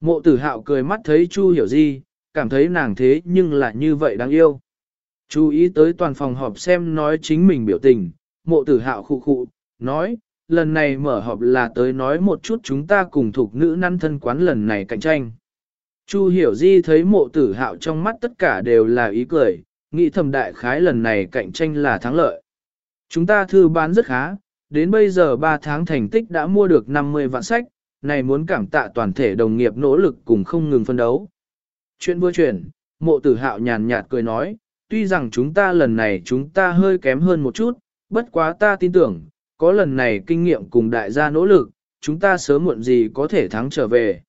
Mộ tử hạo cười mắt thấy Chu hiểu di, cảm thấy nàng thế nhưng lại như vậy đáng yêu. Chú ý tới toàn phòng họp xem nói chính mình biểu tình, mộ tử hạo khụ khụ, nói, lần này mở họp là tới nói một chút chúng ta cùng thuộc nữ năn thân quán lần này cạnh tranh. Chu hiểu di thấy mộ tử hạo trong mắt tất cả đều là ý cười, nghĩ thầm đại khái lần này cạnh tranh là thắng lợi. Chúng ta thư bán rất khá, đến bây giờ 3 tháng thành tích đã mua được 50 vạn sách, này muốn cảm tạ toàn thể đồng nghiệp nỗ lực cùng không ngừng phân đấu. Chuyện vừa chuyển, mộ tử hạo nhàn nhạt cười nói, tuy rằng chúng ta lần này chúng ta hơi kém hơn một chút, bất quá ta tin tưởng, có lần này kinh nghiệm cùng đại gia nỗ lực, chúng ta sớm muộn gì có thể thắng trở về.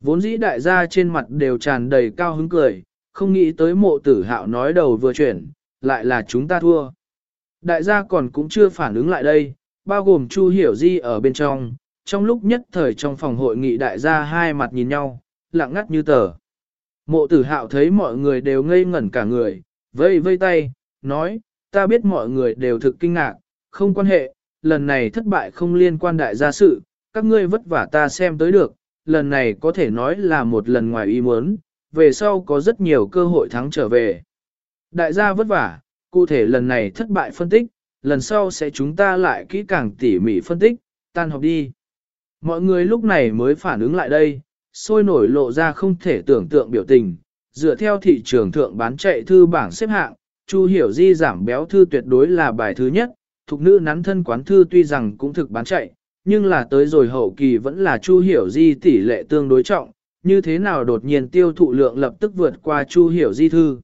Vốn dĩ đại gia trên mặt đều tràn đầy cao hứng cười, không nghĩ tới mộ tử hạo nói đầu vừa chuyển, lại là chúng ta thua. Đại gia còn cũng chưa phản ứng lại đây, bao gồm Chu Hiểu Di ở bên trong, trong lúc nhất thời trong phòng hội nghị đại gia hai mặt nhìn nhau, lặng ngắt như tờ. Mộ tử hạo thấy mọi người đều ngây ngẩn cả người, vây vây tay, nói, ta biết mọi người đều thực kinh ngạc, không quan hệ, lần này thất bại không liên quan đại gia sự, các ngươi vất vả ta xem tới được, lần này có thể nói là một lần ngoài ý muốn, về sau có rất nhiều cơ hội thắng trở về. Đại gia vất vả, cụ thể lần này thất bại phân tích, lần sau sẽ chúng ta lại kỹ càng tỉ mỉ phân tích, tan học đi. Mọi người lúc này mới phản ứng lại đây, sôi nổi lộ ra không thể tưởng tượng biểu tình, dựa theo thị trường thượng bán chạy thư bảng xếp hạng, Chu Hiểu Di giảm béo thư tuyệt đối là bài thứ nhất, thục nữ nắn thân quán thư tuy rằng cũng thực bán chạy, nhưng là tới rồi hậu kỳ vẫn là Chu Hiểu Di tỷ lệ tương đối trọng, như thế nào đột nhiên tiêu thụ lượng lập tức vượt qua Chu Hiểu Di thư.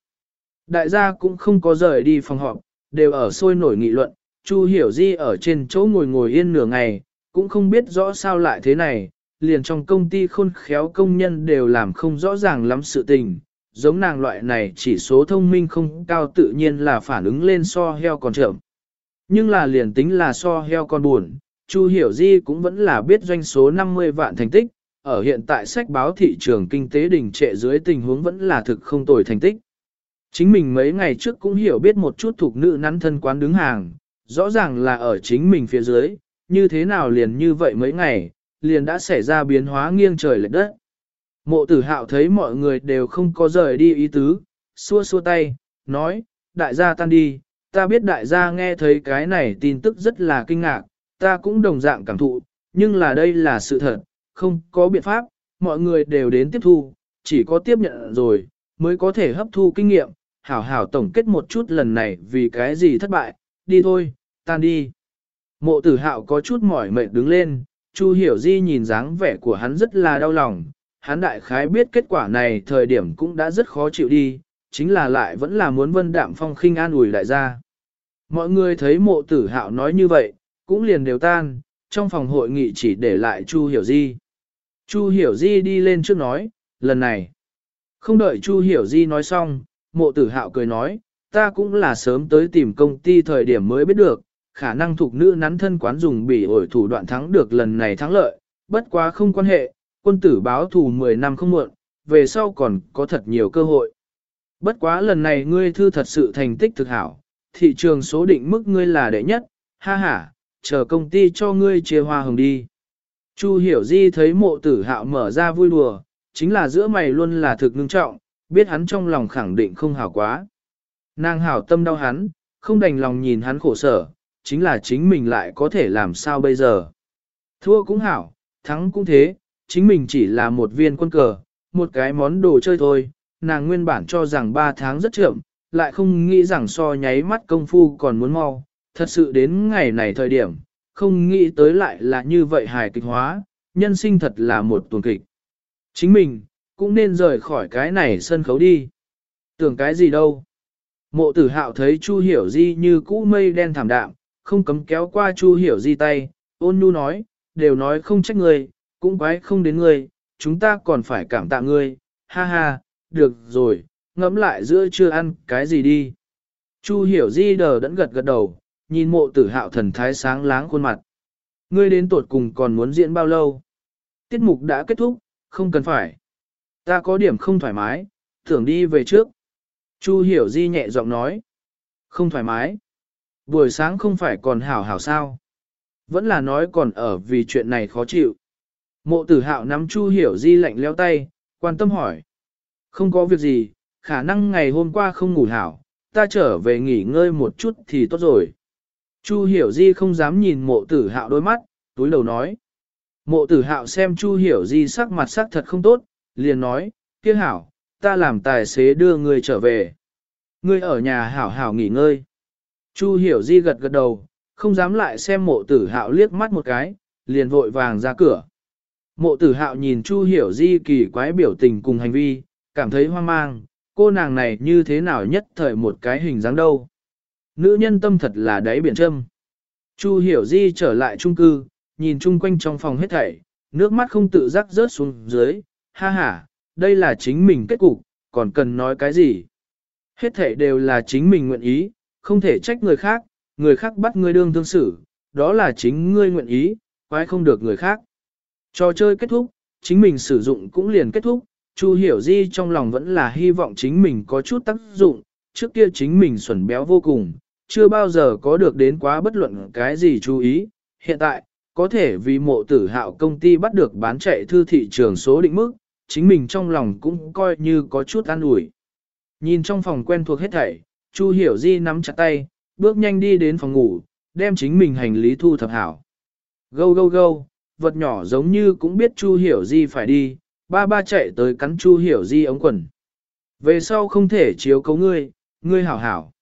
Đại gia cũng không có rời đi phòng họp, đều ở sôi nổi nghị luận, Chu Hiểu Di ở trên chỗ ngồi ngồi yên nửa ngày, cũng không biết rõ sao lại thế này, liền trong công ty khôn khéo công nhân đều làm không rõ ràng lắm sự tình, giống nàng loại này chỉ số thông minh không cao tự nhiên là phản ứng lên so heo còn chậm. Nhưng là liền tính là so heo con buồn, Chu Hiểu Di cũng vẫn là biết doanh số 50 vạn thành tích, ở hiện tại sách báo thị trường kinh tế đình trệ dưới tình huống vẫn là thực không tồi thành tích. Chính mình mấy ngày trước cũng hiểu biết một chút thuộc nữ nắn thân quán đứng hàng, rõ ràng là ở chính mình phía dưới, như thế nào liền như vậy mấy ngày, liền đã xảy ra biến hóa nghiêng trời lệch đất. Mộ tử hạo thấy mọi người đều không có rời đi ý tứ, xua xua tay, nói, đại gia tan đi, ta biết đại gia nghe thấy cái này tin tức rất là kinh ngạc, ta cũng đồng dạng cảm thụ, nhưng là đây là sự thật, không có biện pháp, mọi người đều đến tiếp thu, chỉ có tiếp nhận rồi, mới có thể hấp thu kinh nghiệm, hảo hảo tổng kết một chút lần này vì cái gì thất bại, đi thôi, tan đi. Mộ tử hạo có chút mỏi mệt đứng lên, Chu hiểu di nhìn dáng vẻ của hắn rất là đau lòng, hắn đại khái biết kết quả này thời điểm cũng đã rất khó chịu đi, chính là lại vẫn là muốn vân đạm phong khinh an ủi đại gia. Mọi người thấy mộ tử hạo nói như vậy, cũng liền đều tan, trong phòng hội nghị chỉ để lại Chu Hiểu Di. Chu Hiểu Di đi lên trước nói, lần này. Không đợi Chu Hiểu Di nói xong, mộ tử hạo cười nói, ta cũng là sớm tới tìm công ty thời điểm mới biết được, khả năng thuộc nữ nắn thân quán dùng bị ổi thủ đoạn thắng được lần này thắng lợi, bất quá không quan hệ, quân tử báo thù 10 năm không muộn, về sau còn có thật nhiều cơ hội. Bất quá lần này ngươi thư thật sự thành tích thực hảo, thị trường số định mức ngươi là đệ nhất, ha ha, chờ công ty cho ngươi chia hoa hồng đi. Chu hiểu di thấy mộ tử hạo mở ra vui đùa, chính là giữa mày luôn là thực ngưng trọng, biết hắn trong lòng khẳng định không hảo quá. Nàng hảo tâm đau hắn, không đành lòng nhìn hắn khổ sở, chính là chính mình lại có thể làm sao bây giờ. Thua cũng hảo, thắng cũng thế, chính mình chỉ là một viên quân cờ, một cái món đồ chơi thôi, nàng nguyên bản cho rằng 3 tháng rất chậm, lại không nghĩ rằng so nháy mắt công phu còn muốn mau, thật sự đến ngày này thời điểm, không nghĩ tới lại là như vậy hài kịch hóa, nhân sinh thật là một tuần kịch. Chính mình, cũng nên rời khỏi cái này sân khấu đi. Tưởng cái gì đâu. Mộ tử hạo thấy Chu Hiểu Di như cũ mây đen thảm đạm, không cấm kéo qua Chu Hiểu Di tay, ôn nhu nói, đều nói không trách người, cũng quái không đến người, chúng ta còn phải cảm tạ người. ha ha, được rồi, ngẫm lại giữa chưa ăn cái gì đi. Chu Hiểu Di đờ đẫn gật gật đầu, nhìn mộ tử hạo thần thái sáng láng khuôn mặt. Ngươi đến tuột cùng còn muốn diễn bao lâu? Tiết mục đã kết thúc, không cần phải. Ta có điểm không thoải mái, tưởng đi về trước. Chu hiểu di nhẹ giọng nói. Không thoải mái. Buổi sáng không phải còn hảo hảo sao. Vẫn là nói còn ở vì chuyện này khó chịu. Mộ tử hạo nắm chu hiểu di lạnh leo tay, quan tâm hỏi. Không có việc gì, khả năng ngày hôm qua không ngủ hảo, ta trở về nghỉ ngơi một chút thì tốt rồi. Chu hiểu di không dám nhìn mộ tử hạo đôi mắt, túi đầu nói. Mộ tử hạo xem chu hiểu di sắc mặt sắc thật không tốt, liền nói, kia hảo, ta làm tài xế đưa người trở về. Ngươi ở nhà hảo hảo nghỉ ngơi. Chu hiểu di gật gật đầu, không dám lại xem mộ tử hạo liếc mắt một cái, liền vội vàng ra cửa. Mộ tử hạo nhìn Chu hiểu di kỳ quái biểu tình cùng hành vi, cảm thấy hoang mang, cô nàng này như thế nào nhất thời một cái hình dáng đâu. Nữ nhân tâm thật là đáy biển châm. Chu hiểu di trở lại trung cư, nhìn chung quanh trong phòng hết thảy, nước mắt không tự giác rớt xuống dưới, ha ha, đây là chính mình kết cục, còn cần nói cái gì. Hết thảy đều là chính mình nguyện ý, không thể trách người khác, người khác bắt ngươi đương thương xử, đó là chính ngươi nguyện ý, quái không được người khác. Trò chơi kết thúc, chính mình sử dụng cũng liền kết thúc, Chu Hiểu Di trong lòng vẫn là hy vọng chính mình có chút tác dụng, trước kia chính mình xuẩn béo vô cùng, chưa bao giờ có được đến quá bất luận cái gì chú ý, hiện tại, có thể vì mộ tử hạo công ty bắt được bán chạy thư thị trường số định mức, chính mình trong lòng cũng coi như có chút an ủi. Nhìn trong phòng quen thuộc hết thảy, Chu Hiểu Di nắm chặt tay, bước nhanh đi đến phòng ngủ, đem chính mình hành lý thu thập hảo. Gâu gâu gâu, vật nhỏ giống như cũng biết Chu Hiểu Di phải đi, ba ba chạy tới cắn Chu Hiểu Di ống quần. Về sau không thể chiếu cấu ngươi, ngươi hảo hảo.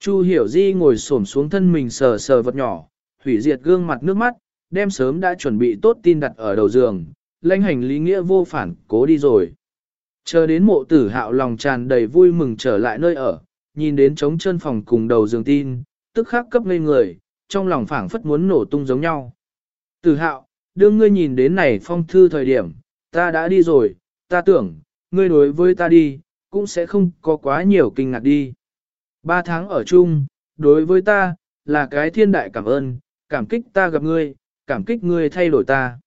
Chu Hiểu Di ngồi xổm xuống thân mình sờ sờ vật nhỏ, hủy diệt gương mặt nước mắt, đem sớm đã chuẩn bị tốt tin đặt ở đầu giường, lãnh hành lý nghĩa vô phản cố đi rồi. Chờ đến mộ tử hạo lòng tràn đầy vui mừng trở lại nơi ở, nhìn đến trống chân phòng cùng đầu giường tin, tức khắc cấp ngây người, trong lòng phảng phất muốn nổ tung giống nhau. Tử hạo, đương ngươi nhìn đến này phong thư thời điểm, ta đã đi rồi, ta tưởng, ngươi đối với ta đi, cũng sẽ không có quá nhiều kinh ngạc đi. Ba tháng ở chung, đối với ta, là cái thiên đại cảm ơn, cảm kích ta gặp ngươi, cảm kích ngươi thay đổi ta.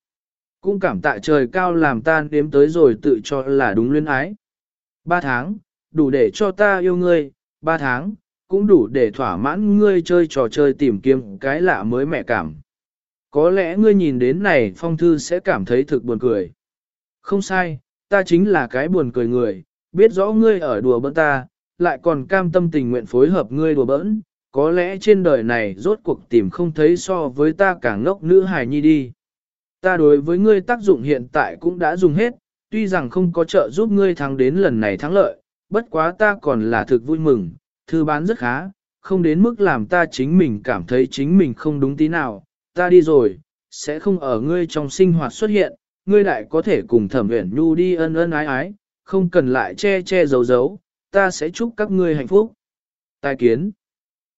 Cũng cảm tạ trời cao làm ta đếm tới rồi tự cho là đúng luyến ái. Ba tháng, đủ để cho ta yêu ngươi, ba tháng, cũng đủ để thỏa mãn ngươi chơi trò chơi tìm kiếm cái lạ mới mẹ cảm. Có lẽ ngươi nhìn đến này phong thư sẽ cảm thấy thực buồn cười. Không sai, ta chính là cái buồn cười người, biết rõ ngươi ở đùa bỡn ta, lại còn cam tâm tình nguyện phối hợp ngươi đùa bỡn, có lẽ trên đời này rốt cuộc tìm không thấy so với ta cả ngốc nữ hài nhi đi. Ta đối với ngươi tác dụng hiện tại cũng đã dùng hết, tuy rằng không có trợ giúp ngươi thắng đến lần này thắng lợi, bất quá ta còn là thực vui mừng, thư bán rất khá, không đến mức làm ta chính mình cảm thấy chính mình không đúng tí nào, ta đi rồi, sẽ không ở ngươi trong sinh hoạt xuất hiện, ngươi lại có thể cùng thẩm uyển nhu đi ân ân ái ái, không cần lại che che giấu giấu, ta sẽ chúc các ngươi hạnh phúc. Tài kiến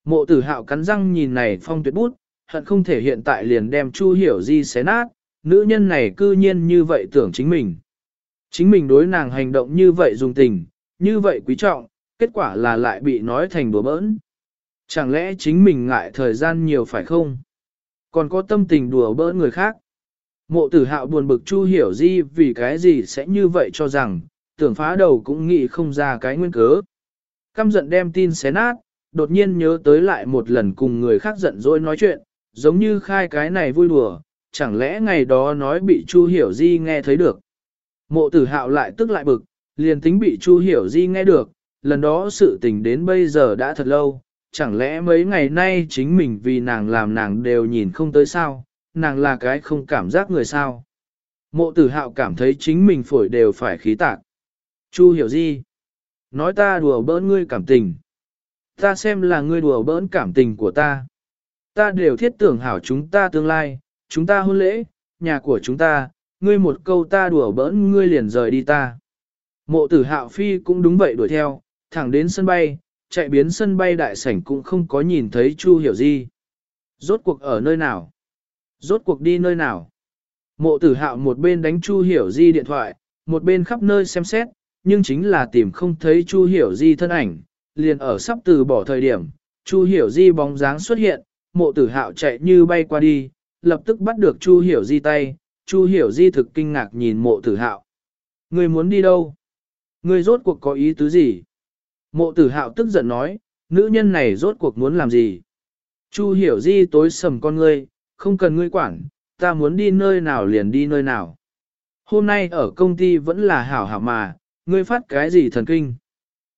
Mộ tử hạo cắn răng nhìn này phong tuyệt bút, hận không thể hiện tại liền đem Chu Hiểu Di xé nát, nữ nhân này cư nhiên như vậy tưởng chính mình. Chính mình đối nàng hành động như vậy dùng tình, như vậy quý trọng, kết quả là lại bị nói thành đùa bỡn. Chẳng lẽ chính mình ngại thời gian nhiều phải không? Còn có tâm tình đùa bỡn người khác. Mộ tử hạo buồn bực Chu Hiểu Di vì cái gì sẽ như vậy cho rằng, tưởng phá đầu cũng nghĩ không ra cái nguyên cớ. Căm giận đem tin xé nát, đột nhiên nhớ tới lại một lần cùng người khác giận dỗi nói chuyện, giống như khai cái này vui đùa, chẳng lẽ ngày đó nói bị Chu Hiểu Di nghe thấy được. Mộ tử hạo lại tức lại bực, liền tính bị Chu Hiểu Di nghe được, lần đó sự tình đến bây giờ đã thật lâu, chẳng lẽ mấy ngày nay chính mình vì nàng làm nàng đều nhìn không tới sao, nàng là cái không cảm giác người sao. Mộ tử hạo cảm thấy chính mình phổi đều phải khí tạc. Chu Hiểu Di, nói ta đùa bỡn ngươi cảm tình. Ta xem là ngươi đùa bỡn cảm tình của ta. Ta đều thiết tưởng hảo chúng ta tương lai, chúng ta hôn lễ, nhà của chúng ta, ngươi một câu ta đùa bỡn ngươi liền rời đi ta. Mộ tử hạo phi cũng đúng vậy đuổi theo, thẳng đến sân bay, chạy biến sân bay đại sảnh cũng không có nhìn thấy Chu Hiểu Di. Rốt cuộc ở nơi nào? Rốt cuộc đi nơi nào? Mộ tử hạo một bên đánh Chu Hiểu Di điện thoại, một bên khắp nơi xem xét, nhưng chính là tìm không thấy Chu Hiểu Di thân ảnh, liền ở sắp từ bỏ thời điểm, Chu Hiểu Di bóng dáng xuất hiện, mộ tử hạo chạy như bay qua đi, lập tức bắt được Chu Hiểu Di tay, Chu Hiểu Di thực kinh ngạc nhìn mộ tử hạo. Người muốn đi đâu? Người rốt cuộc có ý tứ gì? Mộ tử hạo tức giận nói, nữ nhân này rốt cuộc muốn làm gì? Chu Hiểu Di tối sầm con ngươi, không cần ngươi quản, ta muốn đi nơi nào liền đi nơi nào. Hôm nay ở công ty vẫn là hảo hảo mà, ngươi phát cái gì thần kinh?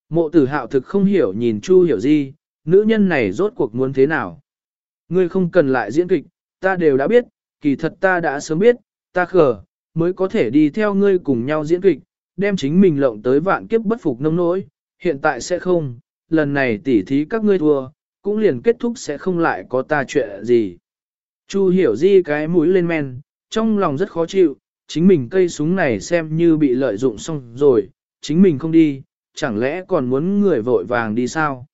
Mộ tử hạo thực không hiểu nhìn Chu Hiểu gì, nữ nhân này rốt cuộc muốn thế nào? Ngươi không cần lại diễn kịch, ta đều đã biết, kỳ thật ta đã sớm biết, ta khờ, mới có thể đi theo ngươi cùng nhau diễn kịch, đem chính mình lộng tới vạn kiếp bất phục nông nỗi, hiện tại sẽ không, lần này tỉ thí các ngươi thua, cũng liền kết thúc sẽ không lại có ta chuyện gì. Chu hiểu di cái mũi lên men, trong lòng rất khó chịu, chính mình cây súng này xem như bị lợi dụng xong rồi, chính mình không đi, chẳng lẽ còn muốn người vội vàng đi sao?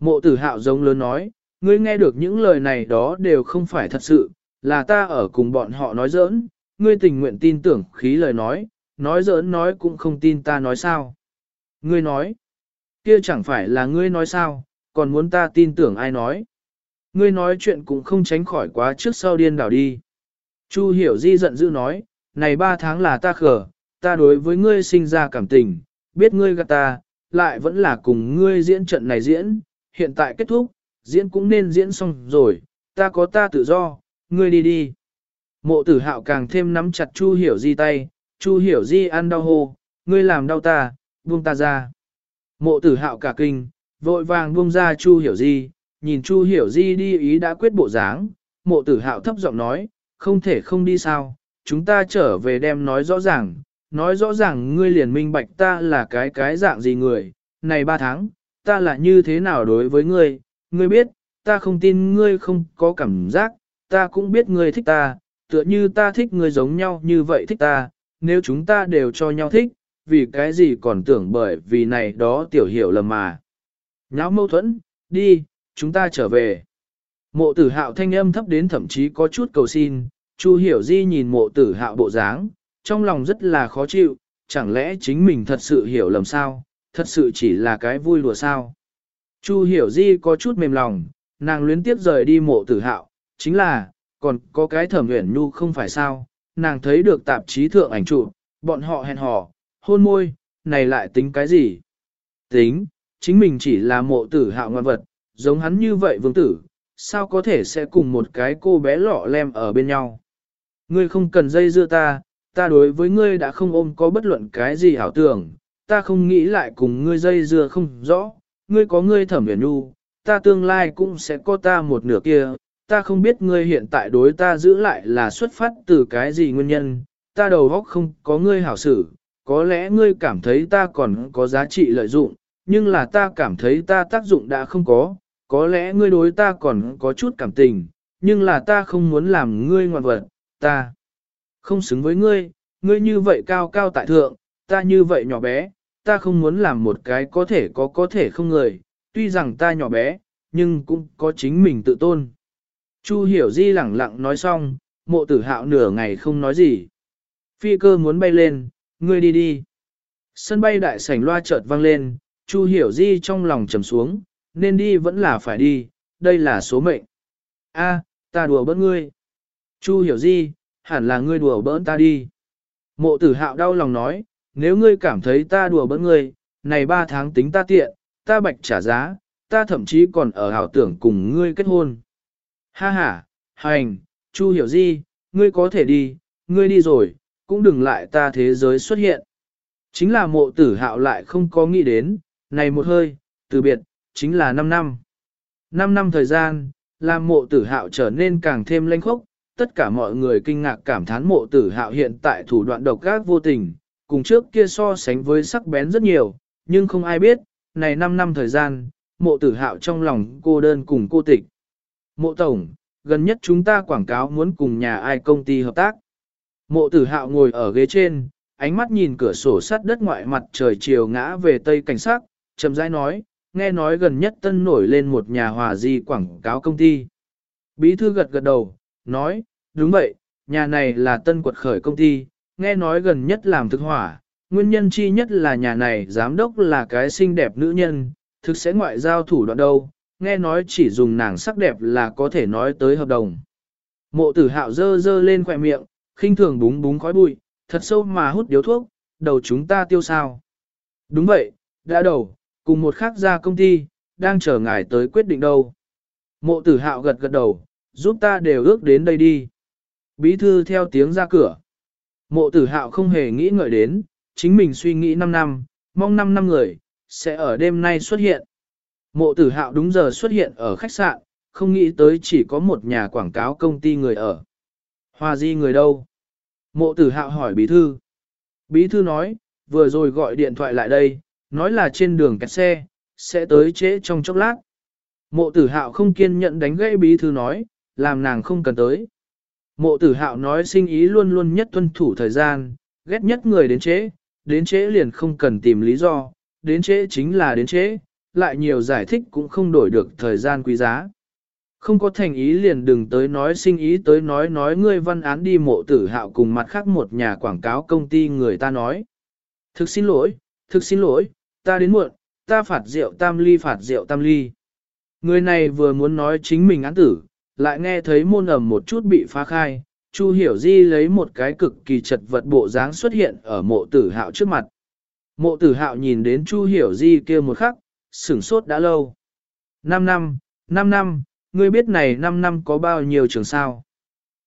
Mộ tử hạo giống lớn nói, ngươi nghe được những lời này đó đều không phải thật sự, là ta ở cùng bọn họ nói giỡn, ngươi tình nguyện tin tưởng khí lời nói, nói giỡn nói cũng không tin ta nói sao. Ngươi nói, kia chẳng phải là ngươi nói sao, còn muốn ta tin tưởng ai nói. Ngươi nói chuyện cũng không tránh khỏi quá trước sau điên đảo đi. Chu hiểu di giận dữ nói, này ba tháng là ta khờ, ta đối với ngươi sinh ra cảm tình, biết ngươi gạt ta, lại vẫn là cùng ngươi diễn trận này diễn, hiện tại kết thúc, diễn cũng nên diễn xong rồi, ta có ta tự do, ngươi đi đi. Mộ tử hạo càng thêm nắm chặt Chu hiểu di tay, Chu hiểu di ăn đau hô, ngươi làm đau ta, buông ta ra. Mộ tử hạo cả kinh, vội vàng buông ra Chu hiểu di, nhìn Chu hiểu di đi ý đã quyết bộ dáng, mộ tử hạo thấp giọng nói, không thể không đi sao, chúng ta trở về đem nói rõ ràng, nói rõ ràng ngươi liền minh bạch ta là cái cái dạng gì người, này ba tháng, ta là như thế nào đối với ngươi, ngươi biết, ta không tin ngươi không có cảm giác, ta cũng biết ngươi thích ta, tựa như ta thích ngươi giống nhau như vậy thích ta, nếu chúng ta đều cho nhau thích, vì cái gì còn tưởng bởi vì này đó tiểu hiểu lầm mà. Nháo mâu thuẫn, đi, chúng ta trở về. Mộ tử hạo thanh âm thấp đến thậm chí có chút cầu xin, Chu hiểu di nhìn mộ tử hạo bộ dáng, trong lòng rất là khó chịu, chẳng lẽ chính mình thật sự hiểu lầm sao, thật sự chỉ là cái vui đùa sao. Chu hiểu di có chút mềm lòng, nàng luyến tiếp rời đi mộ tử hạo, chính là, còn có cái thẩm uyển nhu không phải sao, nàng thấy được tạp chí thượng ảnh chụp, bọn họ hẹn hò, hôn môi, này lại tính cái gì? Tính, chính mình chỉ là mộ tử hạo ngoan vật, giống hắn như vậy vương tử, sao có thể sẽ cùng một cái cô bé lọ lem ở bên nhau? Ngươi không cần dây dưa ta, ta đối với ngươi đã không ôm có bất luận cái gì hảo tưởng, ta không nghĩ lại cùng ngươi dây dưa không rõ, ngươi có ngươi thẩm huyền nu, ta tương lai cũng sẽ có ta một nửa kia, ta không biết ngươi hiện tại đối ta giữ lại là xuất phát từ cái gì nguyên nhân, ta đầu óc không có ngươi hảo xử, có lẽ ngươi cảm thấy ta còn có giá trị lợi dụng, nhưng là ta cảm thấy ta tác dụng đã không có, có lẽ ngươi đối ta còn có chút cảm tình, nhưng là ta không muốn làm ngươi ngoan vật, ta không xứng với ngươi, ngươi như vậy cao cao tại thượng, ta như vậy nhỏ bé, ta không muốn làm một cái có thể có có thể không người, tuy rằng ta nhỏ bé, nhưng cũng có chính mình tự tôn. Chu hiểu di lẳng lặng nói xong, mộ tử hạo nửa ngày không nói gì. Phi cơ muốn bay lên, ngươi đi đi. Sân bay đại sảnh loa chợt vang lên, Chu hiểu di trong lòng trầm xuống, nên đi vẫn là phải đi, đây là số mệnh. A, ta đùa bỡn ngươi. Chu hiểu di, hẳn là ngươi đùa bỡn ta đi. Mộ tử hạo đau lòng nói, nếu ngươi cảm thấy ta đùa bỡn ngươi, này ba tháng tính ta tiện, ta bạch trả giá, ta thậm chí còn ở hảo tưởng cùng ngươi kết hôn. Ha ha, hành, Chu hiểu di, ngươi có thể đi, ngươi đi rồi, cũng đừng lại ta thế giới xuất hiện. Chính là mộ tử hạo lại không có nghĩ đến, này một hơi, từ biệt, chính là 5 năm. 5 năm thời gian, làm mộ tử hạo trở nên càng thêm lanh khốc, tất cả mọi người kinh ngạc cảm thán mộ tử hạo hiện tại thủ đoạn độc ác vô tình, cùng trước kia so sánh với sắc bén rất nhiều, nhưng không ai biết, này 5 năm thời gian, mộ tử hạo trong lòng cô đơn cùng cô tịch. Mộ tổng, gần nhất chúng ta quảng cáo muốn cùng nhà ai công ty hợp tác. Mộ tử hạo ngồi ở ghế trên, ánh mắt nhìn cửa sổ sắt đất ngoại mặt trời chiều ngã về tây cảnh sắc, chậm rãi nói, nghe nói gần nhất tân nổi lên một nhà hòa di quảng cáo công ty. Bí thư gật gật đầu, nói, đúng vậy, nhà này là tân quật khởi công ty, nghe nói gần nhất làm thực hỏa, nguyên nhân chi nhất là nhà này giám đốc là cái xinh đẹp nữ nhân, thực sẽ ngoại giao thủ đoạn đâu, nghe nói chỉ dùng nàng sắc đẹp là có thể nói tới hợp đồng. Mộ tử hạo dơ dơ lên khỏe miệng, khinh thường búng búng khói bụi, thật sâu mà hút điếu thuốc, đầu chúng ta tiêu sao. Đúng vậy, đã đầu, cùng một khác gia công ty, đang chờ ngài tới quyết định đâu. Mộ tử hạo gật gật đầu, giúp ta đều ước đến đây đi. Bí thư theo tiếng ra cửa. Mộ tử hạo không hề nghĩ ngợi đến, chính mình suy nghĩ 5 năm, mong 5 năm người, sẽ ở đêm nay xuất hiện. Mộ tử hạo đúng giờ xuất hiện ở khách sạn, không nghĩ tới chỉ có một nhà quảng cáo công ty người ở. Hoa di người đâu? Mộ tử hạo hỏi bí thư. Bí thư nói, vừa rồi gọi điện thoại lại đây, nói là trên đường kẹt xe, sẽ tới trễ trong chốc lát. Mộ tử hạo không kiên nhẫn đánh gãy bí thư nói, làm nàng không cần tới. Mộ tử hạo nói sinh ý luôn luôn nhất tuân thủ thời gian, ghét nhất người đến trễ, đến trễ liền không cần tìm lý do, đến trễ chính là đến trễ, lại nhiều giải thích cũng không đổi được thời gian quý giá. Không có thành ý liền đừng tới nói sinh ý tới nói nói ngươi văn án đi mộ tử hạo cùng mặt khác một nhà quảng cáo công ty người ta nói. Thực xin lỗi, thực xin lỗi, ta đến muộn, ta phạt rượu tam ly phạt rượu tam ly. Người này vừa muốn nói chính mình án tử, lại nghe thấy môn ẩm một chút bị phá khai, Chu Hiểu Di lấy một cái cực kỳ chật vật bộ dáng xuất hiện ở mộ tử hạo trước mặt. Mộ tử hạo nhìn đến Chu Hiểu Di kia một khắc, sửng sốt đã lâu. 5 năm, 5 năm, ngươi biết này 5 năm có bao nhiêu trường sao.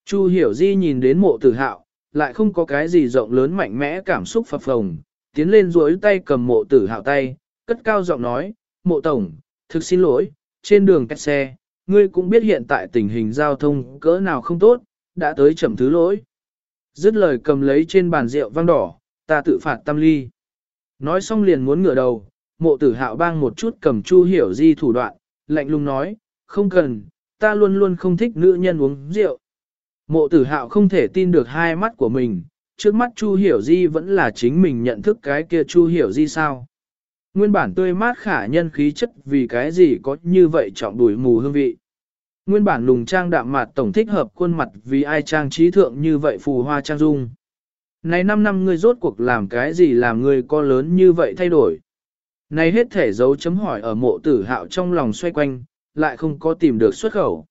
Chu Hiểu Di nhìn đến mộ tử hạo, lại không có cái gì rộng lớn mạnh mẽ cảm xúc phập phồng, tiến lên duỗi tay cầm mộ tử hạo tay, cất cao giọng nói, mộ tổng, thực xin lỗi, trên đường cách xe, ngươi cũng biết hiện tại tình hình giao thông cỡ nào không tốt, đã tới chậm thứ lỗi. Dứt lời cầm lấy trên bàn rượu vang đỏ, ta tự phạt tâm ly. Nói xong liền muốn ngửa đầu, mộ tử hạo bang một chút cầm chu hiểu di thủ đoạn, lạnh lùng nói, không cần, ta luôn luôn không thích nữ nhân uống rượu. Mộ tử hạo không thể tin được hai mắt của mình, trước mắt chu hiểu di vẫn là chính mình nhận thức cái kia chu hiểu di sao. Nguyên bản tươi mát khả nhân khí chất vì cái gì có như vậy trọng đuổi mù hương vị. Nguyên bản lùng trang đạm mạt tổng thích hợp khuôn mặt vì ai trang trí thượng như vậy phù hoa trang dung. Này 5 năm ngươi rốt cuộc làm cái gì làm ngươi có lớn như vậy thay đổi. Này hết thể dấu chấm hỏi ở mộ tử hạo trong lòng xoay quanh, lại không có tìm được xuất khẩu.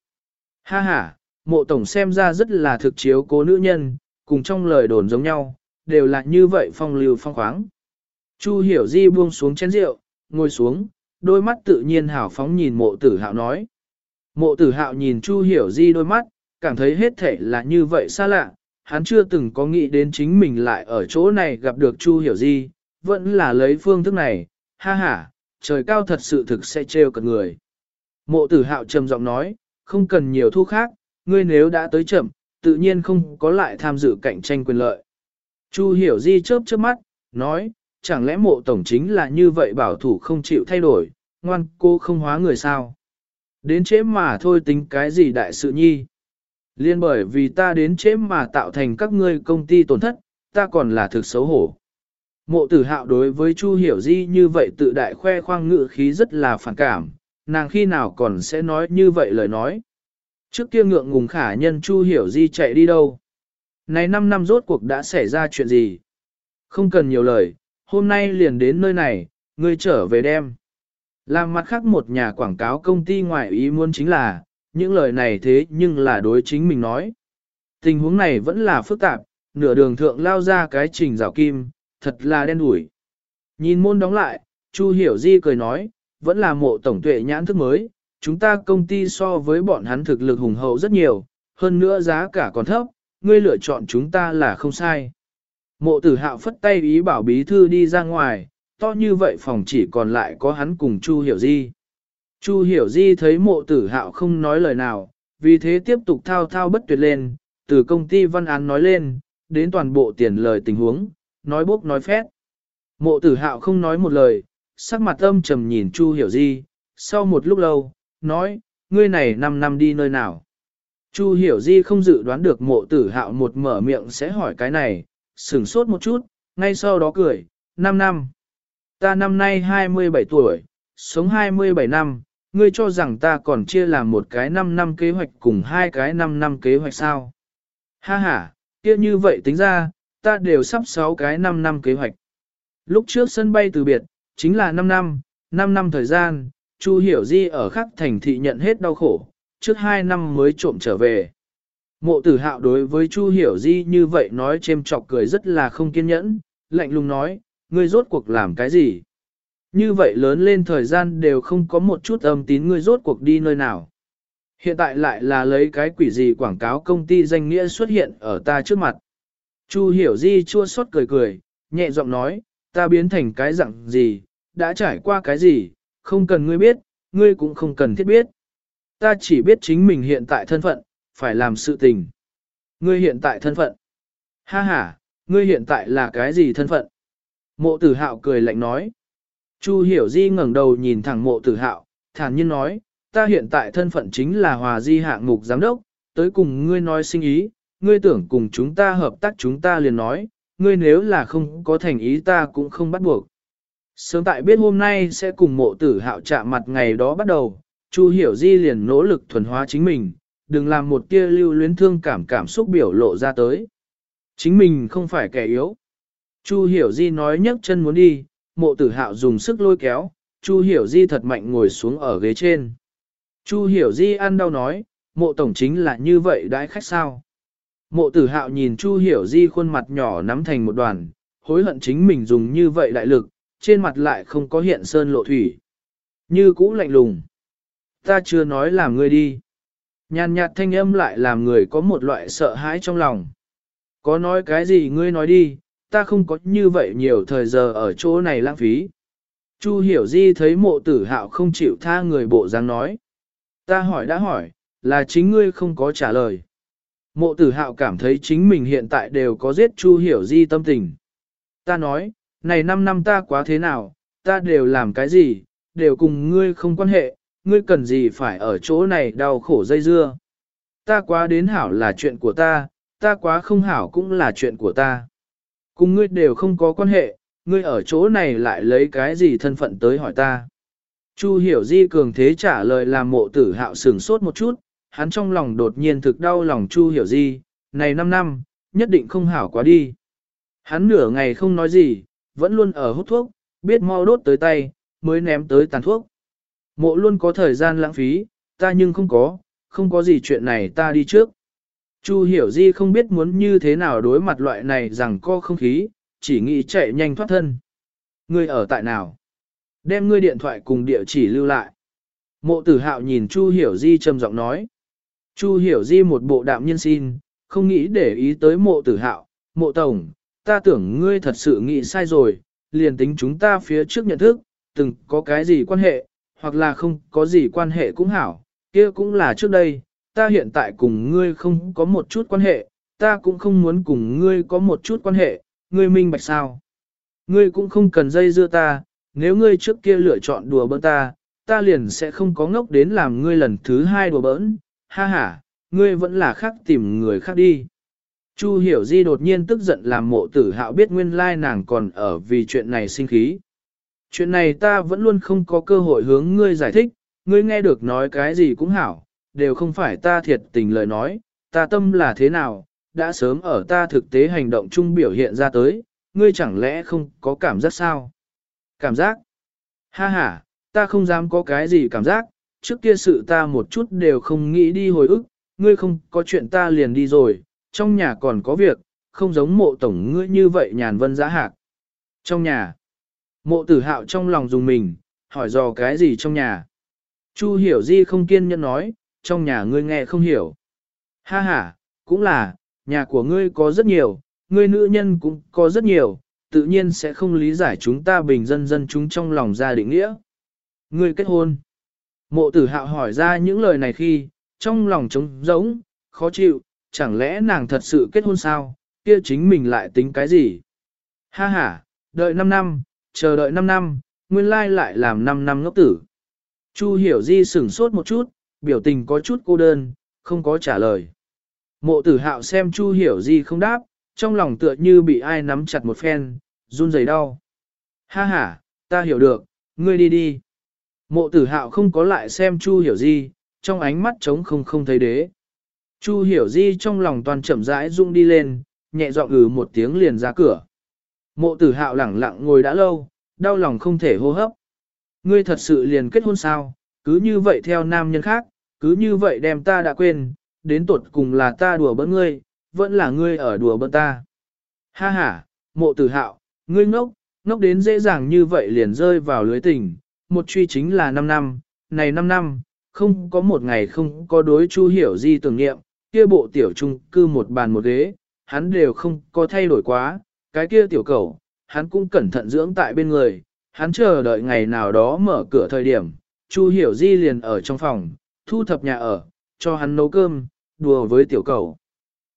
Ha ha, mộ tổng xem ra rất là thực chiếu cố nữ nhân, cùng trong lời đồn giống nhau, đều là như vậy phong lưu phong khoáng. Chu hiểu di buông xuống chén rượu, ngồi xuống, đôi mắt tự nhiên hào phóng nhìn mộ tử hạo nói. Mộ tử hạo nhìn Chu hiểu di đôi mắt, cảm thấy hết thể là như vậy xa lạ, hắn chưa từng có nghĩ đến chính mình lại ở chỗ này gặp được Chu hiểu di, vẫn là lấy phương thức này, ha ha, trời cao thật sự thực sẽ trêu cật người. Mộ tử hạo trầm giọng nói, không cần nhiều thu khác, ngươi nếu đã tới chậm, tự nhiên không có lại tham dự cạnh tranh quyền lợi. Chu hiểu di chớp chớp mắt, nói, chẳng lẽ mộ tổng chính là như vậy bảo thủ không chịu thay đổi, ngoan cô không hóa người sao. Đến chế mà thôi tính cái gì đại sự nhi. Liên bởi vì ta đến chế mà tạo thành các ngươi công ty tổn thất, ta còn là thực xấu hổ. Mộ tử hạo đối với Chu Hiểu Di như vậy tự đại khoe khoang ngự khí rất là phản cảm, nàng khi nào còn sẽ nói như vậy lời nói. Trước kia ngượng ngùng khả nhân Chu Hiểu Di chạy đi đâu. Này 5 năm rốt cuộc đã xảy ra chuyện gì? Không cần nhiều lời, hôm nay liền đến nơi này, ngươi trở về đem. Làm mặt khác một nhà quảng cáo công ty ngoại ý muốn chính là, những lời này thế nhưng là đối chính mình nói. Tình huống này vẫn là phức tạp, nửa đường thượng lao ra cái trình rào kim, thật là đen đủi. Nhìn môn đóng lại, Chu Hiểu Di cười nói, vẫn là mộ tổng tuệ nhãn thức mới, chúng ta công ty so với bọn hắn thực lực hùng hậu rất nhiều, hơn nữa giá cả còn thấp, ngươi lựa chọn chúng ta là không sai. Mộ tử hạo phất tay ý bảo bí thư đi ra ngoài, to như vậy phòng chỉ còn lại có hắn cùng Chu Hiểu Di. Chu Hiểu Di thấy mộ tử hạo không nói lời nào, vì thế tiếp tục thao thao bất tuyệt lên, từ công ty văn án nói lên, đến toàn bộ tiền lời tình huống, nói bốc nói phét. Mộ tử hạo không nói một lời, sắc mặt âm trầm nhìn Chu Hiểu Di, sau một lúc lâu, nói, ngươi này 5 năm đi nơi nào. Chu Hiểu Di không dự đoán được mộ tử hạo một mở miệng sẽ hỏi cái này, sửng sốt một chút, ngay sau đó cười, 5 năm. Ta năm nay 27 tuổi, sống 27 năm, ngươi cho rằng ta còn chia làm một cái 5 năm kế hoạch cùng hai cái 5 năm kế hoạch sao? Ha ha, kia như vậy tính ra, ta đều sắp 6 cái 5 năm kế hoạch. Lúc trước sân bay từ biệt, chính là 5 năm, 5 năm thời gian, Chu Hiểu Di ở khắc thành thị nhận hết đau khổ, trước hai năm mới trộm trở về. Mộ tử hạo đối với Chu Hiểu Di như vậy nói chêm chọc cười rất là không kiên nhẫn, lạnh lùng nói, ngươi rốt cuộc làm cái gì? Như vậy lớn lên thời gian đều không có một chút âm tín ngươi rốt cuộc đi nơi nào. Hiện tại lại là lấy cái quỷ gì quảng cáo công ty danh nghĩa xuất hiện ở ta trước mặt. Chu hiểu di chua xót cười cười, nhẹ giọng nói, ta biến thành cái dạng gì, đã trải qua cái gì, không cần ngươi biết, ngươi cũng không cần thiết biết. Ta chỉ biết chính mình hiện tại thân phận, phải làm sự tình. Ngươi hiện tại thân phận. Ha ha, ngươi hiện tại là cái gì thân phận? Mộ tử hạo cười lạnh nói. Chu hiểu di ngẩng đầu nhìn thẳng mộ tử hạo, thản nhiên nói, ta hiện tại thân phận chính là hòa di hạng mục giám đốc, tới cùng ngươi nói sinh ý, ngươi tưởng cùng chúng ta hợp tác chúng ta liền nói, ngươi nếu là không có thành ý ta cũng không bắt buộc. Sớm tại biết hôm nay sẽ cùng mộ tử hạo chạm mặt ngày đó bắt đầu, Chu Hiểu Di liền nỗ lực thuần hóa chính mình, đừng làm một tia lưu luyến thương cảm cảm xúc biểu lộ ra tới. Chính mình không phải kẻ yếu. Chu Hiểu Di nói nhấc chân muốn đi, mộ tử hạo dùng sức lôi kéo, Chu Hiểu Di thật mạnh ngồi xuống ở ghế trên. Chu Hiểu Di ăn đau nói, mộ tổng chính là như vậy đãi khách sao. Mộ tử hạo nhìn Chu Hiểu Di khuôn mặt nhỏ nắm thành một đoàn, hối hận chính mình dùng như vậy đại lực, trên mặt lại không có hiện sơn lộ thủy. Như cũ lạnh lùng. Ta chưa nói làm ngươi đi. Nhàn nhạt thanh âm lại làm người có một loại sợ hãi trong lòng. Có nói cái gì ngươi nói đi, ta không có như vậy nhiều thời giờ ở chỗ này lãng phí. Chu hiểu di thấy mộ tử hạo không chịu tha người bộ dáng nói. Ta hỏi đã hỏi, là chính ngươi không có trả lời. Mộ tử hạo cảm thấy chính mình hiện tại đều có giết chu hiểu di tâm tình. Ta nói, này 5 năm ta quá thế nào, ta đều làm cái gì, đều cùng ngươi không quan hệ, ngươi cần gì phải ở chỗ này đau khổ dây dưa. Ta quá đến hảo là chuyện của ta, ta quá không hảo cũng là chuyện của ta. Cùng ngươi đều không có quan hệ, ngươi ở chỗ này lại lấy cái gì thân phận tới hỏi ta. Chu hiểu di cường thế trả lời làm mộ tử hạo sừng sốt một chút, hắn trong lòng đột nhiên thực đau lòng chu hiểu di, này 5 năm, nhất định không hảo quá đi. Hắn nửa ngày không nói gì, vẫn luôn ở hút thuốc, biết mau đốt tới tay, mới ném tới tàn thuốc. Mộ luôn có thời gian lãng phí, ta nhưng không có, không có gì chuyện này ta đi trước. Chu hiểu di không biết muốn như thế nào đối mặt loại này rằng co không khí, chỉ nghĩ chạy nhanh thoát thân. Ngươi ở tại nào? Đem ngươi điện thoại cùng địa chỉ lưu lại. Mộ tử hạo nhìn Chu hiểu di trầm giọng nói. Chu hiểu di một bộ đạm nhân xin, không nghĩ để ý tới mộ tử hạo. Mộ tổng, ta tưởng ngươi thật sự nghĩ sai rồi, liền tính chúng ta phía trước nhận thức, từng có cái gì quan hệ, hoặc là không có gì quan hệ cũng hảo, kia cũng là trước đây, ta hiện tại cùng ngươi không có một chút quan hệ, ta cũng không muốn cùng ngươi có một chút quan hệ, ngươi minh bạch sao. Ngươi cũng không cần dây dưa ta, nếu ngươi trước kia lựa chọn đùa bỡn ta, ta liền sẽ không có ngốc đến làm ngươi lần thứ hai đùa bỡn, ha ha, ngươi vẫn là khác tìm người khác đi. Chu hiểu di đột nhiên tức giận làm mộ tử hạo biết nguyên lai nàng còn ở vì chuyện này sinh khí. Chuyện này ta vẫn luôn không có cơ hội hướng ngươi giải thích, ngươi nghe được nói cái gì cũng hảo, đều không phải ta thiệt tình lời nói, ta tâm là thế nào, đã sớm ở ta thực tế hành động chung biểu hiện ra tới, ngươi chẳng lẽ không có cảm giác sao? Cảm giác? Ha ha, ta không dám có cái gì cảm giác, trước kia sự ta một chút đều không nghĩ đi hồi ức, ngươi không có chuyện ta liền đi rồi, trong nhà còn có việc, không giống mộ tổng ngươi như vậy nhàn vân giã hạc. Trong nhà, mộ tử hạo trong lòng dùng mình, hỏi dò cái gì trong nhà. Chu hiểu di không kiên nhẫn nói, trong nhà ngươi nghe không hiểu. Ha ha, cũng là, nhà của ngươi có rất nhiều, ngươi nữ nhân cũng có rất nhiều, tự nhiên sẽ không lý giải chúng ta bình dân dân chúng trong lòng gia định nghĩa. Ngươi kết hôn. Mộ tử hạo hỏi ra những lời này khi, trong lòng trống rỗng, khó chịu, chẳng lẽ nàng thật sự kết hôn sao, kia chính mình lại tính cái gì? Ha ha, đợi 5 năm, chờ đợi 5 năm, nguyên lai lại làm 5 năm ngốc tử. Chu hiểu di sửng sốt một chút, biểu tình có chút cô đơn, không có trả lời. Mộ tử hạo xem Chu hiểu di không đáp, trong lòng tựa như bị ai nắm chặt một phen, run rẩy đau. Ha ha, ta hiểu được, ngươi đi đi. Mộ tử hạo không có lại xem Chu hiểu di, trong ánh mắt trống không không thấy đế. Chu hiểu di trong lòng toàn chậm rãi rung đi lên, nhẹ giọng ừ một tiếng liền ra cửa. Mộ tử hạo lẳng lặng ngồi đã lâu, đau lòng không thể hô hấp. Ngươi thật sự liền kết hôn sao, cứ như vậy theo nam nhân khác, cứ như vậy đem ta đã quên, đến tuột cùng là ta đùa bỡn ngươi, vẫn là ngươi ở đùa bỡn ta. Ha ha, mộ tử hạo, ngươi ngốc, ngốc đến dễ dàng như vậy liền rơi vào lưới tình, một truy chính là 5 năm, này 5 năm, không có một ngày không có đối chu hiểu di tưởng nghiệm, kia bộ tiểu trung cư một bàn một ghế, hắn đều không có thay đổi quá, cái kia tiểu cầu, hắn cũng cẩn thận dưỡng tại bên người, hắn chờ đợi ngày nào đó mở cửa thời điểm, Chu Hiểu Di liền ở trong phòng, thu thập nhà ở, cho hắn nấu cơm, đùa với tiểu cầu.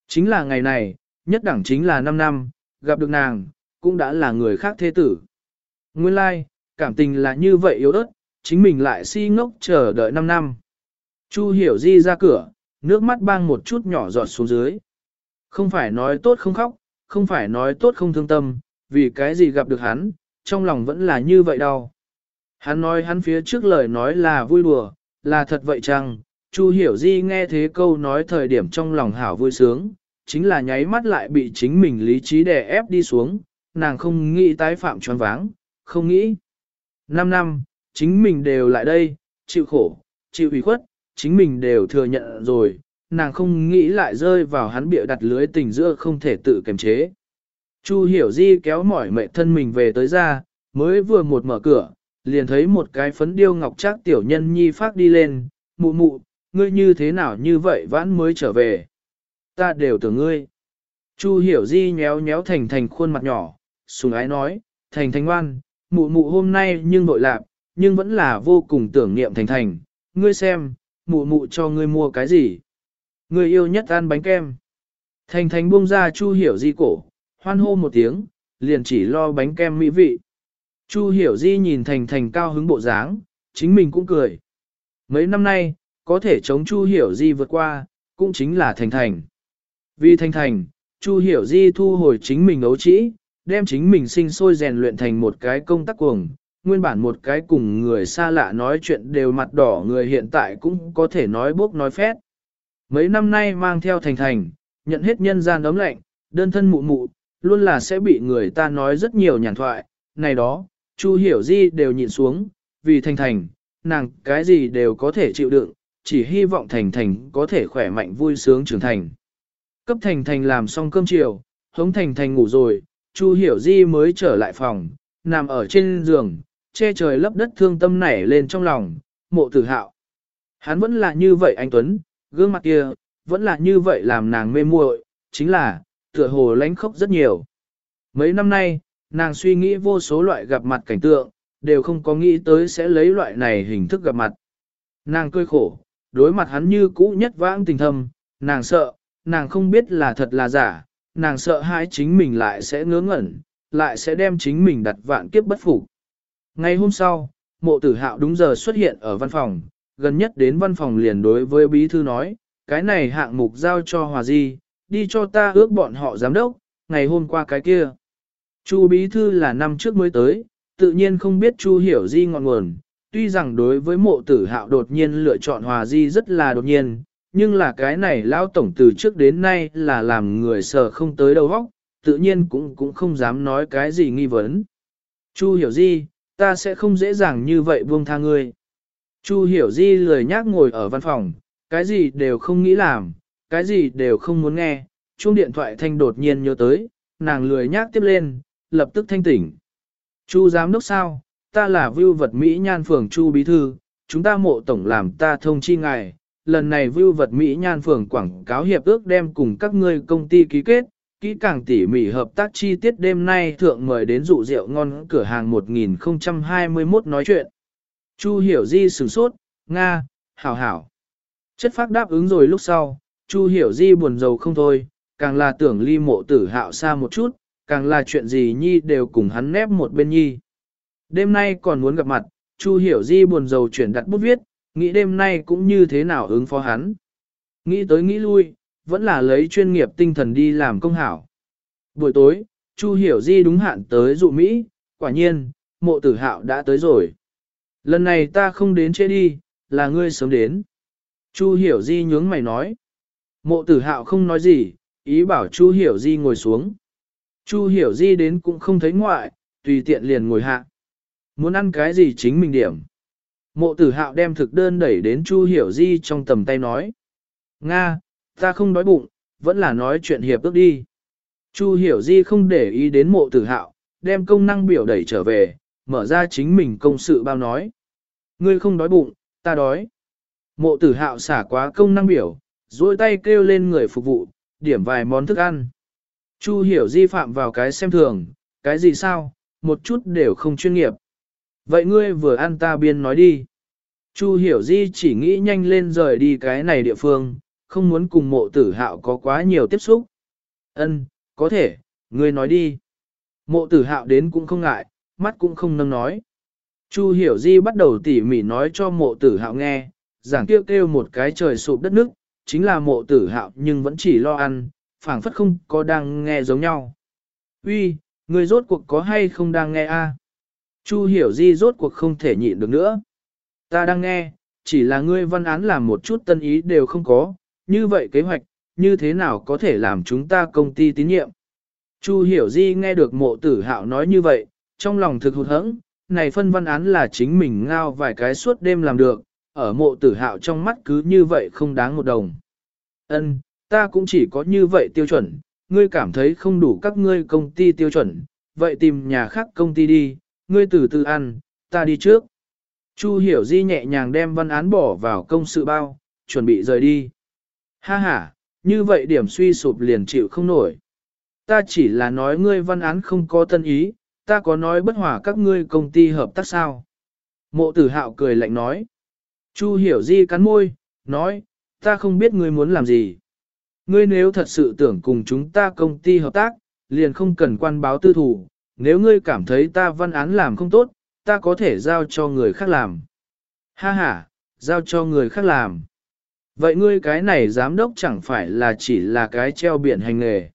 Chính là ngày này, nhất đẳng chính là 5 năm, gặp được nàng, cũng đã là người khác thế tử. Nguyên lai, like, cảm tình là như vậy yếu ớt, chính mình lại si ngốc chờ đợi 5 năm. Chu Hiểu Di ra cửa, nước mắt bang một chút nhỏ giọt xuống dưới. Không phải nói tốt không khóc, không phải nói tốt không thương tâm, vì cái gì gặp được hắn, trong lòng vẫn là như vậy đâu. Hắn nói hắn phía trước lời nói là vui đùa, là thật vậy chăng? Chu hiểu di nghe thế câu nói thời điểm trong lòng hảo vui sướng, chính là nháy mắt lại bị chính mình lý trí đè ép đi xuống, nàng không nghĩ tái phạm tròn váng, không nghĩ. Năm năm, chính mình đều lại đây, chịu khổ, chịu ủy khuất, chính mình đều thừa nhận rồi, nàng không nghĩ lại rơi vào hắn bịa đặt lưới tình giữa không thể tự kiềm chế. Chu hiểu di kéo mỏi mệt thân mình về tới ra, mới vừa một mở cửa, liền thấy một cái phấn điêu ngọc trác tiểu nhân nhi phát đi lên, mụ mụ, ngươi như thế nào như vậy vãn mới trở về. Ta đều tưởng ngươi. Chu hiểu di nhéo nhéo thành thành khuôn mặt nhỏ, sùng ái nói, thành thành ngoan, mụ mụ hôm nay nhưng nội lạc, nhưng vẫn là vô cùng tưởng niệm thành thành, ngươi xem, mụ mụ cho ngươi mua cái gì. Ngươi yêu nhất ăn bánh kem. Thành thành buông ra chu hiểu di cổ, hoan hô một tiếng, liền chỉ lo bánh kem mỹ vị. Chu hiểu di nhìn thành thành cao hứng bộ dáng, chính mình cũng cười. Mấy năm nay, có thể chống chu hiểu di vượt qua, cũng chính là thành thành. Vì thành thành, chu hiểu di thu hồi chính mình ấu trĩ, đem chính mình sinh sôi rèn luyện thành một cái công tác cuồng, nguyên bản một cái cùng người xa lạ nói chuyện đều mặt đỏ người hiện tại cũng có thể nói bốc nói phét. Mấy năm nay mang theo thành thành, nhận hết nhân gian đấm lạnh, đơn thân mụ mụ, luôn là sẽ bị người ta nói rất nhiều nhàn thoại, này đó, Chu hiểu di đều nhịn xuống, vì thành thành, nàng cái gì đều có thể chịu đựng, chỉ hy vọng thành thành có thể khỏe mạnh vui sướng trưởng thành. Cấp thành thành làm xong cơm chiều, hống thành thành ngủ rồi, Chu hiểu di mới trở lại phòng, nằm ở trên giường, che trời lấp đất thương tâm nảy lên trong lòng, mộ tử hạo. Hắn vẫn là như vậy anh Tuấn, gương mặt kia, vẫn là như vậy làm nàng mê muội, chính là, tựa hồ lánh khóc rất nhiều. Mấy năm nay, nàng suy nghĩ vô số loại gặp mặt cảnh tượng, đều không có nghĩ tới sẽ lấy loại này hình thức gặp mặt. Nàng cười khổ, đối mặt hắn như cũ nhất vãng tình thâm, nàng sợ, nàng không biết là thật là giả, nàng sợ hãi chính mình lại sẽ ngớ ngẩn, lại sẽ đem chính mình đặt vạn kiếp bất phục. Ngày hôm sau, mộ tử hạo đúng giờ xuất hiện ở văn phòng, gần nhất đến văn phòng liền đối với bí thư nói, cái này hạng mục giao cho Hòa Di, đi cho ta ước bọn họ giám đốc, ngày hôm qua cái kia. Chu bí thư là năm trước mới tới, tự nhiên không biết Chu hiểu Di ngọn nguồn, tuy rằng đối với mộ tử hạo đột nhiên lựa chọn hòa di rất là đột nhiên, nhưng là cái này lão tổng từ trước đến nay là làm người sợ không tới đầu óc, tự nhiên cũng cũng không dám nói cái gì nghi vấn. Chu hiểu di, ta sẽ không dễ dàng như vậy buông tha ngươi. Chu hiểu di lười nhác ngồi ở văn phòng, cái gì đều không nghĩ làm, cái gì đều không muốn nghe, chuông điện thoại thanh đột nhiên nhớ tới, nàng lười nhác tiếp lên, lập tức thanh tỉnh. Chu giám đốc sao, ta là vưu vật Mỹ nhan phường Chu Bí Thư, chúng ta mộ tổng làm ta thông chi ngài, lần này vưu vật Mỹ nhan phường quảng cáo hiệp ước đem cùng các ngươi công ty ký kết, kỹ càng tỉ mỉ hợp tác chi tiết đêm nay thượng mời đến dụ rượu ngon cửa hàng 1021 nói chuyện. Chu hiểu di sửng sốt, Nga, hảo hảo. Chất phát đáp ứng rồi lúc sau, Chu hiểu di buồn rầu không thôi, càng là tưởng ly mộ tử hạo xa một chút, càng là chuyện gì nhi đều cùng hắn nép một bên nhi. Đêm nay còn muốn gặp mặt, Chu hiểu di buồn rầu chuyển đặt bút viết, nghĩ đêm nay cũng như thế nào ứng phó hắn. Nghĩ tới nghĩ lui, vẫn là lấy chuyên nghiệp tinh thần đi làm công hảo. Buổi tối, Chu Hiểu Di đúng hạn tới dụ Mỹ, quả nhiên, mộ tử hạo đã tới rồi. Lần này ta không đến chế đi, là ngươi sớm đến. Chu Hiểu Di nhướng mày nói. Mộ tử hạo không nói gì, ý bảo Chu Hiểu Di ngồi xuống. Chu Hiểu Di đến cũng không thấy ngoại, tùy tiện liền ngồi hạ. Muốn ăn cái gì chính mình điểm. Mộ tử hạo đem thực đơn đẩy đến Chu Hiểu Di trong tầm tay nói. Nga, ta không đói bụng, vẫn là nói chuyện hiệp ước đi. Chu Hiểu Di không để ý đến mộ tử hạo, đem công năng biểu đẩy trở về, mở ra chính mình công sự bao nói. Ngươi không đói bụng, ta đói. Mộ tử hạo xả quá công năng biểu, duỗi tay kêu lên người phục vụ, điểm vài món thức ăn. Chu Hiểu Di phạm vào cái xem thường, cái gì sao, một chút đều không chuyên nghiệp. Vậy ngươi vừa ăn ta biên nói đi. Chu Hiểu Di chỉ nghĩ nhanh lên rời đi cái này địa phương, không muốn cùng mộ tử hạo có quá nhiều tiếp xúc. Ân, có thể, ngươi nói đi. Mộ tử hạo đến cũng không ngại, mắt cũng không nâng nói. Chu hiểu di bắt đầu tỉ mỉ nói cho mộ tử hạo nghe, giảng kêu kêu một cái trời sụp đất nước, chính là mộ tử hạo nhưng vẫn chỉ lo ăn, phảng phất không có đang nghe giống nhau. Uy, người rốt cuộc có hay không đang nghe a? Chu hiểu di rốt cuộc không thể nhịn được nữa. Ta đang nghe, chỉ là ngươi văn án làm một chút tân ý đều không có, như vậy kế hoạch, như thế nào có thể làm chúng ta công ty tín nhiệm? Chu hiểu di nghe được mộ tử hạo nói như vậy, trong lòng thực hụt hẫng, này phân văn án là chính mình ngao vài cái suốt đêm làm được, ở mộ tử hạo trong mắt cứ như vậy không đáng một đồng. Ân, ta cũng chỉ có như vậy tiêu chuẩn, ngươi cảm thấy không đủ các ngươi công ty tiêu chuẩn, vậy tìm nhà khác công ty đi, ngươi từ từ ăn, ta đi trước. Chu hiểu di nhẹ nhàng đem văn án bỏ vào công sự bao, chuẩn bị rời đi. Ha ha, như vậy điểm suy sụp liền chịu không nổi. Ta chỉ là nói ngươi văn án không có tân ý, ta có nói bất hòa các ngươi công ty hợp tác sao. Mộ tử hạo cười lạnh nói. Chu hiểu di cắn môi, nói, ta không biết ngươi muốn làm gì. Ngươi nếu thật sự tưởng cùng chúng ta công ty hợp tác, liền không cần quan báo tư thủ, nếu ngươi cảm thấy ta văn án làm không tốt, ta có thể giao cho người khác làm. Ha ha, giao cho người khác làm. Vậy ngươi cái này giám đốc chẳng phải là chỉ là cái treo biển hành nghề.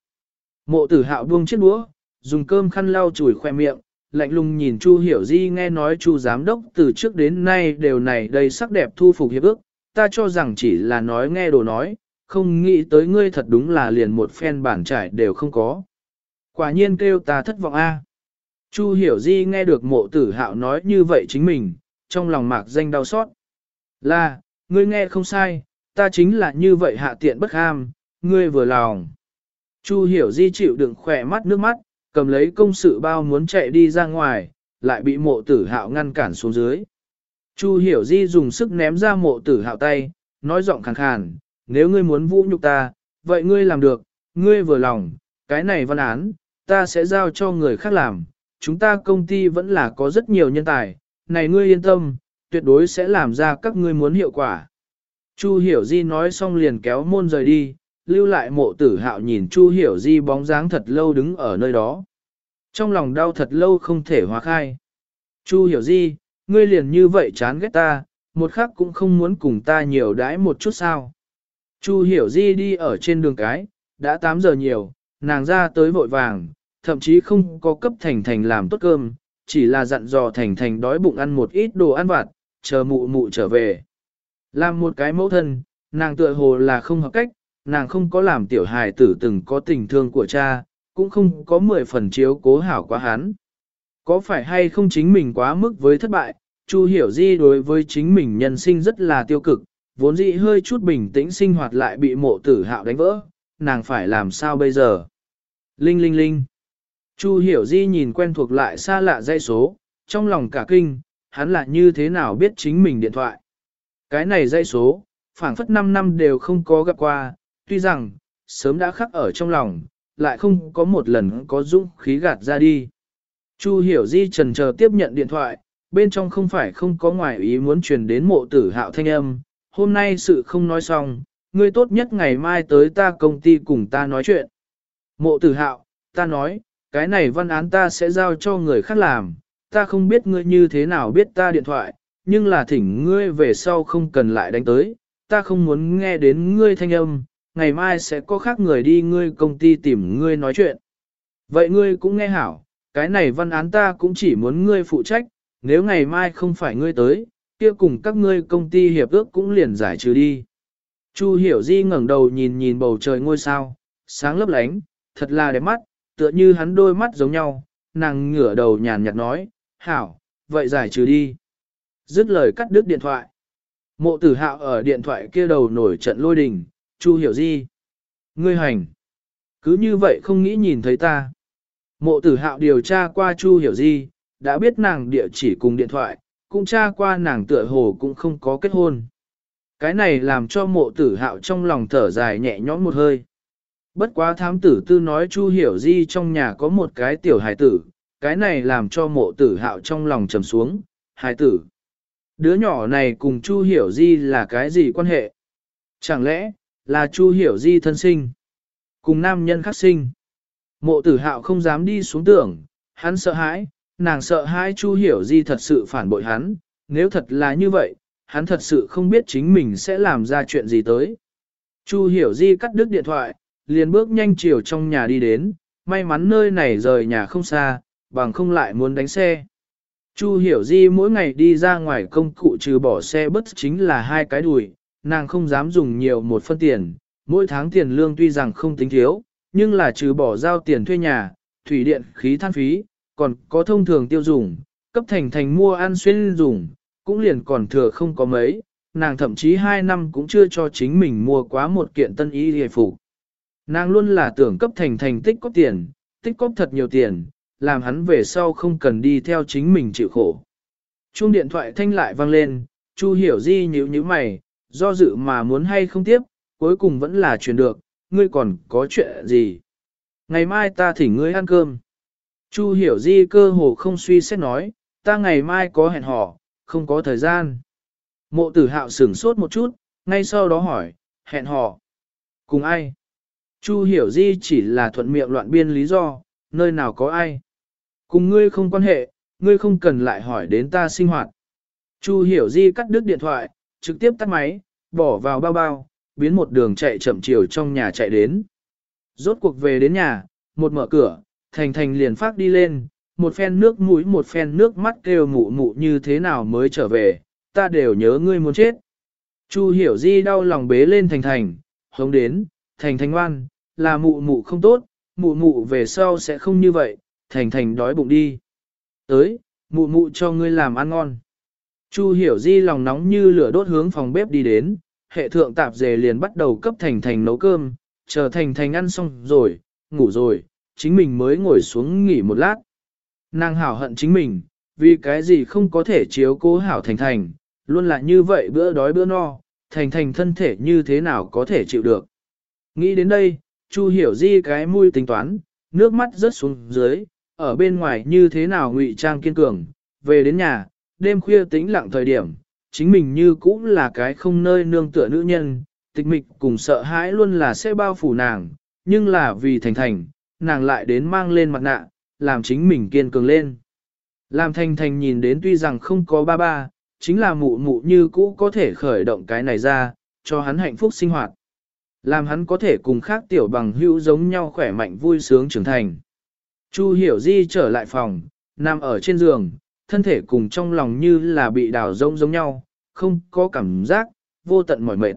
Mộ tử hạo buông chiếc đũa, dùng cơm khăn lau chùi khoe miệng, lạnh lùng nhìn Chu Hiểu Di nghe nói Chu giám đốc từ trước đến nay đều này đầy sắc đẹp thu phục hiệp ước, ta cho rằng chỉ là nói nghe đồ nói, không nghĩ tới ngươi thật đúng là liền một phen bản trải đều không có. Quả nhiên kêu ta thất vọng a. Chu Hiểu Di nghe được mộ tử hạo nói như vậy chính mình, trong lòng mạc danh đau xót. Là, ngươi nghe không sai, ta chính là như vậy hạ tiện bất ham, ngươi vừa lòng. Chu hiểu di chịu đựng khỏe mắt nước mắt, cầm lấy công sự bao muốn chạy đi ra ngoài, lại bị mộ tử hạo ngăn cản xuống dưới. Chu hiểu di dùng sức ném ra mộ tử hạo tay, nói giọng khàn khàn, nếu ngươi muốn vũ nhục ta, vậy ngươi làm được, ngươi vừa lòng, cái này văn án, ta sẽ giao cho người khác làm, chúng ta công ty vẫn là có rất nhiều nhân tài, này ngươi yên tâm, tuyệt đối sẽ làm ra các ngươi muốn hiệu quả. Chu Hiểu Di nói xong liền kéo môn rời đi, lưu lại mộ tử hạo nhìn Chu Hiểu Di bóng dáng thật lâu đứng ở nơi đó. Trong lòng đau thật lâu không thể hóa khai. Chu Hiểu Di, ngươi liền như vậy chán ghét ta, một khắc cũng không muốn cùng ta nhiều đãi một chút sao. Chu Hiểu Di đi ở trên đường cái, đã 8 giờ nhiều, nàng ra tới vội vàng, thậm chí không có cấp Thành Thành làm tốt cơm, chỉ là dặn dò Thành Thành đói bụng ăn một ít đồ ăn vặt, chờ mụ mụ trở về. Làm một cái mẫu thân, nàng tựa hồ là không hợp cách, nàng không có làm tiểu hài tử từng có tình thương của cha, cũng không có mười phần chiếu cố hảo quá hắn. Có phải hay không chính mình quá mức với thất bại, Chu Hiểu Di đối với chính mình nhân sinh rất là tiêu cực, vốn dĩ hơi chút bình tĩnh sinh hoạt lại bị mộ tử hạo đánh vỡ, nàng phải làm sao bây giờ? Linh linh linh. Chu Hiểu Di nhìn quen thuộc lại xa lạ dây số, trong lòng cả kinh, hắn là như thế nào biết chính mình điện thoại. Cái này dây số, phảng phất 5 năm đều không có gặp qua, tuy rằng, sớm đã khắc ở trong lòng, lại không có một lần có dũng khí gạt ra đi. Chu hiểu di trần chờ tiếp nhận điện thoại, bên trong không phải không có ngoài ý muốn truyền đến mộ tử hạo thanh âm, hôm nay sự không nói xong, ngươi tốt nhất ngày mai tới ta công ty cùng ta nói chuyện. Mộ tử hạo, ta nói, cái này văn án ta sẽ giao cho người khác làm, ta không biết ngươi như thế nào biết ta điện thoại, nhưng là thỉnh ngươi về sau không cần lại đánh tới, ta không muốn nghe đến ngươi thanh âm, ngày mai sẽ có khác người đi ngươi công ty tìm ngươi nói chuyện. Vậy ngươi cũng nghe hảo, cái này văn án ta cũng chỉ muốn ngươi phụ trách, nếu ngày mai không phải ngươi tới, kia cùng các ngươi công ty hiệp ước cũng liền giải trừ đi. Chu hiểu di ngẩng đầu nhìn nhìn bầu trời ngôi sao, sáng lấp lánh, thật là đẹp mắt, tựa như hắn đôi mắt giống nhau, nàng ngửa đầu nhàn nhạt nói, hảo, vậy giải trừ đi. Dứt lời cắt đứt điện thoại. Mộ tử hạo ở điện thoại kia đầu nổi trận lôi đình, Chu hiểu di. Ngươi hành. Cứ như vậy không nghĩ nhìn thấy ta. Mộ tử hạo điều tra qua Chu hiểu di, đã biết nàng địa chỉ cùng điện thoại, cũng tra qua nàng tựa hồ cũng không có kết hôn. Cái này làm cho mộ tử hạo trong lòng thở dài nhẹ nhõm một hơi. Bất quá thám tử tư nói Chu hiểu di trong nhà có một cái tiểu hài tử, cái này làm cho mộ tử hạo trong lòng trầm xuống, hài tử. Đứa nhỏ này cùng Chu hiểu di là cái gì quan hệ? Chẳng lẽ, là Chu Hiểu Di thân sinh, cùng nam nhân khác sinh. Mộ tử hạo không dám đi xuống tưởng, hắn sợ hãi, nàng sợ hãi Chu Hiểu Di thật sự phản bội hắn, nếu thật là như vậy, hắn thật sự không biết chính mình sẽ làm ra chuyện gì tới. Chu Hiểu Di cắt đứt điện thoại, liền bước nhanh chiều trong nhà đi đến, may mắn nơi này rời nhà không xa, bằng không lại muốn đánh xe. Chu Hiểu Di mỗi ngày đi ra ngoài công cụ trừ bỏ xe bất chính là hai cái đùi, nàng không dám dùng nhiều một phân tiền, mỗi tháng tiền lương tuy rằng không tính thiếu, nhưng là trừ bỏ giao tiền thuê nhà, thủy điện, khí than phí, còn có thông thường tiêu dùng, cấp thành thành mua ăn xuyên dùng, cũng liền còn thừa không có mấy, nàng thậm chí hai năm cũng chưa cho chính mình mua quá một kiện tân y hề phục. Nàng luôn là tưởng cấp thành thành tích có tiền, tích có thật nhiều tiền, làm hắn về sau không cần đi theo chính mình chịu khổ. Chuông điện thoại thanh lại vang lên, Chu hiểu di nhíu nhíu mày, do dự mà muốn hay không tiếp, cuối cùng vẫn là truyền được, ngươi còn có chuyện gì? Ngày mai ta thỉnh ngươi ăn cơm. Chu hiểu di cơ hồ không suy xét nói, ta ngày mai có hẹn hò, không có thời gian. Mộ tử hạo sửng sốt một chút, ngay sau đó hỏi, hẹn hò. Cùng ai? Chu hiểu di chỉ là thuận miệng loạn biên lý do, nơi nào có ai? Cùng ngươi không quan hệ, ngươi không cần lại hỏi đến ta sinh hoạt. Chu hiểu di cắt đứt điện thoại, trực tiếp tắt máy, bỏ vào bao bao, biến một đường chạy chậm chiều trong nhà chạy đến. Rốt cuộc về đến nhà, một mở cửa, Thành Thành liền phát đi lên, một phen nước mũi một phen nước mắt kêu mụ mụ như thế nào mới trở về, ta đều nhớ ngươi muốn chết. Chu hiểu di đau lòng bế lên Thành Thành, hống đến, Thành Thành ngoan, là mụ mụ không tốt, mụ mụ về sau sẽ không như vậy, Thành Thành đói bụng đi. Tới, mụ mụ cho ngươi làm ăn ngon. Chu hiểu di lòng nóng như lửa đốt hướng phòng bếp đi đến, hệ thượng tạp dề liền bắt đầu cấp thành thành nấu cơm, chờ thành thành ăn xong rồi, ngủ rồi, chính mình mới ngồi xuống nghỉ một lát. Nàng hảo hận chính mình, vì cái gì không có thể chiếu cố hảo thành thành, luôn là như vậy bữa đói bữa no, thành thành thân thể như thế nào có thể chịu được. Nghĩ đến đây, Chu hiểu di cái mũi tính toán, nước mắt rớt xuống dưới, ở bên ngoài như thế nào ngụy trang kiên cường, về đến nhà, đêm khuya tĩnh lặng thời điểm, chính mình như cũng là cái không nơi nương tựa nữ nhân, tịch mịch cùng sợ hãi luôn là sẽ bao phủ nàng, nhưng là vì thành thành, nàng lại đến mang lên mặt nạ, làm chính mình kiên cường lên. Làm thành thành nhìn đến tuy rằng không có ba ba, chính là mụ mụ như cũ có thể khởi động cái này ra, cho hắn hạnh phúc sinh hoạt. Làm hắn có thể cùng khác tiểu bằng hữu giống nhau khỏe mạnh vui sướng trưởng thành. Chu hiểu di trở lại phòng, nằm ở trên giường, thân thể cùng trong lòng như là bị đào rông giống nhau, không có cảm giác, vô tận mỏi mệt.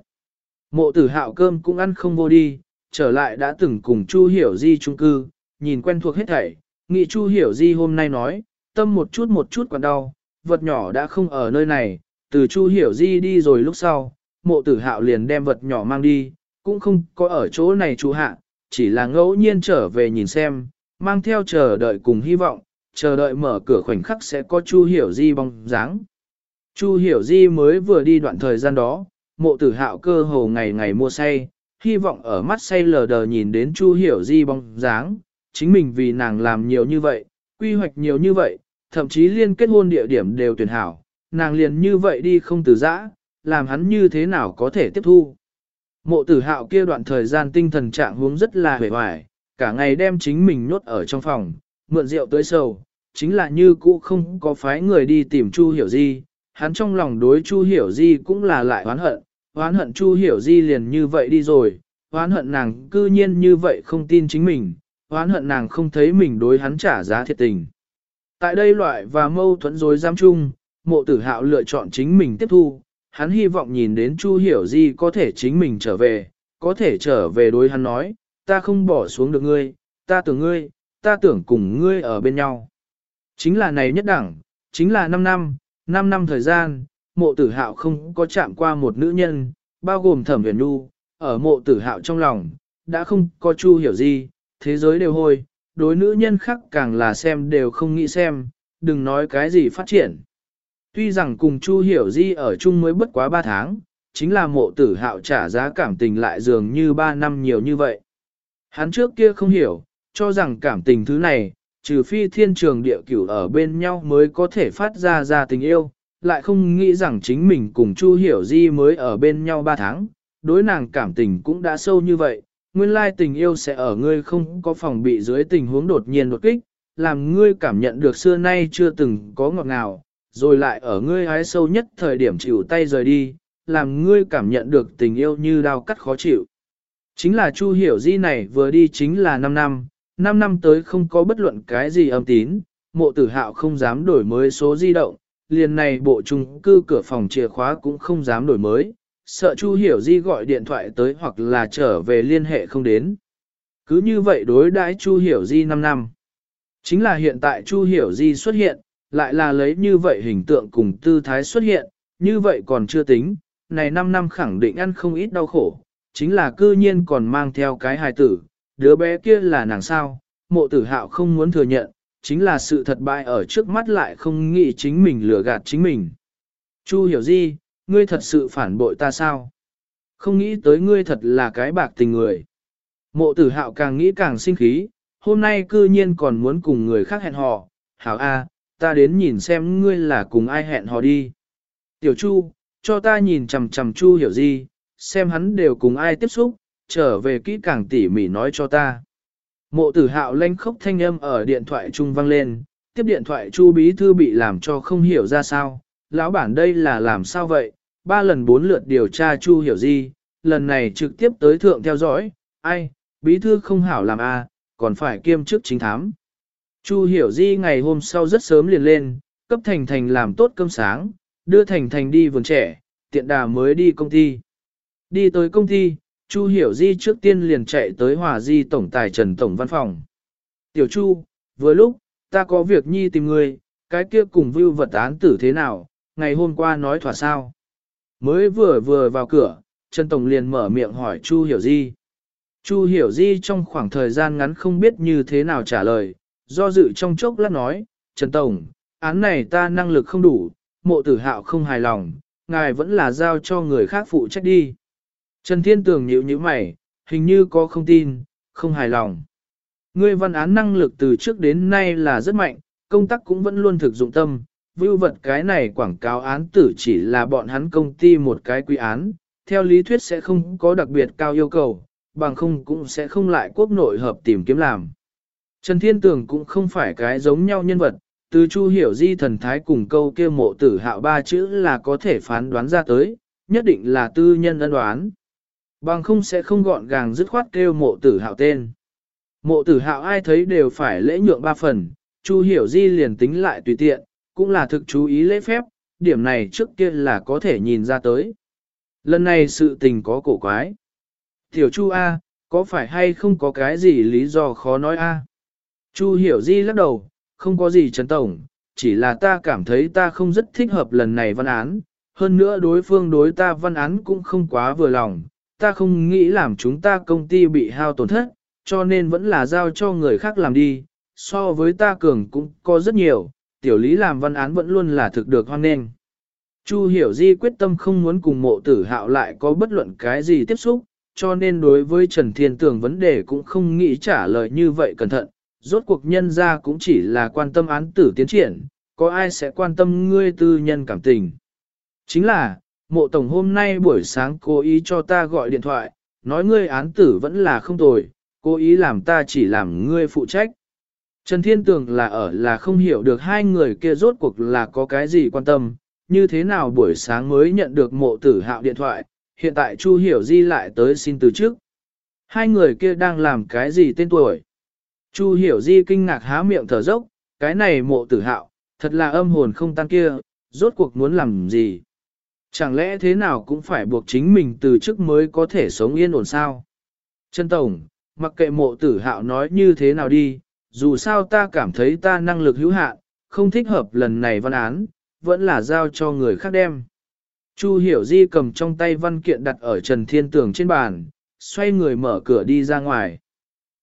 Mộ tử hạo cơm cũng ăn không vô đi, trở lại đã từng cùng Chu Hiểu Di chung cư, nhìn quen thuộc hết thảy, nghĩ Chu Hiểu Di hôm nay nói, tâm một chút một chút còn đau, vật nhỏ đã không ở nơi này, từ Chu Hiểu Di đi rồi lúc sau, mộ tử hạo liền đem vật nhỏ mang đi, cũng không có ở chỗ này chú hạ, chỉ là ngẫu nhiên trở về nhìn xem, mang theo chờ đợi cùng hy vọng, chờ đợi mở cửa khoảnh khắc sẽ có Chu Hiểu Di bóng dáng. Chu Hiểu Di mới vừa đi đoạn thời gian đó, mộ tử hạo cơ hồ ngày ngày mua say, hy vọng ở mắt say lờ đờ nhìn đến Chu Hiểu Di bóng dáng, chính mình vì nàng làm nhiều như vậy, quy hoạch nhiều như vậy, thậm chí liên kết hôn địa điểm đều tuyển hảo, nàng liền như vậy đi không từ giã, làm hắn như thế nào có thể tiếp thu. Mộ tử hạo kia đoạn thời gian tinh thần trạng huống rất là hề hoài, cả ngày đem chính mình nhốt ở trong phòng, mượn rượu tới sầu, chính là như cũ không có phái người đi tìm Chu Hiểu Di, hắn trong lòng đối Chu Hiểu Di cũng là lại oán hận, oán hận Chu Hiểu Di liền như vậy đi rồi, oán hận nàng cư nhiên như vậy không tin chính mình, oán hận nàng không thấy mình đối hắn trả giá thiệt tình. Tại đây loại và mâu thuẫn rối giam chung, mộ tử hạo lựa chọn chính mình tiếp thu, hắn hy vọng nhìn đến Chu Hiểu Di có thể chính mình trở về, có thể trở về đối hắn nói, ta không bỏ xuống được ngươi, ta tưởng ngươi, ta tưởng cùng ngươi ở bên nhau. Chính là này nhất đẳng, chính là 5 năm, 5 năm thời gian, mộ tử hạo không có chạm qua một nữ nhân, bao gồm thẩm huyền nu, ở mộ tử hạo trong lòng, đã không có Chu Hiểu Di, thế giới đều hôi, đối nữ nhân khác càng là xem đều không nghĩ xem, đừng nói cái gì phát triển. Tuy rằng cùng Chu Hiểu Di ở chung mới bất quá 3 tháng, chính là mộ tử hạo trả giá cảm tình lại dường như 3 năm nhiều như vậy. Hắn trước kia không hiểu, cho rằng cảm tình thứ này, trừ phi thiên trường địa cửu ở bên nhau mới có thể phát ra ra tình yêu, lại không nghĩ rằng chính mình cùng Chu Hiểu Di mới ở bên nhau 3 tháng, đối nàng cảm tình cũng đã sâu như vậy, nguyên lai tình yêu sẽ ở ngươi không có phòng bị dưới tình huống đột nhiên đột kích, làm ngươi cảm nhận được xưa nay chưa từng có ngọt ngào, rồi lại ở ngươi hái sâu nhất thời điểm chịu tay rời đi, làm ngươi cảm nhận được tình yêu như đau cắt khó chịu. Chính là Chu Hiểu Di này vừa đi chính là 5 năm, 5 năm tới không có bất luận cái gì âm tín, mộ tử hạo không dám đổi mới số di động, liền này bộ chung cư cửa phòng chìa khóa cũng không dám đổi mới, sợ Chu Hiểu Di gọi điện thoại tới hoặc là trở về liên hệ không đến. Cứ như vậy đối đãi Chu Hiểu Di 5 năm. Chính là hiện tại Chu Hiểu Di xuất hiện, lại là lấy như vậy hình tượng cùng tư thái xuất hiện, như vậy còn chưa tính, này 5 năm khẳng định ăn không ít đau khổ, chính là cư nhiên còn mang theo cái hài tử, đứa bé kia là nàng sao, mộ tử hạo không muốn thừa nhận, chính là sự thật bại ở trước mắt lại không nghĩ chính mình lừa gạt chính mình. Chu hiểu gì, ngươi thật sự phản bội ta sao? Không nghĩ tới ngươi thật là cái bạc tình người. Mộ tử hạo càng nghĩ càng sinh khí, hôm nay cư nhiên còn muốn cùng người khác hẹn hò. Hảo A, ta đến nhìn xem ngươi là cùng ai hẹn hò đi. Tiểu Chu, cho ta nhìn chằm chằm Chu hiểu gì, xem hắn đều cùng ai tiếp xúc, trở về kỹ càng tỉ mỉ nói cho ta. Mộ tử hạo lanh khốc thanh âm ở điện thoại trung vang lên, tiếp điện thoại Chu bí thư bị làm cho không hiểu ra sao, lão bản đây là làm sao vậy, ba lần bốn lượt điều tra Chu hiểu gì, lần này trực tiếp tới thượng theo dõi, ai, bí thư không hảo làm a, còn phải kiêm chức chính thám. Chu hiểu di ngày hôm sau rất sớm liền lên, cấp Thành Thành làm tốt cơm sáng, đưa Thành Thành đi vườn trẻ, tiện đà mới đi công ty. Đi tới công ty, Chu hiểu di trước tiên liền chạy tới hòa di tổng tài trần tổng văn phòng. Tiểu Chu, vừa lúc, ta có việc nhi tìm người, cái kia cùng vưu vật án tử thế nào, ngày hôm qua nói thỏa sao. Mới vừa vừa vào cửa, Trần Tổng liền mở miệng hỏi Chu Hiểu Di. Chu Hiểu Di trong khoảng thời gian ngắn không biết như thế nào trả lời, do dự trong chốc lát nói, Trần Tổng, án này ta năng lực không đủ, mộ tử hạo không hài lòng, ngài vẫn là giao cho người khác phụ trách đi. Trần Thiên Tường nhíu nhíu mày, hình như có không tin, không hài lòng. Ngươi văn án năng lực từ trước đến nay là rất mạnh, công tác cũng vẫn luôn thực dụng tâm, vưu vật cái này quảng cáo án tử chỉ là bọn hắn công ty một cái quy án, theo lý thuyết sẽ không có đặc biệt cao yêu cầu, bằng không cũng sẽ không lại quốc nội hợp tìm kiếm làm. Trần Thiên Tường cũng không phải cái giống nhau nhân vật, từ Chu Hiểu Di thần thái cùng câu kia mộ tử hạo ba chữ là có thể phán đoán ra tới, nhất định là tư nhân ân đoán. Bằng không sẽ không gọn gàng dứt khoát kêu mộ tử hạo tên. Mộ tử hạo ai thấy đều phải lễ nhượng ba phần, Chu Hiểu Di liền tính lại tùy tiện, cũng là thực chú ý lễ phép, điểm này trước kia là có thể nhìn ra tới. Lần này sự tình có cổ quái. Tiểu Chu A, có phải hay không có cái gì lý do khó nói A? Chu hiểu di lắc đầu, không có gì Trần Tổng, chỉ là ta cảm thấy ta không rất thích hợp lần này văn án, hơn nữa đối phương đối ta văn án cũng không quá vừa lòng, ta không nghĩ làm chúng ta công ty bị hao tổn thất, cho nên vẫn là giao cho người khác làm đi, so với ta cường cũng có rất nhiều, tiểu lý làm văn án vẫn luôn là thực được hoan nghênh. Chu hiểu di quyết tâm không muốn cùng mộ tử hạo lại có bất luận cái gì tiếp xúc, cho nên đối với Trần Thiên Tường vấn đề cũng không nghĩ trả lời như vậy cẩn thận, rốt cuộc nhân ra cũng chỉ là quan tâm án tử tiến triển, có ai sẽ quan tâm ngươi tư nhân cảm tình. Chính là, mộ tổng hôm nay buổi sáng cố ý cho ta gọi điện thoại, nói ngươi án tử vẫn là không tồi, cố ý làm ta chỉ làm ngươi phụ trách. Trần Thiên Tường là ở là không hiểu được hai người kia rốt cuộc là có cái gì quan tâm, như thế nào buổi sáng mới nhận được mộ tử hạo điện thoại, hiện tại Chu Hiểu Di lại tới xin từ trước. Hai người kia đang làm cái gì tên tuổi? Chu Hiểu Di kinh ngạc há miệng thở dốc, cái này mộ tử hạo, thật là âm hồn không tan kia, rốt cuộc muốn làm gì? Chẳng lẽ thế nào cũng phải buộc chính mình từ trước mới có thể sống yên ổn sao? Trân Tổng, mặc kệ mộ tử hạo nói như thế nào đi, dù sao ta cảm thấy ta năng lực hữu hạn, không thích hợp lần này văn án, vẫn là giao cho người khác đem. Chu Hiểu Di cầm trong tay văn kiện đặt ở Trần Thiên Tường trên bàn, xoay người mở cửa đi ra ngoài.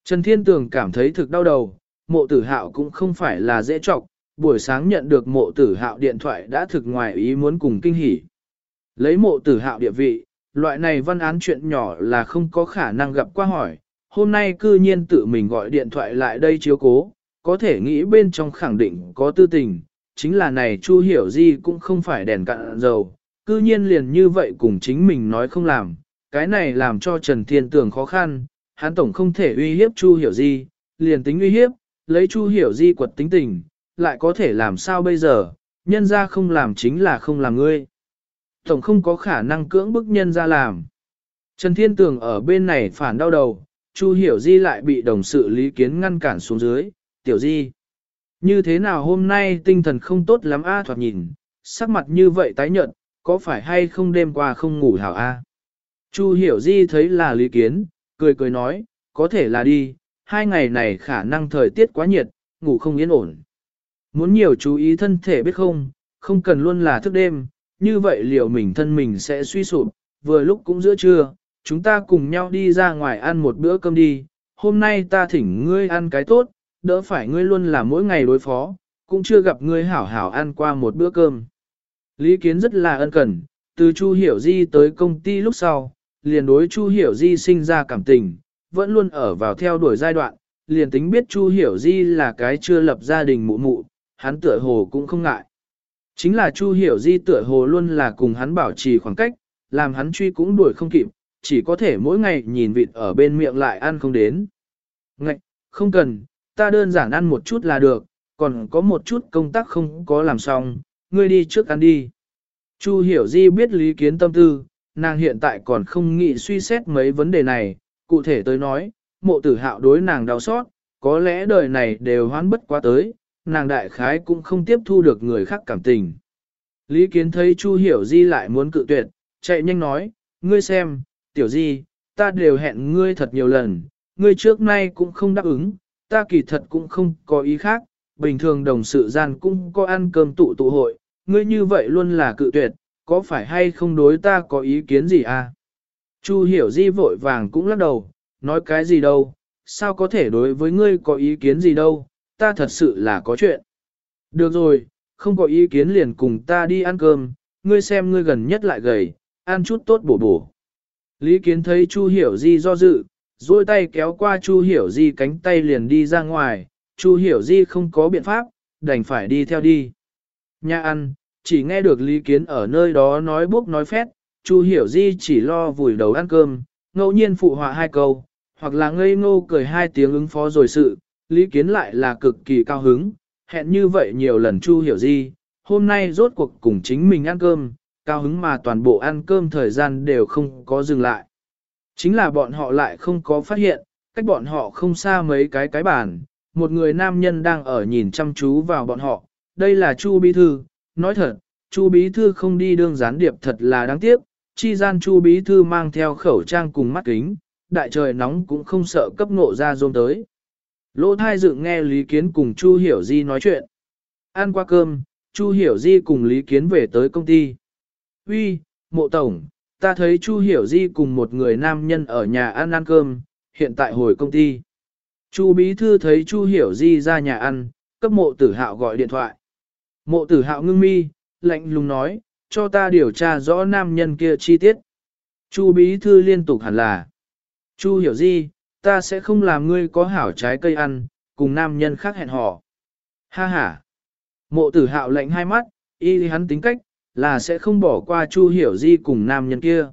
Trần Thiên Tường cảm thấy thực đau đầu, mộ tử hạo cũng không phải là dễ trọc, buổi sáng nhận được mộ tử hạo điện thoại đã thực ngoài ý muốn cùng kinh hỉ. Lấy mộ tử hạo địa vị, loại này văn án chuyện nhỏ là không có khả năng gặp qua hỏi, hôm nay cư nhiên tự mình gọi điện thoại lại đây chiếu cố, có thể nghĩ bên trong khẳng định có tư tình, chính là này Chu Hiểu Di cũng không phải đèn cạn dầu, cư nhiên liền như vậy cùng chính mình nói không làm, cái này làm cho Trần Thiên Tường khó khăn, hắn tổng không thể uy hiếp Chu Hiểu Di, liền tính uy hiếp, lấy Chu Hiểu Di quật tính tình, lại có thể làm sao bây giờ, nhân ra không làm chính là không làm ngươi. Tổng không có khả năng cưỡng bức nhân ra làm. Trần Thiên Tường ở bên này phản đau đầu, Chu Hiểu Di lại bị đồng sự Lý Kiến ngăn cản xuống dưới, Tiểu Di. Như thế nào hôm nay tinh thần không tốt lắm a thoạt nhìn, sắc mặt như vậy tái nhợt, có phải hay không đêm qua không ngủ hảo a? Chu Hiểu Di thấy là Lý Kiến, cười cười nói, có thể là đi, hai ngày này khả năng thời tiết quá nhiệt, ngủ không yên ổn. Muốn nhiều chú ý thân thể biết không, không cần luôn là thức đêm, như vậy liệu mình thân mình sẽ suy sụp, vừa lúc cũng giữa trưa, chúng ta cùng nhau đi ra ngoài ăn một bữa cơm đi, hôm nay ta thỉnh ngươi ăn cái tốt, đỡ phải ngươi luôn là mỗi ngày đối phó, cũng chưa gặp ngươi hảo hảo ăn qua một bữa cơm. Lý Kiến rất là ân cần, từ Chu Hiểu Di tới công ty lúc sau, liền đối Chu Hiểu Di sinh ra cảm tình, vẫn luôn ở vào theo đuổi giai đoạn, liền tính biết Chu Hiểu Di là cái chưa lập gia đình mụ mụ, hắn tựa hồ cũng không ngại. Chính là Chu Hiểu Di tựa hồ luôn là cùng hắn bảo trì khoảng cách, làm hắn truy cũng đuổi không kịp, chỉ có thể mỗi ngày nhìn vịt ở bên miệng lại ăn không đến. Ngạch, không cần, ta đơn giản ăn một chút là được, còn có một chút công tác không có làm xong, ngươi đi trước ăn đi. Chu hiểu di biết lý kiến tâm tư, nàng hiện tại còn không nghĩ suy xét mấy vấn đề này, cụ thể tới nói, mộ tử hạo đối nàng đau xót, có lẽ đời này đều hoán bất quá tới, nàng đại khái cũng không tiếp thu được người khác cảm tình. Lý kiến thấy Chu hiểu di lại muốn cự tuyệt, chạy nhanh nói, ngươi xem, tiểu di, ta đều hẹn ngươi thật nhiều lần, ngươi trước nay cũng không đáp ứng, ta kỳ thật cũng không có ý khác, bình thường đồng sự gian cũng có ăn cơm tụ tụ hội, ngươi như vậy luôn là cự tuyệt, có phải hay không đối ta có ý kiến gì à? Chu hiểu di vội vàng cũng lắc đầu, nói cái gì đâu, sao có thể đối với ngươi có ý kiến gì đâu, ta thật sự là có chuyện. Được rồi, không có ý kiến liền cùng ta đi ăn cơm, ngươi xem ngươi gần nhất lại gầy, ăn chút tốt bổ bổ. Lý Kiến thấy Chu Hiểu Di do dự, duỗi tay kéo qua Chu Hiểu Di cánh tay liền đi ra ngoài, Chu Hiểu Di không có biện pháp, đành phải đi theo đi. Nhà ăn, chỉ nghe được Lý Kiến ở nơi đó nói bốc nói phét, Chu Hiểu Di chỉ lo vùi đầu ăn cơm, ngẫu nhiên phụ họa hai câu, hoặc là ngây ngô cười hai tiếng ứng phó rồi sự, Lý Kiến lại là cực kỳ cao hứng, hẹn như vậy nhiều lần Chu Hiểu Di, hôm nay rốt cuộc cùng chính mình ăn cơm, cao hứng mà toàn bộ ăn cơm thời gian đều không có dừng lại. Chính là bọn họ lại không có phát hiện, cách bọn họ không xa mấy cái cái bàn, một người nam nhân đang ở nhìn chăm chú vào bọn họ, đây là Chu Bí Thư, nói thật, Chu Bí Thư không đi đương gián điệp thật là đáng tiếc, chi gian Chu Bí Thư mang theo khẩu trang cùng mắt kính, đại trời nóng cũng không sợ cấp ngộ ra rôm tới. Lỗ thai dựng nghe Lý Kiến cùng Chu Hiểu Di nói chuyện. Ăn qua cơm, Chu Hiểu Di cùng Lý Kiến về tới công ty. Uy, mộ tổng, ta thấy Chu Hiểu Di cùng một người nam nhân ở nhà ăn ăn cơm, hiện tại hồi công ty. Chu Bí Thư thấy Chu Hiểu Di ra nhà ăn, cấp mộ tử hạo gọi điện thoại. Mộ tử hạo ngưng mi, lạnh lùng nói, cho ta điều tra rõ nam nhân kia chi tiết. Chu Bí Thư liên tục hẳn là. Chu Hiểu Di, ta sẽ không làm ngươi có hảo trái cây ăn, cùng nam nhân khác hẹn hò. Ha ha. Mộ tử hạo lạnh hai mắt, y hắn tính cách, là sẽ không bỏ qua Chu Hiểu Di cùng nam nhân kia.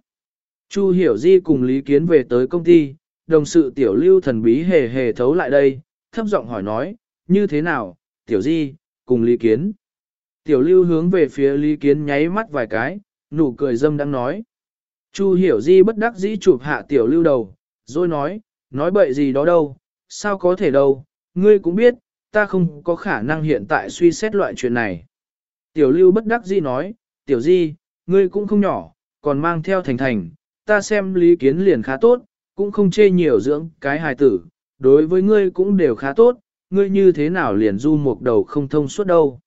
Chu Hiểu Di cùng Lý Kiến về tới công ty, đồng sự tiểu lưu thần bí hề hề thấu lại đây, thấp giọng hỏi nói, như thế nào, tiểu Di, cùng Lý Kiến. Tiểu lưu hướng về phía Lý Kiến nháy mắt vài cái, nụ cười dâm đang nói. Chu Hiểu Di bất đắc dĩ chụp hạ tiểu lưu đầu, rồi nói, nói bậy gì đó đâu, sao có thể đâu, ngươi cũng biết, ta không có khả năng hiện tại suy xét loại chuyện này. Tiểu lưu bất đắc dĩ nói, tiểu di, ngươi cũng không nhỏ, còn mang theo thành thành, ta xem lý kiến liền khá tốt, cũng không chê nhiều dưỡng cái hài tử, đối với ngươi cũng đều khá tốt, ngươi như thế nào liền du một đầu không thông suốt đâu.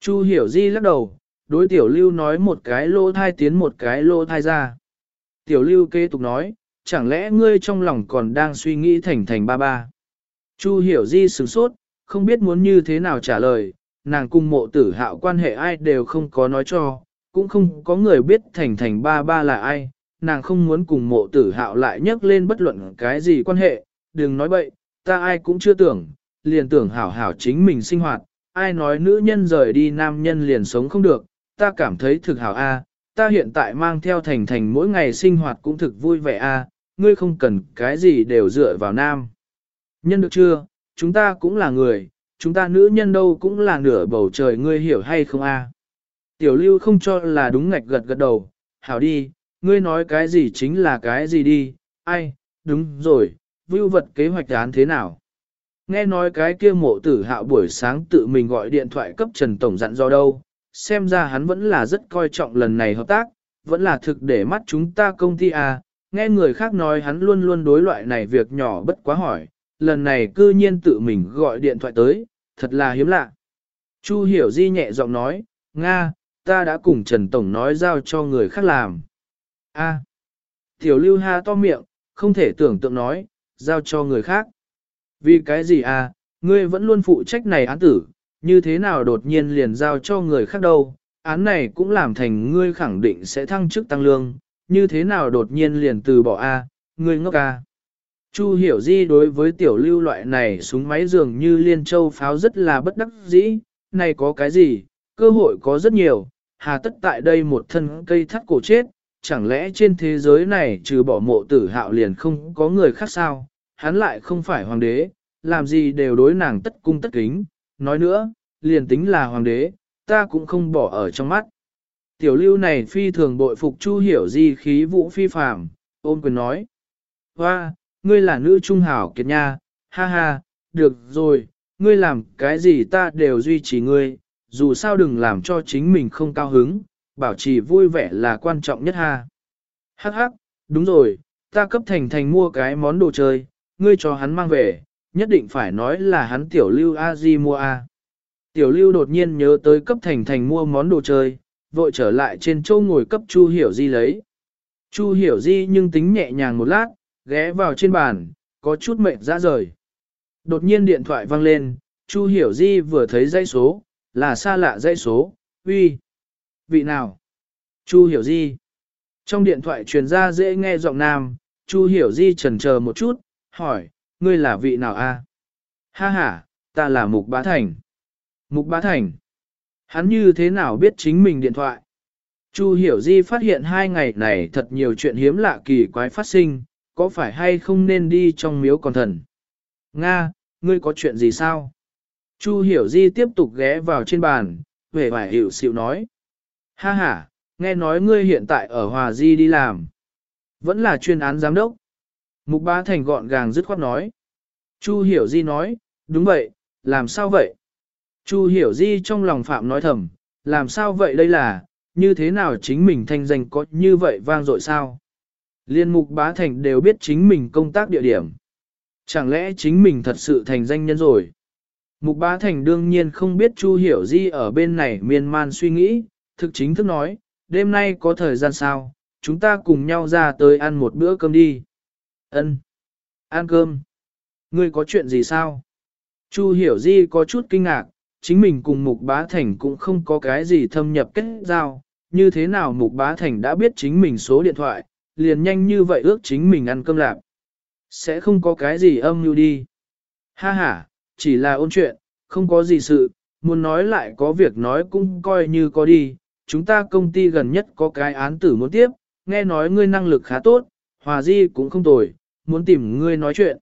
Chu hiểu di lắc đầu, đối tiểu lưu nói một cái lô thai tiến một cái lô thai ra. Tiểu lưu kế tục nói, chẳng lẽ ngươi trong lòng còn đang suy nghĩ thành thành ba ba. Chu hiểu di sửng sốt, không biết muốn như thế nào trả lời, nàng cùng mộ tử hạo quan hệ ai đều không có nói cho, cũng không có người biết thành thành ba ba là ai, nàng không muốn cùng mộ tử hạo lại nhắc lên bất luận cái gì quan hệ, đừng nói bậy, ta ai cũng chưa tưởng, liền tưởng hảo hảo chính mình sinh hoạt, ai nói nữ nhân rời đi nam nhân liền sống không được, ta cảm thấy thực hảo a, ta hiện tại mang theo thành thành mỗi ngày sinh hoạt cũng thực vui vẻ a, ngươi không cần cái gì đều dựa vào nam. Nhân được chưa, chúng ta cũng là người, chúng ta nữ nhân đâu cũng là nửa bầu trời ngươi hiểu hay không a? Tiểu lưu không cho là đúng ngạch gật gật đầu, hảo đi, ngươi nói cái gì chính là cái gì đi, ai, đúng rồi, vưu vật kế hoạch án thế nào? Nghe nói cái kia mộ tử hạo buổi sáng tự mình gọi điện thoại cấp Trần Tổng dặn do đâu, xem ra hắn vẫn là rất coi trọng lần này hợp tác, vẫn là thực để mắt chúng ta công ty à, nghe người khác nói hắn luôn luôn đối loại này việc nhỏ bất quá hỏi, lần này cư nhiên tự mình gọi điện thoại tới, thật là hiếm lạ. Chu hiểu di nhẹ giọng nói, Nga, ta đã cùng Trần Tổng nói giao cho người khác làm. A. Tiểu lưu ha to miệng, không thể tưởng tượng nói, giao cho người khác. Vì cái gì à, ngươi vẫn luôn phụ trách này án tử, như thế nào đột nhiên liền giao cho người khác đâu, án này cũng làm thành ngươi khẳng định sẽ thăng chức tăng lương, như thế nào đột nhiên liền từ bỏ a, ngươi ngốc a. Chu hiểu di đối với tiểu lưu loại này súng máy dường như liên châu pháo rất là bất đắc dĩ, này có cái gì, cơ hội có rất nhiều, hà tất tại đây một thân cây thắt cổ chết, chẳng lẽ trên thế giới này trừ bỏ mộ tử hạo liền không có người khác sao, hắn lại không phải hoàng đế, làm gì đều đối nàng tất cung tất kính, nói nữa, liền tính là hoàng đế, ta cũng không bỏ ở trong mắt. Tiểu lưu này phi thường bội phục chu hiểu di khí vũ phi phàm, ôm quyền nói. Hoa, ngươi là nữ trung hảo kiệt nha, ha ha, được rồi, ngươi làm cái gì ta đều duy trì ngươi, dù sao đừng làm cho chính mình không cao hứng, bảo trì vui vẻ là quan trọng nhất ha. Hắc hắc, đúng rồi, ta cấp thành thành mua cái món đồ chơi, ngươi cho hắn mang về, nhất định phải nói là hắn tiểu lưu a di mua a. Tiểu lưu đột nhiên nhớ tới cấp thành thành mua món đồ chơi, vội trở lại trên châu ngồi cấp Chu Hiểu Di lấy. Chu Hiểu Di nhưng tính nhẹ nhàng một lát, ghé vào trên bàn, có chút mệt ra rời. Đột nhiên điện thoại vang lên, Chu Hiểu Di vừa thấy dây số, là xa lạ dây số, uy. Vị nào? Chu Hiểu Di. Trong điện thoại truyền ra dễ nghe giọng nam, Chu Hiểu Di chần chờ một chút, hỏi, ngươi là vị nào a? Ha ha, ta là Mục Bá Thành. Mục Bá Thành. Hắn như thế nào biết chính mình điện thoại? Chu Hiểu Di phát hiện hai ngày này thật nhiều chuyện hiếm lạ kỳ quái phát sinh, có phải hay không nên đi trong miếu còn thần? Nga, ngươi có chuyện gì sao? Chu Hiểu Di tiếp tục ghé vào trên bàn, về vải hiểu xịu nói. Ha ha, nghe nói ngươi hiện tại ở Hòa Di đi làm. Vẫn là chuyên án giám đốc. Mục Bá Thành gọn gàng dứt khoát nói. Chu Hiểu Di nói, đúng vậy, làm sao vậy? Chu hiểu di trong lòng phạm nói thầm, làm sao vậy đây là, như thế nào chính mình thanh danh có như vậy vang dội sao? Liên mục bá thành đều biết chính mình công tác địa điểm. Chẳng lẽ chính mình thật sự thành danh nhân rồi? Mục bá thành đương nhiên không biết Chu hiểu di ở bên này miên man suy nghĩ, thực chính thức nói, đêm nay có thời gian sao, chúng ta cùng nhau ra tới ăn một bữa cơm đi. Ân, Ăn cơm. Ngươi có chuyện gì sao? Chu hiểu di có chút kinh ngạc, chính mình cùng Mục Bá Thành cũng không có cái gì thâm nhập kết giao, như thế nào Mục Bá Thành đã biết chính mình số điện thoại, liền nhanh như vậy ước chính mình ăn cơm lạp. Sẽ không có cái gì âm mưu đi. Ha ha, chỉ là ôn chuyện, không có gì sự, muốn nói lại có việc nói cũng coi như có đi. Chúng ta công ty gần nhất có cái án tử muốn tiếp, nghe nói ngươi năng lực khá tốt, hòa di cũng không tồi, muốn tìm ngươi nói chuyện.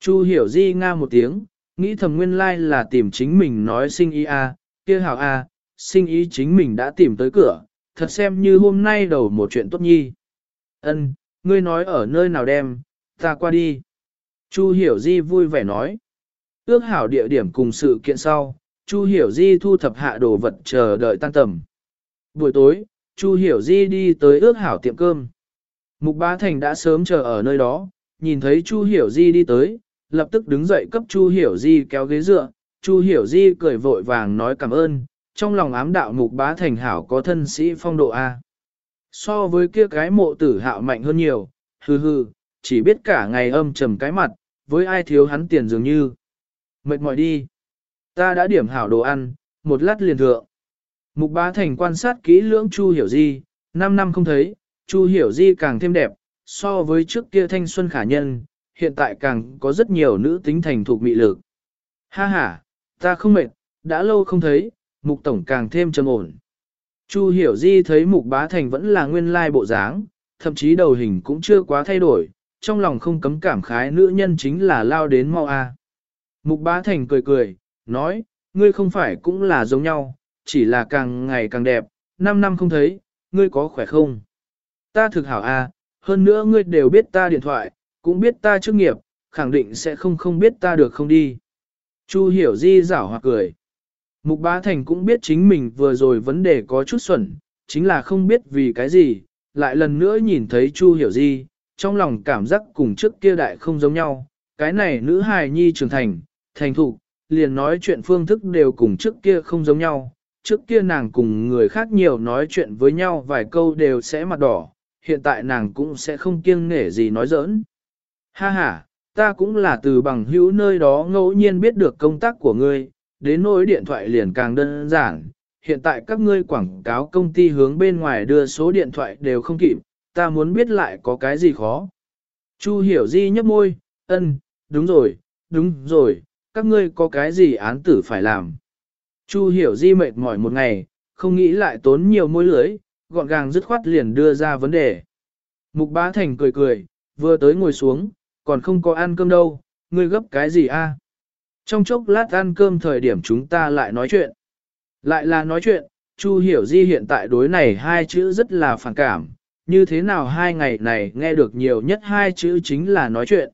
Chu hiểu di nga một tiếng, nghĩ thầm nguyên lai là tìm chính mình nói sinh ý a, kia hảo a, sinh ý chính mình đã tìm tới cửa, thật xem như hôm nay đầu một chuyện tốt nhi. Ân, ngươi nói ở nơi nào đem, ta qua đi. Chu hiểu di vui vẻ nói. Ước hảo địa điểm cùng sự kiện sau, Chu hiểu di thu thập hạ đồ vật chờ đợi tan tầm. Buổi tối, Chu hiểu di đi tới ước hảo tiệm cơm. Mục Bá Thành đã sớm chờ ở nơi đó, nhìn thấy Chu Hiểu Di đi tới, lập tức đứng dậy cấp Chu Hiểu Di kéo ghế dựa, Chu Hiểu Di cười vội vàng nói cảm ơn, trong lòng ám đạo mục bá thành hảo có thân sĩ phong độ A. So với kia cái mộ tử hạo mạnh hơn nhiều, hừ hừ, chỉ biết cả ngày âm trầm cái mặt, với ai thiếu hắn tiền dường như. Mệt mỏi đi. Ta đã điểm hảo đồ ăn, một lát liền thượng. Mục bá thành quan sát kỹ lưỡng Chu Hiểu Di, 5 năm không thấy, Chu Hiểu Di càng thêm đẹp, so với trước kia thanh xuân khả nhân, hiện tại càng có rất nhiều nữ tính thành thuộc mị lực. Ha ha, ta không mệt, đã lâu không thấy, mục tổng càng thêm trầm ổn. Chu hiểu di thấy mục bá thành vẫn là nguyên lai bộ dáng, thậm chí đầu hình cũng chưa quá thay đổi, trong lòng không cấm cảm khái nữ nhân chính là lao đến mau a. Mục bá thành cười cười, nói, ngươi không phải cũng là giống nhau, chỉ là càng ngày càng đẹp, 5 năm không thấy, ngươi có khỏe không? Ta thực hảo a, hơn nữa ngươi đều biết ta điện thoại, cũng biết ta chức nghiệp, khẳng định sẽ không không biết ta được không đi. Chu hiểu di rảo hoặc cười. Mục bá thành cũng biết chính mình vừa rồi vấn đề có chút xuẩn, chính là không biết vì cái gì, lại lần nữa nhìn thấy Chu hiểu di, trong lòng cảm giác cùng trước kia đại không giống nhau, cái này nữ hài nhi trưởng thành, thành thục, liền nói chuyện phương thức đều cùng trước kia không giống nhau, trước kia nàng cùng người khác nhiều nói chuyện với nhau vài câu đều sẽ mặt đỏ, hiện tại nàng cũng sẽ không kiêng nể gì nói giỡn. Ha ha, ta cũng là từ bằng hữu nơi đó ngẫu nhiên biết được công tác của ngươi, đến nỗi điện thoại liền càng đơn giản. Hiện tại các ngươi quảng cáo công ty hướng bên ngoài đưa số điện thoại đều không kịp, ta muốn biết lại có cái gì khó. Chu hiểu di nhấp môi, ân, đúng rồi, đúng rồi, các ngươi có cái gì án tử phải làm. Chu hiểu di mệt mỏi một ngày, không nghĩ lại tốn nhiều môi lưới, gọn gàng dứt khoát liền đưa ra vấn đề. Mục bá thành cười cười, vừa tới ngồi xuống, còn không có ăn cơm đâu, ngươi gấp cái gì a? Trong chốc lát ăn cơm thời điểm chúng ta lại nói chuyện. Lại là nói chuyện, Chu Hiểu Di hiện tại đối này hai chữ rất là phản cảm, như thế nào hai ngày này nghe được nhiều nhất hai chữ chính là nói chuyện.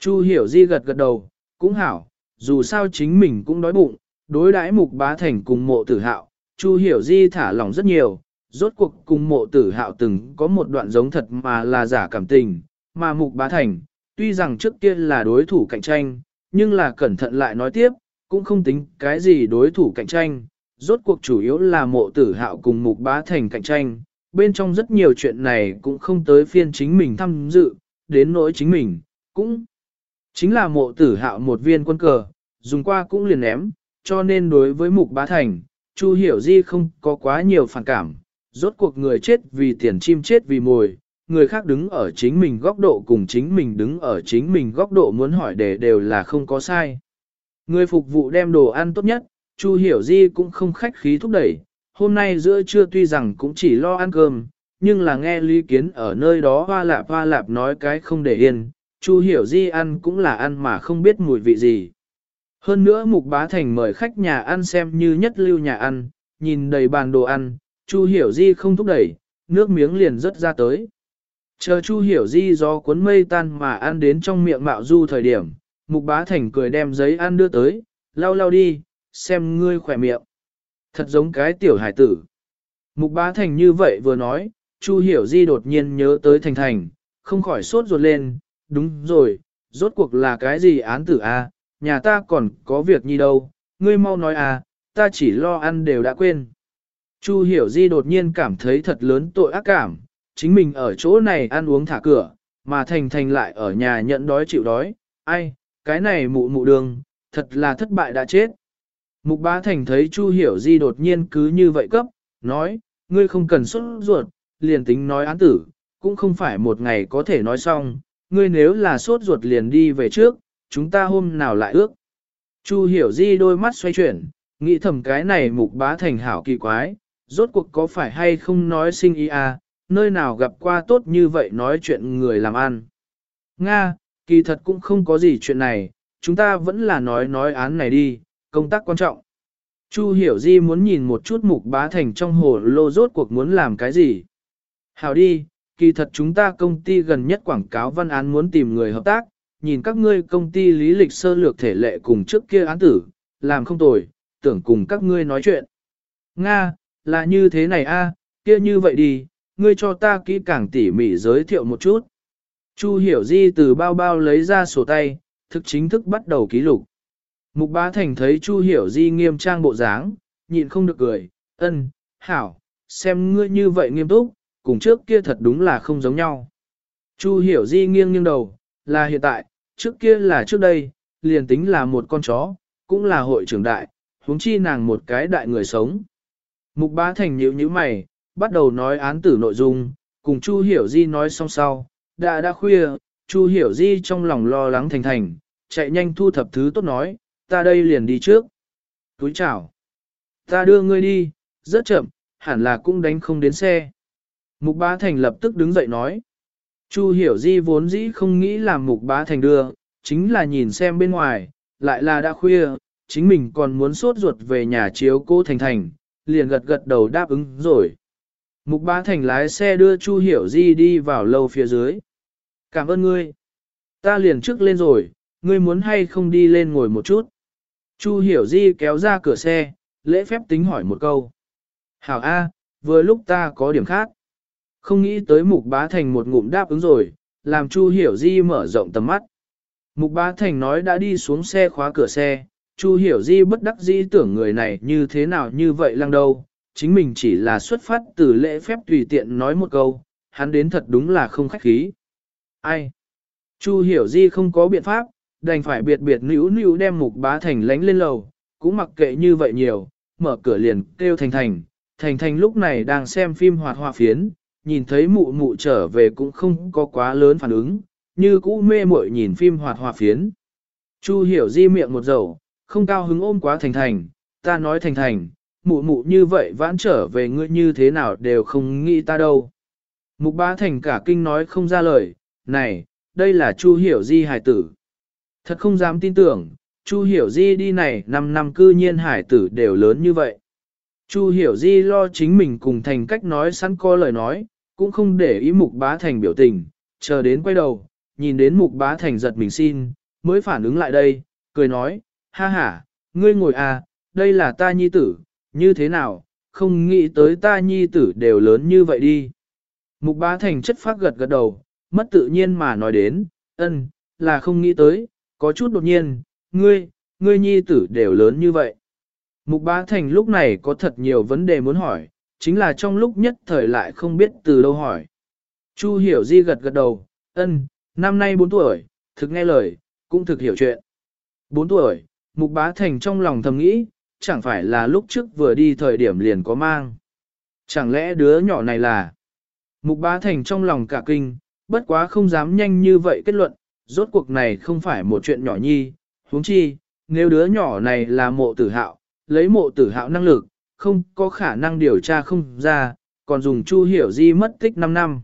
Chu Hiểu Di gật gật đầu, cũng hảo, dù sao chính mình cũng đói bụng, đối đãi mục bá thành cùng mộ tử hạo, Chu Hiểu Di thả lỏng rất nhiều, rốt cuộc cùng mộ tử hạo từng có một đoạn giống thật mà là giả cảm tình, mà mục bá thành, tuy rằng trước kia là đối thủ cạnh tranh, nhưng là cẩn thận lại nói tiếp, cũng không tính cái gì đối thủ cạnh tranh, rốt cuộc chủ yếu là mộ tử hạo cùng mục bá thành cạnh tranh, bên trong rất nhiều chuyện này cũng không tới phiên chính mình tham dự, đến nỗi chính mình, cũng chính là mộ tử hạo một viên quân cờ, dùng qua cũng liền ném, cho nên đối với mục bá thành, Chu Hiểu Di không có quá nhiều phản cảm, rốt cuộc người chết vì tiền chim chết vì mồi, người khác đứng ở chính mình góc độ cùng chính mình đứng ở chính mình góc độ muốn hỏi để đều là không có sai. Người phục vụ đem đồ ăn tốt nhất, Chu Hiểu Di cũng không khách khí thúc đẩy, hôm nay giữa trưa tuy rằng cũng chỉ lo ăn cơm, nhưng là nghe lý kiến ở nơi đó hoa lạp hoa lạp nói cái không để yên, Chu Hiểu Di ăn cũng là ăn mà không biết mùi vị gì. Hơn nữa Mục Bá Thành mời khách nhà ăn xem như nhất lưu nhà ăn, nhìn đầy bàn đồ ăn, Chu Hiểu Di không thúc đẩy, nước miếng liền rớt ra tới. Chờ Chu Hiểu Di do cuốn mây tan mà ăn đến trong miệng mạo du thời điểm, Mục Bá Thành cười đem giấy ăn đưa tới, lau lau đi, xem ngươi khỏe miệng. Thật giống cái tiểu hải tử. Mục bá thành như vậy vừa nói, Chu hiểu di đột nhiên nhớ tới thành thành, không khỏi sốt ruột lên, đúng rồi, rốt cuộc là cái gì án tử a? nhà ta còn có việc gì đâu, ngươi mau nói à, ta chỉ lo ăn đều đã quên. Chu hiểu di đột nhiên cảm thấy thật lớn tội ác cảm, chính mình ở chỗ này ăn uống thả cửa, mà thành thành lại ở nhà nhận đói chịu đói, ai, cái này mụ mụ đường, thật là thất bại đã chết. Mục bá thành thấy Chu hiểu di đột nhiên cứ như vậy cấp, nói, ngươi không cần xuất ruột, liền tính nói án tử, cũng không phải một ngày có thể nói xong, ngươi nếu là sốt ruột liền đi về trước, chúng ta hôm nào lại ước. Chu hiểu di đôi mắt xoay chuyển, nghĩ thầm cái này mục bá thành hảo kỳ quái, rốt cuộc có phải hay không nói sinh ý à, nơi nào gặp qua tốt như vậy nói chuyện người làm ăn. Nga, kỳ thật cũng không có gì chuyện này, chúng ta vẫn là nói nói án này đi, công tác quan trọng. Chu hiểu di muốn nhìn một chút mục bá thành trong hồ lô rốt cuộc muốn làm cái gì. Hảo đi, kỳ thật chúng ta công ty gần nhất quảng cáo văn án muốn tìm người hợp tác, nhìn các ngươi công ty lý lịch sơ lược thể lệ cùng trước kia án tử, làm không tồi, tưởng cùng các ngươi nói chuyện. Nga, là như thế này a, kia như vậy đi, ngươi cho ta kỹ càng tỉ mỉ giới thiệu một chút. Chu hiểu di từ bao bao lấy ra sổ tay, thực chính thức bắt đầu ký lục. Mục bá thành thấy Chu hiểu di nghiêm trang bộ dáng, nhịn không được cười, ân, hảo, xem ngươi như vậy nghiêm túc, cùng trước kia thật đúng là không giống nhau. Chu hiểu di nghiêng nghiêng đầu, là hiện tại, trước kia là trước đây, liền tính là một con chó, cũng là hội trưởng đại, huống chi nàng một cái đại người sống. Mục bá thành nhíu nhíu mày, bắt đầu nói án tử nội dung, cùng Chu Hiểu Di nói xong sau, đã đã khuya, Chu Hiểu Di trong lòng lo lắng thành thành, chạy nhanh thu thập thứ tốt nói, ta đây liền đi trước. Túi chào. Ta đưa ngươi đi, rất chậm, hẳn là cũng đánh không đến xe. Mục bá thành lập tức đứng dậy nói. Chu hiểu di vốn dĩ không nghĩ làm mục bá thành đưa, chính là nhìn xem bên ngoài, lại là đã khuya, chính mình còn muốn sốt ruột về nhà chiếu cô thành thành, liền gật gật đầu đáp ứng rồi. Mục bá thành lái xe đưa Chu hiểu di đi vào lâu phía dưới. Cảm ơn ngươi. Ta liền trước lên rồi, ngươi muốn hay không đi lên ngồi một chút. Chu hiểu di kéo ra cửa xe, lễ phép tính hỏi một câu. Hảo A, vừa lúc ta có điểm khác. Không nghĩ tới mục bá thành một ngụm đáp ứng rồi, làm Chu Hiểu Di mở rộng tầm mắt. Mục bá thành nói đã đi xuống xe khóa cửa xe, Chu Hiểu Di bất đắc dĩ tưởng người này như thế nào như vậy lăng đâu, chính mình chỉ là xuất phát từ lễ phép tùy tiện nói một câu, hắn đến thật đúng là không khách khí. Ai? Chu Hiểu Di không có biện pháp, đành phải biệt biệt nữ nữ đem mục bá thành lánh lên lầu, cũng mặc kệ như vậy nhiều, mở cửa liền kêu Thành Thành. Thành Thành lúc này đang xem phim hoạt họa phiến, nhìn thấy mụ mụ trở về cũng không có quá lớn phản ứng, như cũ mê muội nhìn phim hoạt họa phiến. Chu hiểu di miệng một dầu, không cao hứng ôm quá thành thành, ta nói thành thành, mụ mụ như vậy vãn trở về ngươi như thế nào đều không nghĩ ta đâu. Mục bá thành cả kinh nói không ra lời, này, đây là Chu hiểu di hải tử. Thật không dám tin tưởng, Chu hiểu di đi này 5 năm cư nhiên hải tử đều lớn như vậy. Chu hiểu di lo chính mình cùng thành cách nói sẵn co lời nói, cũng không để ý mục bá thành biểu tình, chờ đến quay đầu, nhìn đến mục bá thành giật mình xin, mới phản ứng lại đây, cười nói, ha ha, ngươi ngồi à, đây là ta nhi tử, như thế nào, không nghĩ tới ta nhi tử đều lớn như vậy đi. Mục bá thành chất phát gật gật đầu, mất tự nhiên mà nói đến, ân, là không nghĩ tới, có chút đột nhiên, ngươi, ngươi nhi tử đều lớn như vậy. Mục bá thành lúc này có thật nhiều vấn đề muốn hỏi, chính là trong lúc nhất thời lại không biết từ đâu hỏi. Chu hiểu di gật gật đầu, ân, năm nay 4 tuổi, thực nghe lời, cũng thực hiểu chuyện. 4 tuổi, mục bá thành trong lòng thầm nghĩ, chẳng phải là lúc trước vừa đi thời điểm liền có mang. Chẳng lẽ đứa nhỏ này là... Mục bá thành trong lòng cả kinh, bất quá không dám nhanh như vậy kết luận, rốt cuộc này không phải một chuyện nhỏ nhi, huống chi, nếu đứa nhỏ này là mộ tử hạo, lấy mộ tử hạo năng lực, không có khả năng điều tra không ra, còn dùng Chu Hiểu Di mất tích 5 năm.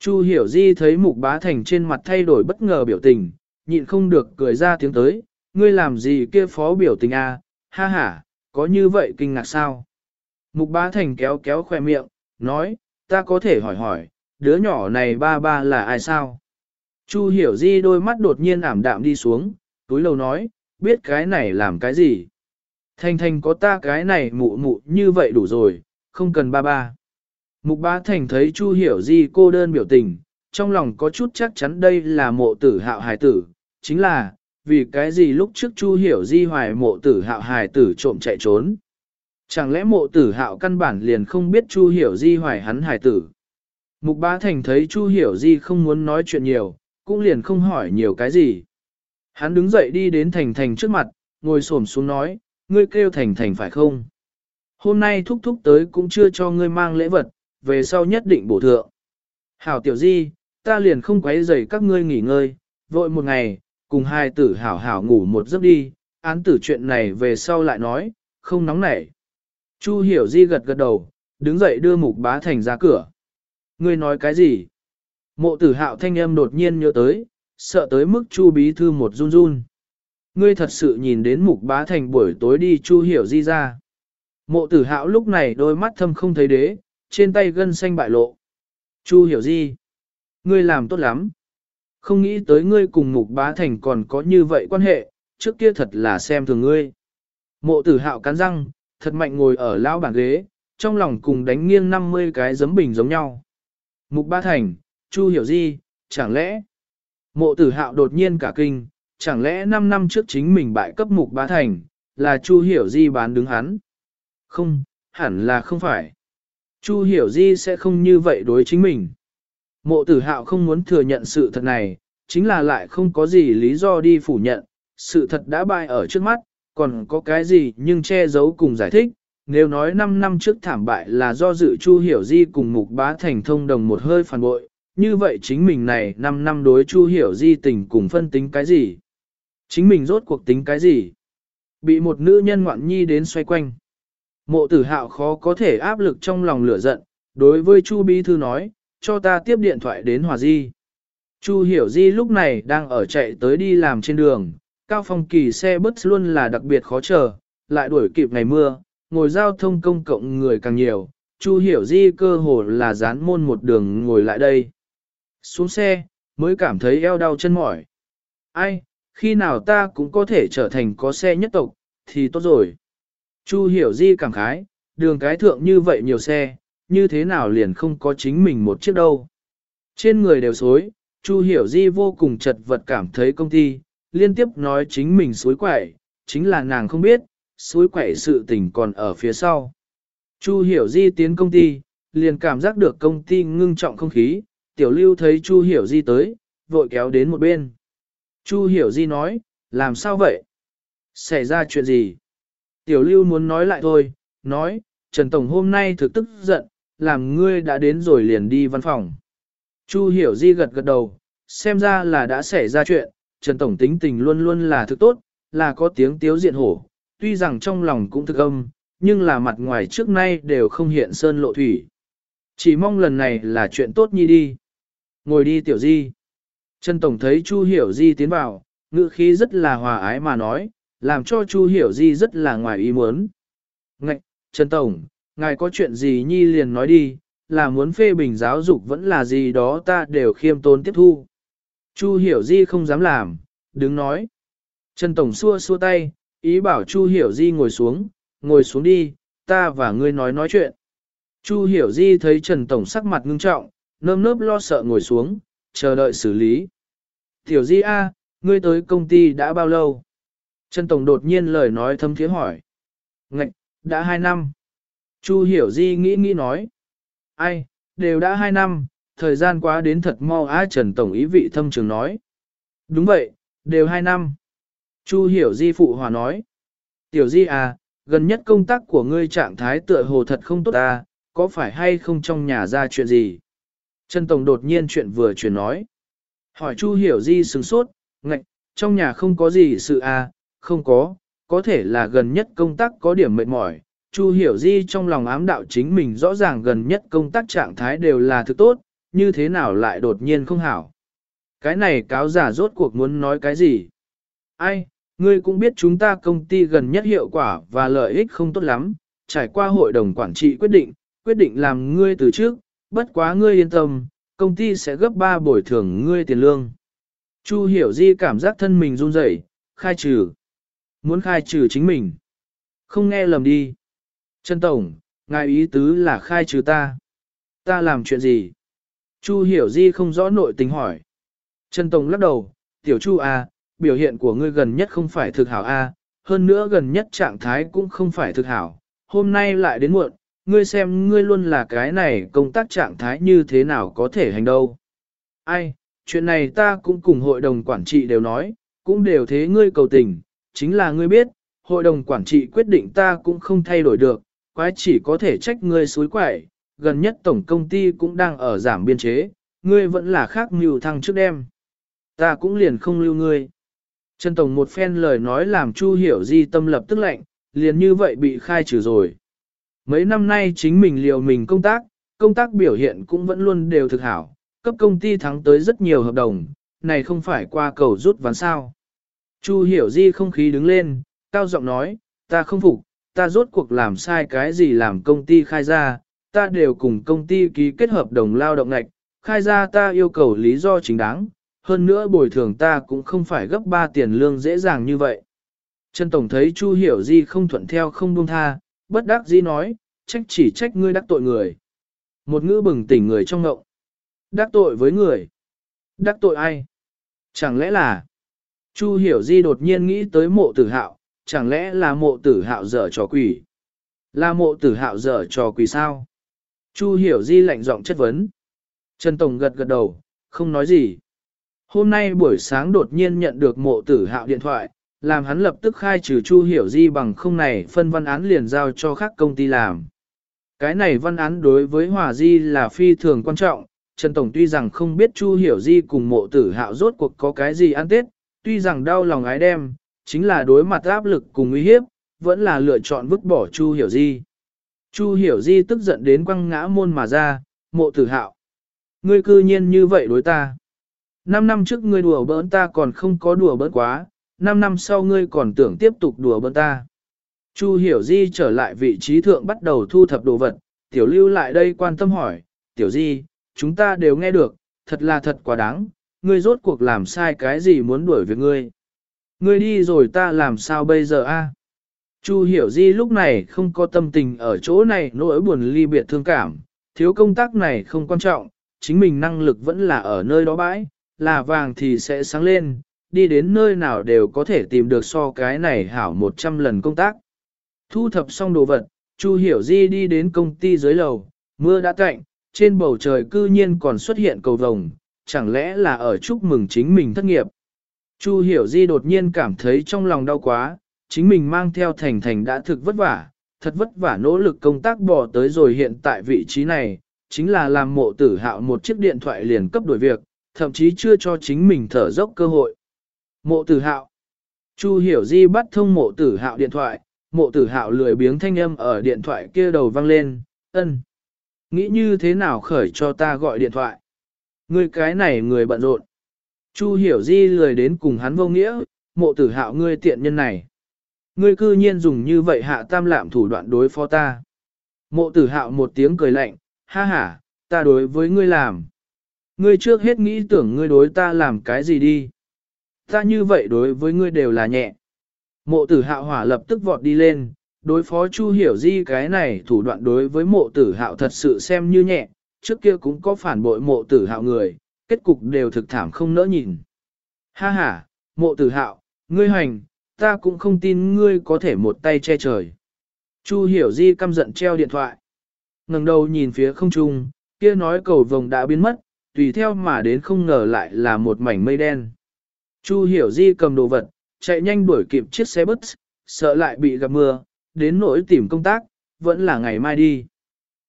Chu Hiểu Di thấy Mục Bá Thành trên mặt thay đổi bất ngờ biểu tình, nhịn không được cười ra tiếng tới, ngươi làm gì kia phó biểu tình a? À? Ha ha, có như vậy kinh ngạc sao? Mục Bá Thành kéo kéo khoe miệng, nói, ta có thể hỏi hỏi, đứa nhỏ này ba ba là ai sao? Chu Hiểu Di đôi mắt đột nhiên ảm đạm đi xuống, túi lầu nói, biết cái này làm cái gì? Thành thành có ta cái này mụ mụ như vậy đủ rồi, không cần ba ba. Mục bá thành thấy Chu hiểu di cô đơn biểu tình, trong lòng có chút chắc chắn đây là mộ tử hạo hài tử, chính là, vì cái gì lúc trước Chu hiểu di hoài mộ tử hạo hài tử trộm chạy trốn. Chẳng lẽ mộ tử hạo căn bản liền không biết Chu hiểu di hoài hắn hài tử. Mục bá thành thấy Chu hiểu di không muốn nói chuyện nhiều, cũng liền không hỏi nhiều cái gì. Hắn đứng dậy đi đến thành thành trước mặt, ngồi xổm xuống nói, ngươi kêu thành thành phải không? Hôm nay thúc thúc tới cũng chưa cho ngươi mang lễ vật, về sau nhất định bổ thượng. Hảo tiểu di, ta liền không quấy rầy các ngươi nghỉ ngơi, vội một ngày, cùng hai tử hảo hảo ngủ một giấc đi, án tử chuyện này về sau lại nói, không nóng nảy. Chu hiểu di gật gật đầu, đứng dậy đưa mục bá thành ra cửa. Ngươi nói cái gì? Mộ tử hạo thanh âm đột nhiên nhớ tới, sợ tới mức chu bí thư một run run. Ngươi thật sự nhìn đến mục bá thành buổi tối đi chu hiểu di ra. Mộ tử hạo lúc này đôi mắt thâm không thấy đế, trên tay gân xanh bại lộ. Chu hiểu di. Ngươi làm tốt lắm. Không nghĩ tới ngươi cùng mục bá thành còn có như vậy quan hệ, trước kia thật là xem thường ngươi. Mộ tử hạo cắn răng, thật mạnh ngồi ở lão bàn ghế, trong lòng cùng đánh nghiêng 50 cái giấm bình giống nhau. Mục bá thành, Chu hiểu di, chẳng lẽ... Mộ tử hạo đột nhiên cả kinh, chẳng lẽ 5 năm trước chính mình bại cấp mục bá thành, là Chu hiểu di bán đứng hắn. Không, hẳn là không phải. Chu hiểu di sẽ không như vậy đối chính mình. Mộ tử hạo không muốn thừa nhận sự thật này, chính là lại không có gì lý do đi phủ nhận, sự thật đã bại ở trước mắt, còn có cái gì nhưng che giấu cùng giải thích. Nếu nói 5 năm trước thảm bại là do dự Chu Hiểu Di cùng Mục Bá Thành thông đồng một hơi phản bội, như vậy chính mình này 5 năm đối Chu Hiểu Di tình cùng phân tính cái gì? Chính mình rốt cuộc tính cái gì? Bị một nữ nhân ngoạn nhi đến xoay quanh. Mộ tử hạo khó có thể áp lực trong lòng lửa giận, đối với Chu Bí Thư nói, cho ta tiếp điện thoại đến Hòa Di. Chu Hiểu Di lúc này đang ở chạy tới đi làm trên đường, cao phong kỳ xe bus luôn là đặc biệt khó chờ, lại đuổi kịp ngày mưa, ngồi giao thông công cộng người càng nhiều, Chu Hiểu Di cơ hồ là dán môn một đường ngồi lại đây. Xuống xe, mới cảm thấy eo đau chân mỏi. Ai, khi nào ta cũng có thể trở thành có xe nhất tộc, thì tốt rồi. Chu hiểu di cảm khái, đường cái thượng như vậy nhiều xe, như thế nào liền không có chính mình một chiếc đâu. Trên người đều xối, Chu hiểu di vô cùng chật vật cảm thấy công ty, liên tiếp nói chính mình suối quẩy, chính là nàng không biết, suối quẩy sự tình còn ở phía sau. Chu hiểu di tiến công ty, liền cảm giác được công ty ngưng trọng không khí, tiểu lưu thấy Chu hiểu di tới, vội kéo đến một bên. Chu hiểu di nói, làm sao vậy? Xảy ra chuyện gì? Tiểu lưu muốn nói lại thôi, nói, Trần Tổng hôm nay thực tức giận, làm ngươi đã đến rồi liền đi văn phòng. Chu hiểu di gật gật đầu, xem ra là đã xảy ra chuyện, Trần Tổng tính tình luôn luôn là thực tốt, là có tiếng tiếu diện hổ, tuy rằng trong lòng cũng thực âm, nhưng là mặt ngoài trước nay đều không hiện sơn lộ thủy. Chỉ mong lần này là chuyện tốt nhi đi. Ngồi đi tiểu di. Trần Tổng thấy Chu hiểu di tiến vào, ngữ khí rất là hòa ái mà nói, làm cho Chu Hiểu Di rất là ngoài ý muốn. Ngạch, Trần Tổng, ngài có chuyện gì nhi liền nói đi, là muốn phê bình giáo dục vẫn là gì đó ta đều khiêm tốn tiếp thu. Chu Hiểu Di không dám làm, đứng nói. Trần Tổng xua xua tay, ý bảo Chu Hiểu Di ngồi xuống, ngồi xuống đi, ta và ngươi nói nói chuyện. Chu Hiểu Di thấy Trần Tổng sắc mặt ngưng trọng, nơm nớp lo sợ ngồi xuống, chờ đợi xử lý. Tiểu Di A, ngươi tới công ty đã bao lâu? Trần Tổng đột nhiên lời nói thâm thiế hỏi. Ngạch, đã hai năm. Chu hiểu di nghĩ nghĩ nói. Ai, đều đã hai năm, thời gian quá đến thật mau á Trần Tổng ý vị thâm trường nói. Đúng vậy, đều hai năm. Chu hiểu di phụ hòa nói. Tiểu di à, gần nhất công tác của ngươi trạng thái tựa hồ thật không tốt à, có phải hay không trong nhà ra chuyện gì? Trần Tổng đột nhiên chuyện vừa chuyển nói. Hỏi Chu hiểu di sừng sốt, ngạch, trong nhà không có gì sự à, không có, có thể là gần nhất công tác có điểm mệt mỏi. Chu hiểu di trong lòng ám đạo chính mình rõ ràng gần nhất công tác trạng thái đều là thứ tốt, như thế nào lại đột nhiên không hảo. Cái này cáo giả rốt cuộc muốn nói cái gì? Ai, ngươi cũng biết chúng ta công ty gần nhất hiệu quả và lợi ích không tốt lắm, trải qua hội đồng quản trị quyết định, quyết định làm ngươi từ trước, bất quá ngươi yên tâm, công ty sẽ gấp 3 bồi thường ngươi tiền lương. Chu hiểu di cảm giác thân mình run rẩy, khai trừ. Muốn khai trừ chính mình. Không nghe lầm đi. Trần Tổng, ngài ý tứ là khai trừ ta. Ta làm chuyện gì? Chu hiểu di không rõ nội tình hỏi. Trần Tổng lắc đầu, tiểu Chu A, biểu hiện của ngươi gần nhất không phải thực hảo A, hơn nữa gần nhất trạng thái cũng không phải thực hảo. Hôm nay lại đến muộn, ngươi xem ngươi luôn là cái này công tác trạng thái như thế nào có thể hành đâu. Ai, chuyện này ta cũng cùng hội đồng quản trị đều nói, cũng đều thế ngươi cầu tình, chính là ngươi biết, hội đồng quản trị quyết định ta cũng không thay đổi được, quái chỉ có thể trách ngươi suối quẩy, gần nhất tổng công ty cũng đang ở giảm biên chế, ngươi vẫn là khác mưu thăng trước đêm. Ta cũng liền không lưu ngươi. Trần Tổng một phen lời nói làm Chu Hiểu Di tâm lập tức lạnh, liền như vậy bị khai trừ rồi. Mấy năm nay chính mình liều mình công tác, công tác biểu hiện cũng vẫn luôn đều thực hảo, cấp công ty thắng tới rất nhiều hợp đồng, này không phải qua cầu rút ván sao. Chu Hiểu Di không khí đứng lên, cao giọng nói, ta không phục, ta rốt cuộc làm sai cái gì làm công ty khai ra, ta đều cùng công ty ký kết hợp đồng lao động ngạch, khai ra ta yêu cầu lý do chính đáng, hơn nữa bồi thường ta cũng không phải gấp 3 tiền lương dễ dàng như vậy. Trần Tổng thấy Chu Hiểu Di không thuận theo không buông tha, bất đắc dĩ nói, trách chỉ trách ngươi đắc tội người. Một ngữ bừng tỉnh người trong ngộng. Đắc tội với người. Đắc tội ai? Chẳng lẽ là... Chu Hiểu Di đột nhiên nghĩ tới mộ tử hạo, chẳng lẽ là mộ tử hạo dở trò quỷ? Là mộ tử hạo dở trò quỷ sao? Chu Hiểu Di lạnh giọng chất vấn. Trần Tổng gật gật đầu, không nói gì. Hôm nay buổi sáng đột nhiên nhận được mộ tử hạo điện thoại, làm hắn lập tức khai trừ Chu Hiểu Di bằng không này phân văn án liền giao cho khác công ty làm. Cái này văn án đối với Hòa Di là phi thường quan trọng, Trần Tổng tuy rằng không biết Chu Hiểu Di cùng mộ tử hạo rốt cuộc có cái gì ăn tết, tuy rằng đau lòng ái đem, chính là đối mặt áp lực cùng uy hiếp, vẫn là lựa chọn vứt bỏ Chu Hiểu Di. Chu Hiểu Di tức giận đến quăng ngã môn mà ra, mộ tử hạo. Ngươi cư nhiên như vậy đối ta. Năm năm trước ngươi đùa bỡn ta còn không có đùa bỡn quá, năm năm sau ngươi còn tưởng tiếp tục đùa bỡn ta. Chu Hiểu Di trở lại vị trí thượng bắt đầu thu thập đồ vật, tiểu lưu lại đây quan tâm hỏi, tiểu Di, chúng ta đều nghe được, thật là thật quá đáng, ngươi rốt cuộc làm sai cái gì muốn đuổi việc ngươi. Ngươi đi rồi ta làm sao bây giờ a? Chu Hiểu Di lúc này không có tâm tình ở chỗ này nỗi buồn ly biệt thương cảm, thiếu công tác này không quan trọng, chính mình năng lực vẫn là ở nơi đó bãi, là vàng thì sẽ sáng lên, đi đến nơi nào đều có thể tìm được so cái này hảo 100 lần công tác. Thu thập xong đồ vật, Chu Hiểu Di đi đến công ty dưới lầu, mưa đã cạnh, trên bầu trời cư nhiên còn xuất hiện cầu vồng, chẳng lẽ là ở chúc mừng chính mình thất nghiệp. Chu Hiểu Di đột nhiên cảm thấy trong lòng đau quá, chính mình mang theo thành thành đã thực vất vả, thật vất vả nỗ lực công tác bỏ tới rồi hiện tại vị trí này, chính là làm mộ tử hạo một chiếc điện thoại liền cấp đổi việc, thậm chí chưa cho chính mình thở dốc cơ hội. Mộ tử hạo. Chu hiểu di bắt thông mộ tử hạo điện thoại, mộ tử hạo lười biếng thanh âm ở điện thoại kia đầu vang lên, ân. Nghĩ như thế nào khởi cho ta gọi điện thoại? người cái này người bận rộn. Chu hiểu di lười đến cùng hắn vô nghĩa, mộ tử hạo ngươi tiện nhân này. Ngươi cư nhiên dùng như vậy hạ tam lạm thủ đoạn đối phó ta. Mộ tử hạo một tiếng cười lạnh, ha ha, ta đối với ngươi làm. Ngươi trước hết nghĩ tưởng ngươi đối ta làm cái gì đi. Ta như vậy đối với ngươi đều là nhẹ. Mộ tử hạo hỏa lập tức vọt đi lên, đối phó Chu Hiểu Di cái này thủ đoạn đối với mộ tử hạo thật sự xem như nhẹ, trước kia cũng có phản bội mộ tử hạo người, kết cục đều thực thảm không nỡ nhìn. Ha ha, mộ tử hạo, ngươi hành, ta cũng không tin ngươi có thể một tay che trời. Chu Hiểu Di căm giận treo điện thoại. ngẩng đầu nhìn phía không trung, kia nói cầu vồng đã biến mất, tùy theo mà đến không ngờ lại là một mảnh mây đen. Chu Hiểu Di cầm đồ vật, chạy nhanh đuổi kịp chiếc xe bus, sợ lại bị gặp mưa, đến nỗi tìm công tác, vẫn là ngày mai đi.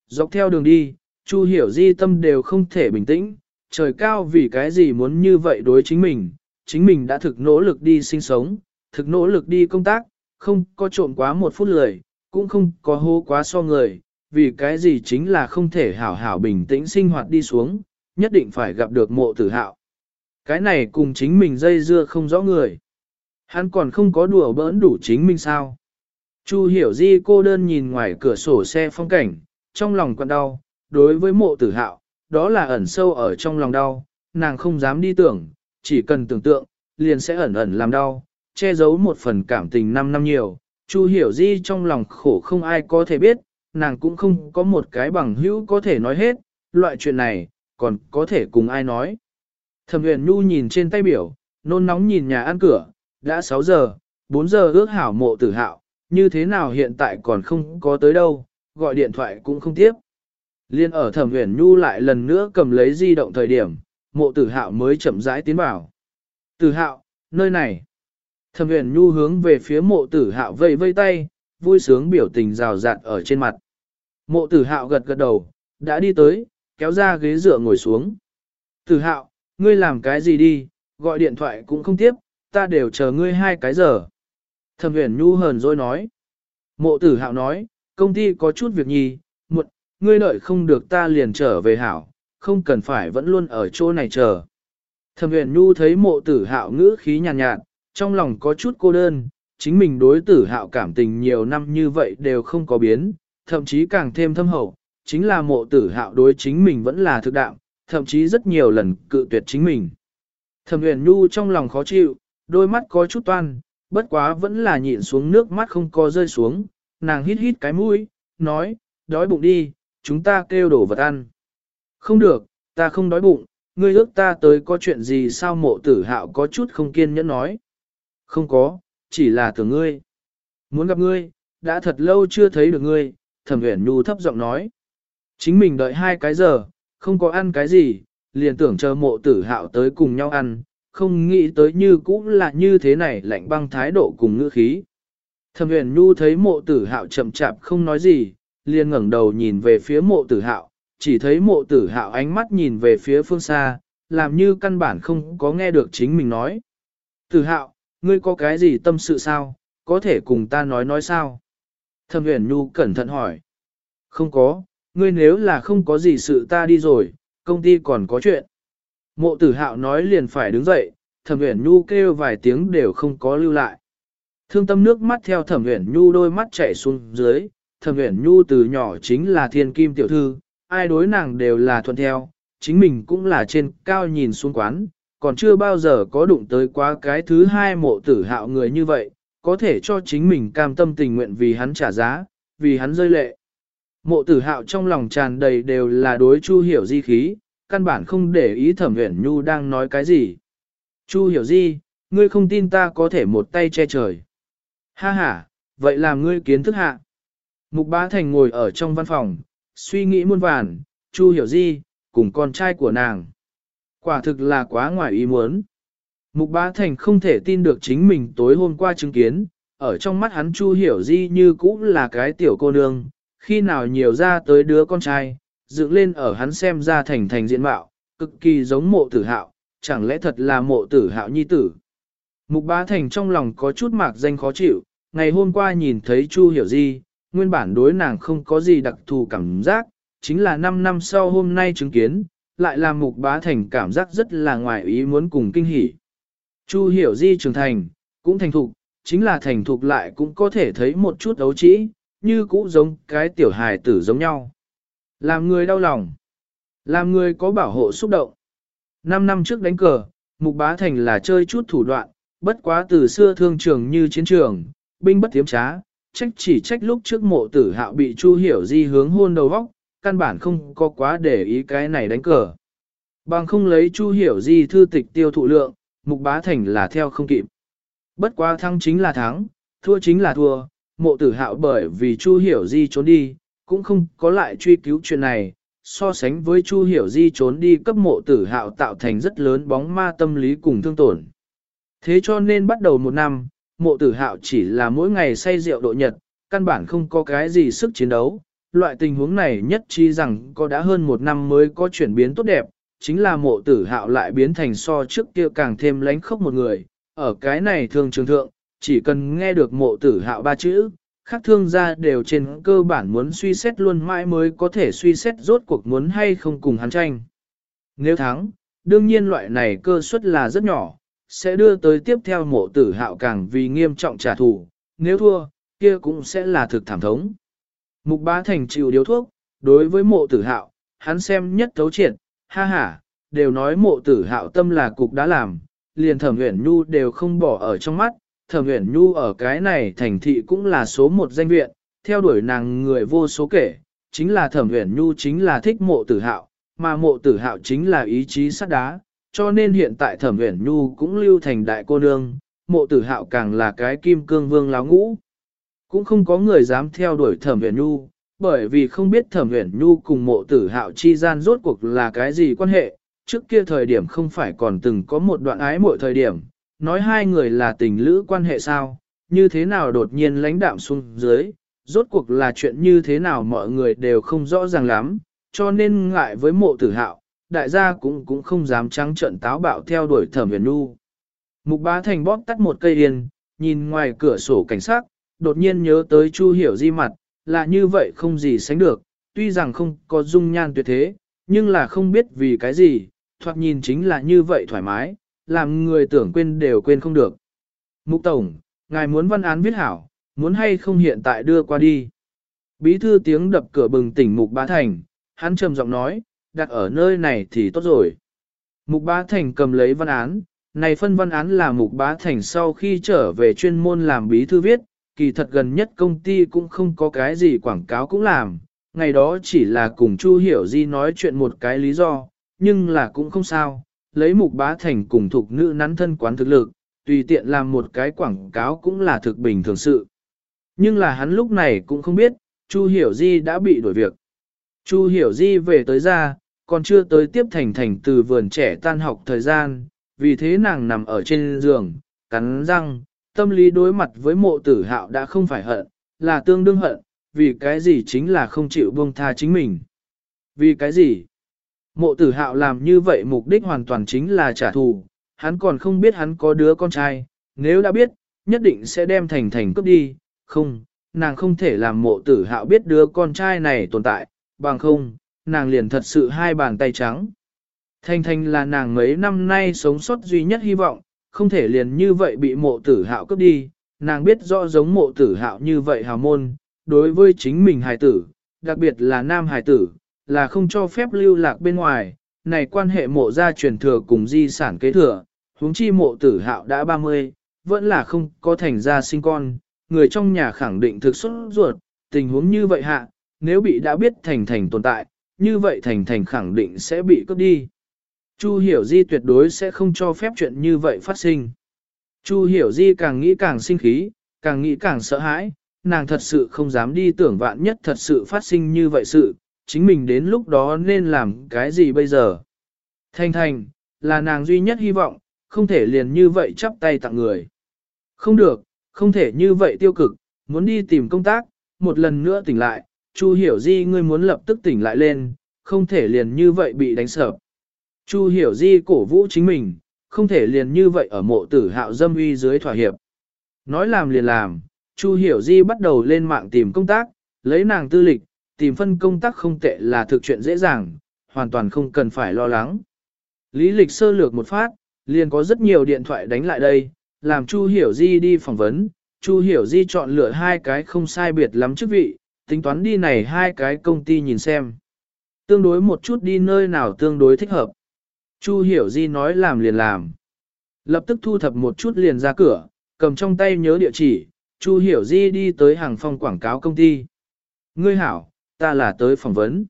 Dọc theo đường đi, Chu Hiểu Di tâm đều không thể bình tĩnh, trời cao vì cái gì muốn như vậy đối chính mình, chính mình đã thực nỗ lực đi sinh sống, thực nỗ lực đi công tác, không có trộn quá một phút lời, cũng không có hô quá so người, vì cái gì chính là không thể hảo hảo bình tĩnh sinh hoạt đi xuống, nhất định phải gặp được mộ tử hạo. Cái này cùng chính mình dây dưa không rõ người. Hắn còn không có đùa bỡn đủ chính mình sao. Chu hiểu di cô đơn nhìn ngoài cửa sổ xe phong cảnh, trong lòng còn đau, đối với mộ tử hạo, đó là ẩn sâu ở trong lòng đau, nàng không dám đi tưởng, chỉ cần tưởng tượng, liền sẽ ẩn ẩn làm đau, che giấu một phần cảm tình năm năm nhiều, Chu hiểu di trong lòng khổ không ai có thể biết, nàng cũng không có một cái bằng hữu có thể nói hết, loại chuyện này, còn có thể cùng ai nói. Thẩm huyền nhu nhìn trên tay biểu, nôn nóng nhìn nhà ăn cửa, đã 6 giờ, 4 giờ ước hảo mộ tử hạo, như thế nào hiện tại còn không có tới đâu, gọi điện thoại cũng không tiếp. Liên ở thẩm huyền nhu lại lần nữa cầm lấy di động thời điểm, mộ tử hạo mới chậm rãi tiến vào. Tử hạo, nơi này. Thẩm huyền nhu hướng về phía mộ tử hạo vây vây tay, vui sướng biểu tình rào rạt ở trên mặt. Mộ tử hạo gật gật đầu, đã đi tới, kéo ra ghế dựa ngồi xuống. Tử hạo, ngươi làm cái gì đi, gọi điện thoại cũng không tiếp, ta đều chờ ngươi hai cái giờ. Thẩm huyền nhu hờn rồi nói. Mộ tử hạo nói, công ty có chút việc nhì, muộn, ngươi đợi không được ta liền trở về hảo, không cần phải vẫn luôn ở chỗ này chờ. Thẩm huyền nhu thấy mộ tử hạo ngữ khí nhàn nhạt, nhạt, trong lòng có chút cô đơn, chính mình đối tử hạo cảm tình nhiều năm như vậy đều không có biến, thậm chí càng thêm thâm hậu, chính là mộ tử hạo đối chính mình vẫn là thực đạo, thậm chí rất nhiều lần cự tuyệt chính mình. Thẩm huyền nhu trong lòng khó chịu, đôi mắt có chút toan, bất quá vẫn là nhịn xuống nước mắt không có rơi xuống, nàng hít hít cái mũi, nói, đói bụng đi, chúng ta kêu đồ vật ăn. Không được, ta không đói bụng, ngươi ước ta tới có chuyện gì sao mộ tử hạo có chút không kiên nhẫn nói. Không có, chỉ là tưởng ngươi. Muốn gặp ngươi, đã thật lâu chưa thấy được ngươi, thẩm uyển nhu thấp giọng nói. Chính mình đợi hai cái giờ, không có ăn cái gì, liền tưởng chờ mộ tử hạo tới cùng nhau ăn, không nghĩ tới như cũng là như thế này lạnh băng thái độ cùng ngữ khí. Thẩm uyển nhu thấy mộ tử hạo chậm chạp không nói gì, liền ngẩng đầu nhìn về phía mộ tử hạo, chỉ thấy mộ tử hạo ánh mắt nhìn về phía phương xa, làm như căn bản không có nghe được chính mình nói. Tử hạo, ngươi có cái gì tâm sự sao, có thể cùng ta nói nói sao? Thẩm Uyển Nhu cẩn thận hỏi. Không có, ngươi nếu là không có gì sự ta đi rồi, công ty còn có chuyện. Mộ tử hạo nói liền phải đứng dậy, Thẩm Uyển Nhu kêu vài tiếng đều không có lưu lại. Thương tâm nước mắt theo Thẩm Uyển Nhu đôi mắt chảy xuống dưới, Thẩm Uyển Nhu từ nhỏ chính là thiên kim tiểu thư, ai đối nàng đều là thuận theo, chính mình cũng là trên cao nhìn xuống quán, còn chưa bao giờ có đụng tới quá cái thứ hai mộ tử hạo người như vậy, có thể cho chính mình cam tâm tình nguyện vì hắn trả giá, vì hắn rơi lệ. Mộ tử hạo trong lòng tràn đầy đều là đối Chu Hiểu Di khí, căn bản không để ý thẩm uyển nhu đang nói cái gì. Chu Hiểu Di, ngươi không tin ta có thể một tay che trời. Ha ha, vậy làm ngươi kiến thức hạ. Mục Bá Thành ngồi ở trong văn phòng, suy nghĩ muôn vàn, Chu Hiểu Di, cùng con trai của nàng. Quả thực là quá ngoài ý muốn. Mục Bá Thành không thể tin được chính mình tối hôm qua chứng kiến, ở trong mắt hắn Chu Hiểu Di như cũng là cái tiểu cô nương, khi nào nhiều ra tới đứa con trai, dựng lên ở hắn xem ra thành thành diện mạo, cực kỳ giống mộ tử hạo, chẳng lẽ thật là mộ tử hạo nhi tử. Mục Bá Thành trong lòng có chút mạc danh khó chịu, ngày hôm qua nhìn thấy Chu Hiểu Di, nguyên bản đối nàng không có gì đặc thù cảm giác, chính là 5 năm sau hôm nay chứng kiến, lại làm mục bá thành cảm giác rất là ngoài ý muốn cùng kinh hỉ. Chu hiểu di trưởng thành, cũng thành thục, chính là thành thục lại cũng có thể thấy một chút ấu trĩ, như cũ giống cái tiểu hài tử giống nhau. Làm người đau lòng, làm người có bảo hộ xúc động. Năm năm trước đánh cờ, mục bá thành là chơi chút thủ đoạn, bất quá từ xưa thương trường như chiến trường, binh bất tiếm trá, trách chỉ trách lúc trước mộ tử hạo bị Chu Hiểu Di hướng hôn đầu vóc, căn bản không có quá để ý cái này đánh cờ. Bằng không lấy Chu Hiểu Di thư tịch tiêu thụ lượng, mục bá thành là theo không kịp. Bất quá thắng chính là thắng, thua chính là thua, mộ tử hạo bởi vì Chu Hiểu Di trốn đi, cũng không có lại truy cứu chuyện này, so sánh với Chu Hiểu Di trốn đi cấp mộ tử hạo tạo thành rất lớn bóng ma tâm lý cùng thương tổn. Thế cho nên bắt đầu một năm, mộ tử hạo chỉ là mỗi ngày say rượu độ nhật, căn bản không có cái gì sức chiến đấu. Loại tình huống này nhất chi rằng có đã hơn một năm mới có chuyển biến tốt đẹp, chính là mộ tử hạo lại biến thành so trước kia càng thêm lánh khốc một người. Ở cái này thường trường thượng, chỉ cần nghe được mộ tử hạo ba chữ, khác thương gia đều trên cơ bản muốn suy xét luôn mãi mới có thể suy xét rốt cuộc muốn hay không cùng hắn tranh. Nếu thắng, đương nhiên loại này cơ suất là rất nhỏ, sẽ đưa tới tiếp theo mộ tử hạo càng vì nghiêm trọng trả thù, nếu thua, kia cũng sẽ là thực thảm thống. Mục bá thành chịu điếu thuốc, đối với mộ tử hạo, hắn xem nhất thấu triệt, ha ha, đều nói mộ tử hạo tâm là cục đã làm, liền thẩm uyển nhu đều không bỏ ở trong mắt, thẩm uyển nhu ở cái này thành thị cũng là số một danh viện, theo đuổi nàng người vô số kể, chính là thẩm uyển nhu chính là thích mộ tử hạo, mà mộ tử hạo chính là ý chí sắt đá, cho nên hiện tại thẩm uyển nhu cũng lưu thành đại cô nương, mộ tử hạo càng là cái kim cương vương láo ngũ. Cũng không có người dám theo đuổi thẩm uyển nhu, bởi vì không biết thẩm uyển nhu cùng mộ tử hạo chi gian rốt cuộc là cái gì quan hệ, trước kia thời điểm không phải còn từng có một đoạn ái mỗi thời điểm, nói hai người là tình lữ quan hệ sao, như thế nào đột nhiên lãnh đạm xuống dưới, rốt cuộc là chuyện như thế nào mọi người đều không rõ ràng lắm, cho nên ngại với mộ tử hạo, đại gia cũng cũng không dám trắng trợn táo bạo theo đuổi thẩm huyền nu. Mục bá thành bóp tắt một cây yên, nhìn ngoài cửa sổ cảnh sát, đột nhiên nhớ tới Chu Hiểu Di mặt, là như vậy không gì sánh được, tuy rằng không có dung nhan tuyệt thế, nhưng là không biết vì cái gì, thoạt nhìn chính là như vậy thoải mái, làm người tưởng quên đều quên không được. Mục Tổng, ngài muốn văn án viết hảo, muốn hay không hiện tại đưa qua đi. Bí thư tiếng đập cửa bừng tỉnh Mục Bá Thành, hắn trầm giọng nói, đặt ở nơi này thì tốt rồi. Mục Bá Thành cầm lấy văn án, này phân văn án là Mục Bá Thành sau khi trở về chuyên môn làm bí thư viết, kỳ thật gần nhất công ty cũng không có cái gì quảng cáo cũng làm, ngày đó chỉ là cùng Chu Hiểu Di nói chuyện một cái lý do, nhưng là cũng không sao, lấy Mục Bá Thành cùng thuộc nữ nắn thân quán thực lực, tùy tiện làm một cái quảng cáo cũng là thực bình thường sự. Nhưng là hắn lúc này cũng không biết, Chu Hiểu Di đã bị đổi việc. Chu Hiểu Di về tới ra, còn chưa tới tiếp thành thành từ vườn trẻ tan học thời gian, vì thế nàng nằm ở trên giường, cắn răng, tâm lý đối mặt với mộ tử hạo đã không phải hận, là tương đương hận, vì cái gì chính là không chịu buông tha chính mình. Vì cái gì? Mộ tử hạo làm như vậy mục đích hoàn toàn chính là trả thù, hắn còn không biết hắn có đứa con trai, nếu đã biết, nhất định sẽ đem thành thành cướp đi, không, nàng không thể làm mộ tử hạo biết đứa con trai này tồn tại, bằng không, nàng liền thật sự hai bàn tay trắng. Thanh Thanh là nàng mấy năm nay sống sót duy nhất hy vọng, không thể liền như vậy bị mộ tử hạo cướp đi, nàng biết rõ giống mộ tử hạo như vậy hào môn, đối với chính mình hài tử, đặc biệt là nam hài tử, là không cho phép lưu lạc bên ngoài, này quan hệ mộ gia truyền thừa cùng di sản kế thừa, huống chi mộ tử hạo đã 30, vẫn là không có thành ra sinh con, người trong nhà khẳng định thực xuất ruột, tình huống như vậy hạ, nếu bị đã biết thành thành tồn tại, như vậy thành thành khẳng định sẽ bị cướp đi. Chu hiểu di tuyệt đối sẽ không cho phép chuyện như vậy phát sinh. Chu hiểu di càng nghĩ càng sinh khí, càng nghĩ càng sợ hãi, nàng thật sự không dám đi tưởng vạn nhất thật sự phát sinh như vậy sự, chính mình đến lúc đó nên làm cái gì bây giờ. Thành thành, là nàng duy nhất hy vọng, không thể liền như vậy chắp tay tặng người. Không được, không thể như vậy tiêu cực, muốn đi tìm công tác, một lần nữa tỉnh lại, Chu hiểu di ngươi muốn lập tức tỉnh lại lên, không thể liền như vậy bị đánh sập. Chu hiểu di cổ vũ chính mình, không thể liền như vậy ở mộ tử hạo dâm uy dưới thỏa hiệp. Nói làm liền làm, Chu hiểu di bắt đầu lên mạng tìm công tác, lấy nàng tư lịch, tìm phân công tác không tệ là thực chuyện dễ dàng, hoàn toàn không cần phải lo lắng. Lý lịch sơ lược một phát, liền có rất nhiều điện thoại đánh lại đây, làm Chu Hiểu Di đi phỏng vấn. Chu Hiểu Di chọn lựa hai cái không sai biệt lắm chức vị, tính toán đi này hai cái công ty nhìn xem. Tương đối một chút đi nơi nào tương đối thích hợp. Chu Hiểu Di nói làm liền làm. Lập tức thu thập một chút liền ra cửa, cầm trong tay nhớ địa chỉ, Chu Hiểu Di đi tới hàng phong quảng cáo công ty. Ngươi hảo, ta là tới phỏng vấn.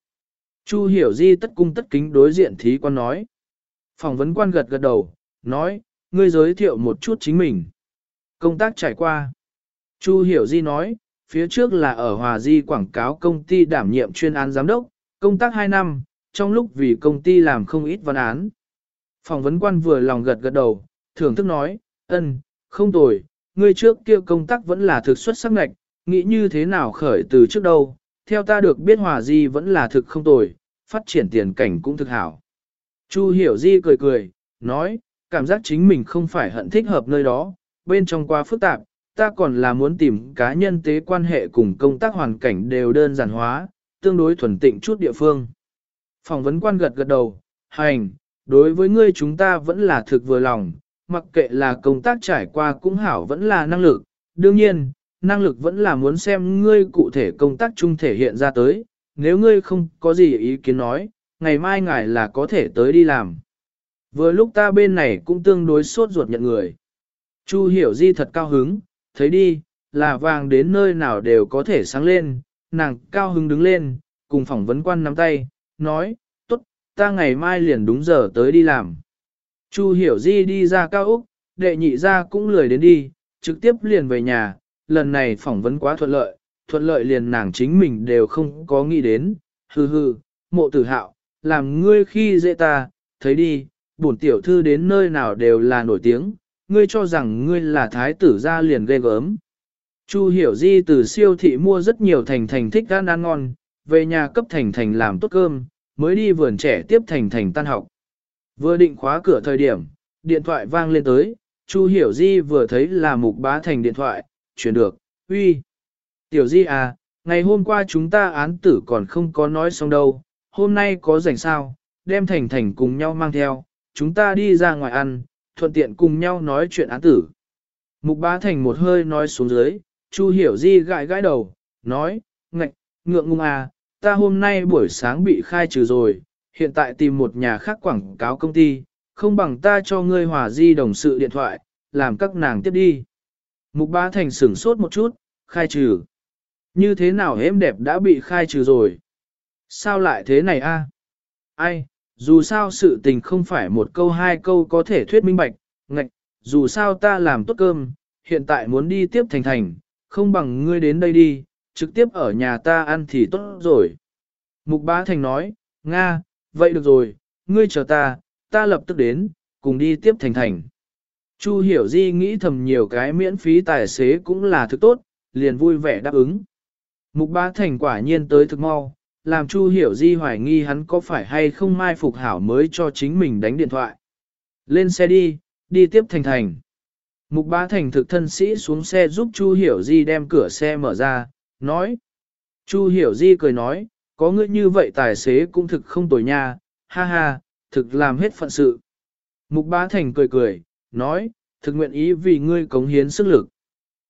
Chu Hiểu Di tất cung tất kính đối diện thí quan nói. Phỏng vấn quan gật gật đầu, nói, ngươi giới thiệu một chút chính mình. Công tác trải qua. Chu Hiểu Di nói, phía trước là ở Hòa Di quảng cáo công ty đảm nhiệm chuyên án giám đốc, công tác 2 năm, trong lúc vì công ty làm không ít văn án. Phỏng vấn quan vừa lòng gật gật đầu, thưởng thức nói, ân, không tồi, ngươi trước kia công tác vẫn là thực xuất sắc ngạch, nghĩ như thế nào khởi từ trước đâu, theo ta được biết Hòa Di vẫn là thực không tồi, phát triển tiền cảnh cũng thực hảo. Chu Hiểu Di cười cười, nói, cảm giác chính mình không phải hận thích hợp nơi đó, bên trong quá phức tạp, ta còn là muốn tìm cá nhân tế quan hệ cùng công tác hoàn cảnh đều đơn giản hóa, tương đối thuần tịnh chút địa phương. Phỏng vấn quan gật gật đầu, hành, đối với ngươi chúng ta vẫn là thực vừa lòng, mặc kệ là công tác trải qua cũng hảo vẫn là năng lực, đương nhiên, năng lực vẫn là muốn xem ngươi cụ thể công tác chung thể hiện ra tới, nếu ngươi không có gì ý kiến nói, ngày mai ngài là có thể tới đi làm. Vừa lúc ta bên này cũng tương đối sốt ruột nhận người. Chu hiểu di thật cao hứng, thấy đi, là vàng đến nơi nào đều có thể sáng lên, nàng cao hứng đứng lên, cùng phỏng vấn quan nắm tay, nói, tốt, ta ngày mai liền đúng giờ tới đi làm. Chu hiểu di đi ra cao Úc, đệ nhị ra cũng lười đến đi, trực tiếp liền về nhà, lần này phỏng vấn quá thuận lợi, thuận lợi liền nàng chính mình đều không có nghĩ đến, hừ hừ, mộ tử hạo, làm ngươi khi dễ ta, thấy đi, bổn tiểu thư đến nơi nào đều là nổi tiếng, ngươi cho rằng ngươi là thái tử gia liền ghê gớm. Chu hiểu di từ siêu thị mua rất nhiều thành thành thích ăn ăn ngon, về nhà cấp thành thành làm tốt cơm, mới đi vườn trẻ tiếp thành thành tan học. Vừa định khóa cửa thời điểm, điện thoại vang lên tới, Chu hiểu di vừa thấy là mục bá thành điện thoại, chuyển được, uy. Tiểu di à, ngày hôm qua chúng ta án tử còn không có nói xong đâu, hôm nay có rảnh sao, đem thành thành cùng nhau mang theo, chúng ta đi ra ngoài ăn, thuận tiện cùng nhau nói chuyện án tử. Mục bá thành một hơi nói xuống dưới, Chu hiểu di gãi gãi đầu, nói, ngạch, ngượng ngung à, ta hôm nay buổi sáng bị khai trừ rồi, hiện tại tìm một nhà khác quảng cáo công ty, không bằng ta cho ngươi hòa di đồng sự điện thoại, làm các nàng tiếp đi. Mục bá thành sửng sốt một chút, khai trừ. Như thế nào em đẹp đã bị khai trừ rồi? Sao lại thế này a? Ai, dù sao sự tình không phải một câu hai câu có thể thuyết minh bạch, ngạch, dù sao ta làm tốt cơm, hiện tại muốn đi tiếp thành thành, không bằng ngươi đến đây đi, trực tiếp ở nhà ta ăn thì tốt rồi. Mục bá thành nói, Nga, vậy được rồi, ngươi chờ ta, ta lập tức đến, cùng đi tiếp thành thành. Chu hiểu di nghĩ thầm nhiều cái miễn phí tài xế cũng là thứ tốt, liền vui vẻ đáp ứng. Mục bá thành quả nhiên tới thực mau, làm Chu hiểu di hoài nghi hắn có phải hay không mai phục hảo mới cho chính mình đánh điện thoại. Lên xe đi, đi tiếp thành thành. Mục bá thành thực thân sĩ xuống xe giúp Chu hiểu di đem cửa xe mở ra, nói. Chu hiểu di cười nói, có ngươi như vậy tài xế cũng thực không tồi nha, ha ha, thực làm hết phận sự. Mục bá thành cười cười, nói, thực nguyện ý vì ngươi cống hiến sức lực.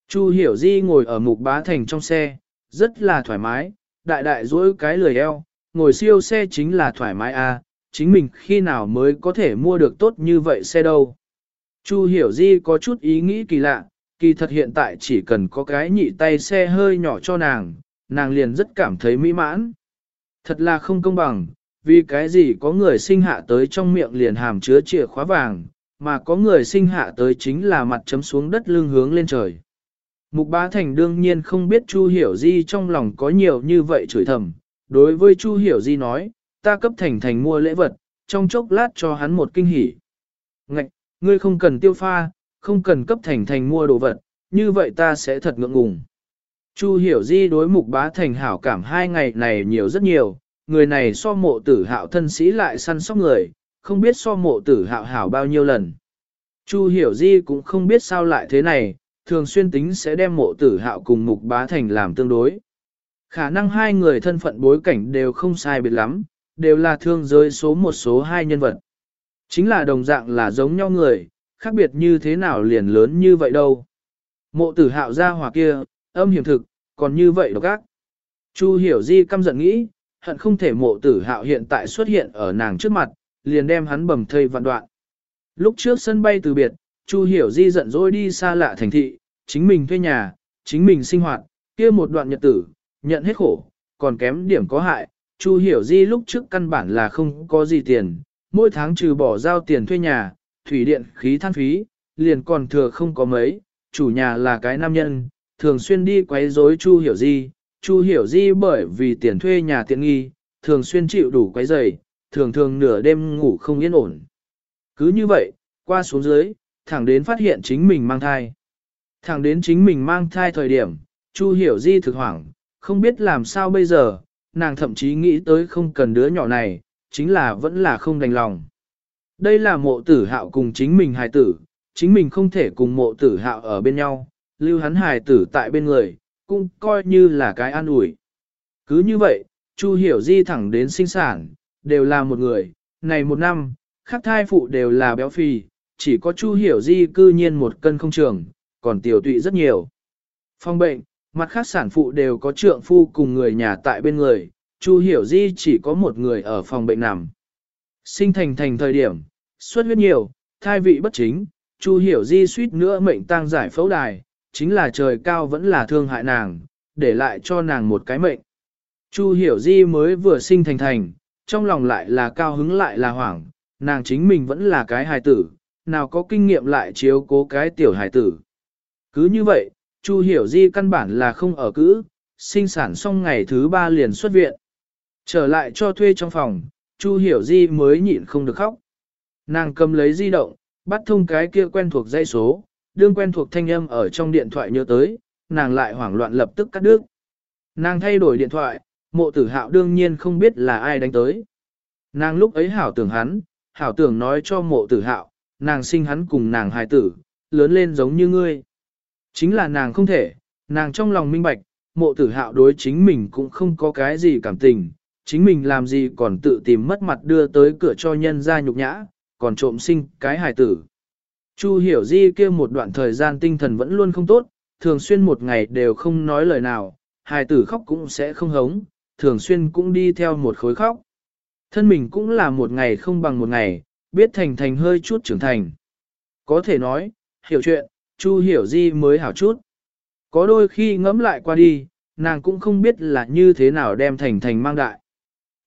Chu hiểu di ngồi ở mục bá thành trong xe, rất là thoải mái, đại đại dỗi cái lười eo, ngồi siêu xe chính là thoải mái à, chính mình khi nào mới có thể mua được tốt như vậy xe đâu. Chu hiểu di có chút ý nghĩ kỳ lạ, kỳ thật hiện tại chỉ cần có cái nhị tay xe hơi nhỏ cho nàng, nàng liền rất cảm thấy mỹ mãn. Thật là không công bằng, vì cái gì có người sinh hạ tới trong miệng liền hàm chứa chìa khóa vàng, mà có người sinh hạ tới chính là mặt chấm xuống đất lưng hướng lên trời. Mục Bá Thành đương nhiên không biết Chu Hiểu Di trong lòng có nhiều như vậy chửi thầm. Đối với Chu Hiểu Di nói, ta cấp Thành Thành mua lễ vật, trong chốc lát cho hắn một kinh hỉ. Ngạch, ngươi không cần tiêu pha, không cần cấp Thành Thành mua đồ vật, như vậy ta sẽ thật ngượng ngùng. Chu Hiểu Di đối Mục Bá Thành hảo cảm hai ngày này nhiều rất nhiều, người này so mộ tử hạo thân sĩ lại săn sóc người, không biết so mộ tử hạo hảo bao nhiêu lần. Chu Hiểu Di cũng không biết sao lại thế này, thường xuyên tính sẽ đem mộ tử hạo cùng mục bá thành làm tương đối. Khả năng hai người thân phận bối cảnh đều không sai biệt lắm, đều là thương giới số một số hai nhân vật. Chính là đồng dạng là giống nhau người, khác biệt như thế nào liền lớn như vậy đâu. Mộ tử hạo ra hỏa kia, âm hiểm thực, còn như vậy độc ác. Chu hiểu di căm giận nghĩ, hận không thể mộ tử hạo hiện tại xuất hiện ở nàng trước mặt, liền đem hắn bầm thây vạn đoạn. Lúc trước sân bay từ biệt, Chu hiểu di giận dỗi đi xa lạ thành thị, chính mình thuê nhà, chính mình sinh hoạt, kia một đoạn nhật tử, nhận hết khổ, còn kém điểm có hại. Chu hiểu di lúc trước căn bản là không có gì tiền, mỗi tháng trừ bỏ giao tiền thuê nhà, thủy điện khí than phí, liền còn thừa không có mấy, chủ nhà là cái nam nhân, thường xuyên đi quấy rối Chu hiểu di, Chu hiểu di bởi vì tiền thuê nhà tiện nghi, thường xuyên chịu đủ quấy rầy, thường thường nửa đêm ngủ không yên ổn. Cứ như vậy, qua xuống dưới, thẳng đến phát hiện chính mình mang thai. Thẳng đến chính mình mang thai thời điểm, Chu hiểu di thực hoảng, không biết làm sao bây giờ, nàng thậm chí nghĩ tới không cần đứa nhỏ này, chính là vẫn là không đành lòng. Đây là mộ tử hạo cùng chính mình hài tử, chính mình không thể cùng mộ tử hạo ở bên nhau, lưu hắn hài tử tại bên người, cũng coi như là cái an ủi. Cứ như vậy, Chu hiểu di thẳng đến sinh sản, đều là một người, này một năm, khắc thai phụ đều là béo phì, chỉ có Chu hiểu di cư nhiên một cân không trường, còn tiểu tụy rất nhiều. Phong bệnh, mặt khác sản phụ đều có trượng phu cùng người nhà tại bên người, Chu hiểu di chỉ có một người ở phòng bệnh nằm. Sinh thành thành thời điểm, xuất huyết nhiều, thai vị bất chính, Chu hiểu di suýt nữa mệnh tang giải phẫu đài, chính là trời cao vẫn là thương hại nàng, để lại cho nàng một cái mệnh. Chu hiểu di mới vừa sinh thành thành, trong lòng lại là cao hứng lại là hoảng, nàng chính mình vẫn là cái hài tử, nào có kinh nghiệm lại chiếu cố cái tiểu hài tử. Cứ như vậy, Chu hiểu di căn bản là không ở cữ, sinh sản xong ngày thứ ba liền xuất viện. Trở lại cho thuê trong phòng, Chu hiểu di mới nhịn không được khóc. Nàng cầm lấy di động, bắt thông cái kia quen thuộc dây số, đương quen thuộc thanh âm ở trong điện thoại nhớ tới, nàng lại hoảng loạn lập tức cắt đứt. Nàng thay đổi điện thoại, mộ tử hạo đương nhiên không biết là ai đánh tới. Nàng lúc ấy hảo tưởng hắn, hảo tưởng nói cho mộ tử hạo, nàng sinh hắn cùng nàng hài tử, lớn lên giống như ngươi. Chính là nàng không thể, nàng trong lòng minh bạch, mộ tử hạo đối chính mình cũng không có cái gì cảm tình, chính mình làm gì còn tự tìm mất mặt đưa tới cửa cho nhân ra nhục nhã, còn trộm sinh cái hài tử. Chu hiểu di kia một đoạn thời gian tinh thần vẫn luôn không tốt, thường xuyên một ngày đều không nói lời nào, hài tử khóc cũng sẽ không hống, thường xuyên cũng đi theo một khối khóc. Thân mình cũng là một ngày không bằng một ngày, biết thành thành hơi chút trưởng thành. Có thể nói, hiểu chuyện, Chu hiểu di mới hảo chút. Có đôi khi ngẫm lại qua đi, nàng cũng không biết là như thế nào đem thành thành mang đại.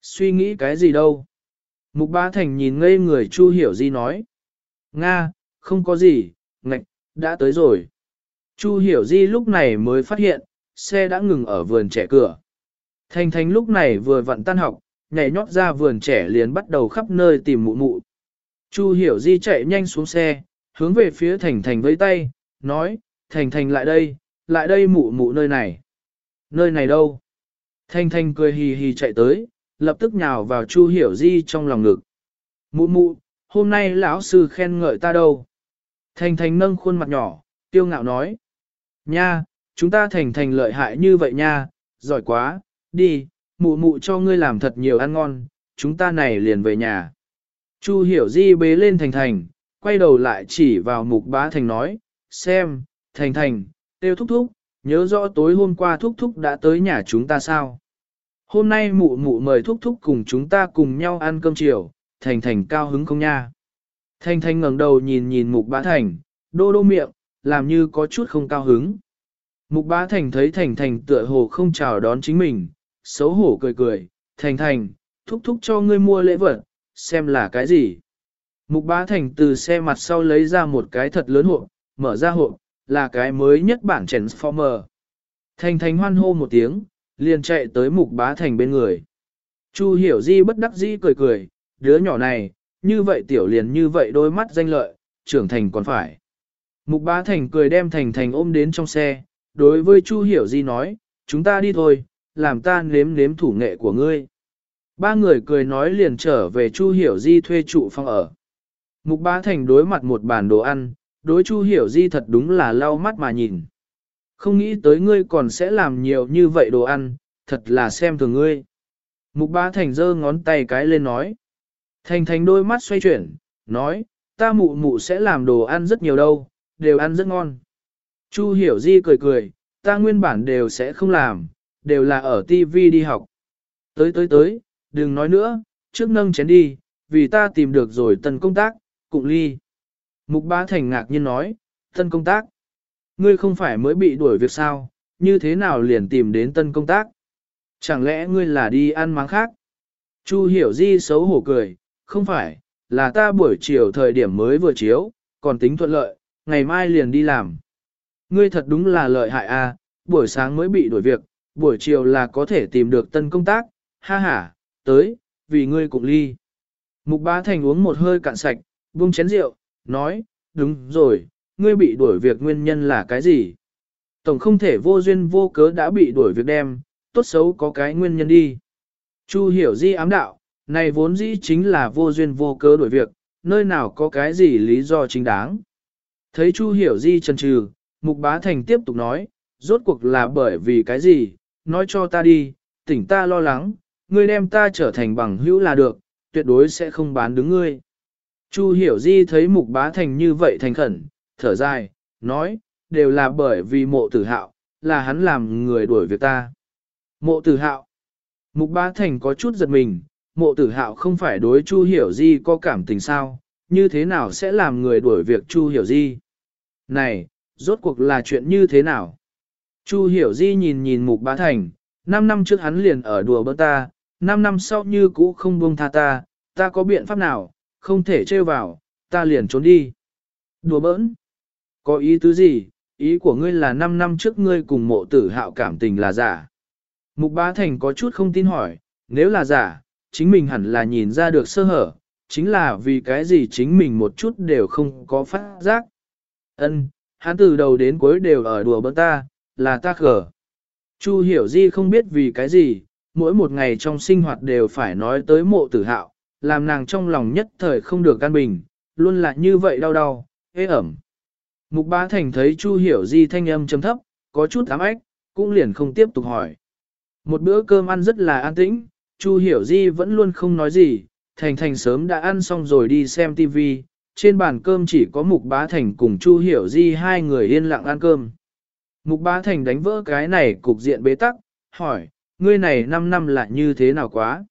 Suy nghĩ cái gì đâu. Mục Bá Thành nhìn ngây người Chu Hiểu Di nói. Nga, không có gì, ngạch, đã tới rồi. Chu Hiểu Di lúc này mới phát hiện, xe đã ngừng ở vườn trẻ cửa. Thành Thành lúc này vừa vặn tan học, nhảy nhót ra vườn trẻ liền bắt đầu khắp nơi tìm mụ mụ. Chu Hiểu Di chạy nhanh xuống xe, hướng về phía Thành Thành với tay, nói, Thành Thành lại đây, lại đây mụ mụ nơi này. Nơi này đâu? Thành Thành cười hì hì chạy tới, lập tức nhào vào Chu Hiểu Di trong lòng ngực. Mụ mụ, hôm nay lão sư khen ngợi ta đâu? Thành Thành nâng khuôn mặt nhỏ, tiêu ngạo nói. Nha, chúng ta Thành Thành lợi hại như vậy nha, giỏi quá, đi, mụ mụ cho ngươi làm thật nhiều ăn ngon, chúng ta này liền về nhà. Chu Hiểu Di bế lên Thành Thành, quay đầu lại chỉ vào mục bá Thành nói, xem, Thành Thành, tiêu thúc thúc, nhớ rõ tối hôm qua thúc thúc đã tới nhà chúng ta sao? Hôm nay mụ mụ mời thúc thúc cùng chúng ta cùng nhau ăn cơm chiều, Thành Thành cao hứng không nha? Thành Thành ngẩng đầu nhìn nhìn mục bá Thành, đô đô miệng, làm như có chút không cao hứng. Mục bá Thành thấy Thành Thành tựa hồ không chào đón chính mình, xấu hổ cười cười, Thành Thành, thúc thúc cho ngươi mua lễ vật, xem là cái gì. Mục bá Thành từ xe mặt sau lấy ra một cái thật lớn hộp, mở ra hộp, là cái mới nhất bản Transformer. Thành Thành hoan hô một tiếng, liền chạy tới mục bá thành bên người. Chu hiểu di bất đắc dĩ cười cười, đứa nhỏ này, như vậy tiểu liền như vậy đôi mắt danh lợi, trưởng thành còn phải. Mục bá thành cười đem thành thành ôm đến trong xe, đối với Chu hiểu di nói, chúng ta đi thôi, làm ta nếm nếm thủ nghệ của ngươi. Ba người cười nói liền trở về Chu hiểu di thuê trụ phòng ở. Mục bá thành đối mặt một bàn đồ ăn, đối Chu hiểu di thật đúng là lau mắt mà nhìn. Không nghĩ tới ngươi còn sẽ làm nhiều như vậy đồ ăn, thật là xem thường ngươi. Mục bá thành giơ ngón tay cái lên nói. Thành thành đôi mắt xoay chuyển, nói, ta mụ mụ sẽ làm đồ ăn rất nhiều đâu, đều ăn rất ngon. Chu hiểu di cười cười, ta nguyên bản đều sẽ không làm, đều là ở TV đi học. Tới tới tới, đừng nói nữa, trước nâng chén đi, vì ta tìm được rồi tân công tác, cụng ly. Mục bá thành ngạc nhiên nói, tân công tác. Ngươi không phải mới bị đuổi việc sao, như thế nào liền tìm đến tân công tác? Chẳng lẽ ngươi là đi ăn máng khác? Chu hiểu di xấu hổ cười, không phải, là ta buổi chiều thời điểm mới vừa chiếu, còn tính thuận lợi, ngày mai liền đi làm. Ngươi thật đúng là lợi hại a, à, buổi sáng mới bị đuổi việc, buổi chiều là có thể tìm được tân công tác, ha ha, tới, vì ngươi cùng ly. Mục bá thành uống một hơi cạn sạch, buông chén rượu, nói, đúng rồi, ngươi bị đuổi việc nguyên nhân là cái gì? Tổng không thể vô duyên vô cớ đã bị đuổi việc đem, tốt xấu có cái nguyên nhân đi. Chu hiểu di ám đạo, này vốn dĩ chính là vô duyên vô cớ đuổi việc, nơi nào có cái gì lý do chính đáng. Thấy Chu hiểu di chần chừ, Mục Bá Thành tiếp tục nói, rốt cuộc là bởi vì cái gì, nói cho ta đi, tỉnh ta lo lắng, ngươi đem ta trở thành bằng hữu là được, tuyệt đối sẽ không bán đứng ngươi. Chu hiểu di thấy Mục Bá Thành như vậy thành khẩn, thở dài, nói, đều là bởi vì mộ tử hạo, là hắn làm người đuổi việc ta. Mộ tử hạo. Mục Bá Thành có chút giật mình, mộ tử hạo không phải đối Chu Hiểu Di có cảm tình sao, như thế nào sẽ làm người đuổi việc Chu Hiểu Di? Này, rốt cuộc là chuyện như thế nào? Chu Hiểu Di nhìn nhìn Mục Bá Thành, 5 năm trước hắn liền ở đùa bỡn ta, 5 năm sau như cũ không buông tha ta, ta có biện pháp nào, không thể trêu vào, ta liền trốn đi. Đùa bỡn? Có ý tứ gì? Ý của ngươi là 5 năm trước ngươi cùng mộ tử hạo cảm tình là giả. Mục Bá Thành có chút không tin hỏi, nếu là giả, chính mình hẳn là nhìn ra được sơ hở, chính là vì cái gì chính mình một chút đều không có phát giác. Ân, hắn từ đầu đến cuối đều ở đùa bỡn ta, là ta khở. Chu hiểu di không biết vì cái gì, mỗi một ngày trong sinh hoạt đều phải nói tới mộ tử hạo, làm nàng trong lòng nhất thời không được căn bình, luôn là như vậy đau đau, ế ẩm. Mục bá thành thấy Chu hiểu di thanh âm chấm thấp, có chút ám ếch, cũng liền không tiếp tục hỏi. Một bữa cơm ăn rất là an tĩnh, Chu hiểu di vẫn luôn không nói gì, thành thành sớm đã ăn xong rồi đi xem TV, trên bàn cơm chỉ có mục bá thành cùng Chu hiểu di hai người yên lặng ăn cơm. Mục bá thành đánh vỡ cái này cục diện bế tắc, hỏi, ngươi này 5 năm lại như thế nào quá?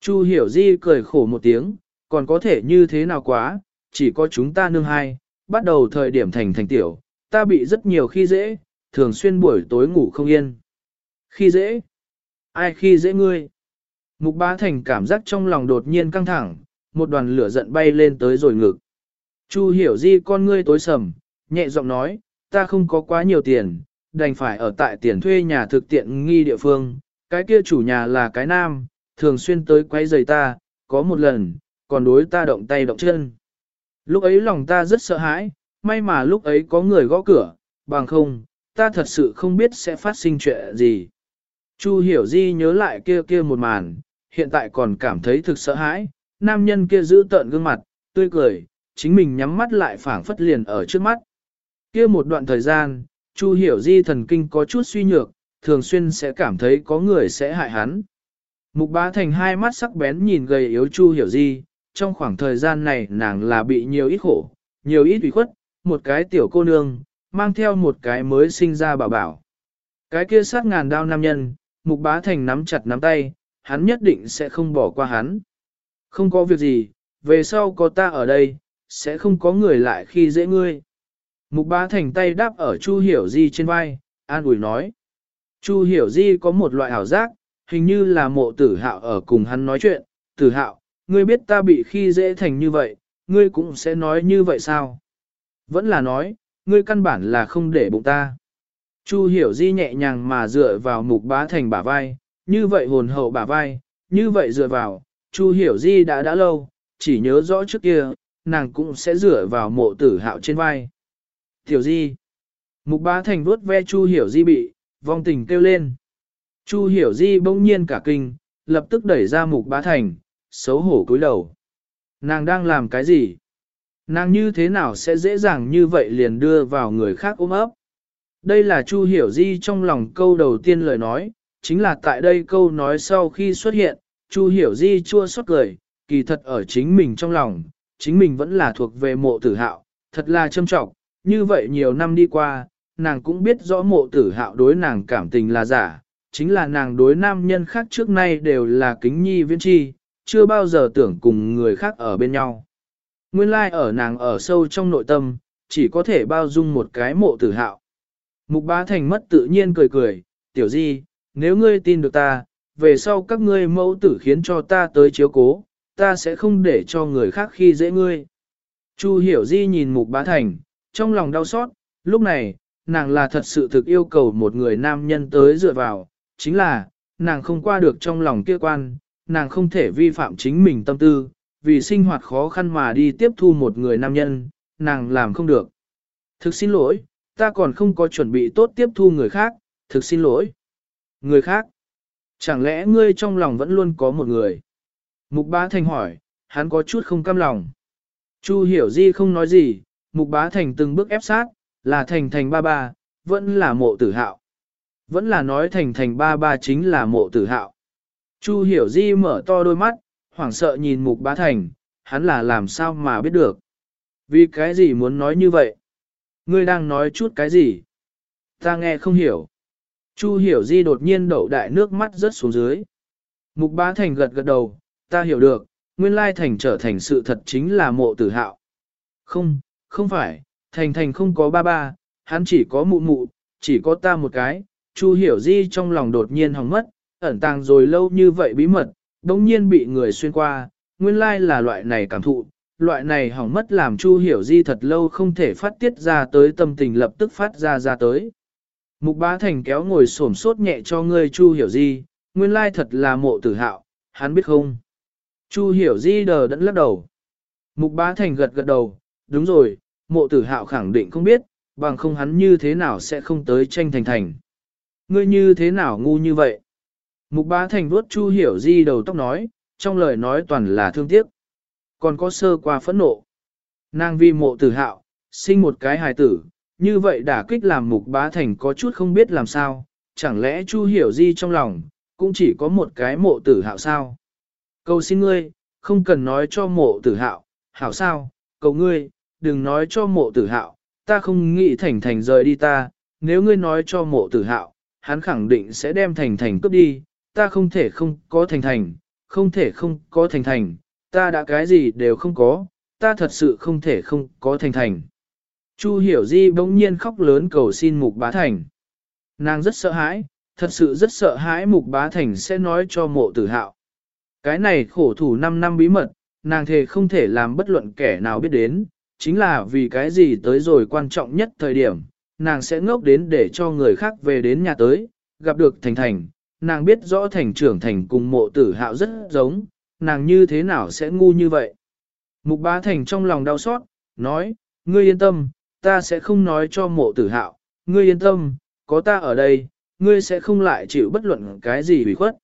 Chu hiểu di cười khổ một tiếng, còn có thể như thế nào quá, chỉ có chúng ta nương hai, bắt đầu thời điểm thành thành tiểu, ta bị rất nhiều khi dễ, thường xuyên buổi tối ngủ không yên. Khi dễ? Ai khi dễ ngươi? Mục bá thành cảm giác trong lòng đột nhiên căng thẳng, một đoàn lửa giận bay lên tới rồi ngực. Chu hiểu di con ngươi tối sầm, nhẹ giọng nói, ta không có quá nhiều tiền, đành phải ở tại tiền thuê nhà thực tiện nghi địa phương, cái kia chủ nhà là cái nam, thường xuyên tới quay giày ta, có một lần, còn đối ta động tay động chân. Lúc ấy lòng ta rất sợ hãi, may mà lúc ấy có người gõ cửa, bằng không, ta thật sự không biết sẽ phát sinh chuyện gì. Chu hiểu di nhớ lại kia kia một màn, hiện tại còn cảm thấy thực sợ hãi, nam nhân kia giữ tợn gương mặt, tươi cười, chính mình nhắm mắt lại phảng phất liền ở trước mắt. Kia một đoạn thời gian, Chu hiểu di thần kinh có chút suy nhược, thường xuyên sẽ cảm thấy có người sẽ hại hắn. Mục bá thành hai mắt sắc bén nhìn gầy yếu Chu hiểu di, trong khoảng thời gian này nàng là bị nhiều ít khổ, nhiều ít ủy khuất, một cái tiểu cô nương, mang theo một cái mới sinh ra bảo bảo. Cái kia sát ngàn đao nam nhân, mục bá thành nắm chặt nắm tay, hắn nhất định sẽ không bỏ qua hắn. Không có việc gì, về sau có ta ở đây, sẽ không có người lại khi dễ ngươi. Mục bá thành tay đáp ở Chu Hiểu Di trên vai, an ủi nói. Chu Hiểu Di có một loại ảo giác, hình như là mộ tử hạo ở cùng hắn nói chuyện. Tử hạo, ngươi biết ta bị khi dễ thành như vậy, ngươi cũng sẽ nói như vậy sao? Vẫn là nói, ngươi căn bản là không để bụng ta. Chu Hiểu Di nhẹ nhàng mà dựa vào mục bá thành bả vai, như vậy hồn hậu bả vai, như vậy dựa vào, Chu Hiểu Di đã đã lâu, chỉ nhớ rõ trước kia, nàng cũng sẽ dựa vào mộ tử hạo trên vai. Tiểu Di Mục bá thành vuốt ve Chu Hiểu Di bị, vong tình kêu lên. Chu Hiểu Di bỗng nhiên cả kinh, lập tức đẩy ra mục bá thành, xấu hổ cúi đầu. Nàng đang làm cái gì? Nàng như thế nào sẽ dễ dàng như vậy liền đưa vào người khác ôm ấp? Đây là Chu Hiểu Di trong lòng câu đầu tiên lời nói, chính là tại đây câu nói sau khi xuất hiện, Chu Hiểu Di chua xót cười, kỳ thật ở chính mình trong lòng, chính mình vẫn là thuộc về mộ tử hạo, thật là châm trọng, như vậy nhiều năm đi qua, nàng cũng biết rõ mộ tử hạo đối nàng cảm tình là giả, chính là nàng đối nam nhân khác trước nay đều là kính nhi viên chi, chưa bao giờ tưởng cùng người khác ở bên nhau. Nguyên lai like ở nàng ở sâu trong nội tâm, chỉ có thể bao dung một cái mộ tử hạo. Mục bá thành mất tự nhiên cười cười, tiểu di, nếu ngươi tin được ta, về sau các ngươi mẫu tử khiến cho ta tới chiếu cố, ta sẽ không để cho người khác khi dễ ngươi. Chu hiểu di nhìn mục bá thành, trong lòng đau xót, lúc này, nàng là thật sự thực yêu cầu một người nam nhân tới dựa vào, chính là, nàng không qua được trong lòng kia quan, nàng không thể vi phạm chính mình tâm tư, vì sinh hoạt khó khăn mà đi tiếp thu một người nam nhân, nàng làm không được. Thực xin lỗi, ta còn không có chuẩn bị tốt tiếp thu người khác, thực xin lỗi. Người khác? Chẳng lẽ ngươi trong lòng vẫn luôn có một người? Mục bá thành hỏi, hắn có chút không cam lòng. Chu hiểu di không nói gì, mục bá thành từng bước ép sát, là thành thành ba ba, vẫn là mộ tử hạo. Vẫn là nói thành thành ba ba chính là mộ tử hạo. Chu hiểu di mở to đôi mắt, hoảng sợ nhìn mục bá thành, hắn là làm sao mà biết được. Vì cái gì muốn nói như vậy? Ngươi đang nói chút cái gì? Ta nghe không hiểu. Chu hiểu di đột nhiên đậu đại nước mắt rớt xuống dưới. Mục bá thành gật gật đầu, ta hiểu được, nguyên lai thành trở thành sự thật chính là mộ tử hạo. Không, không phải, thành thành không có ba ba, hắn chỉ có mụ mụ, chỉ có ta một cái, Chu hiểu di trong lòng đột nhiên hỏng mất, ẩn tàng rồi lâu như vậy bí mật, đống nhiên bị người xuyên qua, nguyên lai là loại này cảm thụ, loại này hỏng mất làm Chu hiểu di thật lâu không thể phát tiết ra tới tâm tình lập tức phát ra ra tới. Mục bá thành kéo ngồi xổm sốt nhẹ cho ngươi Chu hiểu di, nguyên lai thật là mộ tử hạo, hắn biết không? Chu hiểu di đờ đẫn lắc đầu. Mục bá thành gật gật đầu, đúng rồi, mộ tử hạo khẳng định không biết, bằng không hắn như thế nào sẽ không tới tranh thành thành. Ngươi như thế nào ngu như vậy? Mục bá thành vuốt chu hiểu di đầu tóc nói, trong lời nói toàn là thương tiếc. Còn có sơ qua phẫn nộ. Nàng vi mộ tử hạo, sinh một cái hài tử, như vậy đã kích làm mục bá thành có chút không biết làm sao, chẳng lẽ chu hiểu di trong lòng, cũng chỉ có một cái mộ tử hạo sao? Cầu xin ngươi, không cần nói cho mộ tử hạo, hảo sao, cầu ngươi, đừng nói cho mộ tử hạo, ta không nghĩ thành thành rời đi ta, nếu ngươi nói cho mộ tử hạo, hắn khẳng định sẽ đem thành thành cướp đi, ta không thể không có thành thành, không thể không có thành thành, ta đã cái gì đều không có, ta thật sự không thể không có thành thành. Chu hiểu di bỗng nhiên khóc lớn cầu xin mục bá thành. Nàng rất sợ hãi, thật sự rất sợ hãi mục bá thành sẽ nói cho mộ tử hạo. Cái này khổ thủ 5 năm bí mật, nàng thề không thể làm bất luận kẻ nào biết đến, chính là vì cái gì tới rồi quan trọng nhất thời điểm, nàng sẽ ngốc đến để cho người khác về đến nhà tới, gặp được Thành Thành, nàng biết rõ thành trưởng thành cùng mộ tử hạo rất giống, nàng như thế nào sẽ ngu như vậy. Mục bá thành trong lòng đau xót, nói, ngươi yên tâm, ta sẽ không nói cho mộ tử hạo, ngươi yên tâm, có ta ở đây, ngươi sẽ không lại chịu bất luận cái gì bị khuất.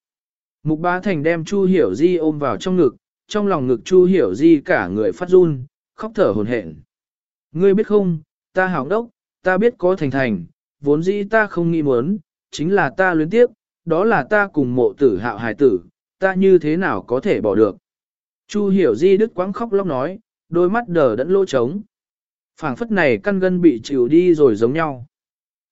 Mục bá thành đem Chu Hiểu Di ôm vào trong ngực, trong lòng ngực Chu Hiểu Di cả người phát run, khóc thở hồn hển. Ngươi biết không, ta hảo đốc, ta biết có thành thành, vốn dĩ ta không nghĩ muốn, chính là ta luyến tiếp, đó là ta cùng mộ tử hạo hài tử, ta như thế nào có thể bỏ được. Chu hiểu di đức quãng khóc lóc nói, đôi mắt đờ đẫn lỗ trống. phảng phất này căn gân bị chịu đi rồi giống nhau.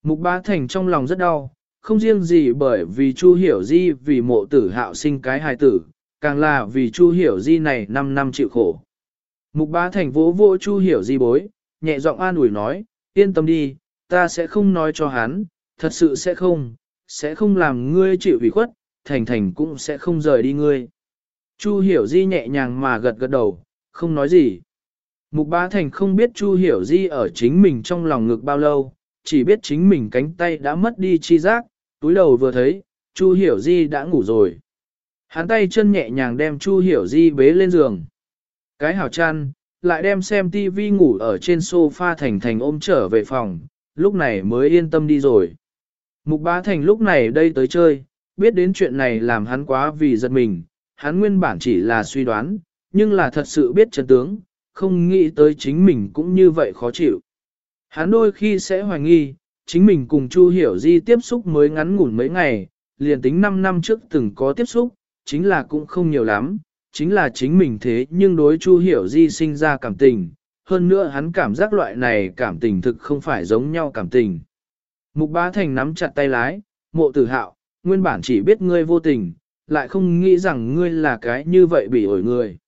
Mục bá thành trong lòng rất đau, không riêng gì bởi vì Chu hiểu di vì mộ tử hạo sinh cái hài tử, càng là vì Chu hiểu di này 5 năm chịu khổ. Mục bá thành vỗ vỗ Chu hiểu di bối, nhẹ giọng an ủi nói, yên tâm đi, ta sẽ không nói cho hắn, thật sự sẽ không, sẽ không làm ngươi chịu ủy khuất, thành thành cũng sẽ không rời đi ngươi. Chu hiểu di nhẹ nhàng mà gật gật đầu, không nói gì. Mục bá thành không biết Chu hiểu di ở chính mình trong lòng ngực bao lâu, chỉ biết chính mình cánh tay đã mất đi chi giác, túi đầu vừa thấy, Chu hiểu di đã ngủ rồi. Hắn tay chân nhẹ nhàng đem Chu hiểu di bế lên giường. Cái hảo chăn, lại đem xem tivi ngủ ở trên sofa thành thành ôm trở về phòng, lúc này mới yên tâm đi rồi. Mục bá thành lúc này đây tới chơi, biết đến chuyện này làm hắn quá vì giật mình, hắn nguyên bản chỉ là suy đoán, nhưng là thật sự biết chân tướng, không nghĩ tới chính mình cũng như vậy khó chịu. Hắn đôi khi sẽ hoài nghi, chính mình cùng Chu Hiểu Di tiếp xúc mới ngắn ngủn mấy ngày, liền tính 5 năm trước từng có tiếp xúc, chính là cũng không nhiều lắm, chính là chính mình thế nhưng đối Chu Hiểu Di sinh ra cảm tình, hơn nữa hắn cảm giác loại này cảm tình thực không phải giống nhau cảm tình. Mục Bá Thành nắm chặt tay lái, mộ tử hạo, nguyên bản chỉ biết ngươi vô tình, lại không nghĩ rằng ngươi là cái như vậy bị ổi người.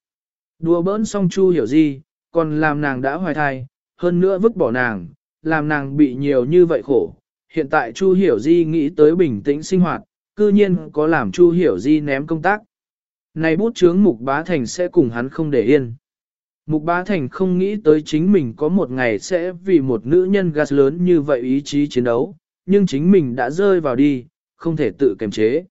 Đùa bỡn xong Chu Hiểu Di, còn làm nàng đã hoài thai, hơn nữa vứt bỏ nàng, làm nàng bị nhiều như vậy khổ. Hiện tại Chu Hiểu Di nghĩ tới bình tĩnh sinh hoạt, cư nhiên có làm Chu Hiểu Di ném công tác. Này bút chướng Mục Bá Thành sẽ cùng hắn không để yên. Mục Bá Thành không nghĩ tới chính mình có một ngày sẽ vì một nữ nhân gas lớn như vậy ý chí chiến đấu, nhưng chính mình đã rơi vào đi, không thể tự kiềm chế.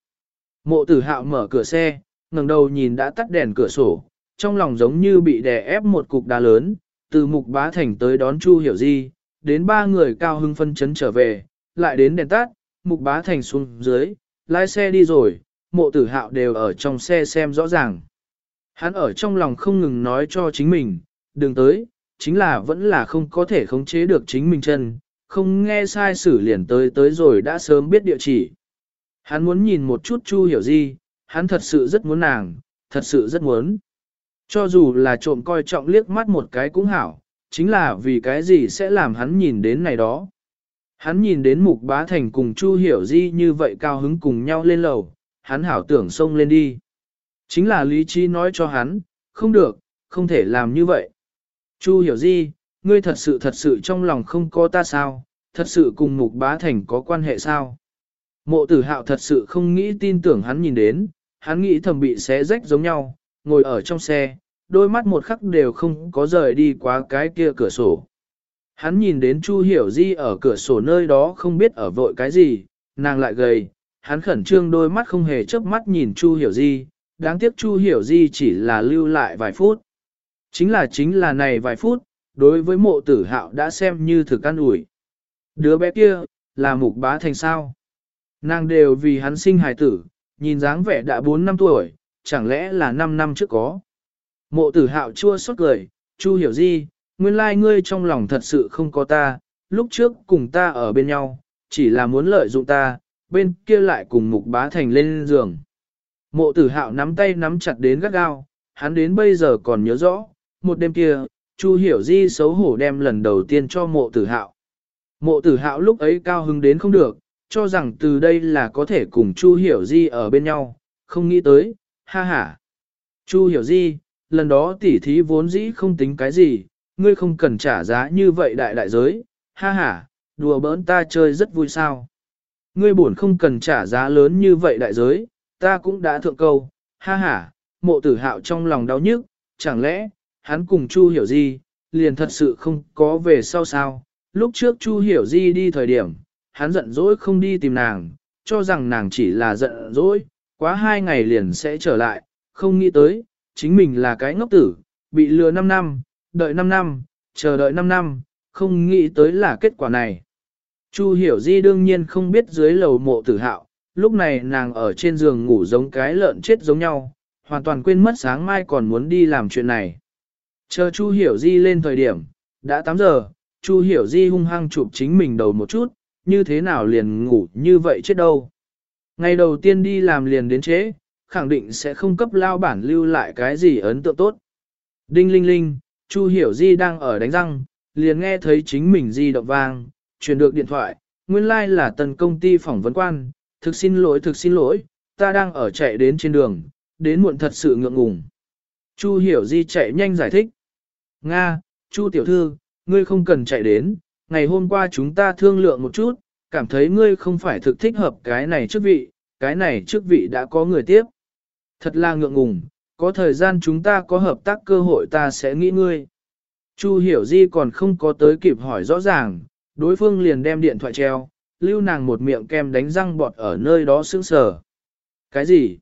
Mộ tử hạo mở cửa xe, ngẩng đầu nhìn đã tắt đèn cửa sổ, trong lòng giống như bị đè ép một cục đá lớn, từ Mục Bá Thành tới đón Chu Hiểu Di, đến ba người cao hưng phân chấn trở về, lại đến đèn tắt, Mục Bá Thành xuống dưới, lái xe đi rồi, mộ tử hạo đều ở trong xe xem rõ ràng. Hắn ở trong lòng không ngừng nói cho chính mình, đừng tới, chính là vẫn là không có thể khống chế được chính mình chân, không nghe sai sử liền tới tới rồi đã sớm biết địa chỉ. Hắn muốn nhìn một chút Chu Hiểu Di, hắn thật sự rất muốn nàng, thật sự rất muốn. Cho dù là trộm coi trọng liếc mắt một cái cũng hảo, chính là vì cái gì sẽ làm hắn nhìn đến này đó. Hắn nhìn đến Mục Bá Thành cùng Chu Hiểu Di như vậy cao hứng cùng nhau lên lầu, hắn hảo tưởng xông lên đi. Chính là lý trí nói cho hắn, không được, không thể làm như vậy. Chu hiểu gì, ngươi thật sự thật sự trong lòng không có ta sao, thật sự cùng mục bá thành có quan hệ sao. Mộ tử hạo thật sự không nghĩ tin tưởng hắn nhìn đến, hắn nghĩ thầm bị xé rách giống nhau, ngồi ở trong xe, đôi mắt một khắc đều không có rời đi qua cái kia cửa sổ. Hắn nhìn đến Chu Hiểu Di ở cửa sổ nơi đó không biết ở vội cái gì, nàng lại gầy, hắn khẩn trương đôi mắt không hề chớp mắt nhìn Chu Hiểu Di, đáng tiếc Chu Hiểu Di chỉ là lưu lại vài phút. Chính là chính là này vài phút, đối với mộ tử hạo đã xem như thực căn ủi. Đứa bé kia, là mục bá thành sao. Nàng đều vì hắn sinh hài tử, nhìn dáng vẻ đã 4 năm tuổi, chẳng lẽ là 5 năm trước có. Mộ tử hạo chua xót cười, Chu hiểu di nguyên lai ngươi trong lòng thật sự không có ta, lúc trước cùng ta ở bên nhau, chỉ là muốn lợi dụng ta, bên kia lại cùng mục bá thành lên giường. Mộ tử hạo nắm tay nắm chặt đến gắt gao, hắn đến bây giờ còn nhớ rõ, một đêm kia, Chu hiểu di xấu hổ đem lần đầu tiên cho mộ tử hạo. Mộ tử hạo lúc ấy cao hứng đến không được, cho rằng từ đây là có thể cùng Chu hiểu di ở bên nhau, không nghĩ tới, ha ha. Chu hiểu di, lần đó tỉ thí vốn dĩ không tính cái gì, ngươi không cần trả giá như vậy đại đại giới, ha ha, đùa bỡn ta chơi rất vui sao. Ngươi buồn không cần trả giá lớn như vậy đại giới, ta cũng đã thượng câu, ha ha, mộ tử hạo trong lòng đau nhức, chẳng lẽ, hắn cùng Chu hiểu gì, liền thật sự không có về sau sao. Lúc trước Chu hiểu di đi thời điểm, hắn giận dỗi không đi tìm nàng, cho rằng nàng chỉ là giận dỗi, quá hai ngày liền sẽ trở lại, không nghĩ tới, chính mình là cái ngốc tử, bị lừa 5 năm, đợi 5 năm, chờ đợi 5 năm, không nghĩ tới là kết quả này. Chu hiểu di đương nhiên không biết dưới lầu mộ tử hạo, lúc này nàng ở trên giường ngủ giống cái lợn chết giống nhau, hoàn toàn quên mất sáng mai còn muốn đi làm chuyện này. Chờ Chu hiểu di lên thời điểm, đã 8 giờ, Chu hiểu di hung hăng chụp chính mình đầu một chút, như thế nào liền ngủ như vậy chết đâu. Ngày đầu tiên đi làm liền đến chế, khẳng định sẽ không cấp lao bản lưu lại cái gì ấn tượng tốt. Đinh linh linh, Chu Hiểu Di đang ở đánh răng, liền nghe thấy chính mình di động vang, chuyển được điện thoại, nguyên lai like là tần công ty phỏng vấn quan, thực xin lỗi thực xin lỗi, ta đang ở chạy đến trên đường, đến muộn thật sự ngượng ngùng. Chu Hiểu Di chạy nhanh giải thích. Nga, Chu Tiểu Thư, ngươi không cần chạy đến, ngày hôm qua chúng ta thương lượng một chút, cảm thấy ngươi không phải thực thích hợp cái này chức vị, cái này chức vị đã có người tiếp. Thật là ngượng ngùng, có thời gian chúng ta có hợp tác cơ hội ta sẽ nghĩ ngươi. Chu hiểu di còn không có tới kịp hỏi rõ ràng, đối phương liền đem điện thoại treo, lưu nàng một miệng kem đánh răng bọt ở nơi đó sững sờ. Cái gì?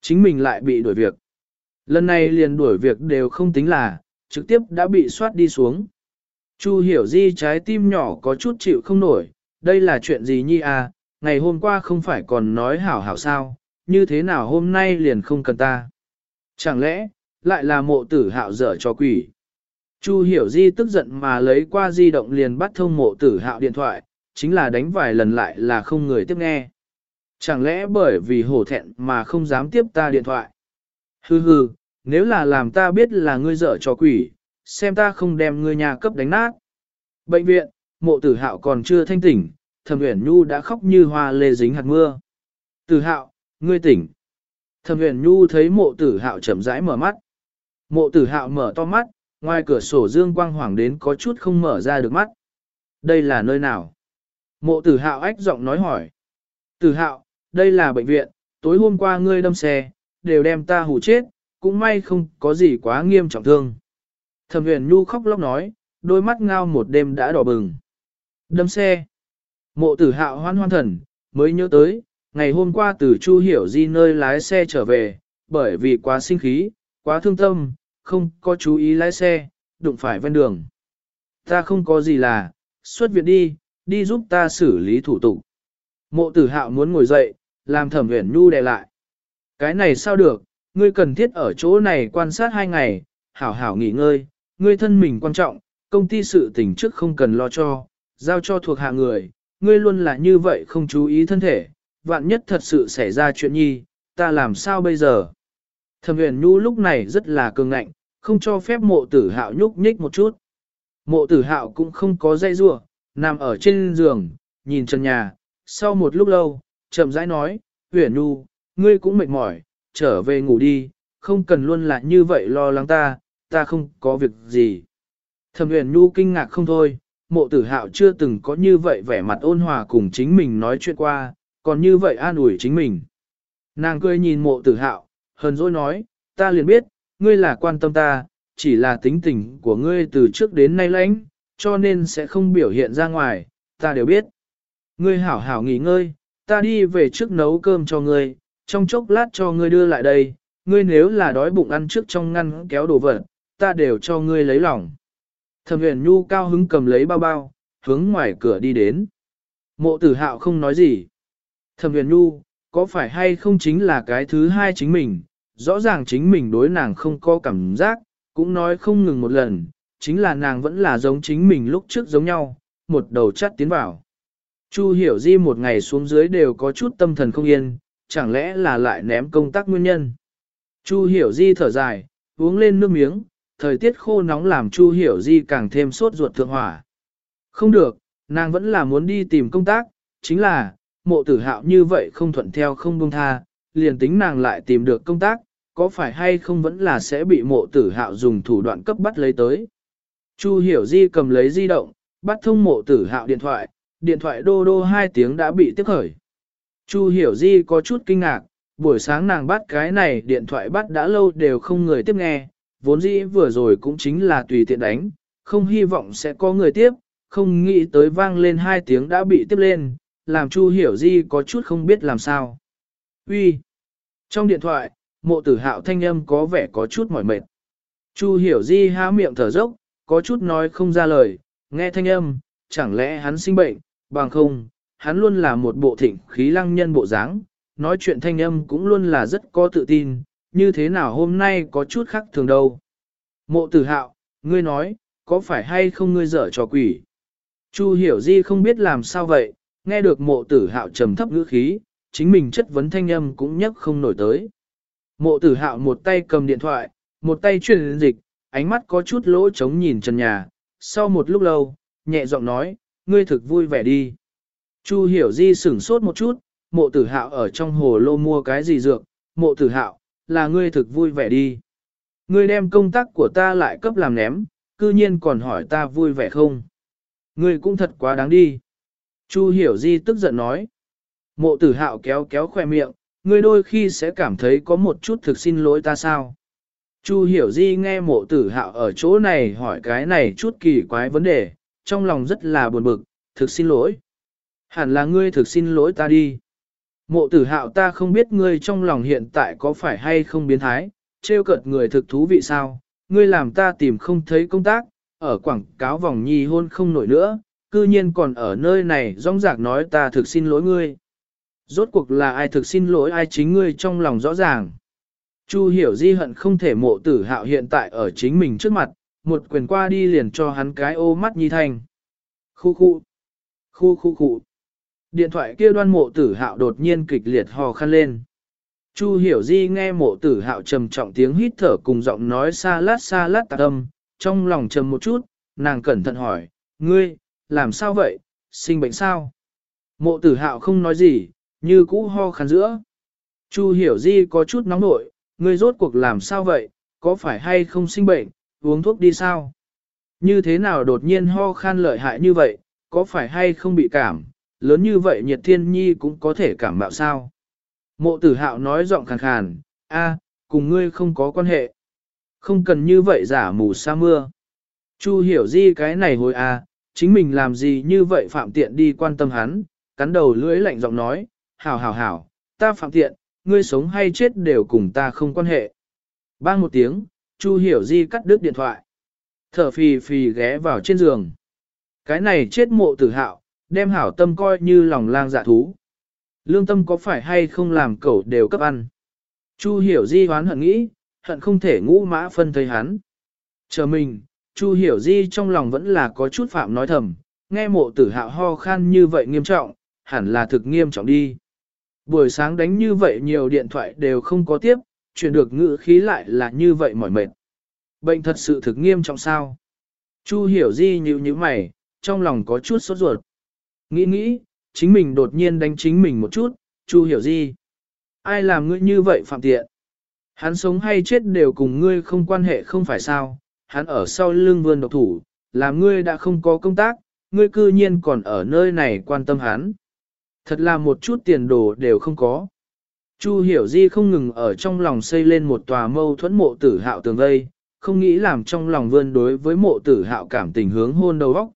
Chính mình lại bị đuổi việc. Lần này liền đuổi việc đều không tính là, trực tiếp đã bị soát đi xuống. Chu hiểu di trái tim nhỏ có chút chịu không nổi, đây là chuyện gì nhi à, ngày hôm qua không phải còn nói hảo hảo sao, như thế nào hôm nay liền không cần ta. Chẳng lẽ, lại là mộ tử hạo dở cho quỷ. Chu hiểu di tức giận mà lấy qua di động liền bắt thông mộ tử hạo điện thoại, chính là đánh vài lần lại là không người tiếp nghe. Chẳng lẽ bởi vì hổ thẹn mà không dám tiếp ta điện thoại. Hừ hừ, nếu là làm ta biết là ngươi dở cho quỷ, xem ta không đem ngươi nhà cấp đánh nát. Bệnh viện, mộ tử hạo còn chưa thanh tỉnh, thẩm uyển nhu đã khóc như hoa lê dính hạt mưa. Tử hạo, ngươi tỉnh. Thẩm uyển nhu thấy mộ tử hạo chậm rãi mở mắt. Mộ tử hạo mở to mắt, ngoài cửa sổ dương quang hoàng đến có chút không mở ra được mắt. Đây là nơi nào? Mộ tử hạo ách giọng nói hỏi. Tử hạo, đây là bệnh viện, tối hôm qua ngươi đâm xe, đều đem ta hù chết, cũng may không có gì quá nghiêm trọng thương. Thẩm huyền nhu khóc lóc nói, đôi mắt ngao một đêm đã đỏ bừng. Đâm xe. Mộ tử hạo hoan hoan thần, mới nhớ tới, ngày hôm qua từ Chu Hiểu Di nơi lái xe trở về, bởi vì quá sinh khí, quá thương tâm, không có chú ý lái xe, đụng phải ven đường. Ta không có gì là, xuất viện đi, đi giúp ta xử lý thủ tục. Mộ tử hạo muốn ngồi dậy, làm thẩm huyền nhu đè lại. Cái này sao được, ngươi cần thiết ở chỗ này quan sát hai ngày, hảo hảo nghỉ ngơi, ngươi thân mình quan trọng, công ty sự tình trước không cần lo cho, giao cho thuộc hạ người, ngươi luôn là như vậy không chú ý thân thể, vạn nhất thật sự xảy ra chuyện nhi, ta làm sao bây giờ? Thẩm huyền nhu lúc này rất là cường ngạnh, không cho phép mộ tử hạo nhúc nhích một chút. Mộ tử hạo cũng không có dây rua, nằm ở trên giường, nhìn trần nhà, sau một lúc lâu, chậm rãi nói, huyền nhu, ngươi cũng mệt mỏi, trở về ngủ đi, không cần luôn là như vậy lo lắng ta, ta không có việc gì. Thẩm Uyển Nhu kinh ngạc không thôi, mộ tử hạo chưa từng có như vậy vẻ mặt ôn hòa cùng chính mình nói chuyện qua, còn như vậy an ủi chính mình. Nàng cười nhìn mộ tử hạo, hờn dỗi nói, ta liền biết, ngươi là quan tâm ta, chỉ là tính tình của ngươi từ trước đến nay lãnh, cho nên sẽ không biểu hiện ra ngoài, ta đều biết. Ngươi hảo hảo nghỉ ngơi, ta đi về trước nấu cơm cho ngươi, trong chốc lát cho ngươi đưa lại đây, ngươi nếu là đói bụng ăn trước trong ngăn kéo đồ vật, ta đều cho ngươi lấy lòng. Thẩm huyền nhu cao hứng cầm lấy bao bao, hướng ngoài cửa đi đến. Mộ tử hạo không nói gì. Thẩm huyền nhu, có phải hay không chính là cái thứ hai chính mình, rõ ràng chính mình đối nàng không có cảm giác, cũng nói không ngừng một lần, chính là nàng vẫn là giống chính mình lúc trước giống nhau, một đầu chắt tiến vào. Chu hiểu di một ngày xuống dưới đều có chút tâm thần không yên, chẳng lẽ là lại ném công tác nguyên nhân. Chu hiểu di thở dài, uống lên nước miếng, thời tiết khô nóng làm Chu hiểu di càng thêm sốt ruột thượng hỏa. Không được, nàng vẫn là muốn đi tìm công tác, chính là, mộ tử hạo như vậy không thuận theo không buông tha, liền tính nàng lại tìm được công tác, có phải hay không vẫn là sẽ bị mộ tử hạo dùng thủ đoạn cấp bắt lấy tới. Chu hiểu di cầm lấy di động, bắt thông mộ tử hạo điện thoại, điện thoại đô đô hai tiếng đã bị tiếp khởi. Chu hiểu di có chút kinh ngạc, buổi sáng nàng bắt cái này điện thoại bắt đã lâu đều không người tiếp nghe, vốn dĩ vừa rồi cũng chính là tùy tiện đánh, không hy vọng sẽ có người tiếp, không nghĩ tới vang lên hai tiếng đã bị tiếp lên, làm Chu hiểu di có chút không biết làm sao. Uy, Trong điện thoại, mộ tử hạo thanh âm có vẻ có chút mỏi mệt. Chu hiểu di há miệng thở dốc, có chút nói không ra lời, nghe thanh âm, chẳng lẽ hắn sinh bệnh, bằng không, hắn luôn là một bộ thịnh khí lăng nhân bộ dáng, nói chuyện thanh âm cũng luôn là rất có tự tin, như thế nào hôm nay có chút khác thường đâu. Mộ tử hạo, ngươi nói, có phải hay không ngươi dở trò quỷ? Chu hiểu di không biết làm sao vậy, nghe được mộ tử hạo trầm thấp ngữ khí, chính mình chất vấn thanh âm cũng nhấc không nổi tới. Mộ tử hạo một tay cầm điện thoại, một tay truyền dịch, ánh mắt có chút lỗ trống nhìn trần nhà, sau một lúc lâu, nhẹ giọng nói, ngươi thực vui vẻ đi. Chu hiểu di sửng sốt một chút, mộ tử hạo ở trong hồ lô mua cái gì dược, mộ tử hạo, là ngươi thực vui vẻ đi. Ngươi đem công tác của ta lại cấp làm ném, cư nhiên còn hỏi ta vui vẻ không. Ngươi cũng thật quá đáng đi. Chu hiểu di tức giận nói. Mộ tử hạo kéo kéo khoe miệng, ngươi đôi khi sẽ cảm thấy có một chút thực xin lỗi ta sao. Chu hiểu di nghe mộ tử hạo ở chỗ này hỏi cái này chút kỳ quái vấn đề, trong lòng rất là buồn bực, thực xin lỗi. Hẳn là ngươi thực xin lỗi ta đi. Mộ tử hạo ta không biết ngươi trong lòng hiện tại có phải hay không biến thái, trêu cợt người thực thú vị sao, ngươi làm ta tìm không thấy công tác, ở quảng cáo vòng nhi hôn không nổi nữa, cư nhiên còn ở nơi này rong rạc nói ta thực xin lỗi ngươi. Rốt cuộc là ai thực xin lỗi ai chính ngươi trong lòng rõ ràng. Chu hiểu di hận không thể mộ tử hạo hiện tại ở chính mình trước mặt, một quyền qua đi liền cho hắn cái ô mắt nhi thanh. Khu khu, khu khu khu. Điện thoại kia đoan mộ tử hạo đột nhiên kịch liệt hò khăn lên. Chu hiểu di nghe mộ tử hạo trầm trọng tiếng hít thở cùng giọng nói xa lát xa lát tạc âm, trong lòng trầm một chút, nàng cẩn thận hỏi, ngươi, làm sao vậy, sinh bệnh sao? Mộ tử hạo không nói gì, như cũ ho khăn giữa. Chu hiểu di có chút nóng nội, ngươi rốt cuộc làm sao vậy, có phải hay không sinh bệnh, uống thuốc đi sao? Như thế nào đột nhiên ho khan lợi hại như vậy, có phải hay không bị cảm, lớn như vậy nhiệt thiên nhi cũng có thể cảm mạo sao? Mộ tử hạo nói giọng khàn khàn, a, cùng ngươi không có quan hệ. Không cần như vậy giả mù sa mưa. Chu hiểu di cái này hồi a, chính mình làm gì như vậy phạm tiện đi quan tâm hắn, cắn đầu lưỡi lạnh giọng nói, hảo hảo hảo, ta phạm tiện, ngươi sống hay chết đều cùng ta không quan hệ. Bang một tiếng, Chu Hiểu Di cắt đứt điện thoại. Thở phì phì ghé vào trên giường. Cái này chết mộ tử hạo, đem hảo tâm coi như lòng lang dạ thú. Lương tâm có phải hay không làm cẩu đều cấp ăn. Chu Hiểu Di hoán hận nghĩ, hận không thể ngũ mã phân thấy hắn. Chờ mình, Chu Hiểu Di trong lòng vẫn là có chút phạm nói thầm, nghe mộ tử hạo ho khan như vậy nghiêm trọng, hẳn là thực nghiêm trọng đi. Buổi sáng đánh như vậy nhiều điện thoại đều không có tiếp, chuyển được ngữ khí lại là như vậy mỏi mệt. Bệnh thật sự thực nghiêm trọng sao? Chu hiểu di nhíu như mày, trong lòng có chút sốt ruột. Nghĩ nghĩ, chính mình đột nhiên đánh chính mình một chút, Chu hiểu di. Ai làm ngươi như vậy phạm tiện? Hắn sống hay chết đều cùng ngươi không quan hệ không phải sao, hắn ở sau lưng vườn độc thủ, làm ngươi đã không có công tác, ngươi cư nhiên còn ở nơi này quan tâm hắn. Thật là một chút tiền đồ đều không có. Chu hiểu di không ngừng ở trong lòng xây lên một tòa mâu thuẫn mộ tử hạo tường vây, không nghĩ làm trong lòng vươn đối với mộ tử hạo cảm tình hướng hôn đầu óc.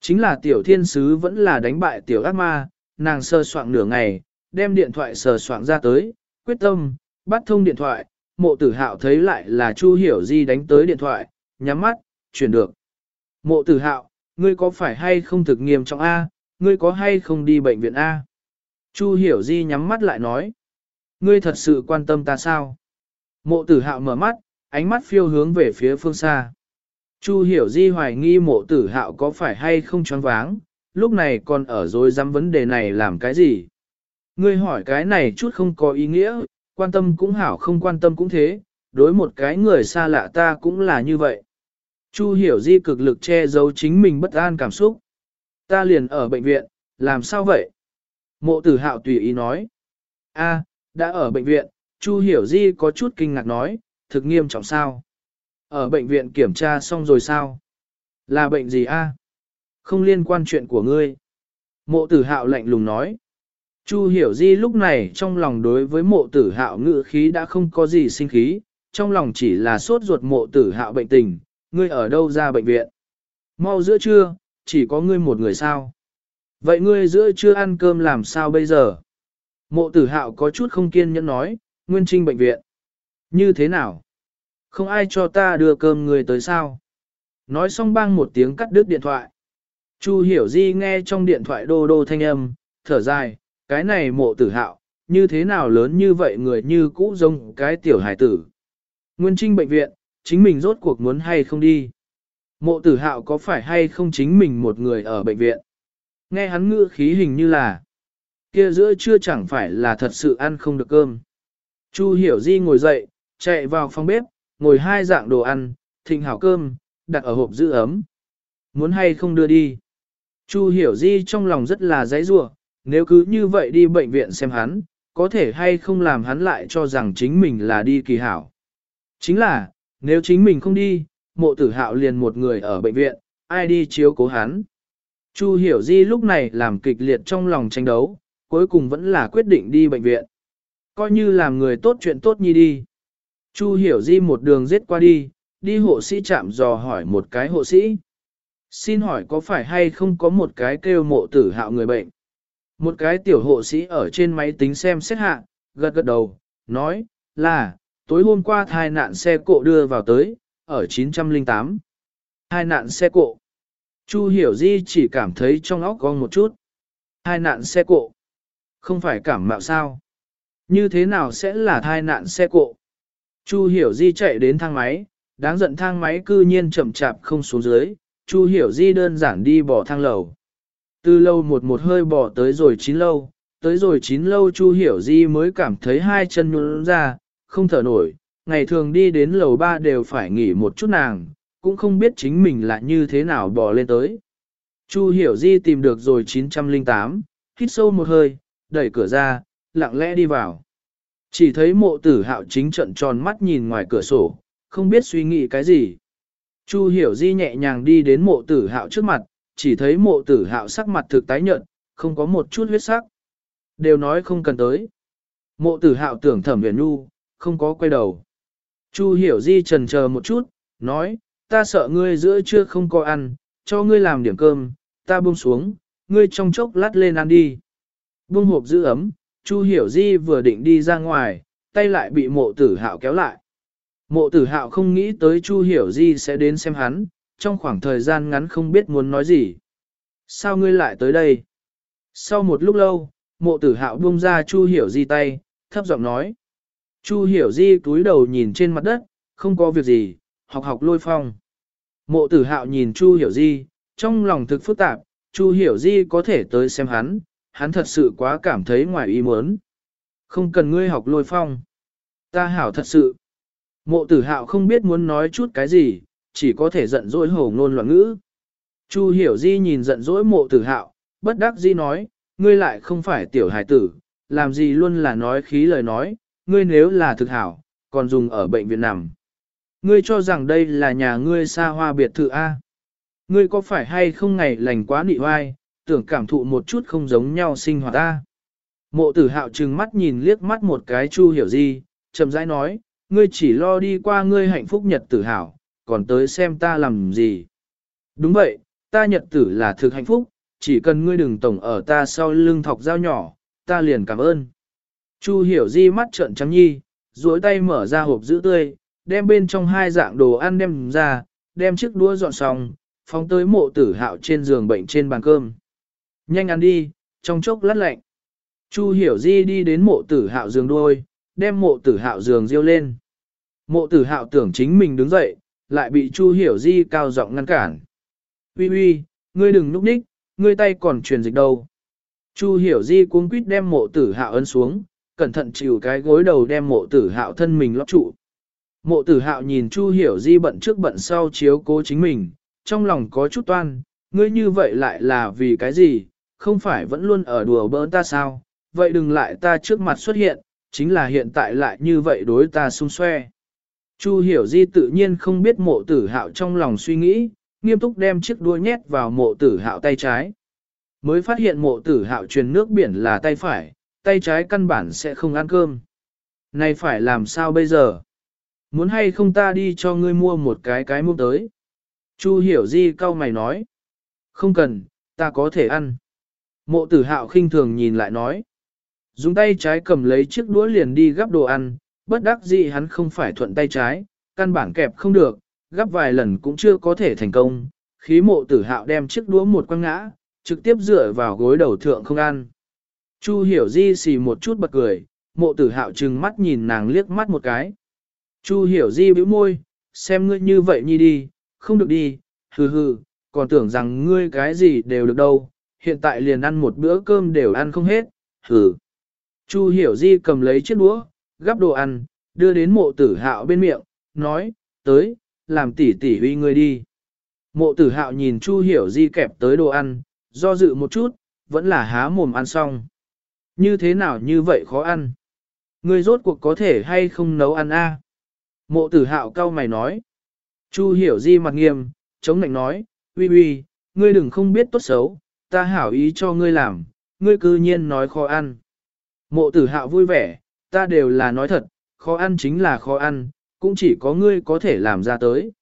Chính là tiểu thiên sứ vẫn là đánh bại tiểu ác ma, nàng sơ soạn nửa ngày, đem điện thoại sờ soạn ra tới, quyết tâm, bắt thông điện thoại, mộ tử hạo thấy lại là Chu Hiểu Di đánh tới điện thoại, nhắm mắt, chuyển được. Mộ tử hạo, ngươi có phải hay không thực nghiêm trọng A, ngươi có hay không đi bệnh viện A? Chu Hiểu Di nhắm mắt lại nói, ngươi thật sự quan tâm ta sao? Mộ tử hạo mở mắt, ánh mắt phiêu hướng về phía phương xa. Chu Hiểu Di hoài nghi mộ tử hạo có phải hay không choáng váng, lúc này còn ở dối dám vấn đề này làm cái gì? Ngươi hỏi cái này chút không có ý nghĩa, quan tâm cũng hảo không quan tâm cũng thế, đối một cái người xa lạ ta cũng là như vậy. Chu hiểu di cực lực che giấu chính mình bất an cảm xúc. Ta liền ở bệnh viện, làm sao vậy? Mộ tử hạo tùy ý nói. a đã ở bệnh viện, Chu hiểu di có chút kinh ngạc nói, thực nghiêm trọng sao? Ở bệnh viện kiểm tra xong rồi sao? Là bệnh gì a? Không liên quan chuyện của ngươi. Mộ tử hạo lạnh lùng nói. Chu hiểu di lúc này trong lòng đối với mộ tử hạo ngự khí đã không có gì sinh khí, trong lòng chỉ là sốt ruột mộ tử hạo bệnh tình, ngươi ở đâu ra bệnh viện. Mau giữa trưa, chỉ có ngươi một người sao. Vậy ngươi giữa chưa ăn cơm làm sao bây giờ? Mộ tử hạo có chút không kiên nhẫn nói, nguyên trinh bệnh viện. Như thế nào? Không ai cho ta đưa cơm người tới sao? Nói xong bang một tiếng cắt đứt điện thoại. Chu hiểu di nghe trong điện thoại đô đô thanh âm, thở dài, cái này mộ tử hạo, như thế nào lớn như vậy người như cũ giống cái tiểu hải tử. Nguyên trinh bệnh viện, chính mình rốt cuộc muốn hay không đi. Mộ tử hạo có phải hay không chính mình một người ở bệnh viện. Nghe hắn ngữ khí hình như là, kia giữa chưa chẳng phải là thật sự ăn không được cơm. Chu hiểu di ngồi dậy, chạy vào phòng bếp, ngồi hai dạng đồ ăn, thịnh hảo cơm, đặt ở hộp giữ ấm. Muốn hay không đưa đi. Chu hiểu di trong lòng rất là dãy rủa nếu cứ như vậy đi bệnh viện xem hắn, có thể hay không làm hắn lại cho rằng chính mình là đi kỳ hảo. Chính là, nếu chính mình không đi, mộ tử hạo liền một người ở bệnh viện, ai đi chiếu cố hắn. Chu hiểu di lúc này làm kịch liệt trong lòng tranh đấu, cuối cùng vẫn là quyết định đi bệnh viện. Coi như làm người tốt chuyện tốt nhi đi. Chu hiểu di một đường giết qua đi, đi hộ sĩ chạm dò hỏi một cái hộ sĩ. Xin hỏi có phải hay không có một cái kêu mộ tử hạo người bệnh? Một cái tiểu hộ sĩ ở trên máy tính xem xét hạ, gật gật đầu, nói, là, tối hôm qua thai nạn xe cộ đưa vào tới, ở 908. Hai nạn xe cộ. Chu hiểu di chỉ cảm thấy trong óc con một chút. Hai nạn xe cộ. Không phải cảm mạo sao. Như thế nào sẽ là thai nạn xe cộ? Chu hiểu di chạy đến thang máy, đáng giận thang máy cư nhiên chậm chạp không xuống dưới. Chu hiểu di đơn giản đi bỏ thang lầu. Từ lâu một một hơi bỏ tới rồi chín lâu, tới rồi chín lâu Chu Hiểu Di mới cảm thấy hai chân nhún ra, không thở nổi, ngày thường đi đến lầu ba đều phải nghỉ một chút nàng, cũng không biết chính mình là như thế nào bò lên tới. Chu Hiểu Di tìm được rồi 908, hít sâu một hơi, đẩy cửa ra, lặng lẽ đi vào. Chỉ thấy mộ tử hạo chính trận tròn mắt nhìn ngoài cửa sổ, không biết suy nghĩ cái gì. Chu Hiểu Di nhẹ nhàng đi đến mộ tử hạo trước mặt, chỉ thấy mộ tử hạo sắc mặt thực tái nhợt, không có một chút huyết sắc. Đều nói không cần tới. Mộ tử hạo tưởng thẩm huyền nu, không có quay đầu. Chu hiểu di trần chờ một chút, nói, ta sợ ngươi giữa trưa không có ăn, cho ngươi làm điểm cơm, ta buông xuống, ngươi trong chốc lát lên ăn đi. Buông hộp giữ ấm, Chu hiểu di vừa định đi ra ngoài, tay lại bị mộ tử hạo kéo lại. Mộ tử hạo không nghĩ tới Chu hiểu di sẽ đến xem hắn, trong khoảng thời gian ngắn không biết muốn nói gì. Sao ngươi lại tới đây? Sau một lúc lâu, mộ tử hạo buông ra Chu Hiểu Di tay, thấp giọng nói. Chu Hiểu Di túi đầu nhìn trên mặt đất, không có việc gì, học học lôi phong. Mộ tử hạo nhìn Chu Hiểu Di, trong lòng thực phức tạp, Chu Hiểu Di có thể tới xem hắn, hắn thật sự quá cảm thấy ngoài ý muốn. Không cần ngươi học lôi phong. Ta hảo thật sự. Mộ tử hạo không biết muốn nói chút cái gì, chỉ có thể giận dỗi hổ ngôn loạn ngữ. Chu hiểu di nhìn giận dỗi mộ tử hạo, bất đắc di nói, ngươi lại không phải tiểu hài tử, làm gì luôn là nói khí lời nói, ngươi nếu là thực hảo, còn dùng ở bệnh viện nằm. Ngươi cho rằng đây là nhà ngươi xa hoa biệt thự A. Ngươi có phải hay không ngày lành quá nị oai, tưởng cảm thụ một chút không giống nhau sinh hoạt A. Mộ tử hạo trừng mắt nhìn liếc mắt một cái chu hiểu gì, chậm rãi nói, ngươi chỉ lo đi qua ngươi hạnh phúc nhật tử hảo, còn tới xem ta làm gì. Đúng vậy, ta nhật tử là thực hạnh phúc, chỉ cần ngươi đừng tổng ở ta sau lưng thọc dao nhỏ, ta liền cảm ơn. Chu hiểu di mắt trợn trắng nhi, duỗi tay mở ra hộp giữ tươi, đem bên trong hai dạng đồ ăn đem ra, đem chiếc đũa dọn xong, phóng tới mộ tử hạo trên giường bệnh trên bàn cơm. Nhanh ăn đi, trong chốc lát lạnh. Chu hiểu di đi đến mộ tử hạo giường đôi, đem mộ tử hạo giường riêu lên. Mộ tử hạo tưởng chính mình đứng dậy, lại bị chu hiểu di cao giọng ngăn cản. Uy uy, ngươi đừng núp ních, ngươi tay còn truyền dịch đâu. Chu hiểu di cuống quýt đem mộ tử hạo ấn xuống, cẩn thận chịu cái gối đầu đem mộ tử hạo thân mình lót trụ. Mộ tử hạo nhìn Chu hiểu di bận trước bận sau chiếu cố chính mình, trong lòng có chút toan, ngươi như vậy lại là vì cái gì, không phải vẫn luôn ở đùa bỡn ta sao, vậy đừng lại ta trước mặt xuất hiện, chính là hiện tại lại như vậy đối ta xung xoe. Chu hiểu di tự nhiên không biết mộ tử hạo trong lòng suy nghĩ, nghiêm túc đem chiếc đuôi nhét vào mộ tử hạo tay trái. Mới phát hiện mộ tử hạo truyền nước biển là tay phải, tay trái căn bản sẽ không ăn cơm. Này phải làm sao bây giờ? Muốn hay không ta đi cho ngươi mua một cái cái múc tới? Chu hiểu di cau mày nói. Không cần, ta có thể ăn. Mộ tử hạo khinh thường nhìn lại nói. Dùng tay trái cầm lấy chiếc đũa liền đi gắp đồ ăn, bất đắc dĩ hắn không phải thuận tay trái, căn bản kẹp không được, gắp vài lần cũng chưa có thể thành công. Khí mộ tử hạo đem chiếc đũa một quăng ngã, trực tiếp dựa vào gối đầu thượng không ăn. Chu hiểu di xì một chút bật cười, mộ tử hạo trừng mắt nhìn nàng liếc mắt một cái. Chu hiểu di bĩu môi, xem ngươi như vậy nhi đi, không được đi, hừ hừ, còn tưởng rằng ngươi cái gì đều được đâu, hiện tại liền ăn một bữa cơm đều ăn không hết, hừ. Chu hiểu di cầm lấy chiếc đũa, gắp đồ ăn, đưa đến mộ tử hạo bên miệng, nói, tới, làm tỉ tỉ uy ngươi đi. Mộ tử hạo nhìn Chu hiểu di kẹp tới đồ ăn, do dự một chút, vẫn là há mồm ăn xong. Như thế nào như vậy khó ăn? Ngươi rốt cuộc có thể hay không nấu ăn a? Mộ tử hạo cao mày nói. Chu hiểu di mặt nghiêm, chống lạnh nói, uy uy, ngươi đừng không biết tốt xấu, ta hảo ý cho ngươi làm, ngươi cư nhiên nói khó ăn. Mộ tử hạo vui vẻ, ta đều là nói thật, khó ăn chính là khó ăn, cũng chỉ có ngươi có thể làm ra tới.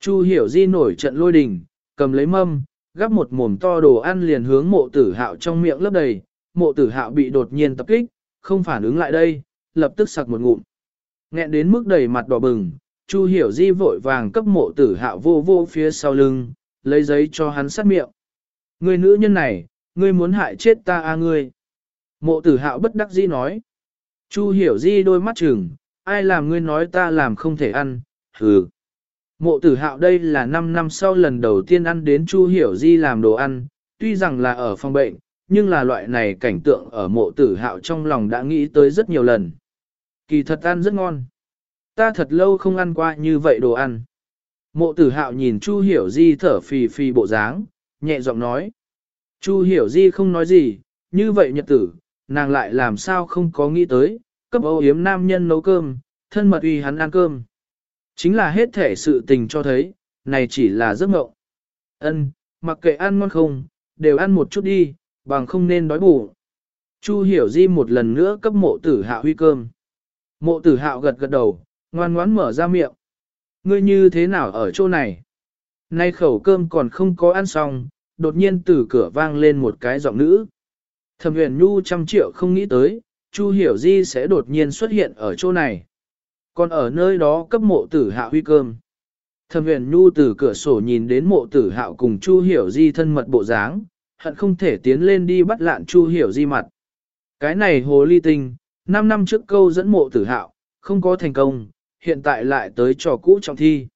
Chu hiểu di nổi trận lôi đình, cầm lấy mâm, gắp một mồm to đồ ăn liền hướng mộ tử hạo trong miệng lấp đầy, mộ tử hạo bị đột nhiên tập kích, không phản ứng lại đây, lập tức sặc một ngụm. Nghẹn đến mức đầy mặt đỏ bừng, Chu hiểu di vội vàng cấp mộ tử hạo vô vô phía sau lưng, lấy giấy cho hắn sát miệng. Người nữ nhân này, ngươi muốn hại chết ta a à ngươi. Mộ tử hạo bất đắc dĩ nói. Chu hiểu di đôi mắt chừng, ai làm ngươi nói ta làm không thể ăn, hừ. Mộ tử hạo đây là 5 năm sau lần đầu tiên ăn đến Chu hiểu di làm đồ ăn, tuy rằng là ở phòng bệnh, nhưng là loại này cảnh tượng ở mộ tử hạo trong lòng đã nghĩ tới rất nhiều lần. Kỳ thật ăn rất ngon. Ta thật lâu không ăn qua như vậy đồ ăn. Mộ tử hạo nhìn Chu hiểu di thở phì phì bộ dáng, nhẹ giọng nói. Chu hiểu di không nói gì, như vậy nhật tử, nàng lại làm sao không có nghĩ tới, cấp âu yếm nam nhân nấu cơm, thân mật uy hắn ăn cơm. Chính là hết thể sự tình cho thấy, này chỉ là giấc mộng. Ân, mặc kệ ăn ngon không, đều ăn một chút đi, bằng không nên đói bụng. Chu hiểu di một lần nữa cấp mộ tử hạo huy cơm. Mộ tử hạo gật gật đầu, ngoan ngoãn mở ra miệng. Ngươi như thế nào ở chỗ này? Nay khẩu cơm còn không có ăn xong, đột nhiên từ cửa vang lên một cái giọng nữ. Thẩm huyền nhu trăm triệu không nghĩ tới, Chu hiểu di sẽ đột nhiên xuất hiện ở chỗ này. Còn ở nơi đó cấp mộ tử hạo huy cơm. Thẩm huyền nhu từ cửa sổ nhìn đến mộ tử hạo cùng Chu hiểu di thân mật bộ dáng, hận không thể tiến lên đi bắt lạn Chu hiểu di mặt. Cái này hồ ly tinh, 5 năm trước câu dẫn mộ tử hạo, không có thành công, hiện tại lại tới trò cũ trọng thi.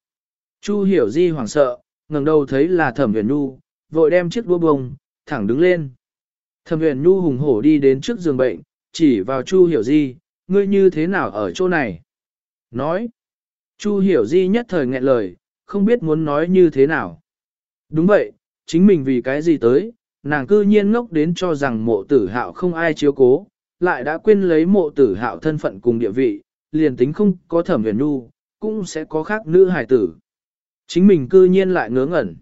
Chu hiểu di hoảng sợ, ngẩng đầu thấy là thẩm huyền nhu, vội đem chiếc đũa bông, thẳng đứng lên. Thẩm huyền nhu hùng hổ đi đến trước giường bệnh, chỉ vào Chu hiểu di, ngươi như thế nào ở chỗ này? Nói. Chu hiểu di nhất thời nghẹn lời, không biết muốn nói như thế nào. Đúng vậy, chính mình vì cái gì tới, nàng cư nhiên ngốc đến cho rằng mộ tử hạo không ai chiếu cố, lại đã quên lấy mộ tử hạo thân phận cùng địa vị, liền tính không có thẩm huyền nu, cũng sẽ có khác nữ hải tử. Chính mình cư nhiên lại ngớ ngẩn.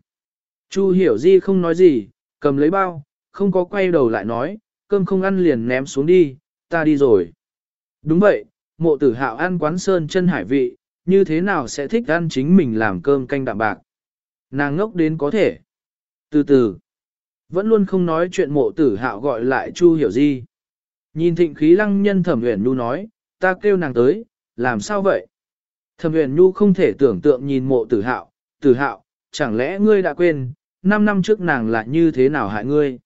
Chu hiểu di không nói gì, cầm lấy bao, không có quay đầu lại nói, cơm không ăn liền ném xuống đi, ta đi rồi. Đúng vậy, mộ tử hạo ăn quán sơn chân hải vị, như thế nào sẽ thích ăn chính mình làm cơm canh đạm bạc. Nàng ngốc đến có thể. Từ từ, vẫn luôn không nói chuyện mộ tử hạo gọi lại Chu hiểu di. Nhìn thịnh khí lăng nhân thẩm huyền nhu nói, ta kêu nàng tới, làm sao vậy? Thẩm huyền nhu không thể tưởng tượng nhìn mộ tử hạo, tử hạo, chẳng lẽ ngươi đã quên, 5 năm trước nàng là như thế nào hại ngươi?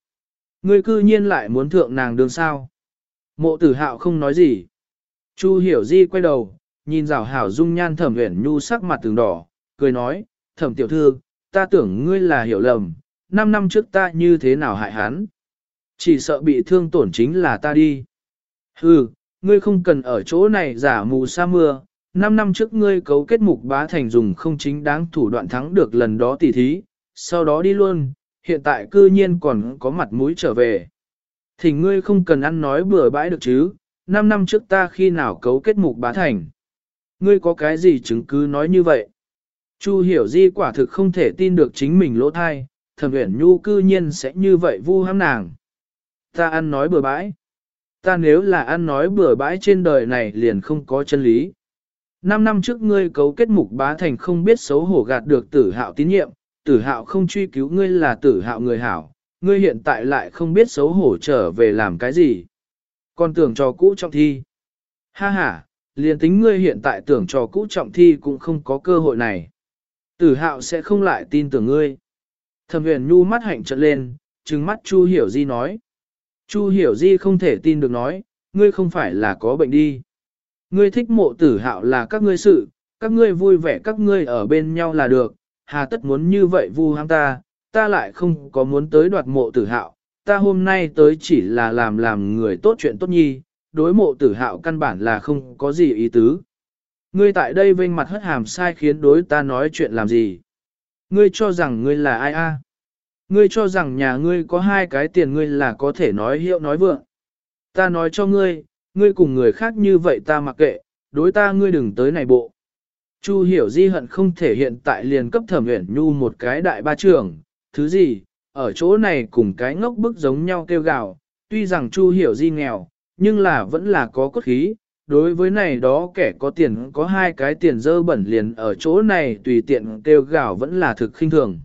Ngươi cư nhiên lại muốn thượng nàng đường sao? Mộ tử hạo không nói gì. Chu hiểu di quay đầu, nhìn rào hảo dung nhan thẩm huyền nhu sắc mặt từng đỏ, cười nói, thẩm tiểu thư, ta tưởng ngươi là hiểu lầm, 5 năm trước ta như thế nào hại hắn? Chỉ sợ bị thương tổn chính là ta đi. Hừ, ngươi không cần ở chỗ này giả mù sa mưa, 5 năm trước ngươi cấu kết mục bá thành dùng không chính đáng thủ đoạn thắng được lần đó tỉ thí, sau đó đi luôn, hiện tại cư nhiên còn có mặt mũi trở về. Thì ngươi không cần ăn nói bừa bãi được chứ, 5 năm trước ta khi nào cấu kết mục bá thành. Ngươi có cái gì chứng cứ nói như vậy? Chu hiểu di quả thực không thể tin được chính mình lỗ thai, thẩm uyển nhu cư nhiên sẽ như vậy vu hãm nàng. Ta ăn nói bừa bãi. Ta nếu là ăn nói bừa bãi trên đời này liền không có chân lý. Năm năm trước ngươi cấu kết mục bá thành không biết xấu hổ gạt được tử hạo tín nhiệm, tử hạo không truy cứu ngươi là tử hạo người hảo, ngươi hiện tại lại không biết xấu hổ trở về làm cái gì. Còn tưởng cho cũ trọng thi. Ha ha, liền tính ngươi hiện tại tưởng cho cũ trọng thi cũng không có cơ hội này. Tử hạo sẽ không lại tin tưởng ngươi. Thẩm huyền nhu mắt hạnh trận lên, trừng mắt Chu Hiểu Di nói. Chu Hiểu Di không thể tin được nói, ngươi không phải là có bệnh đi. Ngươi thích mộ tử hạo là các ngươi sự, các ngươi vui vẻ các ngươi ở bên nhau là được, hà tất muốn như vậy vu ham ta, ta lại không có muốn tới đoạt mộ tử hạo, ta hôm nay tới chỉ là làm làm người tốt chuyện tốt nhi, đối mộ tử hạo căn bản là không có gì ý tứ. Ngươi tại đây vênh mặt hất hàm sai khiến đối ta nói chuyện làm gì? Ngươi cho rằng ngươi là ai a? Ngươi cho rằng nhà ngươi có hai cái tiền ngươi là có thể nói hiệu nói vượng. Ta nói cho ngươi, ngươi cùng người khác như vậy ta mặc kệ, đối ta ngươi đừng tới này bộ. Chu hiểu di hận không thể hiện tại liền cấp thẩm uyển nhu một cái đại ba trưởng, thứ gì, ở chỗ này cùng cái ngốc bức giống nhau kêu gào, tuy rằng chu hiểu di nghèo, nhưng là vẫn là có cốt khí, đối với này đó kẻ có tiền có hai cái tiền dơ bẩn liền ở chỗ này tùy tiện kêu gào vẫn là thực khinh thường.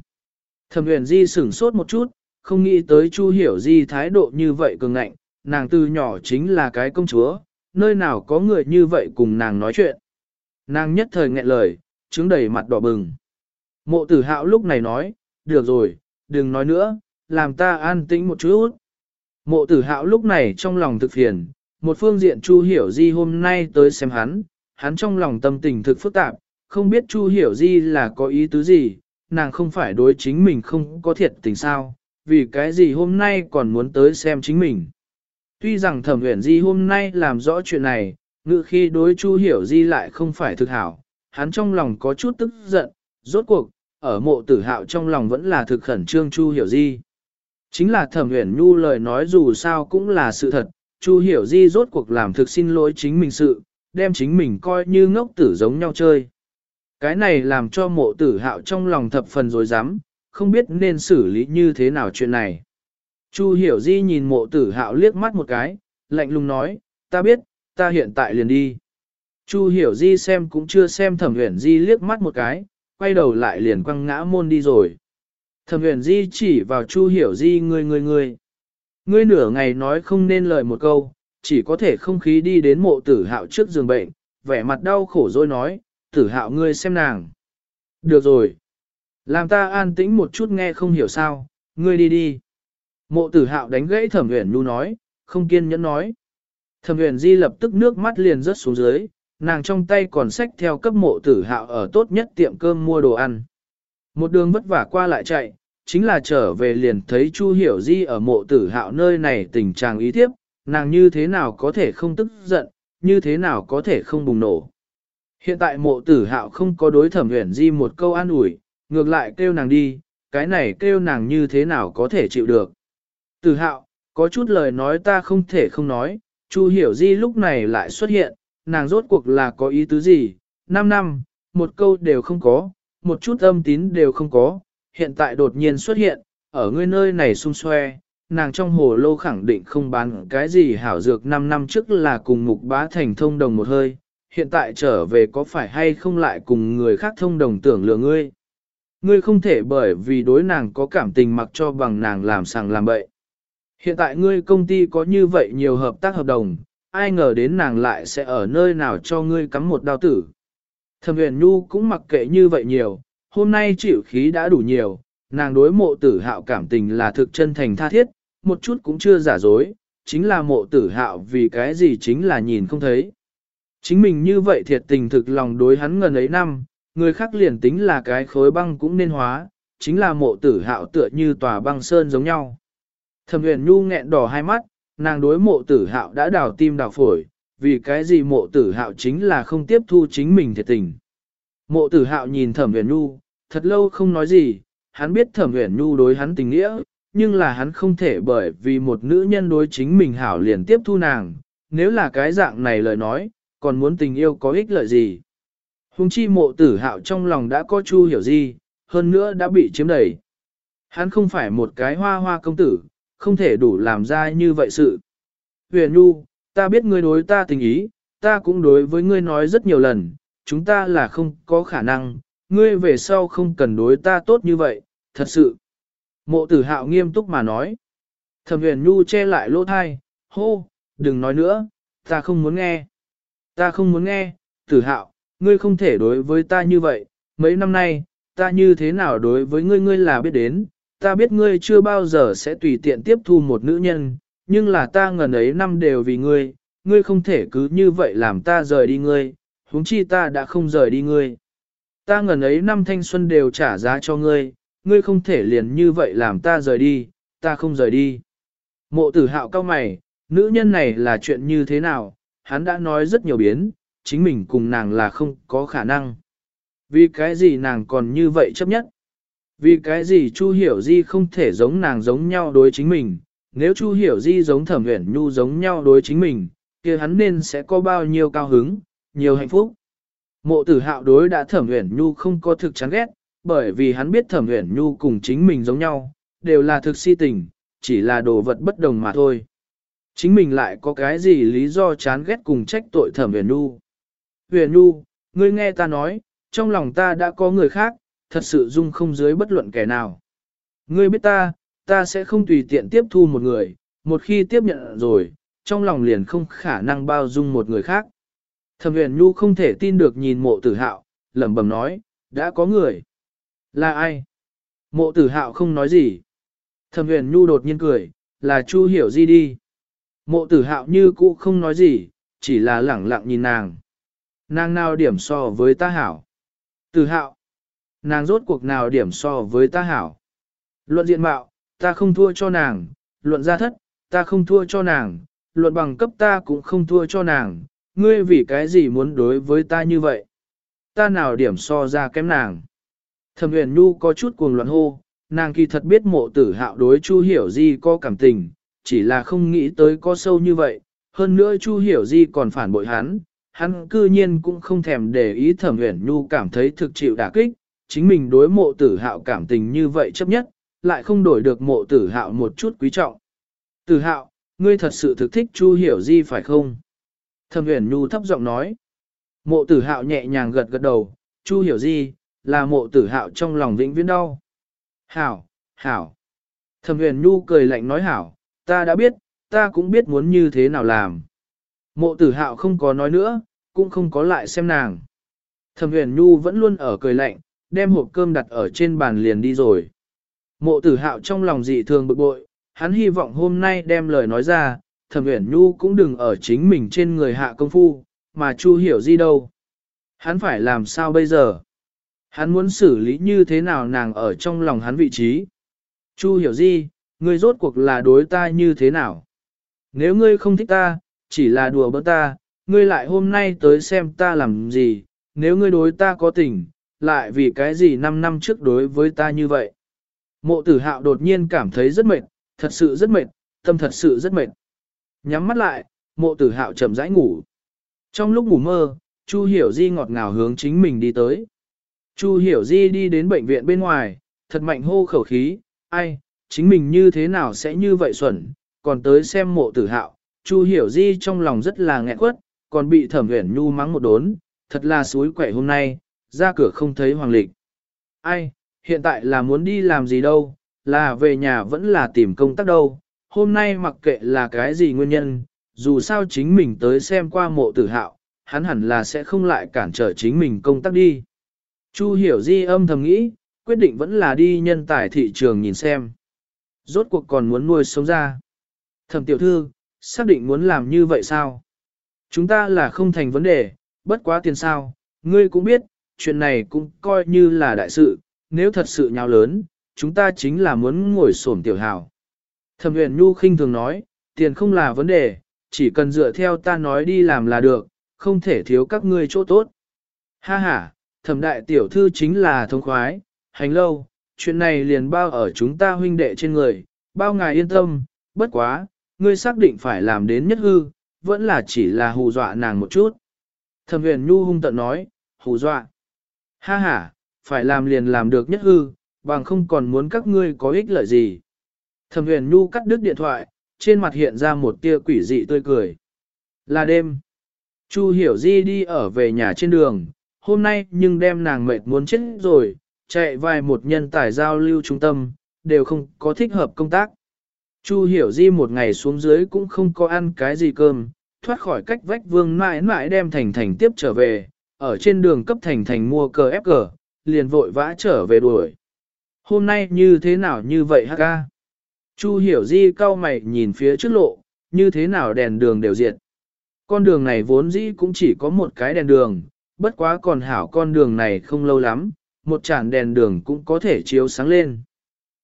Thẩm huyền di sửng sốt một chút, không nghĩ tới chu hiểu di thái độ như vậy cường ngạnh, nàng từ nhỏ chính là cái công chúa, nơi nào có người như vậy cùng nàng nói chuyện. Nàng nhất thời nghẹn lời, trứng đầy mặt đỏ bừng. Mộ tử hạo lúc này nói, được rồi, đừng nói nữa, làm ta an tĩnh một chút. Mộ tử hạo lúc này trong lòng thực phiền, một phương diện Chu Hiểu Di hôm nay tới xem hắn, hắn trong lòng tâm tình thực phức tạp, không biết Chu Hiểu Di là có ý tứ gì, nàng không phải đối chính mình không có thiệt tình sao, vì cái gì hôm nay còn muốn tới xem chính mình. Tuy rằng thẩm uyển di hôm nay làm rõ chuyện này, ngự khi đối Chu Hiểu Di lại không phải thực hảo, hắn trong lòng có chút tức giận, rốt cuộc, ở mộ tử hạo trong lòng vẫn là thực khẩn trương Chu Hiểu Di. Chính là thẩm uyển nhu lời nói dù sao cũng là sự thật, Chu Hiểu Di rốt cuộc làm thực xin lỗi chính mình sự, đem chính mình coi như ngốc tử giống nhau chơi. Cái này làm cho mộ tử hạo trong lòng thập phần rồi dám, không biết nên xử lý như thế nào chuyện này. Chu hiểu di nhìn mộ tử hạo liếc mắt một cái, lạnh lùng nói, ta biết, ta hiện tại liền đi. Chu hiểu di xem cũng chưa xem thẩm huyền di liếc mắt một cái, quay đầu lại liền quăng ngã môn đi rồi. Thẩm huyền di chỉ vào chu hiểu di người người người. Ngươi nửa ngày nói không nên lời một câu, chỉ có thể không khí đi đến mộ tử hạo trước giường bệnh, vẻ mặt đau khổ rồi nói, tử hạo ngươi xem nàng. Được rồi. Làm ta an tĩnh một chút nghe không hiểu sao, ngươi đi đi. Mộ tử hạo đánh gãy thẩm huyền nu nói, không kiên nhẫn nói. Thẩm huyền di lập tức nước mắt liền rớt xuống dưới, nàng trong tay còn xách theo cấp mộ tử hạo ở tốt nhất tiệm cơm mua đồ ăn. Một đường vất vả qua lại chạy, chính là trở về liền thấy Chu Hiểu Di ở mộ tử hạo nơi này tình trạng ý tiếp, nàng như thế nào có thể không tức giận, như thế nào có thể không bùng nổ. Hiện tại mộ tử hạo không có đối thẩm huyền di một câu an ủi, ngược lại kêu nàng đi, cái này kêu nàng như thế nào có thể chịu được. Tử hạo, có chút lời nói ta không thể không nói, Chu hiểu di lúc này lại xuất hiện, nàng rốt cuộc là có ý tứ gì, 5 năm, một câu đều không có, một chút âm tín đều không có, hiện tại đột nhiên xuất hiện, ở ngươi nơi này xung xoe, nàng trong hồ lô khẳng định không bán cái gì hảo dược 5 năm trước là cùng mục bá thành thông đồng một hơi, hiện tại trở về có phải hay không lại cùng người khác thông đồng tưởng lừa ngươi. Ngươi không thể bởi vì đối nàng có cảm tình mặc cho bằng nàng làm sàng làm bậy. Hiện tại ngươi công ty có như vậy nhiều hợp tác hợp đồng, ai ngờ đến nàng lại sẽ ở nơi nào cho ngươi cắm một đao tử. Thẩm huyền nhu cũng mặc kệ như vậy nhiều, hôm nay chịu khí đã đủ nhiều, nàng đối mộ tử hạo cảm tình là thực chân thành tha thiết, một chút cũng chưa giả dối, chính là mộ tử hạo vì cái gì chính là nhìn không thấy. Chính mình như vậy thiệt tình thực lòng đối hắn ngần ấy năm, người khác liền tính là cái khối băng cũng nên hóa, chính là mộ tử hạo tựa như tòa băng sơn giống nhau. Thẩm huyền nhu nghẹn đỏ hai mắt, nàng đối mộ tử hạo đã đào tim đào phổi, vì cái gì mộ tử hạo chính là không tiếp thu chính mình thiệt tình. Mộ tử hạo nhìn thẩm huyền nhu, thật lâu không nói gì, hắn biết thẩm huyền nhu đối hắn tình nghĩa, nhưng là hắn không thể bởi vì một nữ nhân đối chính mình hảo liền tiếp thu nàng, nếu là cái dạng này lời nói, còn muốn tình yêu có ích lợi gì. Hùng chi mộ tử hạo trong lòng đã có chu hiểu gì, hơn nữa đã bị chiếm đầy. Hắn không phải một cái hoa hoa công tử, không thể đủ làm ra như vậy sự. Huyền Nhu, ta biết ngươi đối ta tình ý, ta cũng đối với ngươi nói rất nhiều lần, chúng ta là không có khả năng, ngươi về sau không cần đối ta tốt như vậy, thật sự. Mộ tử hạo nghiêm túc mà nói. Thẩm huyền Nhu che lại lỗ thai, hô, đừng nói nữa, ta không muốn nghe. Ta không muốn nghe, tử hạo, ngươi không thể đối với ta như vậy, mấy năm nay, ta như thế nào đối với ngươi ngươi là biết đến, ta biết ngươi chưa bao giờ sẽ tùy tiện tiếp thu một nữ nhân, nhưng là ta ngần ấy năm đều vì ngươi, ngươi không thể cứ như vậy làm ta rời đi ngươi, huống chi ta đã không rời đi ngươi. Ta ngần ấy năm thanh xuân đều trả giá cho ngươi, ngươi không thể liền như vậy làm ta rời đi, ta không rời đi. Mộ tử hạo cao mày, nữ nhân này là chuyện như thế nào, hắn đã nói rất nhiều biến, chính mình cùng nàng là không có khả năng. Vì cái gì nàng còn như vậy chấp nhất? Vì cái gì Chu Hiểu Di không thể giống nàng giống nhau đối chính mình, nếu Chu Hiểu Di giống Thẩm Uyển Nhu giống nhau đối chính mình, kia hắn nên sẽ có bao nhiêu cao hứng, nhiều hạnh phúc. Mộ tử hạo đối đã Thẩm Uyển Nhu không có thực chán ghét, bởi vì hắn biết Thẩm Uyển Nhu cùng chính mình giống nhau, đều là thực si tình, chỉ là đồ vật bất đồng mà thôi. Chính mình lại có cái gì lý do chán ghét cùng trách tội Thẩm Uyển Nhu. Uyển Nhu, ngươi nghe ta nói, trong lòng ta đã có người khác, thật sự dung không dưới bất luận kẻ nào. Ngươi biết ta, ta sẽ không tùy tiện tiếp thu một người, một khi tiếp nhận rồi, trong lòng liền không khả năng bao dung một người khác. Thẩm huyền nhu không thể tin được nhìn mộ tử hạo, lẩm bẩm nói, đã có người. Là ai? Mộ tử hạo không nói gì. Thẩm huyền nhu đột nhiên cười, là Chu hiểu Di đi. Mộ tử hạo như cũ không nói gì, chỉ là lẳng lặng nhìn nàng. Nàng nào điểm so với ta hảo. Tử hạo, nàng rốt cuộc nào điểm so với ta hảo. Luận diện mạo, ta không thua cho nàng, luận gia thất, ta không thua cho nàng, luận bằng cấp ta cũng không thua cho nàng, ngươi vì cái gì muốn đối với ta như vậy? Ta nào điểm so ra kém nàng? Thẩm huyền nhu có chút cuồng loạn hô, nàng kỳ thật biết mộ tử hạo đối Chu Hiểu Di có cảm tình, chỉ là không nghĩ tới có sâu như vậy, hơn nữa Chu Hiểu Di còn phản bội hắn, hắn cư nhiên cũng không thèm để ý thẩm huyền nhu cảm thấy thực chịu đả kích, chính mình đối mộ tử hạo cảm tình như vậy chấp nhất, lại không đổi được mộ tử hạo một chút quý trọng. Tử hạo, ngươi thật sự thực thích Chu Hiểu Di phải không? Thẩm huyền nhu thấp giọng nói. Mộ tử hạo nhẹ nhàng gật gật đầu, Chu Hiểu gì, là mộ tử hạo trong lòng vĩnh viễn đau. Hảo, hảo. Thẩm huyền nhu cười lạnh nói hảo, ta đã biết, ta cũng biết muốn như thế nào làm. Mộ tử hạo không có nói nữa, cũng không có lại xem nàng. Thẩm huyền nhu vẫn luôn ở cười lạnh, đem hộp cơm đặt ở trên bàn liền đi rồi. Mộ tử hạo trong lòng dị thường bực bội, hắn hy vọng hôm nay đem lời nói ra, thẩm uyển nhu cũng đừng ở chính mình trên người hạ công phu, mà chu hiểu di đâu. Hắn phải làm sao bây giờ? Hắn muốn xử lý như thế nào nàng ở trong lòng hắn vị trí? Chu hiểu di, ngươi rốt cuộc là đối ta như thế nào? Nếu ngươi không thích ta, chỉ là đùa bỡn ta, ngươi lại hôm nay tới xem ta làm gì, nếu ngươi đối ta có tình, lại vì cái gì 5 năm trước đối với ta như vậy. Mộ tử hạo đột nhiên cảm thấy rất mệt, thật sự rất mệt, tâm thật sự rất mệt. Nhắm mắt lại, mộ tử hạo chậm rãi ngủ. Trong lúc ngủ mơ, Chu Hiểu Di ngọt ngào hướng chính mình đi tới. Chu Hiểu Di đi đến bệnh viện bên ngoài, thật mạnh hô khẩu khí, ai, chính mình như thế nào sẽ như vậy xuẩn, còn tới xem mộ tử hạo. Chu Hiểu Di trong lòng rất là nghẹn quất, còn bị thẩm uyển nhu mắng một đốn, thật là suối quẻ hôm nay, ra cửa không thấy hoàng lịch. Ai, hiện tại là muốn đi làm gì đâu, là về nhà vẫn là tìm công tác đâu, hôm nay mặc kệ là cái gì nguyên nhân, dù sao chính mình tới xem qua mộ tử hạo, hắn hẳn là sẽ không lại cản trở chính mình công tác đi. Chu hiểu di âm thầm nghĩ, quyết định vẫn là đi nhân tài thị trường nhìn xem. Rốt cuộc còn muốn nuôi sống ra. Thẩm tiểu thư, xác định muốn làm như vậy sao? Chúng ta là không thành vấn đề, bất quá tiền sao, ngươi cũng biết, chuyện này cũng coi như là đại sự, nếu thật sự nhào lớn, chúng ta chính là muốn ngồi xổm tiểu hào. Thẩm huyền nhu khinh thường nói, tiền không là vấn đề, chỉ cần dựa theo ta nói đi làm là được, không thể thiếu các ngươi chỗ tốt. Ha ha, thẩm đại tiểu thư chính là thông khoái, hành lâu, chuyện này liền bao ở chúng ta huynh đệ trên người, bao ngài yên tâm, bất quá, ngươi xác định phải làm đến nhất hư, vẫn là chỉ là hù dọa nàng một chút. Thẩm huyền nhu hung tận nói, hù dọa. Ha ha, phải làm liền làm được nhất hư, bằng không còn muốn các ngươi có ích lợi gì. Thẩm huyền nhu cắt đứt điện thoại, trên mặt hiện ra một tia quỷ dị tươi cười. Là đêm. Chu hiểu di đi ở về nhà trên đường, hôm nay nhưng đem nàng mệt muốn chết rồi, chạy vài một nhân tài giao lưu trung tâm, đều không có thích hợp công tác. Chu hiểu di một ngày xuống dưới cũng không có ăn cái gì cơm, thoát khỏi cách vách vương mãi mãi đem thành thành tiếp trở về, ở trên đường cấp thành thành mua cờ ép cờ, liền vội vã trở về đuổi. Hôm nay như thế nào như vậy hả ca? Chu hiểu di cau mày nhìn phía trước lộ, như thế nào đèn đường đều diệt. Con đường này vốn dĩ cũng chỉ có một cái đèn đường, bất quá còn hảo con đường này không lâu lắm, một chản đèn đường cũng có thể chiếu sáng lên.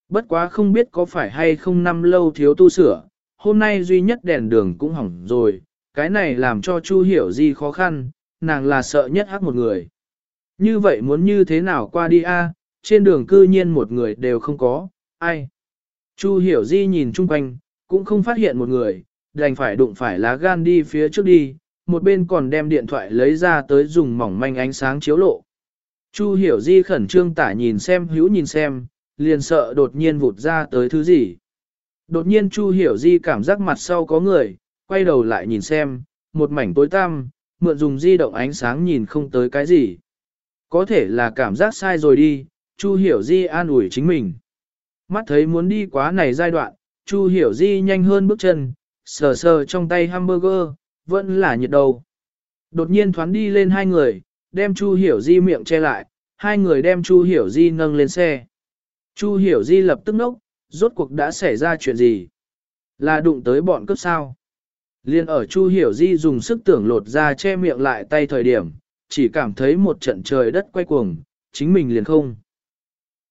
Bất quá không biết có phải hay không năm lâu thiếu tu sửa, hôm nay duy nhất đèn đường cũng hỏng rồi, cái này làm cho Chu hiểu di khó khăn, nàng là sợ nhất hắc một người. Như vậy muốn như thế nào qua đi a? trên đường cư nhiên một người đều không có, ai? Chu hiểu di nhìn chung quanh, cũng không phát hiện một người, đành phải đụng phải lá gan đi phía trước đi, một bên còn đem điện thoại lấy ra tới dùng mỏng manh ánh sáng chiếu lộ. Chu hiểu di khẩn trương tả nhìn xem hữu nhìn xem, liền sợ đột nhiên vụt ra tới thứ gì. Đột nhiên Chu hiểu di cảm giác mặt sau có người, quay đầu lại nhìn xem, một mảnh tối tăm, mượn dùng di động ánh sáng nhìn không tới cái gì. Có thể là cảm giác sai rồi đi, Chu hiểu di an ủi chính mình. Mắt thấy muốn đi quá này giai đoạn, Chu hiểu di nhanh hơn bước chân, sờ sờ trong tay hamburger, vẫn là nhiệt đầu. Đột nhiên thoáng đi lên hai người, đem Chu hiểu di miệng che lại, hai người đem Chu hiểu di nâng lên xe. Chu hiểu di lập tức nốc, rốt cuộc đã xảy ra chuyện gì? Là đụng tới bọn cướp sao? Liên ở Chu hiểu di dùng sức tưởng lột ra che miệng lại tay thời điểm, chỉ cảm thấy một trận trời đất quay cuồng, chính mình liền không.